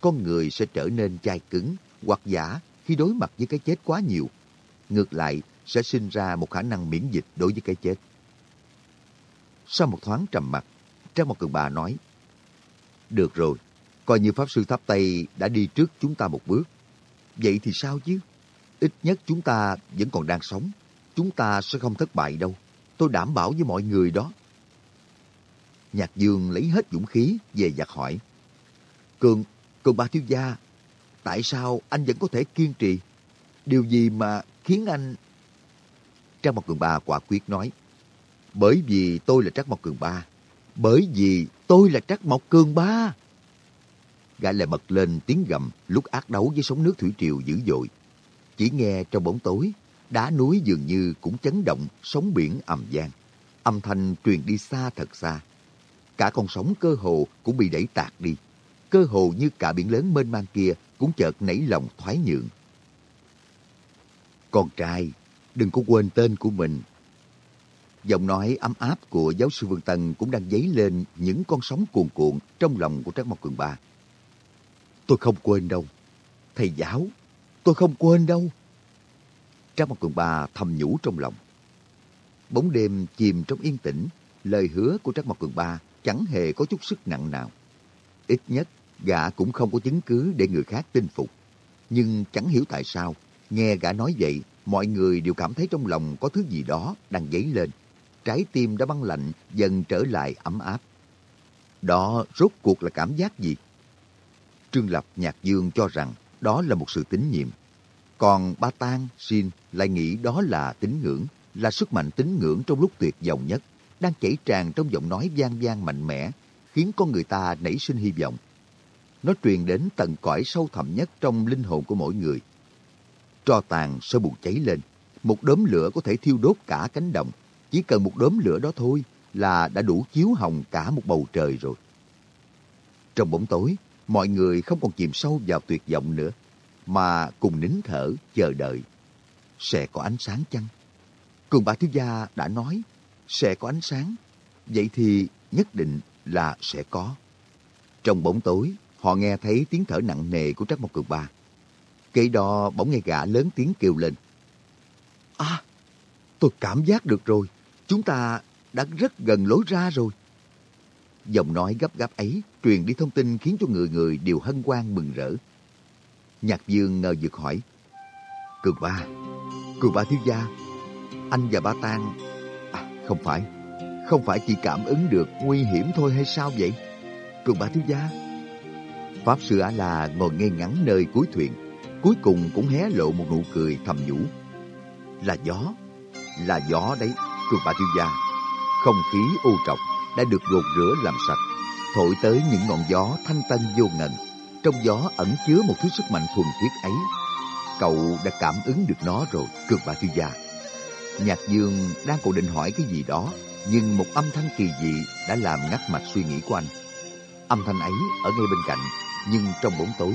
con người sẽ trở nên chai cứng hoặc giả khi đối mặt với cái chết quá nhiều. Ngược lại, sẽ sinh ra một khả năng miễn dịch đối với cái chết. Sau một thoáng trầm mặc, Trang một cường bà nói, Được rồi, Coi như Pháp Sư Tháp Tây đã đi trước chúng ta một bước. Vậy thì sao chứ? Ít nhất chúng ta vẫn còn đang sống. Chúng ta sẽ không thất bại đâu. Tôi đảm bảo với mọi người đó. Nhạc Dương lấy hết dũng khí về giặc hỏi. Cường, Cường ba thiếu gia, tại sao anh vẫn có thể kiên trì? Điều gì mà khiến anh... Trang Mộc Cường Ba quả quyết nói. Bởi vì tôi là Trắc Mộc Cường Ba. Bởi vì tôi là Trắc Mộc Cường Ba. Gã lại bật lên tiếng gầm lúc ác đấu với sóng nước thủy triều dữ dội. Chỉ nghe trong bóng tối, đá núi dường như cũng chấn động, sóng biển ầm vang. Âm thanh truyền đi xa thật xa. Cả con sóng cơ hồ cũng bị đẩy tạc đi. Cơ hồ như cả biển lớn mênh mang kia cũng chợt nảy lòng thoái nhượng. Con trai, đừng có quên tên của mình. Giọng nói ấm áp của giáo sư Vương Tân cũng đang dấy lên những con sóng cuồn cuộn trong lòng của Trác Mộc Cường Ba. Tôi không quên đâu. Thầy giáo, tôi không quên đâu. Trác Mộc Cường Ba thầm nhủ trong lòng. Bóng đêm chìm trong yên tĩnh, lời hứa của Trác Mộc Cường Ba chẳng hề có chút sức nặng nào. Ít nhất, gã cũng không có chứng cứ để người khác tin phục. Nhưng chẳng hiểu tại sao, nghe gã nói vậy, mọi người đều cảm thấy trong lòng có thứ gì đó đang dấy lên. Trái tim đã băng lạnh, dần trở lại ấm áp. Đó rốt cuộc là cảm giác gì? Trương Lập Nhạc Dương cho rằng đó là một sự tín nhiệm. Còn Ba Tang, Xin lại nghĩ đó là tín ngưỡng, là sức mạnh tín ngưỡng trong lúc tuyệt vọng nhất, đang chảy tràn trong giọng nói gian gian mạnh mẽ, khiến con người ta nảy sinh hy vọng. Nó truyền đến tận cõi sâu thẳm nhất trong linh hồn của mỗi người. Tro tàn sẽ bùng cháy lên, một đốm lửa có thể thiêu đốt cả cánh đồng. Chỉ cần một đốm lửa đó thôi là đã đủ chiếu hồng cả một bầu trời rồi. Trong bóng tối, mọi người không còn chìm sâu vào tuyệt vọng nữa, mà cùng nín thở chờ đợi. Sẽ có ánh sáng chăng? Cường bà thiếu gia đã nói, sẽ có ánh sáng. Vậy thì nhất định là sẽ có. Trong bóng tối, họ nghe thấy tiếng thở nặng nề của Trác Mộc Cường Ba. Cây đó bỗng nghe gã lớn tiếng kêu lên. À, tôi cảm giác được rồi. Chúng ta đã rất gần lối ra rồi. Giọng nói gấp gáp ấy truyền đi thông tin khiến cho người người đều hân hoan mừng rỡ. Nhạc Dương ngờ vực hỏi. Cường ba, Cường ba thiếu gia, anh và ba Tang... À, không phải, không phải chỉ cảm ứng được nguy hiểm thôi hay sao vậy? Cường ba thiếu gia. Pháp sư Á La ngồi ngay ngắn nơi cuối thuyền, cuối cùng cũng hé lộ một nụ cười thầm nhủ. Là gió, là gió đấy, cường bà thiếu gia. Không khí u trọc đã được gột rửa làm sạch, thổi tới những ngọn gió thanh tân vô ngần. Trong gió ẩn chứa một thứ sức mạnh thuần khiết ấy. Cậu đã cảm ứng được nó rồi, cường bà thiếu gia. Nhạc Dương đang còn định hỏi cái gì đó, nhưng một âm thanh kỳ dị đã làm ngắt mạch suy nghĩ của anh. Âm thanh ấy ở ngay bên cạnh, nhưng trong bóng tối.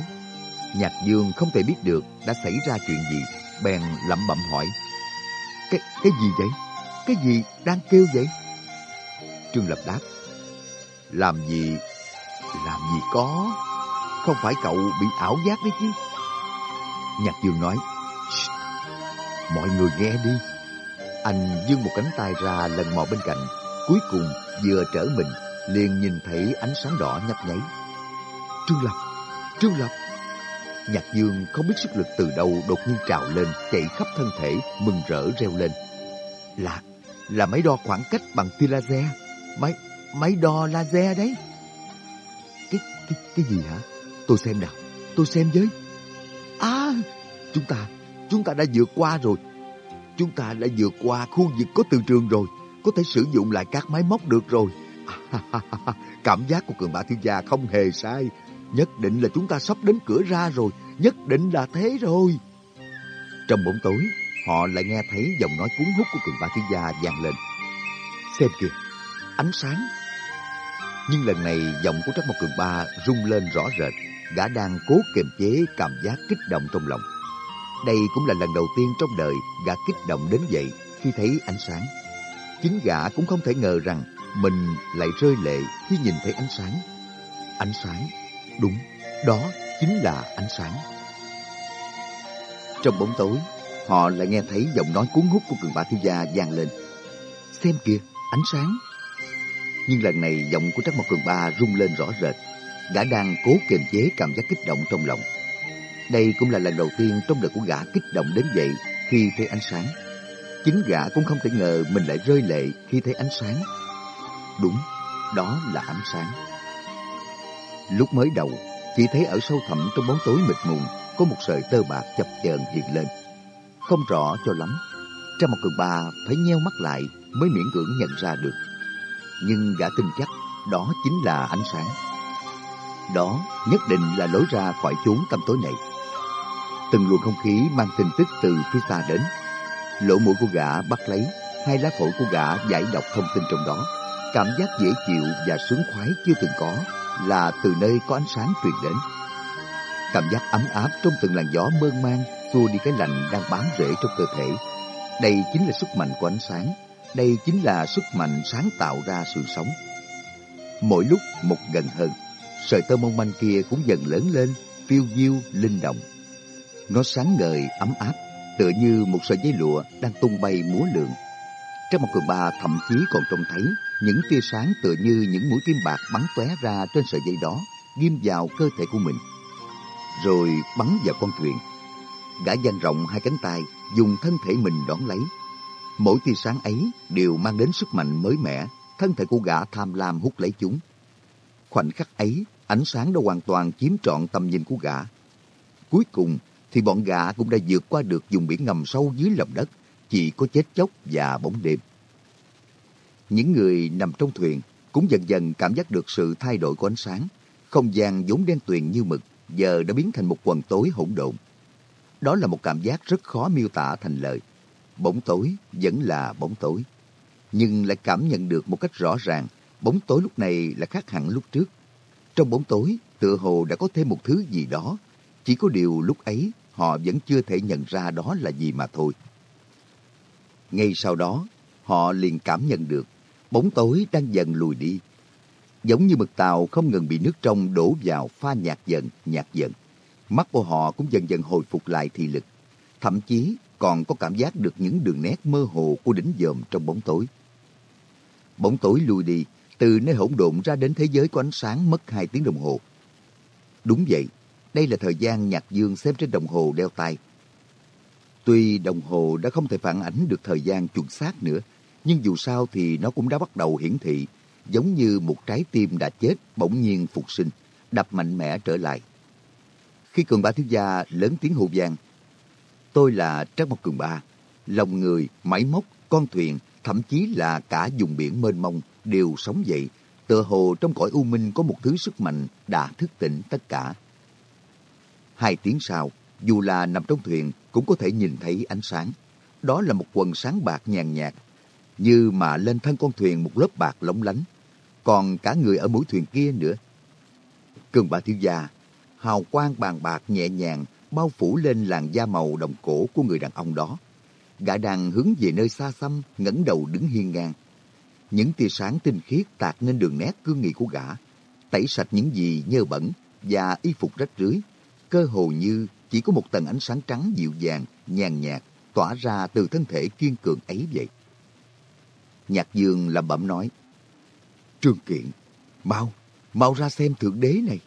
Nhạc Dương không thể biết được đã xảy ra chuyện gì, bèn lẩm bẩm hỏi. Cái, cái gì vậy? Cái gì đang kêu vậy? Trương Lập đáp. Làm gì? Làm gì có? Không phải cậu bị ảo giác đấy chứ? Nhạc Dương nói. Mọi người nghe đi. Anh dương một cánh tay ra lần mò bên cạnh. Cuối cùng vừa trở mình liền nhìn thấy ánh sáng đỏ nhấp nháy. Trương Lập! Trương Lập! Nhạc Dương không biết sức lực từ đâu đột nhiên trào lên, chạy khắp thân thể, mừng rỡ reo lên. Là, là máy đo khoảng cách bằng tia laser. Máy, máy đo laser đấy. Cái, cái, cái gì hả? Tôi xem nào, tôi xem với. À, chúng ta, chúng ta đã vượt qua rồi. Chúng ta đã vượt qua khu vực có từ trường rồi. Có thể sử dụng lại các máy móc được rồi. À, Cảm giác của cường bá thiếu gia không hề sai. Nhất định là chúng ta sắp đến cửa ra rồi. Nhất định là thế rồi. Trong bóng tối, họ lại nghe thấy giọng nói cuốn hút của cường ba thiếu gia vang lên. Xem kìa, ánh sáng. Nhưng lần này giọng của Trắc Mộc Cường Ba rung lên rõ rệt. Gã đang cố kiềm chế cảm giác kích động trong lòng. Đây cũng là lần đầu tiên trong đời gã kích động đến vậy khi thấy ánh sáng. Chính gã cũng không thể ngờ rằng mình lại rơi lệ khi nhìn thấy ánh sáng. Ánh sáng, đúng, đó chính là ánh sáng. Trong bóng tối, họ lại nghe thấy giọng nói cuốn hút của cường bá thiếu gia vang lên. Xem kìa, ánh sáng. Nhưng lần này giọng của Trắc Mộc Cường Ba rung lên rõ rệt. Gã đang cố kiềm chế cảm giác kích động trong lòng. Đây cũng là lần đầu tiên trong đời của gã kích động đến vậy khi thấy ánh sáng. Chính gã cũng không thể ngờ mình lại rơi lệ khi thấy ánh sáng. Đúng, đó là ánh sáng. Lúc mới đầu, chỉ thấy ở sâu thẳm trong bóng tối mịt mùng có một sợi tơ bạc chập chờn hiện lên. Không rõ cho lắm, trong một cường ba phải nheo mắt lại mới miễn cưỡng nhận ra được. Nhưng gã tin chắc đó chính là ánh sáng. Đó nhất định là lối ra khỏi chốn tăm tối này. Từng luồng không khí mang tin tức từ phía xa đến. Lỗ mũi của gã bắt lấy, hai lá phổi của gã giải đọc thông tin trong đó. Cảm giác dễ chịu và sướng khoái chưa từng có là từ nơi có ánh sáng truyền đến. Cảm giác ấm áp trong từng làn gió mơn man xua đi cái lạnh đang bám rễ trong cơ thể. Đây chính là sức mạnh của ánh sáng. Đây chính là sức mạnh sáng tạo ra sự sống. Mỗi lúc một gần hơn, sợi tơ mong manh kia cũng dần lớn lên, phiêu diêu, linh động. Nó sáng ngời, ấm áp, tựa như một sợi dây lụa đang tung bay múa lượn. Trong một cường ba thậm chí còn trông thấy những tia sáng tựa như những mũi kim bạc bắn tóe ra trên sợi dây đó, ghim vào cơ thể của mình. Rồi bắn vào con thuyền. Gã dang rộng hai cánh tay, dùng thân thể mình đón lấy. Mỗi tia sáng ấy đều mang đến sức mạnh mới mẻ, thân thể của gã tham lam hút lấy chúng. Khoảnh khắc ấy, ánh sáng đã hoàn toàn chiếm trọn tầm nhìn của gã. Cuối cùng thì bọn gã cũng đã vượt qua được vùng biển ngầm sâu dưới lòng đất, chỉ có chết chóc và bóng đêm. Những người nằm trong thuyền cũng dần dần cảm giác được sự thay đổi của ánh sáng. Không gian vốn đen tuyền như mực, giờ đã biến thành một quần tối hỗn độn. Đó là một cảm giác rất khó miêu tả thành lời. Bóng tối vẫn là bóng tối, nhưng lại cảm nhận được một cách rõ ràng bóng tối lúc này là khác hẳn lúc trước. Trong bóng tối, tựa hồ đã có thêm một thứ gì đó. Chỉ có điều lúc ấy họ vẫn chưa thể nhận ra đó là gì mà thôi. Ngay sau đó, họ liền cảm nhận được bóng tối đang dần lùi đi. Giống như mực tàu không ngừng bị nước trong đổ vào pha nhạt dần, nhạt dần. Mắt của họ cũng dần dần hồi phục lại thị lực. Thậm chí còn có cảm giác được những đường nét mơ hồ của đỉnh dòm trong bóng tối. Bóng tối lùi đi, từ nơi hỗn độn ra đến thế giới của ánh sáng mất hai tiếng đồng hồ. Đúng vậy, đây là thời gian Nhạc Dương xem trên đồng hồ đeo tay. Tuy đồng hồ đã không thể phản ánh được thời gian chuẩn xác nữa, nhưng dù sao thì nó cũng đã bắt đầu hiển thị, giống như một trái tim đã chết bỗng nhiên phục sinh, đập mạnh mẽ trở lại. Khi cường ba thiếu gia lớn tiếng hô vang, tôi là Trác Mộc Cường Ba, lòng người, máy móc, con thuyền, thậm chí là cả vùng biển mênh mông đều sống dậy, tựa hồ trong cõi u minh có một thứ sức mạnh đã thức tỉnh tất cả. Hai tiếng sau, dù là nằm trong thuyền cũng có thể nhìn thấy ánh sáng. Đó là một quần sáng bạc nhàn nhạt, như mà lên thân con thuyền một lớp bạc lóng lánh. Còn cả người ở mũi thuyền kia nữa. Cường bà thiếu gia, hào quang bàn bạc nhẹ nhàng bao phủ lên làn da màu đồng cổ của người đàn ông đó. Gã đang hướng về nơi xa xăm, ngẩng đầu đứng hiên ngang. Những tia sáng tinh khiết tạt nên đường nét cương nghị của gã, tẩy sạch những gì nhơ bẩn và y phục rách rưới, cơ hồ như chỉ có một tầng ánh sáng trắng dịu dàng, nhàn nhạt tỏa ra từ thân thể kiên cường ấy vậy. Nhạc Dương lẩm bẩm nói, Trương Kiện, mau, mau ra xem thượng đế này.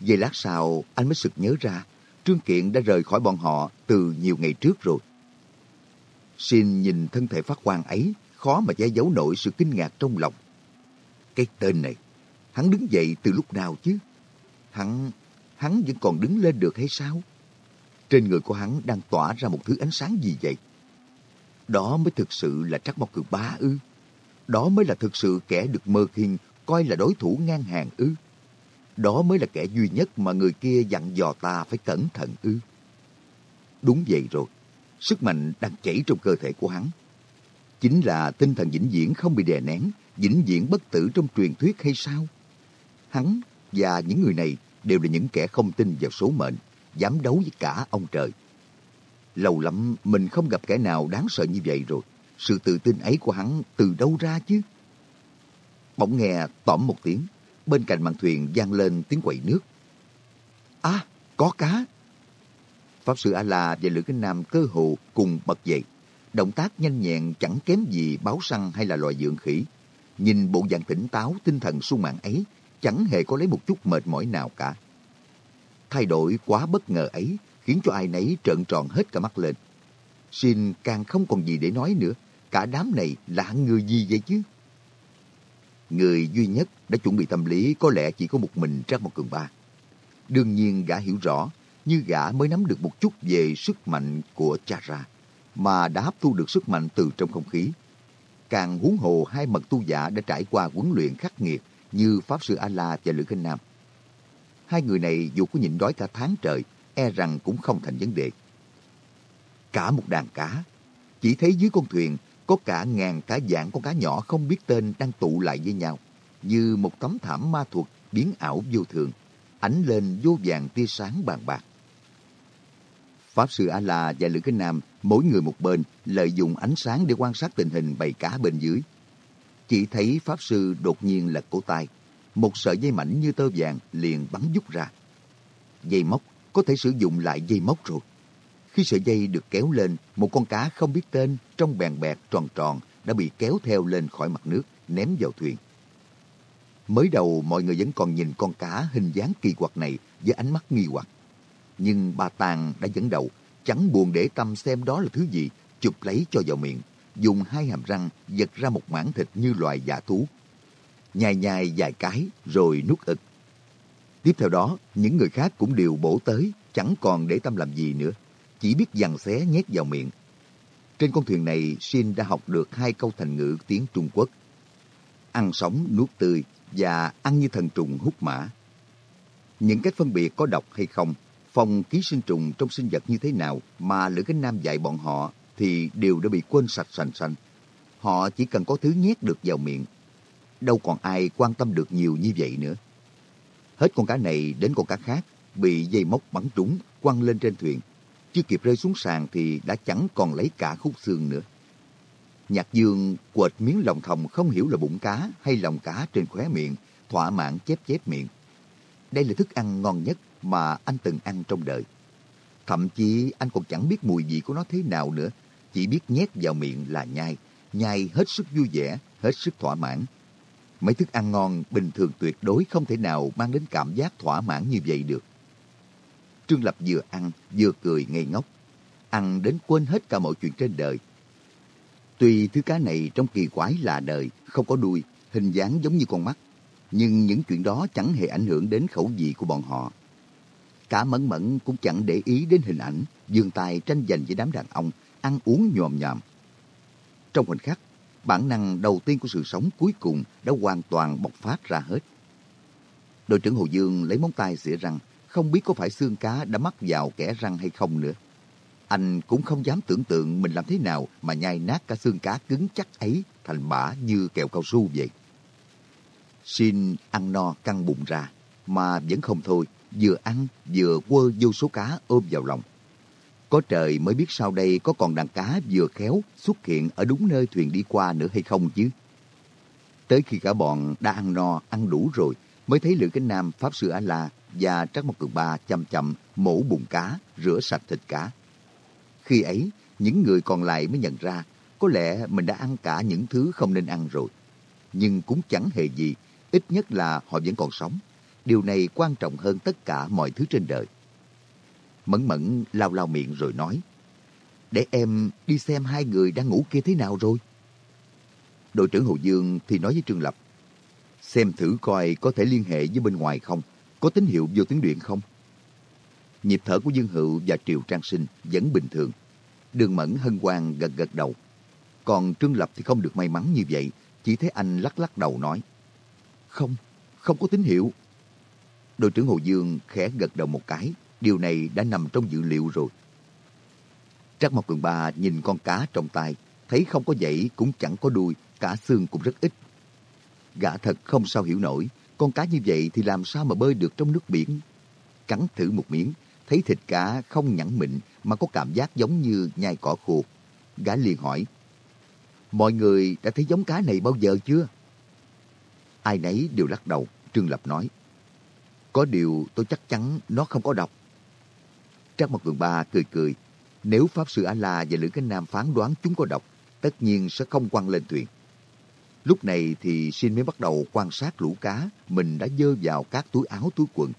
Về lát sau, anh mới sực nhớ ra, Trương Kiện đã rời khỏi bọn họ từ nhiều ngày trước rồi. Xin nhìn thân thể phát quang ấy, khó mà che giấu nổi sự kinh ngạc trong lòng. Cái tên này, hắn đứng dậy từ lúc nào chứ? Hắn, hắn vẫn còn đứng lên được hay sao? Trên người của hắn đang tỏa ra một thứ ánh sáng gì vậy? Đó mới thực sự là Trắc Mộc Cường Ba ư? Đó mới là thực sự kẻ được Mơ Khiên coi là đối thủ ngang hàng ư? Đó mới là kẻ duy nhất mà người kia dặn dò ta phải cẩn thận ư? Đúng vậy rồi, sức mạnh đang chảy trong cơ thể của hắn. Chính là tinh thần vĩnh viễn không bị đè nén, vĩnh viễn bất tử trong truyền thuyết hay sao? Hắn và những người này đều là những kẻ không tin vào số mệnh, dám đấu với cả ông trời. Lâu lắm mình không gặp kẻ nào đáng sợ như vậy rồi. Sự tự tin ấy của hắn từ đâu ra chứ? Bỗng nghe tỏm một tiếng, bên cạnh mạn thuyền vang lên tiếng quậy nước. À, có cá! Pháp sư A-la và Lữ Kinh Nam cơ hồ cùng bật dậy. Động tác nhanh nhẹn chẳng kém gì báo săn hay là loài dượng khỉ. Nhìn bộ dạng tỉnh táo, tinh thần sung mãn ấy, chẳng hề có lấy một chút mệt mỏi nào cả. Thay đổi quá bất ngờ ấy khiến cho ai nấy trợn tròn hết cả mắt lên. Xin càng không còn gì để nói nữa, cả đám này là người gì vậy chứ? Người duy nhất đã chuẩn bị tâm lý có lẽ chỉ có một mình trong Một Cường Ba. Đương nhiên gã hiểu rõ, như gã mới nắm được một chút về sức mạnh của Chara, mà đã hấp thu được sức mạnh từ trong không khí. Càng huống hồ hai mật tu giả đã trải qua huấn luyện khắc nghiệt như Pháp Sư A-La và Lữ Kinh Nam. Hai người này dù có nhịn đói cả tháng trời, e rằng cũng không thành vấn đề. Cả một đàn cá, chỉ thấy dưới con thuyền có cả ngàn cả dạng con cá nhỏ không biết tên đang tụ lại với nhau, như một tấm thảm ma thuật biến ảo vô thường, ánh lên vô vàng tia sáng bàn bạc. Pháp sư A-la và Lữ Kinh Nam mỗi người một bên lợi dụng ánh sáng để quan sát tình hình bầy cá bên dưới. Chỉ thấy Pháp sư đột nhiên lật cổ tay, một sợi dây mảnh như tơ vàng liền bắn dút ra. Dây móc có thể sử dụng lại dây móc rồi. Khi sợi dây được kéo lên, một con cá không biết tên trong bèn bẹt tròn tròn đã bị kéo theo lên khỏi mặt nước, ném vào thuyền. Mới đầu mọi người vẫn còn nhìn con cá hình dáng kỳ quặc này với ánh mắt nghi hoặc. Nhưng bà Tàng đã dẫn đầu, chẳng buồn để tâm xem đó là thứ gì, chụp lấy cho vào miệng, dùng hai hàm răng giật ra một mảng thịt như loài giả thú. Nhai nhai vài cái rồi nuốt ực. Tiếp theo đó, những người khác cũng đều bổ tới, chẳng còn để tâm làm gì nữa chỉ biết dằn xé nhét vào miệng. Trên con thuyền này, Shin đã học được hai câu thành ngữ tiếng Trung Quốc. Ăn sống, nuốt tươi và ăn như thần trùng hút mã. Những cách phân biệt có độc hay không, phòng ký sinh trùng trong sinh vật như thế nào mà Lữ Cánh Nam dạy bọn họ thì đều đã bị quên sạch sành sanh. Họ chỉ cần có thứ nhét được vào miệng. Đâu còn ai quan tâm được nhiều như vậy nữa. Hết con cá này đến con cá khác bị dây móc bắn trúng, quăng lên trên thuyền chưa kịp rơi xuống sàn thì đã chẳng còn lấy cả khúc xương nữa. Nhạc dương quệt miếng lòng thòng không hiểu là bụng cá hay lòng cá trên khóe miệng, thỏa mãn chép chép miệng. Đây là thức ăn ngon nhất mà anh từng ăn trong đời. Thậm chí anh còn chẳng biết mùi vị của nó thế nào nữa, chỉ biết nhét vào miệng là nhai, nhai hết sức vui vẻ, hết sức thỏa mãn. Mấy thức ăn ngon bình thường tuyệt đối không thể nào mang đến cảm giác thỏa mãn như vậy được. Trương Lập vừa ăn, vừa cười ngây ngốc. Ăn đến quên hết cả mọi chuyện trên đời. Tuy thứ cá này trong kỳ quái là đời, không có đuôi, hình dáng giống như con mắt. Nhưng những chuyện đó chẳng hề ảnh hưởng đến khẩu vị của bọn họ. Cả mẫn mẫn cũng chẳng để ý đến hình ảnh, dường tài tranh giành với đám đàn ông, ăn uống nhòm nhòm. Trong khoảnh khắc, bản năng đầu tiên của sự sống cuối cùng đã hoàn toàn bộc phát ra hết. Đội trưởng Hồ Dương lấy móng tay xỉa răng, không biết có phải xương cá đã mắc vào kẻ răng hay không nữa. Anh cũng không dám tưởng tượng mình làm thế nào mà nhai nát cả xương cá cứng chắc ấy thành bã như kẹo cao su vậy. Xin ăn no căng bụng ra, mà vẫn không thôi, vừa ăn vừa quơ vô số cá ôm vào lòng. Có trời mới biết sau đây có còn đàn cá vừa khéo xuất hiện ở đúng nơi thuyền đi qua nữa hay không chứ. Tới khi cả bọn đã ăn no, ăn đủ rồi, mới thấy Lữ Cánh Nam, Pháp Sư A-La và Trắc Mộc Cường Ba chậm chậm mổ bụng cá, rửa sạch thịt cá. Khi ấy, những người còn lại mới nhận ra có lẽ mình đã ăn cả những thứ không nên ăn rồi. Nhưng cũng chẳng hề gì, ít nhất là họ vẫn còn sống. Điều này quan trọng hơn tất cả mọi thứ trên đời. Mẫn mẫn lao lao miệng rồi nói, để em đi xem hai người đang ngủ kia thế nào rồi. Đội trưởng Hồ Dương thì nói với Trương Lập, xem thử coi có thể liên hệ với bên ngoài không, có tín hiệu vô tuyến điện không? Nhịp thở của Dương Hữu và Triều Trang Sinh vẫn bình thường. Đường Mẫn hân hoan gật gật đầu. Còn Trương Lập thì không được may mắn như vậy, chỉ thấy anh lắc lắc đầu nói. Không, không có tín hiệu. Đội trưởng Hồ Dương khẽ gật đầu một cái, điều này đã nằm trong dự liệu rồi. Trác Mộc Cường Ba nhìn con cá trong tay, thấy không có dãy cũng chẳng có đuôi, cả xương cũng rất ít. Gã thật không sao hiểu nổi, con cá như vậy thì làm sao mà bơi được trong nước biển? Cắn thử một miếng, thấy thịt cá không nhẵn mịn mà có cảm giác giống như nhai cỏ khô. Gã liền hỏi, mọi người đã thấy giống cá này bao giờ chưa? Ai nấy đều lắc đầu, Trương Lập nói, có điều tôi chắc chắn nó không có độc. Trác Mộc Cường Ba cười cười, nếu Pháp Sư A-La và Lữ Cánh Nam phán đoán chúng có độc, tất nhiên sẽ không quăng lên thuyền. Lúc này thì Xin mới bắt đầu quan sát lũ cá mình đã dơ vào các túi áo túi quần.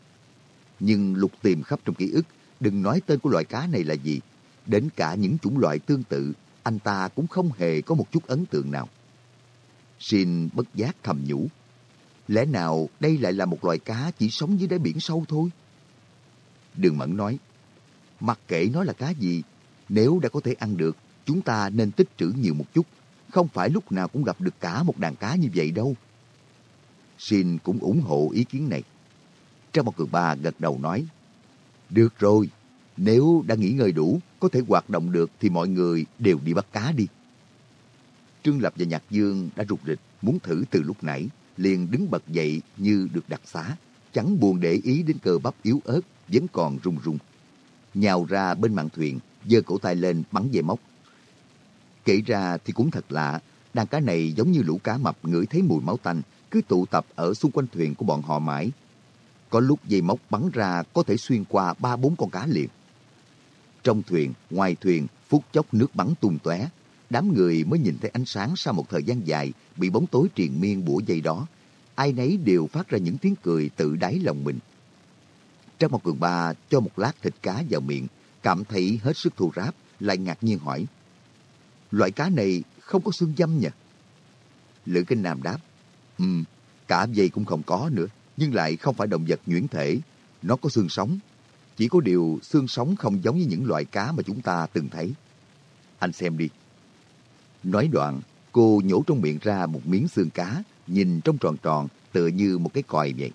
Nhưng lục tìm khắp trong ký ức, đừng nói tên của loại cá này là gì. Đến cả những chủng loại tương tự, anh ta cũng không hề có một chút ấn tượng nào. Xin bất giác thầm nhủ. Lẽ nào đây lại là một loài cá chỉ sống dưới đáy biển sâu thôi? Đường Mẫn nói, mặc kệ nó là cá gì, nếu đã có thể ăn được, chúng ta nên tích trữ nhiều một chút. Không phải lúc nào cũng gặp được cả một đàn cá như vậy đâu. Xin cũng ủng hộ ý kiến này. trong một cường ba gật đầu nói, Được rồi, nếu đã nghỉ ngơi đủ, có thể hoạt động được thì mọi người đều đi bắt cá đi. Trương Lập và Nhạc Dương đã rụt rịch, muốn thử từ lúc nãy, liền đứng bật dậy như được đặc xá, chẳng buồn để ý đến cơ bắp yếu ớt, vẫn còn run run. Nhào ra bên mạn thuyền, giơ cổ tay lên bắn dây móc. Kể ra thì cũng thật lạ, đàn cá này giống như lũ cá mập ngửi thấy mùi máu tanh, cứ tụ tập ở xung quanh thuyền của bọn họ mãi. Có lúc dây móc bắn ra có thể xuyên qua ba bốn con cá liền. Trong thuyền, ngoài thuyền, phút chốc nước bắn tung tóe, đám người mới nhìn thấy ánh sáng sau một thời gian dài bị bóng tối triền miên bủa dây đó. Ai nấy đều phát ra những tiếng cười tự đáy lòng mình. Trong một cường ba cho một lát thịt cá vào miệng, cảm thấy hết sức thù ráp, lại ngạc nhiên hỏi. Loại cá này không có xương dâm nhỉ? Lữ Kinh Nam đáp, Ừ, cả dây cũng không có nữa, nhưng lại không phải động vật nhuyễn thể. Nó có xương sống. Chỉ có điều xương sống không giống như những loại cá mà chúng ta từng thấy. Anh xem đi. Nói đoạn, cô nhổ trong miệng ra một miếng xương cá, nhìn trong tròn tròn, tựa như một cái còi vậy.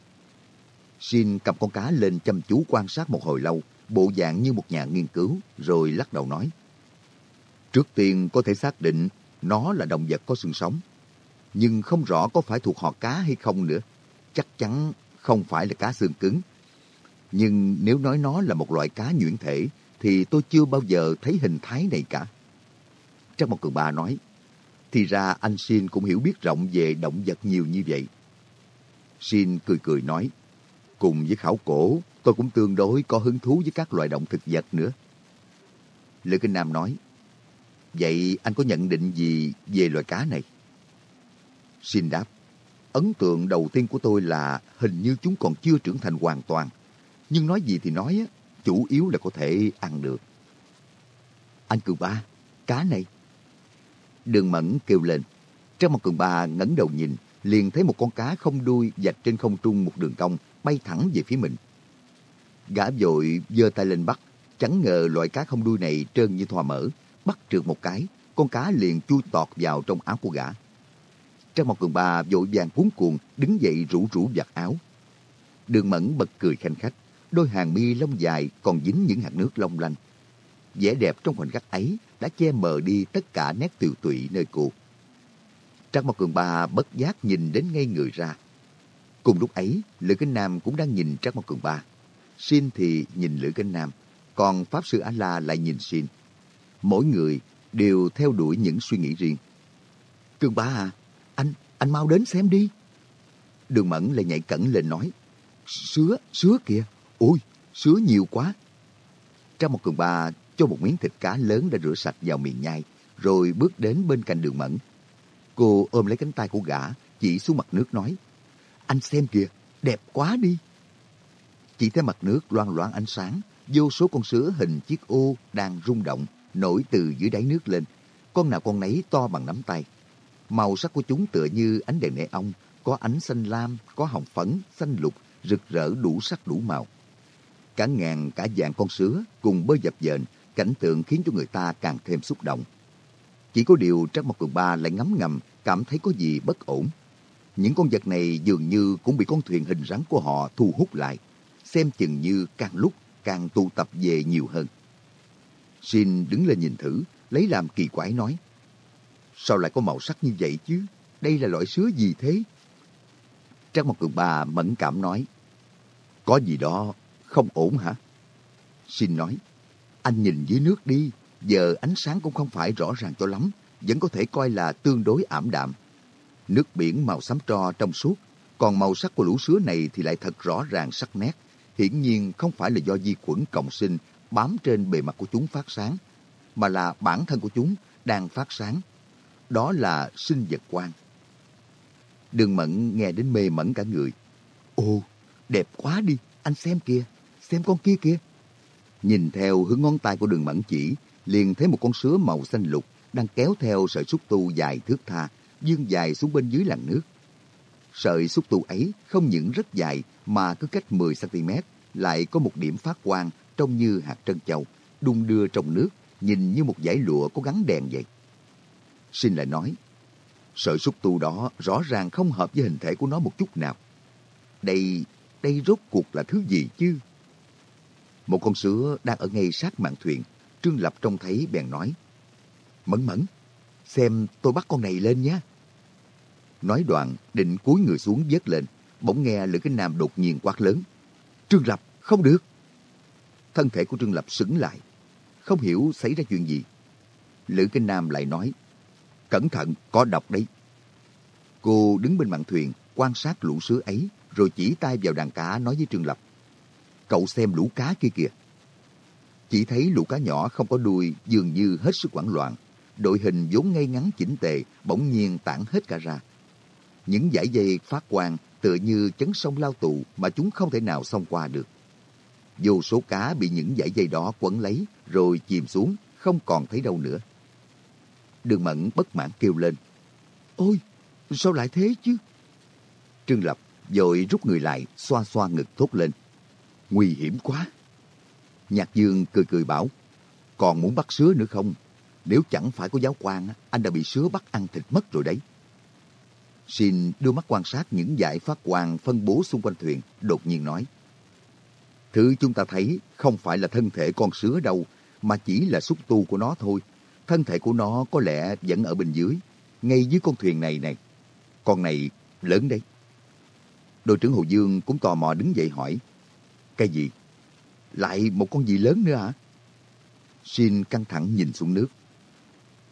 Shin cầm con cá lên chăm chú quan sát một hồi lâu, bộ dạng như một nhà nghiên cứu, rồi lắc đầu nói. Trước tiên có thể xác định nó là động vật có xương sống, nhưng không rõ có phải thuộc họ cá hay không nữa. Chắc chắn không phải là cá xương cứng. Nhưng nếu nói nó là một loại cá nhuyễn thể, thì tôi chưa bao giờ thấy hình thái này cả. trong một cường ba nói, thì ra anh Shin cũng hiểu biết rộng về động vật nhiều như vậy. Shin cười cười nói, cùng với khảo cổ, tôi cũng tương đối có hứng thú với các loài động thực vật nữa. Lữ Kinh Nam nói, vậy anh có nhận định gì về loài cá này? Xin đáp, ấn tượng đầu tiên của tôi là hình như chúng còn chưa trưởng thành hoàn toàn. Nhưng nói gì thì nói, chủ yếu là có thể ăn được. Anh Cường Ba, cá này. Đường Mẫn kêu lên. Trong một Cường Ba ngẩng đầu nhìn, liền thấy một con cá không đuôi dạch trên không trung một đường cong bay thẳng về phía mình. Gã vội giơ tay lên bắt, chẳng ngờ loại cá không đuôi này trơn như thoa mỡ, bắt trượt một cái, con cá liền chui tọt vào trong áo của gã. Trang một cường bà vội vàng cuốn cuồng, đứng dậy rủ rủ giặt áo. Đường mẫn bật cười khanh khách, đôi hàng mi lông dài còn dính những hạt nước long lanh. vẻ đẹp trong khoảnh khắc ấy đã che mờ đi tất cả nét tiều tụy nơi cô. Trang một cường bà bất giác nhìn đến ngay người ra. Cùng lúc ấy, Lữ Kinh Nam cũng đang nhìn Trang một cường ba. Xin thì nhìn Lữ Kinh Nam, còn Pháp Sư A-La lại nhìn Xin. Mỗi người đều theo đuổi những suy nghĩ riêng. Cường ba à, anh, anh mau đến xem đi. Đường Mẫn lại nhảy cẩn lên nói. Sứa, sứa kìa. Ôi, sứa nhiều quá. Trác một cường ba cho một miếng thịt cá lớn đã rửa sạch vào miệng nhai, rồi bước đến bên cạnh đường Mẫn. Cô ôm lấy cánh tay của gã, chỉ xuống mặt nước nói. Anh xem kìa, đẹp quá đi. Chỉ thấy mặt nước loang loáng ánh sáng, vô số con sứa hình chiếc ô đang rung động, nổi từ dưới đáy nước lên. Con nào con nấy to bằng nắm tay. Màu sắc của chúng tựa như ánh đèn nê ong, có ánh xanh lam, có hồng phấn, xanh lục, rực rỡ đủ sắc đủ màu. Cả ngàn cả dạng con sứa cùng bơi dập dềnh, cảnh tượng khiến cho người ta càng thêm xúc động. Chỉ có điều Trác Mộc Cường Ba lại ngấm ngầm, cảm thấy có gì bất ổn. Những con vật này dường như cũng bị con thuyền hình rắn của họ thu hút lại, xem chừng như càng lúc càng tụ tập về nhiều hơn. Xin đứng lên nhìn thử, lấy làm kỳ quái nói. Sao lại có màu sắc như vậy chứ? Đây là loại sứa gì thế? Trác Mộc Cường Ba mẫn cảm nói. Có gì đó không ổn hả? Xin nói. Anh nhìn dưới nước đi. Giờ ánh sáng cũng không phải rõ ràng cho lắm. Vẫn có thể coi là tương đối ảm đạm. Nước biển màu xám tro trong suốt. Còn màu sắc của lũ sứa này thì lại thật rõ ràng sắc nét. Hiển nhiên không phải là do vi khuẩn cộng sinh bám trên bề mặt của chúng phát sáng, mà là bản thân của chúng đang phát sáng đó là sinh vật quan. Đường Mẫn nghe đến mê mẩn cả người. Ồ, đẹp quá đi, anh xem kìa, xem con kia kìa. Nhìn theo hướng ngón tay của đường Mẫn chỉ, liền thấy một con sứa màu xanh lục đang kéo theo sợi xúc tu dài thước tha, dương dài xuống bên dưới làn nước. Sợi xúc tu ấy không những rất dài mà cứ cách 10cm lại có một điểm phát quang trông như hạt trân châu, đung đưa trong nước, nhìn như một dải lụa có gắn đèn vậy. xin lại nói, sợi xúc tu đó rõ ràng không hợp với hình thể của nó một chút nào. Đây, đây rốt cuộc là thứ gì chứ? Một con sứa đang ở ngay sát mạn thuyền, Trương Lập trông thấy bèn nói, Mẫn mẫn, xem tôi bắt con này lên nhé. Nói đoạn, định cúi người xuống vớt lên, bỗng nghe Lữ Kinh Nam đột nhiên quát lớn. Trương Lập, không được. Thân thể của Trương Lập sững lại, không hiểu xảy ra chuyện gì. Lữ Kinh Nam lại nói, cẩn thận, có độc đấy. Cô đứng bên mạn thuyền, quan sát lũ sứa ấy, rồi chỉ tay vào đàn cá nói với Trương Lập. Cậu xem lũ cá kia kìa. Chỉ thấy lũ cá nhỏ không có đuôi dường như hết sức hoảng loạn. Đội hình vốn ngay ngắn chỉnh tề, bỗng nhiên tản hết cả ra. Những dải dây phát quang tựa như chấn sông lao tù mà chúng không thể nào xông qua được. Vô số cá bị những dải dây đó quấn lấy rồi chìm xuống, không còn thấy đâu nữa. Đường Mẫn bất mãn kêu lên. Ôi, sao lại thế chứ? Trương Lập vội rút người lại, xoa xoa ngực thốt lên. Nguy hiểm quá. Nhạc Dương cười cười bảo, còn muốn bắt sứa nữa không? Nếu chẳng phải có giáo quan, anh đã bị sứa bắt ăn thịt mất rồi đấy. Xin đưa mắt quan sát những dải phát quang phân bố xung quanh thuyền, đột nhiên nói. Thứ chúng ta thấy không phải là thân thể con sứa đâu, mà chỉ là xúc tu của nó thôi. Thân thể của nó có lẽ vẫn ở bên dưới, ngay dưới con thuyền này này. Con này lớn đấy. Đội trưởng Hồ Dương cũng tò mò đứng dậy hỏi. Cái gì? Lại một con gì lớn nữa hả? Xin căng thẳng nhìn xuống nước.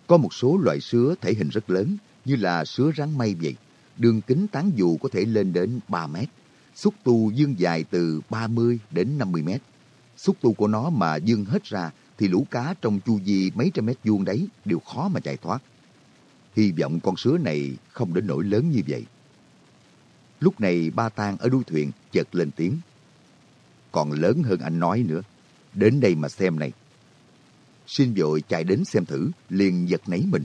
Có một số loại sứa thể hình rất lớn, như là sứa rắn mây vậy. Đường kính tán dù có thể lên đến 3 mét. Xúc tu dương dài từ 30 đến 50 mét. Xúc tu của nó mà dương hết ra thì lũ cá trong chu vi mấy trăm mét vuông đấy đều khó mà chạy thoát. Hy vọng con sứa này không đến nỗi lớn như vậy. Lúc này ba tang ở đuôi thuyền chợt lên tiếng. Còn lớn hơn anh nói nữa. Đến đây mà xem này. Xin vội chạy đến xem thử, liền giật nấy mình.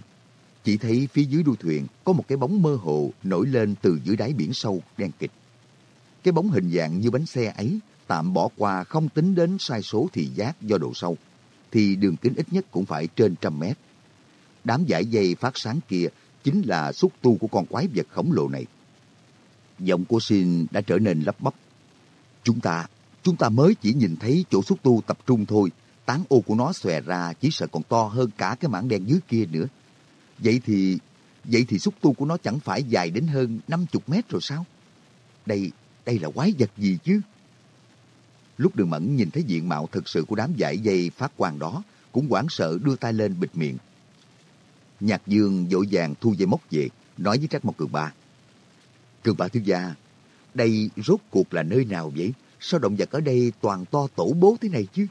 Chỉ thấy phía dưới đuôi thuyền có một cái bóng mơ hồ nổi lên từ dưới đáy biển sâu đen kịch. Cái bóng hình dạng như bánh xe ấy tạm bỏ qua không tính đến sai số thị giác do độ sâu, thì đường kính ít nhất cũng phải trên trăm mét. Đám giải dây phát sáng kia chính là xúc tu của con quái vật khổng lồ này. Giọng của sin đã trở nên lắp bắp. Chúng ta, chúng ta mới chỉ nhìn thấy chỗ xúc tu tập trung thôi. Tán ô của nó xòe ra chỉ sợ còn to hơn cả cái mảng đen dưới kia nữa. Vậy thì, vậy thì xúc tu của nó chẳng phải dài đến hơn 50 mét rồi sao? Đây, đây là quái vật gì chứ? Lúc đường mẫn nhìn thấy diện mạo thực sự của đám dải dây phát quang đó, cũng hoảng sợ đưa tay lên bịt miệng. Nhạc dương dội vàng thu dây móc về, nói với Trác Mộc Cường Ba. Cường Ba thiếu gia, đây rốt cuộc là nơi nào vậy? Sao động vật ở đây toàn to tổ bố thế này chứ?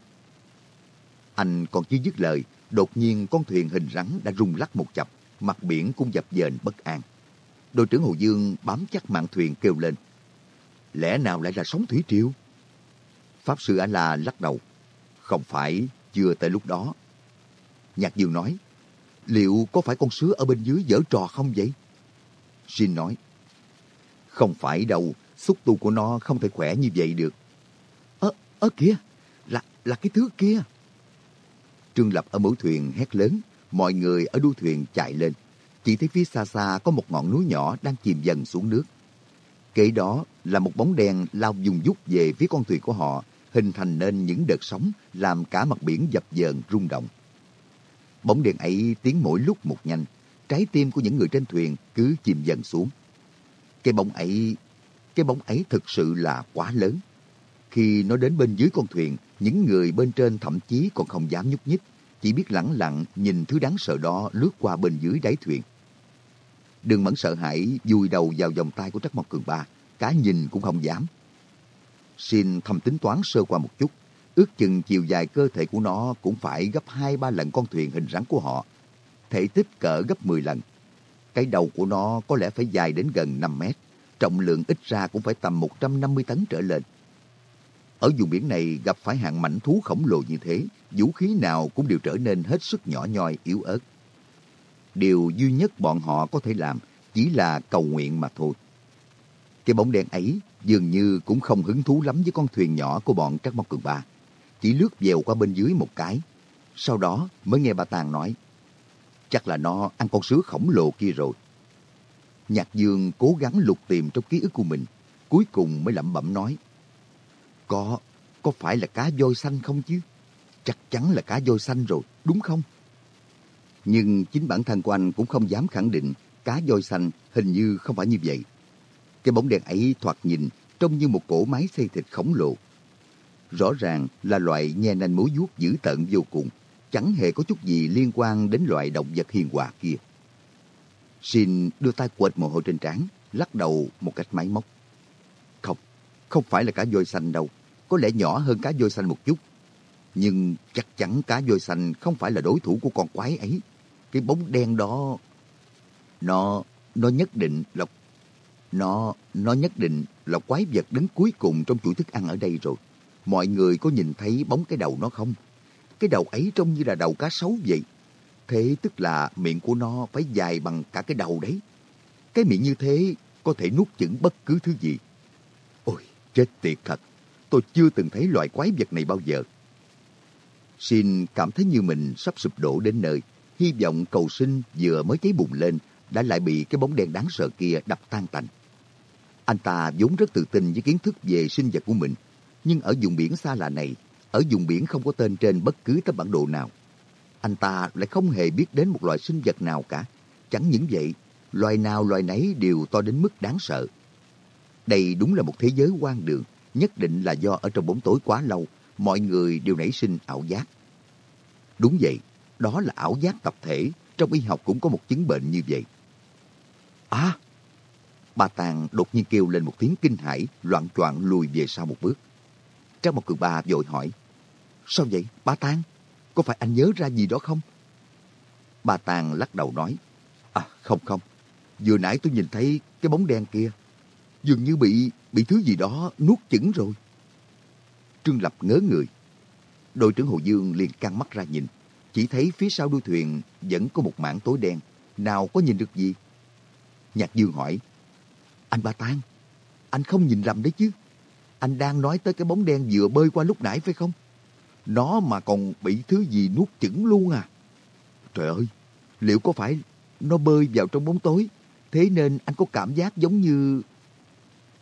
Anh còn chưa dứt lời, đột nhiên con thuyền hình rắn đã rung lắc một chập, mặt biển cũng dập dềnh bất an. Đội trưởng Hồ Dương bám chắc mạn thuyền kêu lên. Lẽ nào lại là sóng thủy triều? Pháp sư A-la lắc đầu. Không phải, chưa tới lúc đó. Nhạc Dương nói, liệu có phải con sứa ở bên dưới dở trò không vậy? Jin nói, không phải đâu, xúc tu của nó không thể khỏe như vậy được. Ơ, ơ kìa, là, là cái thứ kia. Trương Lập ở mũi thuyền hét lớn, mọi người ở đu thuyền chạy lên. Chỉ thấy phía xa xa có một ngọn núi nhỏ đang chìm dần xuống nước. Kế đó là một bóng đen lao dùng dút về phía con thuyền của họ, hình thành nên những đợt sóng làm cả mặt biển dập dờn rung động. Bóng đèn ấy tiến mỗi lúc một nhanh, trái tim của những người trên thuyền cứ chìm dần xuống. Cái bóng ấy, cái bóng ấy thực sự là quá lớn. Khi nó đến bên dưới con thuyền, những người bên trên thậm chí còn không dám nhúc nhích, chỉ biết lẳng lặng nhìn thứ đáng sợ đó lướt qua bên dưới đáy thuyền. Đường mẫn sợ hãi vùi đầu vào vòng tay của Trắc Mộc Cường Ba, cá nhìn cũng không dám. Xin thầm tính toán sơ qua một chút, ước chừng chiều dài cơ thể của nó cũng phải gấp hai ba lần con thuyền hình rắn của họ, thể tích cỡ gấp 10 lần. Cái đầu của nó có lẽ phải dài đến gần 5 mét, trọng lượng ít ra cũng phải tầm 150 tấn trở lên. Ở vùng biển này gặp phải hạng mảnh thú khổng lồ như thế, vũ khí nào cũng đều trở nên hết sức nhỏ nhoi, yếu ớt. Điều duy nhất bọn họ có thể làm chỉ là cầu nguyện mà thôi. Cái bóng đen ấy dường như cũng không hứng thú lắm với con thuyền nhỏ của bọn Trắc Móc Cường Ba. Chỉ lướt dèo qua bên dưới một cái. Sau đó mới nghe bà Tàng nói, chắc là nó ăn con sứa khổng lồ kia rồi. Nhạc Dương cố gắng lục tìm trong ký ức của mình, cuối cùng mới lẩm bẩm nói, có, có phải là cá voi xanh không chứ? Chắc chắn là cá voi xanh rồi, đúng không? Nhưng chính bản thân của anh cũng không dám khẳng định cá voi xanh hình như không phải như vậy. Cái bóng đèn ấy thoạt nhìn trông như một cỗ máy xây thịt khổng lồ. Rõ ràng là loại nhe nanh mối vuốt dữ tợn vô cùng, chẳng hề có chút gì liên quan đến loại động vật hiền hòa kia. Xin đưa tay quệt mồ hôi trên trán, lắc đầu một cách máy móc. Không, phải là cá voi xanh đâu, có lẽ nhỏ hơn cá voi xanh một chút. Nhưng chắc chắn cá voi xanh không phải là đối thủ của con quái ấy. Cái bóng đen đó, nó, nó nhất định là nó, nó nhất định là quái vật đứng cuối cùng trong chuỗi thức ăn ở đây rồi. Mọi người có nhìn thấy bóng cái đầu nó không? Cái đầu ấy trông như là đầu cá sấu vậy. Thế tức là miệng của nó phải dài bằng cả cái đầu đấy. Cái miệng như thế có thể nuốt chửng bất cứ thứ gì. Chết tiệt thật. Tôi chưa từng thấy loại quái vật này bao giờ. Xin cảm thấy như mình sắp sụp đổ đến nơi. Hy vọng cầu sinh vừa mới cháy bùng lên đã lại bị cái bóng đen đáng sợ kia đập tan tành. Anh ta vốn rất tự tin với kiến thức về sinh vật của mình, nhưng ở vùng biển xa lạ này, ở vùng biển không có tên trên bất cứ tấm bản đồ nào. Anh ta lại không hề biết đến một loài sinh vật nào cả. Chẳng những vậy, loài nào loài nấy đều to đến mức đáng sợ. Đây đúng là một thế giới quan đường, nhất định là do ở trong bóng tối quá lâu, mọi người đều nảy sinh ảo giác. Đúng vậy, đó là ảo giác tập thể, trong y học cũng có một chứng bệnh như vậy. À, Bà Tàng đột nhiên kêu lên một tiếng kinh hãi, loạn choạng lùi về sau một bước. Trang một cường bà vội hỏi, Sao vậy, bà Tàng? Có phải anh nhớ ra gì đó không? Bà Tàng lắc đầu nói, À, không không. Vừa nãy tôi nhìn thấy cái bóng đen kia. Dường như bị bị thứ gì đó nuốt chửng rồi. Trương Lập ngớ người. Đội trưởng Hồ Dương liền căng mắt ra nhìn. Chỉ thấy phía sau đuôi thuyền vẫn có một mảng tối đen. Nào có nhìn được gì? Nhạc Dương hỏi, anh Ba Tan, anh không nhìn lầm đấy chứ. Anh đang nói tới cái bóng đen vừa bơi qua lúc nãy phải không? Nó mà còn bị thứ gì nuốt chửng luôn à? Trời ơi, liệu có phải nó bơi vào trong bóng tối? Thế nên anh có cảm giác giống như...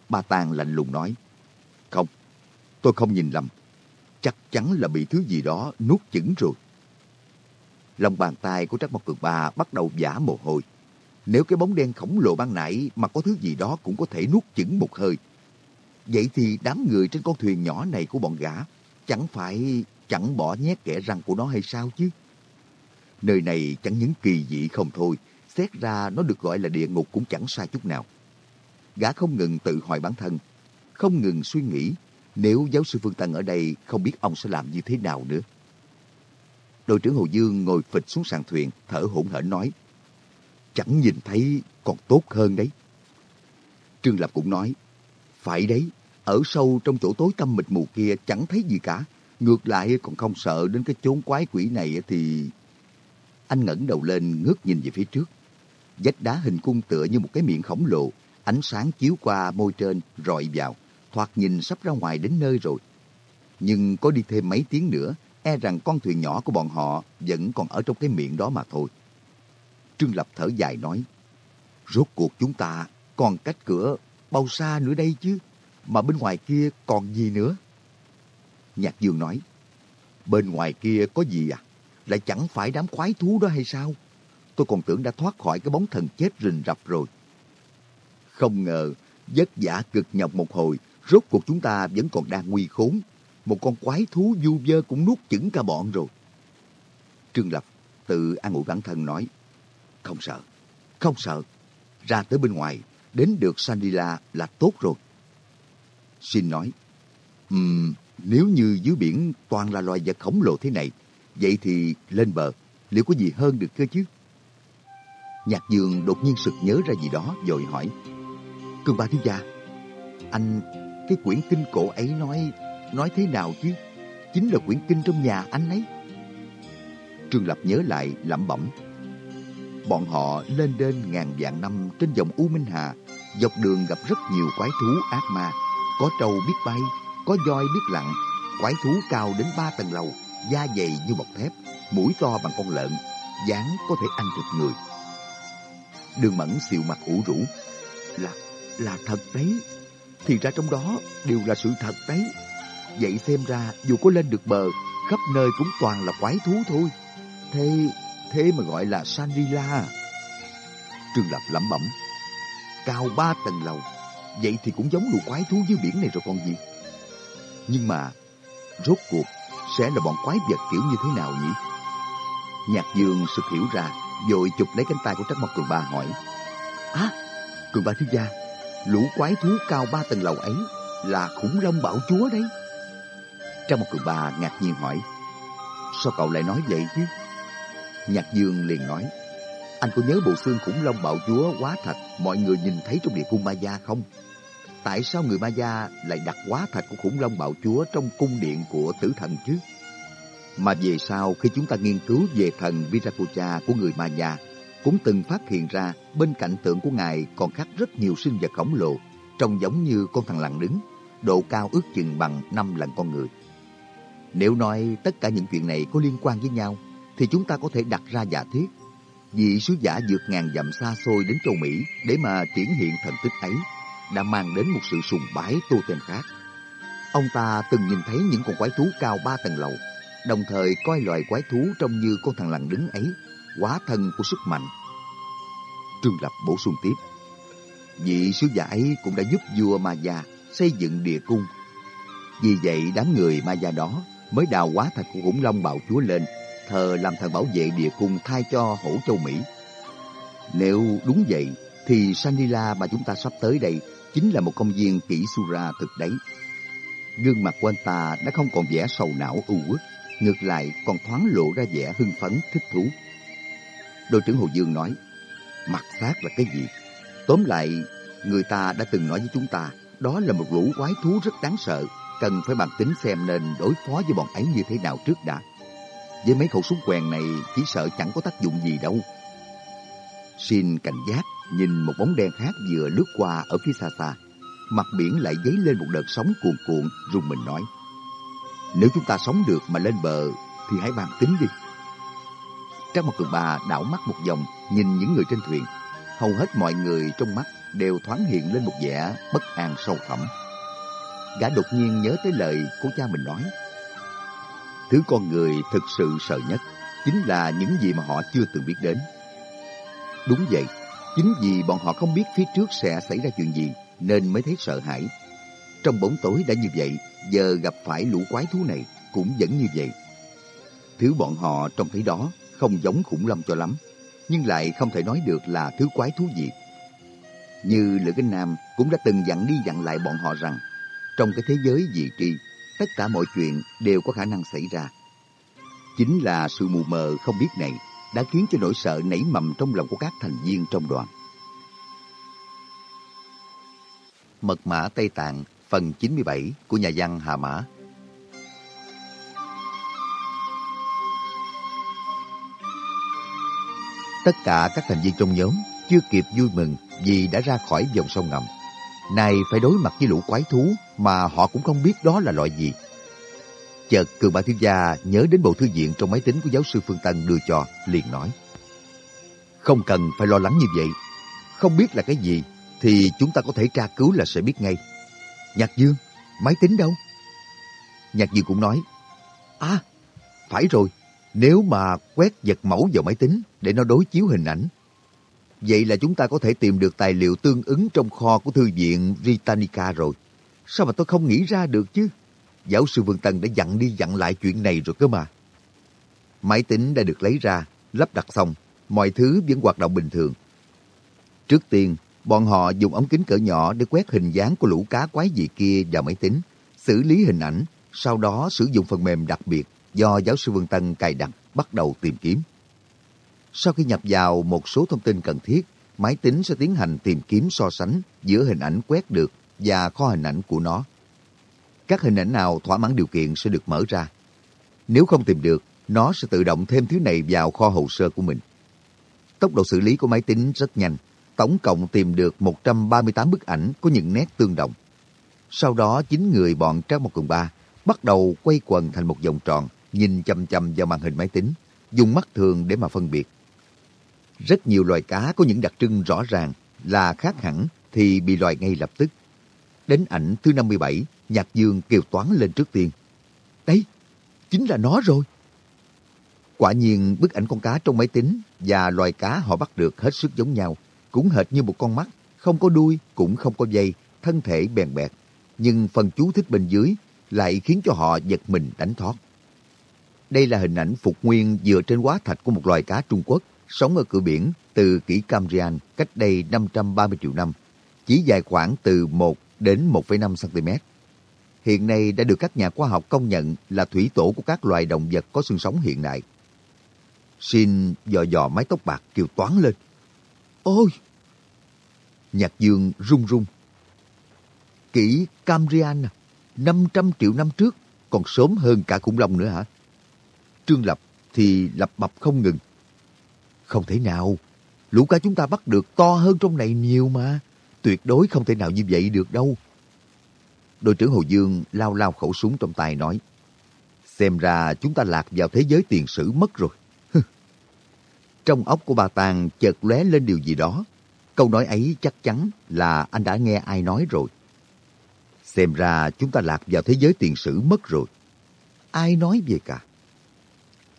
Ba Tàng lạnh lùng nói. Không, tôi không nhìn lầm. Chắc chắn là bị thứ gì đó nuốt chửng rồi. Lòng bàn tay của Trác Mộc Cường Ba bắt đầu giả mồ hôi. Nếu cái bóng đen khổng lồ ban nãy mà có thứ gì đó cũng có thể nuốt chửng một hơi. Vậy thì đám người trên con thuyền nhỏ này của bọn gã chẳng phải chẳng bỏ nhét kẻ răng của nó hay sao chứ? Nơi này chẳng những kỳ dị không thôi, xét ra nó được gọi là địa ngục cũng chẳng sai chút nào. Gã không ngừng tự hỏi bản thân, không ngừng suy nghĩ nếu giáo sư Phương Tân ở đây không biết ông sẽ làm như thế nào nữa. Đội trưởng Hồ Dương ngồi phịch xuống sàn thuyền, thở hổn hển nói chẳng nhìn thấy còn tốt hơn đấy. Trương Lập cũng nói, phải đấy, ở sâu trong chỗ tối tăm mịt mù kia chẳng thấy gì cả. Ngược lại còn không sợ đến cái chốn quái quỷ này thì... Anh ngẩng đầu lên ngước nhìn về phía trước. Vách đá hình cung tựa như một cái miệng khổng lồ, ánh sáng chiếu qua môi trên rọi vào, thoạt nhìn sắp ra ngoài đến nơi rồi. Nhưng có đi thêm mấy tiếng nữa, e rằng con thuyền nhỏ của bọn họ vẫn còn ở trong cái miệng đó mà thôi. Trương Lập thở dài nói, rốt cuộc chúng ta còn cách cửa bao xa nữa đây chứ, mà bên ngoài kia còn gì nữa? Nhạc Dương nói, bên ngoài kia có gì à? Lại chẳng phải đám khoái thú đó hay sao? Tôi còn tưởng đã thoát khỏi cái bóng thần chết rình rập rồi. Không ngờ, vất vả cực nhọc một hồi, rốt cuộc chúng ta vẫn còn đang nguy khốn. Một con quái thú du dơ cũng nuốt chửng cả bọn rồi. Trương Lập tự an ủi bản thân nói, không sợ, không sợ. Ra tới bên ngoài, đến được Sandila là tốt rồi. Xin nói, um, nếu như dưới biển toàn là loài vật khổng lồ thế này, vậy thì lên bờ, liệu có gì hơn được cơ chứ? Nhạc Dương đột nhiên sực nhớ ra gì đó rồi hỏi. Cường ba thiếu gia, anh cái quyển kinh cổ ấy nói nói thế nào chứ? Chính là quyển kinh trong nhà anh ấy. Trương Lập nhớ lại lẩm bẩm. Bọn họ lên đên ngàn vạn năm trên dòng U Minh Hà, dọc đường gặp rất nhiều quái thú ác ma, có trâu biết bay, có voi biết lặn, quái thú cao đến ba tầng lầu, da dày như bọc thép, mũi to bằng con lợn, dáng có thể ăn thịt người. Đường Mẫn xịu mặt ủ rũ. Là, là thật đấy. Thì ra trong đó đều là sự thật đấy. Vậy xem ra dù có lên được bờ, khắp nơi cũng toàn là quái thú thôi. Thế, thế mà gọi là Shangri-La. Trương Lập lẩm bẩm. Cao ba tầng lầu, vậy thì cũng giống lũ quái thú dưới biển này rồi còn gì. Nhưng mà, rốt cuộc sẽ là bọn quái vật kiểu như thế nào nhỉ? Nhạc Dương sực hiểu ra, rồi chụp lấy cánh tay của Trắc Mộc Cường Ba hỏi. À, Cường Ba thiếu gia, lũ quái thú cao ba tầng lầu ấy là khủng long bảo chúa đấy. Trong một cửa bà ngạc nhiên hỏi. Sao cậu lại nói vậy chứ? Nhạc Dương liền nói. Anh có nhớ bộ xương khủng long bảo chúa quá thạch mọi người nhìn thấy trong địa cung Ma Gia không? Tại sao người Ma Gia lại đặt quá thạch của khủng long bảo chúa trong cung điện của tử thần chứ? Mà về sau khi chúng ta nghiên cứu về thần Viracocha của người Maya, cũng từng phát hiện ra bên cạnh tượng của ngài còn khắc rất nhiều sinh vật khổng lồ, trông giống như con thằng lằn đứng, độ cao ước chừng bằng 5 lần con người. Nếu nói tất cả những chuyện này có liên quan với nhau, thì chúng ta có thể đặt ra giả thiết. Vị sứ giả vượt ngàn dặm xa xôi đến châu Mỹ để mà triển hiện thần tích ấy, đã mang đến một sự sùng bái tô tem khác. Ông ta từng nhìn thấy những con quái thú cao ba tầng lầu, đồng thời coi loài quái thú trông như con thằng lằn đứng ấy, quá thân của sức mạnh. Trương Lập bổ sung tiếp, vị sứ giả ấy cũng đã giúp vua Ma Gia xây dựng địa cung. Vì vậy đám người Ma Gia đó mới đào quá thạch của khủng long bạo chúa lên, thờ làm thần bảo vệ địa cung thay cho hổ châu Mỹ. Nếu đúng vậy, thì Sanila mà chúng ta sắp tới đây chính là một công viên kỹ Sura thực đấy. Gương mặt của anh ta đã không còn vẻ sầu não u uất, ngược lại còn thoáng lộ ra vẻ hưng phấn, thích thú. Đội trưởng Hồ Dương nói, mặt xác là cái gì? Tóm lại, người ta đã từng nói với chúng ta, đó là một lũ quái thú rất đáng sợ, cần phải bàn tính xem nên đối phó với bọn ấy như thế nào trước đã. Với mấy khẩu súng quèn này chỉ sợ chẳng có tác dụng gì đâu. Xin cảnh giác, nhìn một bóng đen khác vừa lướt qua ở phía xa xa. Mặt biển lại dấy lên một đợt sóng cuồn cuộn, rùng mình nói. Nếu chúng ta sống được mà lên bờ thì hãy bàn tính đi. Trang một cường bà đảo mắt một vòng, nhìn những người trên thuyền. Hầu hết mọi người trong mắt đều thoáng hiện lên một vẻ bất an sâu thẳm. Gã đột nhiên nhớ tới lời của cha mình nói. Thứ con người thực sự sợ nhất chính là những gì mà họ chưa từng biết đến. Đúng vậy, chính vì bọn họ không biết phía trước sẽ xảy ra chuyện gì nên mới thấy sợ hãi. Trong bóng tối đã như vậy, giờ gặp phải lũ quái thú này cũng vẫn như vậy. Thứ bọn họ trông thấy đó không giống khủng long cho lắm, nhưng lại không thể nói được là thứ quái thú gì. Như Lữ Kinh Nam cũng đã từng dặn đi dặn lại bọn họ rằng, trong cái thế giới dị tri, tất cả mọi chuyện đều có khả năng xảy ra. Chính là sự mù mờ không biết này đã khiến cho nỗi sợ nảy mầm trong lòng của các thành viên trong đoàn. Mật mã Tây Tạng phần 97 của nhà văn Hà Mã. Tất cả các thành viên trong nhóm chưa kịp vui mừng vì đã ra khỏi dòng sông ngầm. Nay phải đối mặt với lũ quái thú mà họ cũng không biết đó là loại gì. Chợt cường ba thiếu gia nhớ đến bộ thư viện trong máy tính của giáo sư Phương Tân đưa cho, liền nói. Không cần phải lo lắng như vậy. Không biết là cái gì thì chúng ta có thể tra cứu là sẽ biết ngay. Nhạc Dương, máy tính đâu? Nhạc Dương cũng nói, À, phải rồi, nếu mà quét vật mẫu vào máy tính để nó đối chiếu hình ảnh, vậy là chúng ta có thể tìm được tài liệu tương ứng trong kho của thư viện Britannica rồi. Sao mà tôi không nghĩ ra được chứ? Giáo sư Vương Tân đã dặn đi dặn lại chuyện này rồi cơ mà. Máy tính đã được lấy ra, lắp đặt xong, mọi thứ vẫn hoạt động bình thường. Trước tiên, Bọn họ dùng ống kính cỡ nhỏ để quét hình dáng của lũ cá quái dị kia vào máy tính, xử lý hình ảnh, sau đó sử dụng phần mềm đặc biệt do giáo sư Vương Tân cài đặt bắt đầu tìm kiếm. Sau khi nhập vào một số thông tin cần thiết, máy tính sẽ tiến hành tìm kiếm so sánh giữa hình ảnh quét được và kho hình ảnh của nó. Các hình ảnh nào thỏa mãn điều kiện sẽ được mở ra. Nếu không tìm được, nó sẽ tự động thêm thứ này vào kho hồ sơ của mình. Tốc độ xử lý của máy tính rất nhanh, tổng cộng tìm được 138 bức ảnh có những nét tương đồng. Sau đó, chín người bọn Trang Một Cường Ba bắt đầu quay quần thành một vòng tròn, nhìn chầm chầm vào màn hình máy tính, dùng mắt thường để mà phân biệt. Rất nhiều loài cá có những đặc trưng rõ ràng là khác hẳn thì bị loại ngay lập tức. Đến ảnh thứ 57, Nhạc Dương kêu toán lên trước tiên. Đấy, chính là nó rồi. Quả nhiên bức ảnh con cá trong máy tính và loài cá họ bắt được hết sức giống nhau, cũng hệt như một con mắt, không có đuôi, cũng không có dây, thân thể bèn bẹt. Nhưng phần chú thích bên dưới lại khiến cho họ giật mình đánh thoát. Đây là hình ảnh phục nguyên dựa trên hóa thạch của một loài cá Trung Quốc sống ở cửa biển từ kỷ Cambrian cách đây 530 triệu năm, chỉ dài khoảng từ 1 đến 1,5 cm. Hiện nay đã được các nhà khoa học công nhận là thủy tổ của các loài động vật có xương sống hiện đại. Xin dò dò mái tóc bạc kêu toán lên. Ôi! Nhạc dương run run. Kỷ Cambrian à, 500 triệu năm trước, còn sớm hơn cả khủng long nữa hả? Trương Lập thì lập bập không ngừng. Không thể nào, lũ cá chúng ta bắt được to hơn trong này nhiều mà. Tuyệt đối không thể nào như vậy được đâu. Đội trưởng Hồ Dương lao lao khẩu súng trong tay nói. Xem ra chúng ta lạc vào thế giới tiền sử mất rồi. trong óc của bà Tàng chợt lóe lên điều gì đó. Câu nói ấy chắc chắn là anh đã nghe ai nói rồi. Xem ra chúng ta lạc vào thế giới tiền sử mất rồi. Ai nói về cả?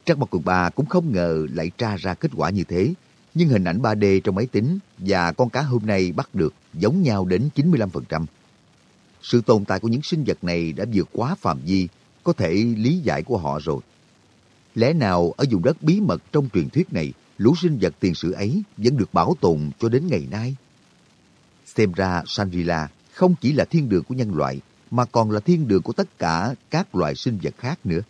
Trang Mặt Quần Bà cũng không ngờ lại tra ra kết quả như thế. Nhưng hình ảnh 3D trong máy tính và con cá hôm nay bắt được giống nhau đến 95%. Sự tồn tại của những sinh vật này đã vượt quá phạm vi, có thể lý giải của họ rồi. Lẽ nào ở vùng đất bí mật trong truyền thuyết này, lũ sinh vật tiền sử ấy vẫn được bảo tồn cho đến ngày nay? Xem ra Shangri-La không chỉ là thiên đường của nhân loại, mà còn là thiên đường của tất cả các loài sinh vật khác nữa.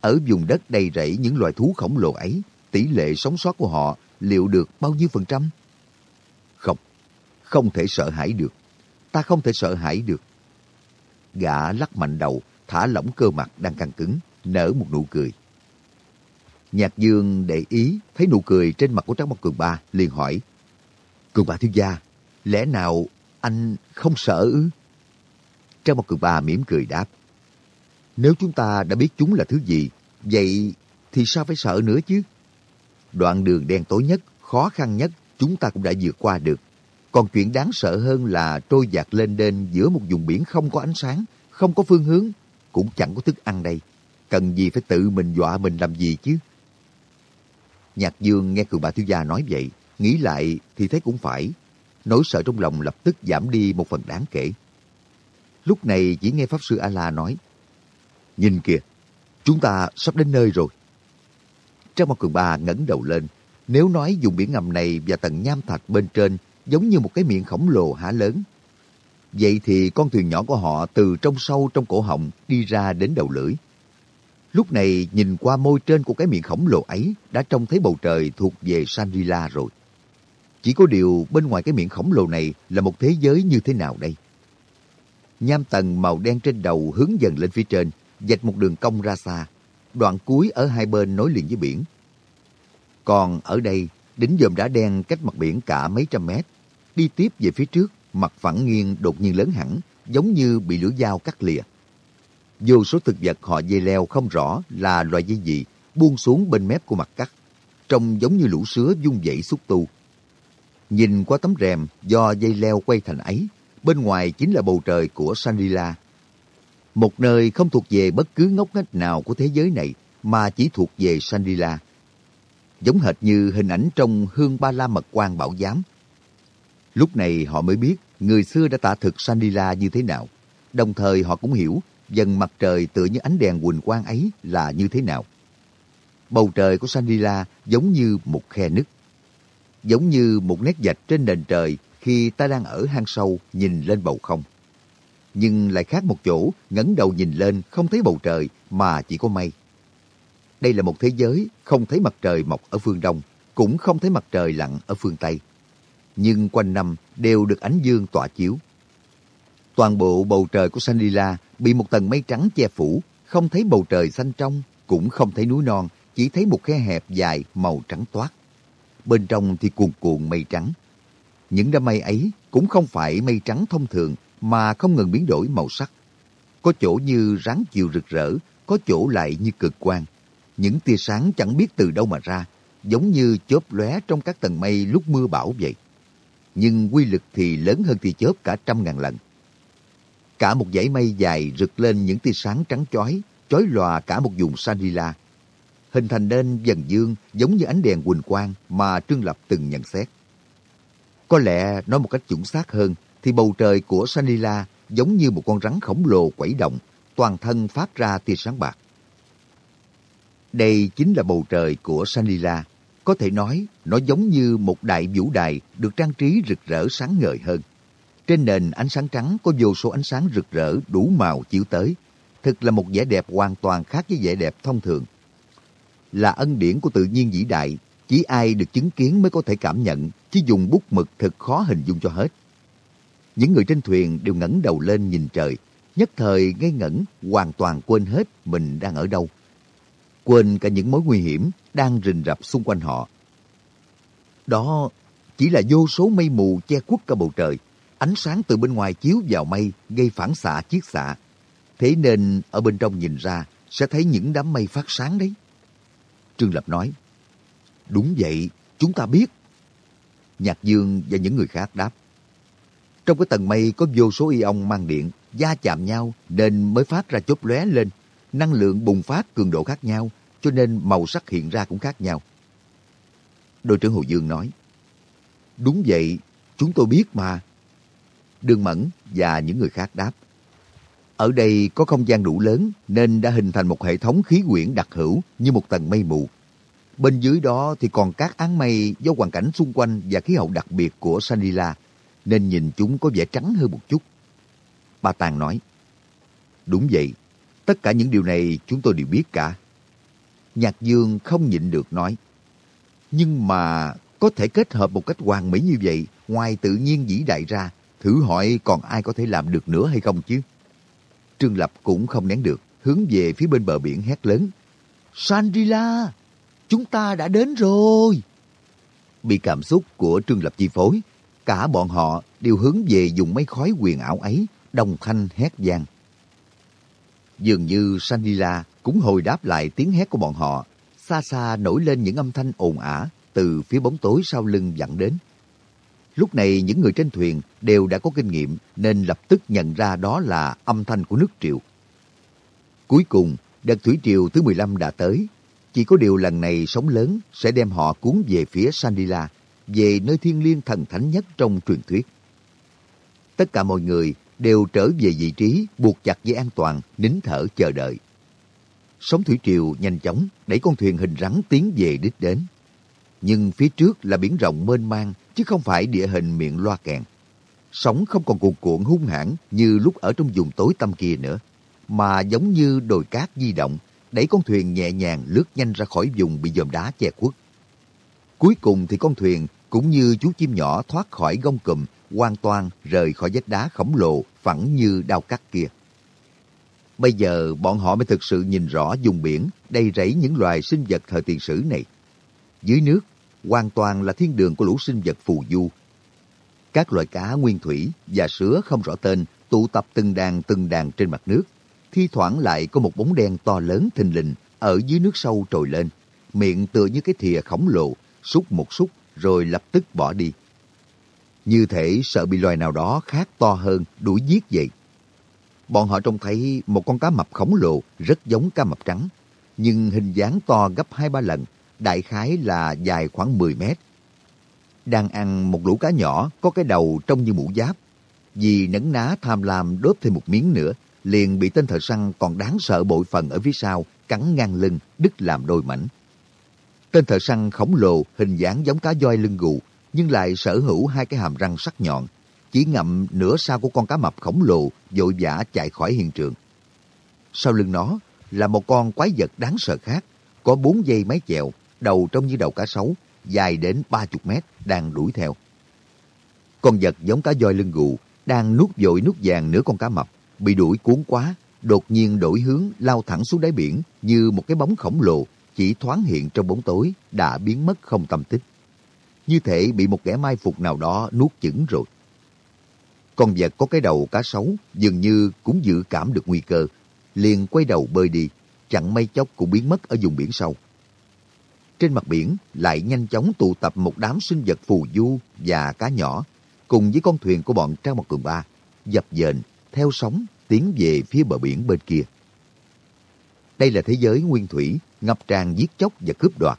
Ở vùng đất đầy rẫy những loài thú khổng lồ ấy, tỷ lệ sống sót của họ liệu được bao nhiêu phần trăm? Không, không thể sợ hãi được. Ta không thể sợ hãi được. Gã lắc mạnh đầu, thả lỏng cơ mặt đang căng cứng, nở một nụ cười. Nhạc Dương để ý thấy nụ cười trên mặt của Trác Mộc Cường Ba, liền hỏi. Cường Ba thiếu gia, lẽ nào anh không sợ ư? Trác Mộc Cường Ba mỉm cười đáp. Nếu chúng ta đã biết chúng là thứ gì, vậy thì sao phải sợ nữa chứ? Đoạn đường đen tối nhất, khó khăn nhất, chúng ta cũng đã vượt qua được. Còn chuyện đáng sợ hơn là trôi dạt lên đên giữa một vùng biển không có ánh sáng, không có phương hướng, cũng chẳng có thức ăn đây. Cần gì phải tự mình dọa mình làm gì chứ? Nhạc Dương nghe cường bà thiếu gia nói vậy, nghĩ lại thì thấy cũng phải. Nỗi sợ trong lòng lập tức giảm đi một phần đáng kể. Lúc này chỉ nghe Pháp Sư A-La nói, Nhìn kìa, chúng ta sắp đến nơi rồi. Trang Mao Cường Ba ngẩng đầu lên. Nếu nói dùng biển ngầm này và tầng nham thạch bên trên giống như một cái miệng khổng lồ há lớn, vậy thì con thuyền nhỏ của họ từ trong sâu trong cổ họng đi ra đến đầu lưỡi. Lúc này nhìn qua môi trên của cái miệng khổng lồ ấy đã trông thấy bầu trời thuộc về Shangri-La rồi. Chỉ có điều bên ngoài cái miệng khổng lồ này là một thế giới như thế nào đây? Nham tầng màu đen trên đầu hướng dần lên phía trên, dạch một đường cong ra xa. Đoạn cuối ở hai bên nối liền với biển. Còn ở đây, đỉnh dòm đá đen cách mặt biển cả mấy trăm mét. Đi tiếp về phía trước, mặt phẳng nghiêng đột nhiên lớn hẳn, giống như bị lưỡi dao cắt lìa. Vô số thực vật họ dây leo không rõ là loài dây gì, buông xuống bên mép của mặt cắt. Trông giống như lũ sứa dung dậy xúc tu. Nhìn qua tấm rèm do dây leo quay thành ấy, bên ngoài chính là bầu trời của Sanrila một nơi không thuộc về bất cứ ngóc ngách nào của thế giới này, mà chỉ thuộc về Sandila. Giống hệt như hình ảnh trong hương ba la mật quan bảo giám. Lúc này họ mới biết người xưa đã tả thực Sandila như thế nào. Đồng thời họ cũng hiểu dần mặt trời tựa như ánh đèn quỳnh quang ấy là như thế nào. Bầu trời của Sandila giống như một khe nứt. Giống như một nét dạch trên nền trời khi ta đang ở hang sâu nhìn lên bầu không nhưng lại khác một chỗ, ngẩng đầu nhìn lên không thấy bầu trời mà chỉ có mây. Đây là một thế giới không thấy mặt trời mọc ở phương đông, cũng không thấy mặt trời lặn ở phương Tây. Nhưng quanh năm đều được ánh dương tỏa chiếu. Toàn bộ bầu trời của Sanila bị một tầng mây trắng che phủ, không thấy bầu trời xanh trong, cũng không thấy núi non, chỉ thấy một khe hẹp dài màu trắng toát. Bên trong thì cuồn cuộn mây trắng. Những đám mây ấy cũng không phải mây trắng thông thường mà không ngừng biến đổi màu sắc. Có chỗ như ráng chiều rực rỡ, có chỗ lại như cực quang. Những tia sáng chẳng biết từ đâu mà ra, giống như chớp lóe trong các tầng mây lúc mưa bão vậy. Nhưng quy lực thì lớn hơn tia chớp cả trăm ngàn lần. Cả một dãy mây dài rực lên những tia sáng trắng chói, chói lòa cả một vùng Sanila. Hình thành nên dần dương giống như ánh đèn quỳnh quang mà Trương Lập từng nhận xét. Có lẽ nói một cách chuẩn xác hơn thì bầu trời của Sanila giống như một con rắn khổng lồ quẩy động, toàn thân phát ra tia sáng bạc. Đây chính là bầu trời của Sanila. Có thể nói, nó giống như một đại vũ đài được trang trí rực rỡ sáng ngời hơn. Trên nền ánh sáng trắng có vô số ánh sáng rực rỡ đủ màu chiếu tới. Thực là một vẻ đẹp hoàn toàn khác với vẻ đẹp thông thường. Là ân điển của tự nhiên vĩ đại, chỉ ai được chứng kiến mới có thể cảm nhận, chứ dùng bút mực thật khó hình dung cho hết. Những người trên thuyền đều ngẩng đầu lên nhìn trời, nhất thời ngây ngẩn, hoàn toàn quên hết mình đang ở đâu. Quên cả những mối nguy hiểm đang rình rập xung quanh họ. Đó chỉ là vô số mây mù che khuất cả bầu trời. Ánh sáng từ bên ngoài chiếu vào mây gây phản xạ chiết xạ. Thế nên ở bên trong nhìn ra sẽ thấy những đám mây phát sáng đấy. Trương Lập nói, Đúng vậy, chúng ta biết. Nhạc Dương và những người khác đáp. Trong cái tầng mây có vô số ion mang điện, va chạm nhau nên mới phát ra chớp lóe lên. Năng lượng bùng phát cường độ khác nhau, cho nên màu sắc hiện ra cũng khác nhau. Đội trưởng Hồ Dương nói, Đúng vậy, chúng tôi biết mà. Đường Mẫn và những người khác đáp, Ở đây có không gian đủ lớn nên đã hình thành một hệ thống khí quyển đặc hữu như một tầng mây mù. Bên dưới đó thì còn các áng mây do hoàn cảnh xung quanh và khí hậu đặc biệt của Sanila nên nhìn chúng có vẻ trắng hơn một chút. Ba Tàng nói, Đúng vậy, tất cả những điều này chúng tôi đều biết cả. Nhạc Dương không nhịn được nói, Nhưng mà có thể kết hợp một cách hoàn mỹ như vậy, ngoài tự nhiên vĩ đại ra, thử hỏi còn ai có thể làm được nữa hay không chứ? Trương Lập cũng không nén được, hướng về phía bên bờ biển hét lớn. Sandrila, chúng ta đã đến rồi. Bị cảm xúc của Trương Lập chi phối, cả bọn họ đều hướng về dùng mấy khói quyền ảo ấy, đồng thanh hét vang. Dường như Sanila cũng hồi đáp lại tiếng hét của bọn họ, xa xa nổi lên những âm thanh ồn ả từ phía bóng tối sau lưng dẫn đến. Lúc này những người trên thuyền đều đã có kinh nghiệm nên lập tức nhận ra đó là âm thanh của nước triệu. Cuối cùng, đợt thủy triều thứ 15 đã tới. Chỉ có điều lần này sóng lớn sẽ đem họ cuốn về phía Sandila, về nơi thiên liêng thần thánh nhất trong truyền thuyết. Tất cả mọi người đều trở về vị trí buộc chặt dây an toàn, nín thở chờ đợi. Sóng thủy triều nhanh chóng đẩy con thuyền hình rắn tiến về đích đến. Nhưng phía trước là biển rộng mênh mang, chứ không phải địa hình miệng loa kèn. Sóng không còn cuồn cuộn hung hãn như lúc ở trong vùng tối tăm kia nữa, mà giống như đồi cát di động, đẩy con thuyền nhẹ nhàng lướt nhanh ra khỏi vùng bị dòm đá che khuất. Cuối cùng thì con thuyền cũng như chú chim nhỏ thoát khỏi gông cùm, hoàn toàn rời khỏi vách đá khổng lồ phẳng như đao cắt kia. Bây giờ bọn họ mới thực sự nhìn rõ vùng biển đầy rẫy những loài sinh vật thời tiền sử này. Dưới nước, hoàn toàn là thiên đường của lũ sinh vật phù du. Các loài cá nguyên thủy và sứa không rõ tên tụ tập từng đàn từng đàn trên mặt nước. Thi thoảng lại có một bóng đen to lớn thình lình ở dưới nước sâu trồi lên. Miệng tựa như cái thìa khổng lồ, xúc một xúc rồi lập tức bỏ đi. Như thể sợ bị loài nào đó khác to hơn đuổi giết vậy. Bọn họ trông thấy một con cá mập khổng lồ rất giống cá mập trắng, nhưng hình dáng to gấp hai ba lần, đại khái là dài khoảng 10 mét. Đang ăn một lũ cá nhỏ có cái đầu trông như mũ giáp. Vì nấn ná tham lam đốt thêm một miếng nữa, liền bị tên thợ săn còn đáng sợ bội phần ở phía sau cắn ngang lưng, đứt làm đôi mảnh. Tên thợ săn khổng lồ hình dáng giống cá voi lưng gù, nhưng lại sở hữu hai cái hàm răng sắc nhọn, chỉ ngậm nửa sau của con cá mập khổng lồ vội vã chạy khỏi hiện trường. Sau lưng nó là một con quái vật đáng sợ khác, có bốn dây mái chèo, đầu trông như đầu cá sấu dài đến ba chục mét đang đuổi theo. Con vật giống cá voi lưng gù đang nuốt vội nuốt vàng nửa con cá mập, bị đuổi cuốn quá, đột nhiên đổi hướng lao thẳng xuống đáy biển như một cái bóng khổng lồ chỉ thoáng hiện trong bóng tối đã biến mất không tâm tích. Như thể bị một kẻ mai phục nào đó nuốt chửng rồi. Con vật có cái đầu cá sấu dường như cũng dự cảm được nguy cơ, liền quay đầu bơi đi, chẳng may chốc cũng biến mất ở vùng biển sâu. Trên mặt biển lại nhanh chóng tụ tập một đám sinh vật phù du và cá nhỏ, cùng với con thuyền của bọn Trang Mộc Cường Ba, dập dềnh, theo sóng, tiến về phía bờ biển bên kia. Đây là thế giới nguyên thủy, ngập tràn giết chóc và cướp đoạt.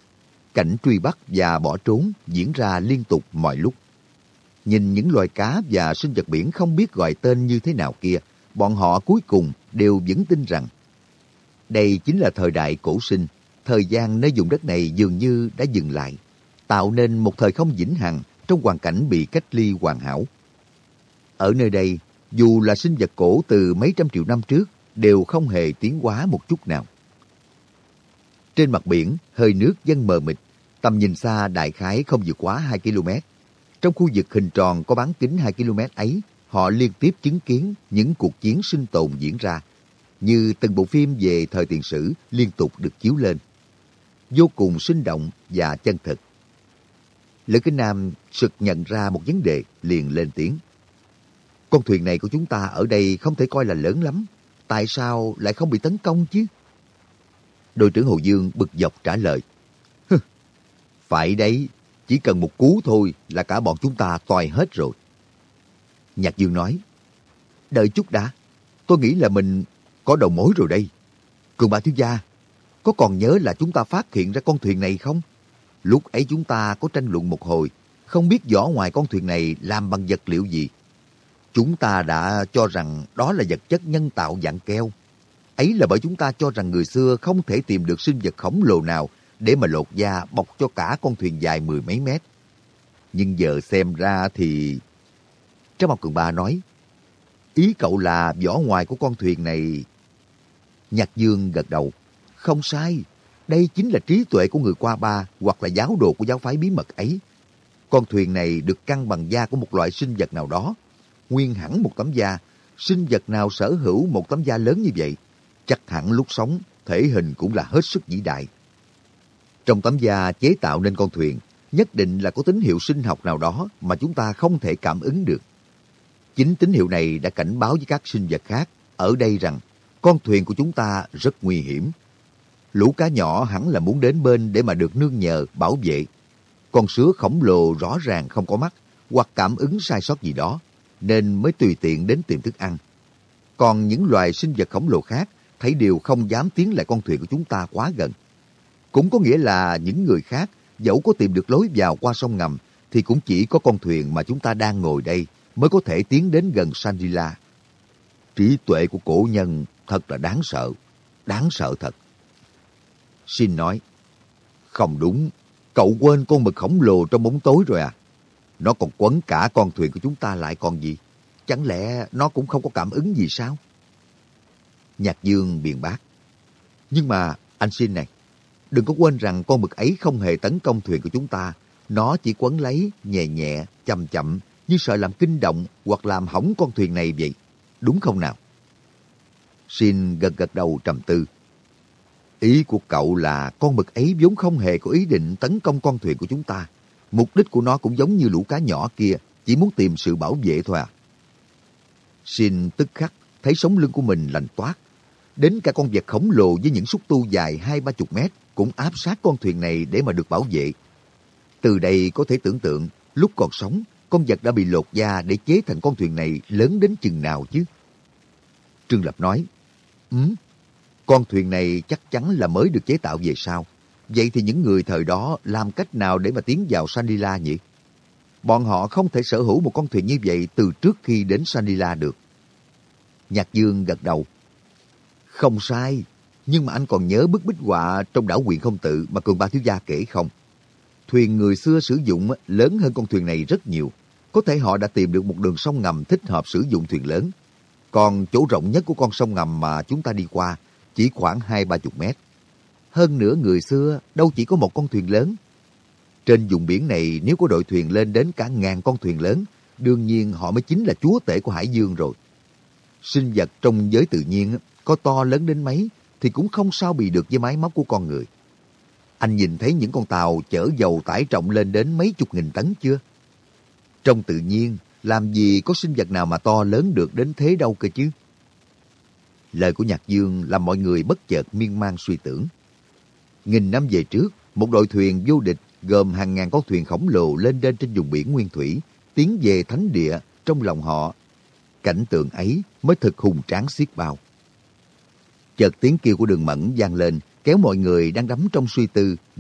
Cảnh truy bắt và bỏ trốn diễn ra liên tục mọi lúc. Nhìn những loài cá và sinh vật biển không biết gọi tên như thế nào kia, bọn họ cuối cùng đều vẫn tin rằng đây chính là thời đại cổ sinh, thời gian nơi vùng đất này dường như đã dừng lại, tạo nên một thời không vĩnh hằng trong hoàn cảnh bị cách ly hoàn hảo. Ở nơi đây, dù là sinh vật cổ từ mấy trăm triệu năm trước, đều không hề tiến hóa một chút nào. Trên mặt biển, hơi nước dân mờ mịt, tầm nhìn xa đại khái không vượt quá 2 km. Trong khu vực hình tròn có bán kính 2 km ấy, họ liên tiếp chứng kiến những cuộc chiến sinh tồn diễn ra, như từng bộ phim về thời tiền sử liên tục được chiếu lên. Vô cùng sinh động và chân thực. Lữ Kinh Nam sực nhận ra một vấn đề liền lên tiếng. Con thuyền này của chúng ta ở đây không thể coi là lớn lắm. Tại sao lại không bị tấn công chứ? Đội trưởng Hồ Dương bực dọc trả lời. Phải đấy, chỉ cần một cú thôi là cả bọn chúng ta toài hết rồi. Nhạc Dương nói, đợi chút đã, tôi nghĩ là mình có đầu mối rồi đây. Cường bà thiếu gia, có còn nhớ là chúng ta phát hiện ra con thuyền này không? Lúc ấy chúng ta có tranh luận một hồi, không biết vỏ ngoài con thuyền này làm bằng vật liệu gì. Chúng ta đã cho rằng đó là vật chất nhân tạo dạng keo. Ấy là bởi chúng ta cho rằng người xưa không thể tìm được sinh vật khổng lồ nào để mà lột da bọc cho cả con thuyền dài mười mấy mét. Nhưng giờ xem ra thì... Trái Mọc Cường Ba nói, ý cậu là vỏ ngoài của con thuyền này... Nhạc Dương gật đầu, không sai, đây chính là trí tuệ của người qua ba hoặc là giáo đồ của giáo phái bí mật ấy. Con thuyền này được căng bằng da của một loại sinh vật nào đó. Nguyên hẳn một tấm da, sinh vật nào sở hữu một tấm da lớn như vậy, chắc hẳn lúc sống, thể hình cũng là hết sức vĩ đại. Trong tấm da chế tạo nên con thuyền, nhất định là có tín hiệu sinh học nào đó mà chúng ta không thể cảm ứng được. Chính tín hiệu này đã cảnh báo với các sinh vật khác ở đây rằng con thuyền của chúng ta rất nguy hiểm. Lũ cá nhỏ hẳn là muốn đến bên để mà được nương nhờ, bảo vệ. Con sứa khổng lồ rõ ràng không có mắt hoặc cảm ứng sai sót gì đó, nên mới tùy tiện đến tìm thức ăn. Còn những loài sinh vật khổng lồ khác thấy đều không dám tiến lại con thuyền của chúng ta quá gần. Cũng có nghĩa là những người khác dẫu có tìm được lối vào qua sông ngầm thì cũng chỉ có con thuyền mà chúng ta đang ngồi đây mới có thể tiến đến gần Sandila. Trí tuệ của cổ nhân thật là đáng sợ, đáng sợ thật. Xin nói, không đúng, cậu quên con mực khổng lồ trong bóng tối rồi à? Nó còn quấn cả con thuyền của chúng ta lại còn gì? Chẳng lẽ nó cũng không có cảm ứng gì sao? Nhạc Dương biện bác. Nhưng mà, anh xin này, đừng có quên rằng con mực ấy không hề tấn công thuyền của chúng ta. Nó chỉ quấn lấy, nhẹ nhẹ, chậm chậm, như sợ làm kinh động hoặc làm hỏng con thuyền này vậy. Đúng không nào? Xin gật gật đầu trầm tư. Ý của cậu là con mực ấy vốn không hề có ý định tấn công con thuyền của chúng ta. Mục đích của nó cũng giống như lũ cá nhỏ kia, chỉ muốn tìm sự bảo vệ thôi à. Xin tức khắc thấy sống lưng của mình lành toát. Đến cả con vật khổng lồ với những xúc tu dài hai ba chục mét cũng áp sát con thuyền này để mà được bảo vệ. Từ đây có thể tưởng tượng, lúc còn sống, con vật đã bị lột da để chế thành con thuyền này lớn đến chừng nào chứ? Trương Lập nói, ừm, con thuyền này chắc chắn là mới được chế tạo về sau. Vậy thì những người thời đó làm cách nào để mà tiến vào Sanila nhỉ? Bọn họ không thể sở hữu một con thuyền như vậy từ trước khi đến Sanila được. Nhạc Dương gật đầu. Không sai, nhưng mà anh còn nhớ bức bích họa trong đảo quyền không tự mà Cường Ba Thiếu Gia kể không? Thuyền người xưa sử dụng lớn hơn con thuyền này rất nhiều. Có thể họ đã tìm được một đường sông ngầm thích hợp sử dụng thuyền lớn. Còn chỗ rộng nhất của con sông ngầm mà chúng ta đi qua chỉ khoảng hai ba chục mét. Hơn nữa người xưa đâu chỉ có một con thuyền lớn. Trên vùng biển này nếu có đội thuyền lên đến cả ngàn con thuyền lớn, đương nhiên họ mới chính là chúa tể của hải dương rồi. Sinh vật trong giới tự nhiên có to lớn đến mấy thì cũng không sao bị được với máy móc của con người. Anh nhìn thấy những con tàu chở dầu tải trọng lên đến mấy chục nghìn tấn chưa? Trong tự nhiên, làm gì có sinh vật nào mà to lớn được đến thế đâu cơ chứ? Lời của Nhạc Dương làm mọi người bất chợt miên man suy tưởng. Nghìn năm về trước, một đội thuyền vô địch gồm hàng ngàn con thuyền khổng lồ lên đên trên vùng biển nguyên thủy, tiến về thánh địa trong lòng họ. Cảnh tượng ấy mới thực hùng tráng xiết bao. Chợt tiếng kêu của đường mẫn vang lên, kéo mọi người đang đắm trong suy tư, dùng